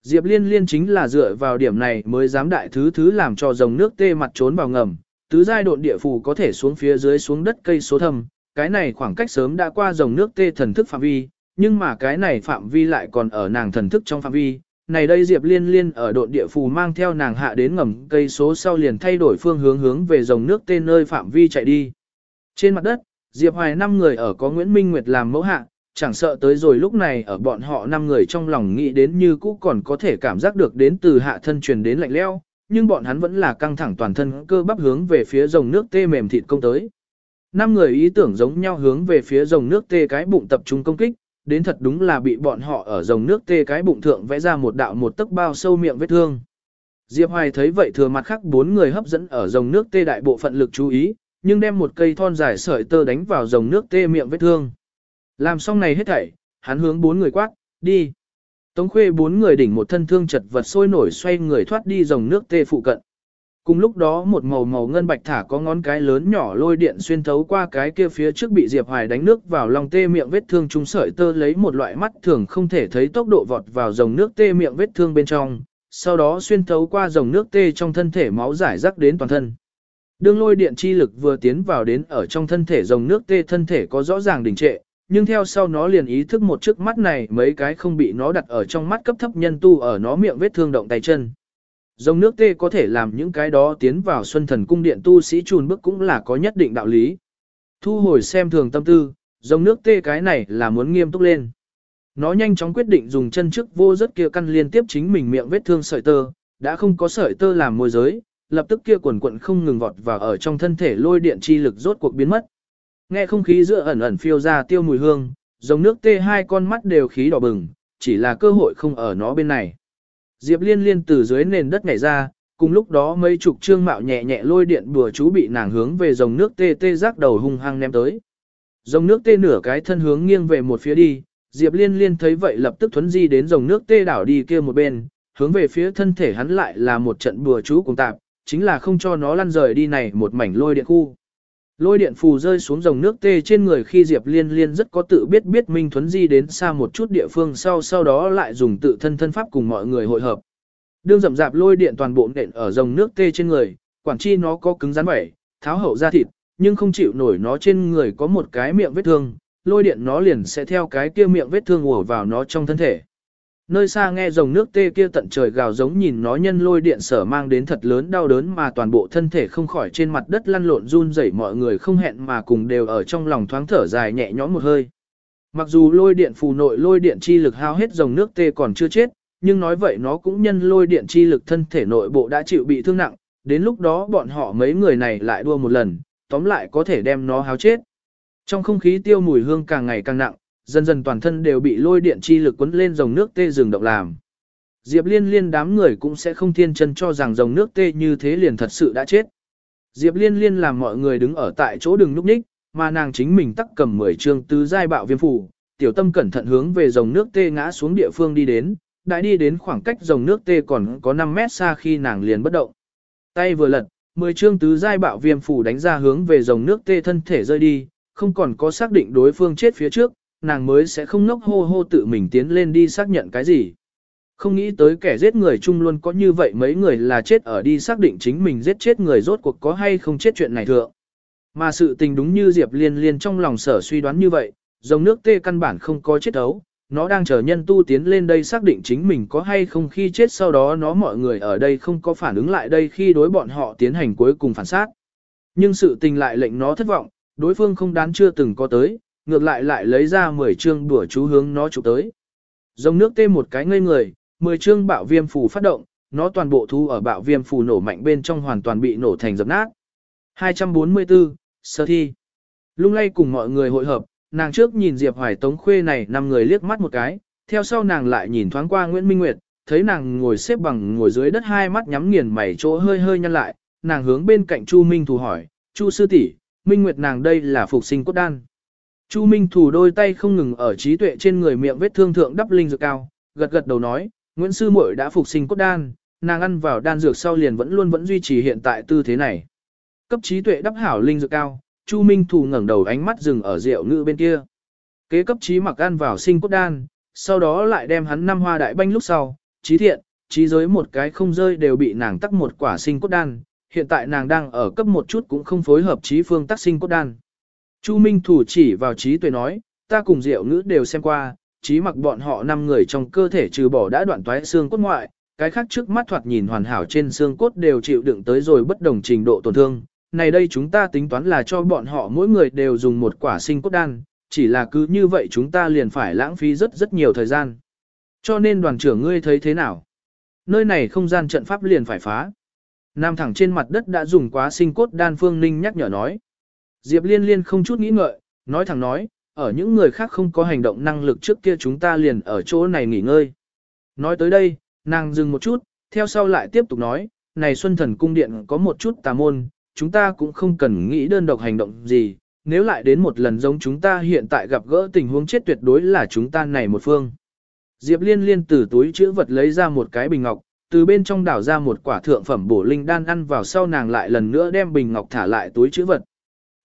[SPEAKER 1] Diệp liên liên chính là dựa vào điểm này mới dám đại thứ thứ làm cho dòng nước tê mặt trốn vào ngầm, tứ giai độn địa phù có thể xuống phía dưới xuống đất cây số thâm, cái này khoảng cách sớm đã qua dòng nước tê thần thức phạm vi, nhưng mà cái này phạm vi lại còn ở nàng thần thức trong phạm vi, này đây Diệp Liên Liên ở độn địa phù mang theo nàng hạ đến ngầm cây số sau liền thay đổi phương hướng hướng về dòng nước tên nơi phạm vi chạy đi. Trên mặt đất, Diệp Hoài năm người ở có Nguyễn Minh Nguyệt làm mẫu hạ, chẳng sợ tới rồi lúc này ở bọn họ năm người trong lòng nghĩ đến như cũ còn có thể cảm giác được đến từ hạ thân truyền đến lạnh leo, nhưng bọn hắn vẫn là căng thẳng toàn thân cơ bắp hướng về phía dòng nước tê mềm thịt công tới. Năm người ý tưởng giống nhau hướng về phía dòng nước tê cái bụng tập trung công kích, đến thật đúng là bị bọn họ ở dòng nước tê cái bụng thượng vẽ ra một đạo một tấc bao sâu miệng vết thương. Diệp Hoài thấy vậy thừa mặt khác bốn người hấp dẫn ở dòng nước tê đại bộ phận lực chú ý, nhưng đem một cây thon dài sợi tơ đánh vào dòng nước tê miệng vết thương. Làm xong này hết thảy, hắn hướng bốn người quát, đi. Tống khuê bốn người đỉnh một thân thương chật vật sôi nổi xoay người thoát đi dòng nước tê phụ cận. Cùng lúc đó một màu màu ngân bạch thả có ngón cái lớn nhỏ lôi điện xuyên thấu qua cái kia phía trước bị Diệp Hoài đánh nước vào lòng tê miệng vết thương trung sợi tơ lấy một loại mắt thường không thể thấy tốc độ vọt vào dòng nước tê miệng vết thương bên trong, sau đó xuyên thấu qua dòng nước tê trong thân thể máu giải rắc đến toàn thân. Đường lôi điện chi lực vừa tiến vào đến ở trong thân thể dòng nước tê thân thể có rõ ràng đình trệ, nhưng theo sau nó liền ý thức một trước mắt này mấy cái không bị nó đặt ở trong mắt cấp thấp nhân tu ở nó miệng vết thương động tay chân. Dòng nước tê có thể làm những cái đó tiến vào xuân thần cung điện tu sĩ trùn bước cũng là có nhất định đạo lý. Thu hồi xem thường tâm tư, dòng nước tê cái này là muốn nghiêm túc lên. Nó nhanh chóng quyết định dùng chân trước vô rất kia căn liên tiếp chính mình miệng vết thương sợi tơ, đã không có sợi tơ làm môi giới, lập tức kia quần quận không ngừng vọt vào ở trong thân thể lôi điện chi lực rốt cuộc biến mất. Nghe không khí giữa ẩn ẩn phiêu ra tiêu mùi hương, giống nước tê hai con mắt đều khí đỏ bừng, chỉ là cơ hội không ở nó bên này. Diệp liên liên từ dưới nền đất nhảy ra, cùng lúc đó mấy chục trương mạo nhẹ nhẹ lôi điện bùa chú bị nàng hướng về dòng nước tê tê rác đầu hung hăng ném tới. Dòng nước tê nửa cái thân hướng nghiêng về một phía đi, Diệp liên liên thấy vậy lập tức thuấn di đến dòng nước tê đảo đi kia một bên, hướng về phía thân thể hắn lại là một trận bùa chú cùng tạp, chính là không cho nó lăn rời đi này một mảnh lôi điện khu. Lôi điện phù rơi xuống dòng nước tê trên người khi Diệp Liên Liên rất có tự biết biết Minh Thuấn Di đến xa một chút địa phương sau sau đó lại dùng tự thân thân pháp cùng mọi người hội hợp. Đương rậm rạp lôi điện toàn bộ nện ở dòng nước tê trên người, quản chi nó có cứng rắn vảy, tháo hậu ra thịt, nhưng không chịu nổi nó trên người có một cái miệng vết thương, lôi điện nó liền sẽ theo cái kia miệng vết thương ùa vào nó trong thân thể. Nơi xa nghe dòng nước tê kia tận trời gào giống nhìn nó nhân lôi điện sở mang đến thật lớn đau đớn mà toàn bộ thân thể không khỏi trên mặt đất lăn lộn run rẩy mọi người không hẹn mà cùng đều ở trong lòng thoáng thở dài nhẹ nhõm một hơi. Mặc dù lôi điện phù nội lôi điện chi lực hao hết dòng nước tê còn chưa chết, nhưng nói vậy nó cũng nhân lôi điện chi lực thân thể nội bộ đã chịu bị thương nặng, đến lúc đó bọn họ mấy người này lại đua một lần, tóm lại có thể đem nó háo chết. Trong không khí tiêu mùi hương càng ngày càng nặng, dần dần toàn thân đều bị lôi điện chi lực cuốn lên dòng nước tê rừng động làm. Diệp liên liên đám người cũng sẽ không thiên chân cho rằng dòng nước tê như thế liền thật sự đã chết. Diệp liên liên làm mọi người đứng ở tại chỗ đừng núp ních, mà nàng chính mình tắc cầm 10 chương tứ giai bạo viêm phủ, tiểu tâm cẩn thận hướng về dòng nước tê ngã xuống địa phương đi đến, đã đi đến khoảng cách dòng nước tê còn có 5 mét xa khi nàng liền bất động. Tay vừa lật, 10 chương tứ giai bạo viêm phủ đánh ra hướng về dòng nước tê thân thể rơi đi, không còn có xác định đối phương chết phía trước, nàng mới sẽ không nốc hô hô tự mình tiến lên đi xác nhận cái gì. Không nghĩ tới kẻ giết người chung luôn có như vậy mấy người là chết ở đi xác định chính mình giết chết người rốt cuộc có hay không chết chuyện này thượng. Mà sự tình đúng như Diệp Liên Liên trong lòng sở suy đoán như vậy, dòng nước tê căn bản không có chết ấu, nó đang chờ nhân tu tiến lên đây xác định chính mình có hay không khi chết sau đó nó mọi người ở đây không có phản ứng lại đây khi đối bọn họ tiến hành cuối cùng phản sát. Nhưng sự tình lại lệnh nó thất vọng, đối phương không đáng chưa từng có tới, ngược lại lại lấy ra 10 chương đùa chú hướng nó chụp tới. Dòng nước tê một cái ngây người, 10 chương bạo viêm phù phát động, nó toàn bộ thu ở bạo viêm phù nổ mạnh bên trong hoàn toàn bị nổ thành dập nát. 244, sơ thi. Lung lay cùng mọi người hội hợp, nàng trước nhìn Diệp Hoài Tống Khuê này năm người liếc mắt một cái, theo sau nàng lại nhìn thoáng qua Nguyễn Minh Nguyệt, thấy nàng ngồi xếp bằng ngồi dưới đất hai mắt nhắm nghiền mày chỗ hơi hơi nhăn lại, nàng hướng bên cạnh Chu Minh Thù hỏi, Chu sư tỷ, Minh Nguyệt nàng đây là phục sinh cốt đan. Chu Minh thủ đôi tay không ngừng ở trí tuệ trên người miệng vết thương thượng đắp linh dược cao, gật gật đầu nói, Nguyễn Sư Muội đã phục sinh cốt đan, nàng ăn vào đan dược sau liền vẫn luôn vẫn duy trì hiện tại tư thế này. Cấp trí tuệ đắp hảo linh dược cao, Chu Minh thủ ngẩng đầu ánh mắt dừng ở rượu ngự bên kia. Kế cấp trí mặc ăn vào sinh cốt đan, sau đó lại đem hắn năm hoa đại banh lúc sau, trí thiện, trí giới một cái không rơi đều bị nàng tắc một quả sinh cốt đan, hiện tại nàng đang ở cấp một chút cũng không phối hợp trí phương tác sinh cốt đan. Chu Minh Thủ chỉ vào trí tuệ nói, ta cùng diệu ngữ đều xem qua, trí mặc bọn họ năm người trong cơ thể trừ bỏ đã đoạn toái xương cốt ngoại, cái khác trước mắt thoạt nhìn hoàn hảo trên xương cốt đều chịu đựng tới rồi bất đồng trình độ tổn thương. Này đây chúng ta tính toán là cho bọn họ mỗi người đều dùng một quả sinh cốt đan, chỉ là cứ như vậy chúng ta liền phải lãng phí rất rất nhiều thời gian. Cho nên đoàn trưởng ngươi thấy thế nào? Nơi này không gian trận pháp liền phải phá. Nam thẳng trên mặt đất đã dùng quá sinh cốt đan phương ninh nhắc nhở nói. Diệp liên liên không chút nghĩ ngợi, nói thẳng nói, ở những người khác không có hành động năng lực trước kia chúng ta liền ở chỗ này nghỉ ngơi. Nói tới đây, nàng dừng một chút, theo sau lại tiếp tục nói, này Xuân Thần Cung Điện có một chút tà môn, chúng ta cũng không cần nghĩ đơn độc hành động gì, nếu lại đến một lần giống chúng ta hiện tại gặp gỡ tình huống chết tuyệt đối là chúng ta này một phương. Diệp liên liên từ túi chữ vật lấy ra một cái bình ngọc, từ bên trong đảo ra một quả thượng phẩm bổ linh đan ăn vào sau nàng lại lần nữa đem bình ngọc thả lại túi chữ vật.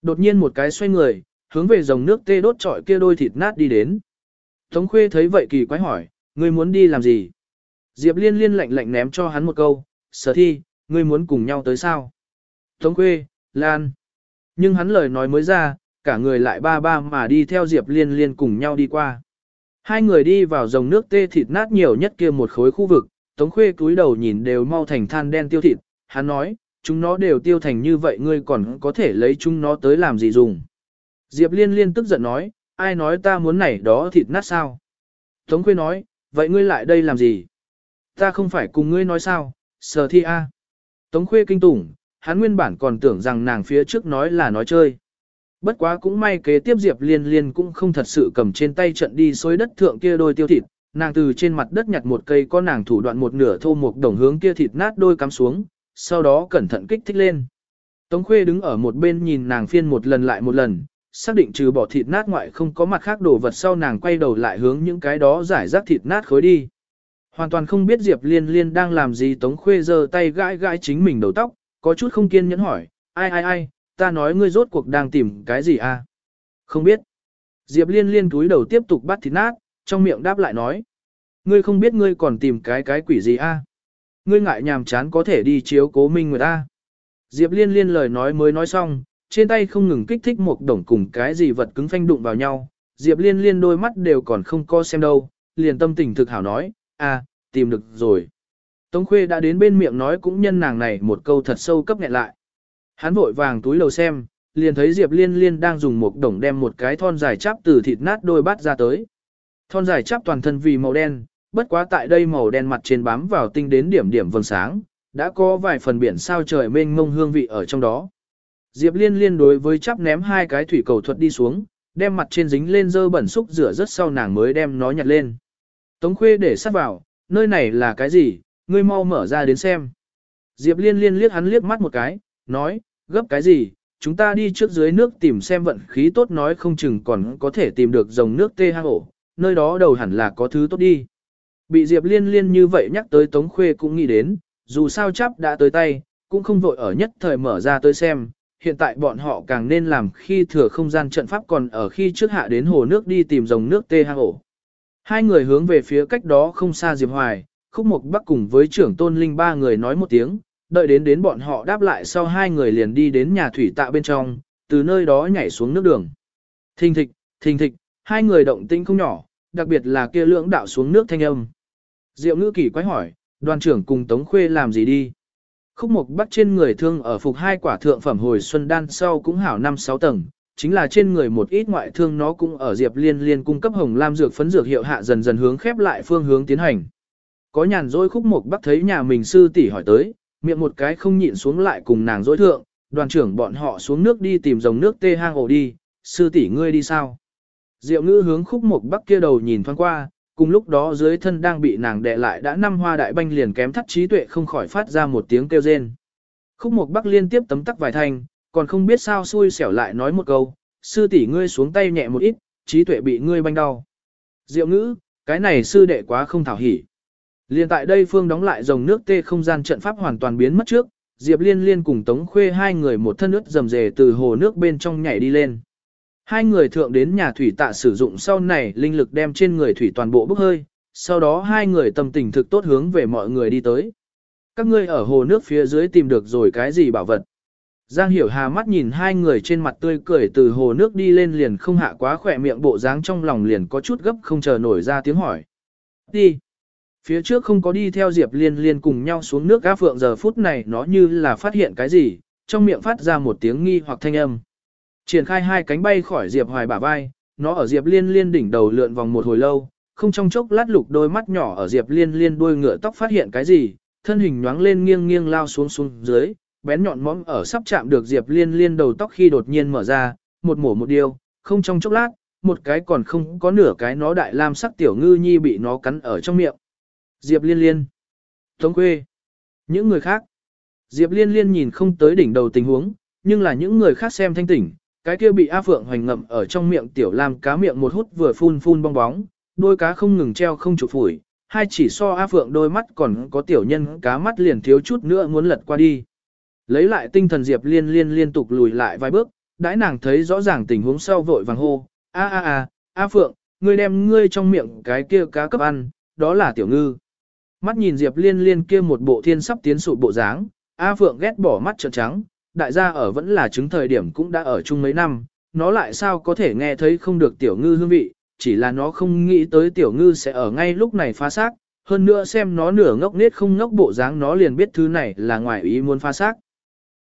[SPEAKER 1] Đột nhiên một cái xoay người, hướng về dòng nước tê đốt trọi kia đôi thịt nát đi đến. Tống Khuê thấy vậy kỳ quái hỏi, ngươi muốn đi làm gì? Diệp liên liên lạnh lạnh ném cho hắn một câu, sở thi, ngươi muốn cùng nhau tới sao? Tống Khuê, Lan. Nhưng hắn lời nói mới ra, cả người lại ba ba mà đi theo Diệp Liên Liên cùng nhau đi qua. Hai người đi vào dòng nước tê thịt nát nhiều nhất kia một khối khu vực, Tống Khuê cúi đầu nhìn đều mau thành than đen tiêu thịt, hắn nói, chúng nó đều tiêu thành như vậy ngươi còn có thể lấy chúng nó tới làm gì dùng. Diệp Liên Liên tức giận nói, ai nói ta muốn này đó thịt nát sao? Tống Khuê nói, vậy ngươi lại đây làm gì? Ta không phải cùng ngươi nói sao, sờ thi a. Tống Khuê kinh tủng, hắn nguyên bản còn tưởng rằng nàng phía trước nói là nói chơi. Bất quá cũng may kế tiếp Diệp Liên Liên cũng không thật sự cầm trên tay trận đi xối đất thượng kia đôi tiêu thịt, nàng từ trên mặt đất nhặt một cây có nàng thủ đoạn một nửa thô một đồng hướng kia thịt nát đôi cắm xuống, sau đó cẩn thận kích thích lên. Tống Khuê đứng ở một bên nhìn nàng phiên một lần lại một lần, xác định trừ bỏ thịt nát ngoại không có mặt khác đồ vật sau nàng quay đầu lại hướng những cái đó giải rác thịt nát khối đi. Hoàn toàn không biết Diệp Liên Liên đang làm gì Tống Khuê giơ tay gãi gãi chính mình đầu tóc, có chút không kiên nhẫn hỏi, ai ai ai, ta nói ngươi rốt cuộc đang tìm cái gì à? Không biết. Diệp Liên Liên túi đầu tiếp tục bắt thịt nát, trong miệng đáp lại nói. Ngươi không biết ngươi còn tìm cái cái quỷ gì à? Ngươi ngại nhàm chán có thể đi chiếu cố minh người ta. Diệp Liên Liên lời nói mới nói xong, trên tay không ngừng kích thích một đồng cùng cái gì vật cứng phanh đụng vào nhau. Diệp Liên Liên đôi mắt đều còn không co xem đâu, liền tâm tình thực hảo nói, à, tìm được rồi. Tống Khuê đã đến bên miệng nói cũng nhân nàng này một câu thật sâu cấp nghẹn lại. Hắn vội vàng túi lầu xem, liền thấy Diệp Liên Liên đang dùng một đồng đem một cái thon dài chắp từ thịt nát đôi bát ra tới. Thon dài chắp toàn thân vì màu đen, bất quá tại đây màu đen mặt trên bám vào tinh đến điểm điểm vầng sáng, đã có vài phần biển sao trời mênh mông hương vị ở trong đó. Diệp Liên Liên đối với chắp ném hai cái thủy cầu thuật đi xuống, đem mặt trên dính lên dơ bẩn xúc rửa rất sau nàng mới đem nó nhặt lên. Tống Khuê để sát vào, nơi này là cái gì, ngươi mau mở ra đến xem. Diệp Liên Liên liếc hắn liếc mắt một cái, nói, gấp cái gì, chúng ta đi trước dưới nước tìm xem vận khí tốt nói không chừng còn có thể tìm được dòng nước tê hang ổ, nơi đó đầu hẳn là có thứ tốt đi. Bị Diệp Liên Liên như vậy nhắc tới Tống Khuê cũng nghĩ đến, dù sao chắp đã tới tay, cũng không vội ở nhất thời mở ra tới xem, hiện tại bọn họ càng nên làm khi thừa không gian trận pháp còn ở khi trước hạ đến hồ nước đi tìm dòng nước tê hang ổ. Hai người hướng về phía cách đó không xa Diệp Hoài, khúc mục bắc cùng với trưởng tôn linh ba người nói một tiếng, đợi đến đến bọn họ đáp lại sau hai người liền đi đến nhà thủy tạ bên trong, từ nơi đó nhảy xuống nước đường. Thình thịch, thình thịch, hai người động tĩnh không nhỏ, đặc biệt là kia lưỡng đạo xuống nước thanh âm. Diệu ngữ kỳ quái hỏi, đoàn trưởng cùng Tống Khuê làm gì đi? Khúc mục bắt trên người thương ở phục hai quả thượng phẩm hồi xuân đan sau cũng hảo năm sáu tầng, chính là trên người một ít ngoại thương nó cũng ở Diệp Liên Liên cung cấp hồng lam dược phấn dược hiệu hạ dần dần hướng khép lại phương hướng tiến hành. Có nhàn dối khúc mục bắt thấy nhà mình sư tỷ hỏi tới, miệng một cái không nhịn xuống lại cùng nàng dối thượng, đoàn trưởng bọn họ xuống nước đi tìm dòng nước tê hang ổ đi, sư tỷ ngươi đi sao? Diệu ngữ hướng khúc Mục bắc kia đầu nhìn thoáng qua, cùng lúc đó dưới thân đang bị nàng đè lại đã năm hoa đại banh liền kém thắt trí tuệ không khỏi phát ra một tiếng kêu rên. Khúc mộc bắc liên tiếp tấm tắc vài thanh, còn không biết sao xui xẻo lại nói một câu, sư tỷ ngươi xuống tay nhẹ một ít, trí tuệ bị ngươi banh đau. Diệu ngữ, cái này sư đệ quá không thảo hỉ. Liên tại đây phương đóng lại dòng nước tê không gian trận pháp hoàn toàn biến mất trước, Diệp Liên Liên cùng Tống Khuê hai người một thân ướt dầm dề từ hồ nước bên trong nhảy đi lên. Hai người thượng đến nhà thủy tạ sử dụng sau này linh lực đem trên người thủy toàn bộ bốc hơi, sau đó hai người tâm tình thực tốt hướng về mọi người đi tới. Các ngươi ở hồ nước phía dưới tìm được rồi cái gì bảo vật. Giang Hiểu Hà mắt nhìn hai người trên mặt tươi cười từ hồ nước đi lên liền không hạ quá khỏe miệng bộ dáng trong lòng liền có chút gấp không chờ nổi ra tiếng hỏi. Đi. Phía trước không có đi theo Diệp Liên Liên cùng nhau xuống nước cá phượng giờ phút này nó như là phát hiện cái gì, trong miệng phát ra một tiếng nghi hoặc thanh âm. Triển khai hai cánh bay khỏi Diệp Hoài bả vai, nó ở Diệp Liên Liên đỉnh đầu lượn vòng một hồi lâu, không trong chốc lát lục đôi mắt nhỏ ở Diệp Liên Liên đuôi ngựa tóc phát hiện cái gì, thân hình nhoáng lên nghiêng nghiêng lao xuống xuống dưới, bén nhọn mõm ở sắp chạm được Diệp Liên Liên đầu tóc khi đột nhiên mở ra, một mổ một điều, không trong chốc lát, một cái còn không có nửa cái nó đại lam sắc tiểu ngư nhi bị nó cắn ở trong miệng. Diệp Liên Liên, Tống Quê, những người khác. Diệp Liên Liên nhìn không tới đỉnh đầu tình huống, nhưng là những người khác xem thanh tỉnh, cái kia bị A Phượng hoành ngậm ở trong miệng tiểu lam cá miệng một hút vừa phun phun bong bóng, đôi cá không ngừng treo không chụp phủi, hai chỉ so A Phượng đôi mắt còn có tiểu nhân cá mắt liền thiếu chút nữa muốn lật qua đi. Lấy lại tinh thần Diệp Liên Liên liên tục lùi lại vài bước, đãi nàng thấy rõ ràng tình huống sau vội vàng hô, a a a, A Phượng, ngươi đem ngươi trong miệng cái kia cá cấp ăn, đó là tiểu ngư. Mắt nhìn Diệp Liên Liên kia một bộ thiên sắp tiến sụp bộ dáng, A Phượng ghét bỏ mắt trợn trắng, đại gia ở vẫn là chứng thời điểm cũng đã ở chung mấy năm, nó lại sao có thể nghe thấy không được tiểu ngư hương vị, chỉ là nó không nghĩ tới tiểu ngư sẽ ở ngay lúc này phá xác, hơn nữa xem nó nửa ngốc nết không ngốc bộ dáng nó liền biết thứ này là ngoài ý muốn phá xác.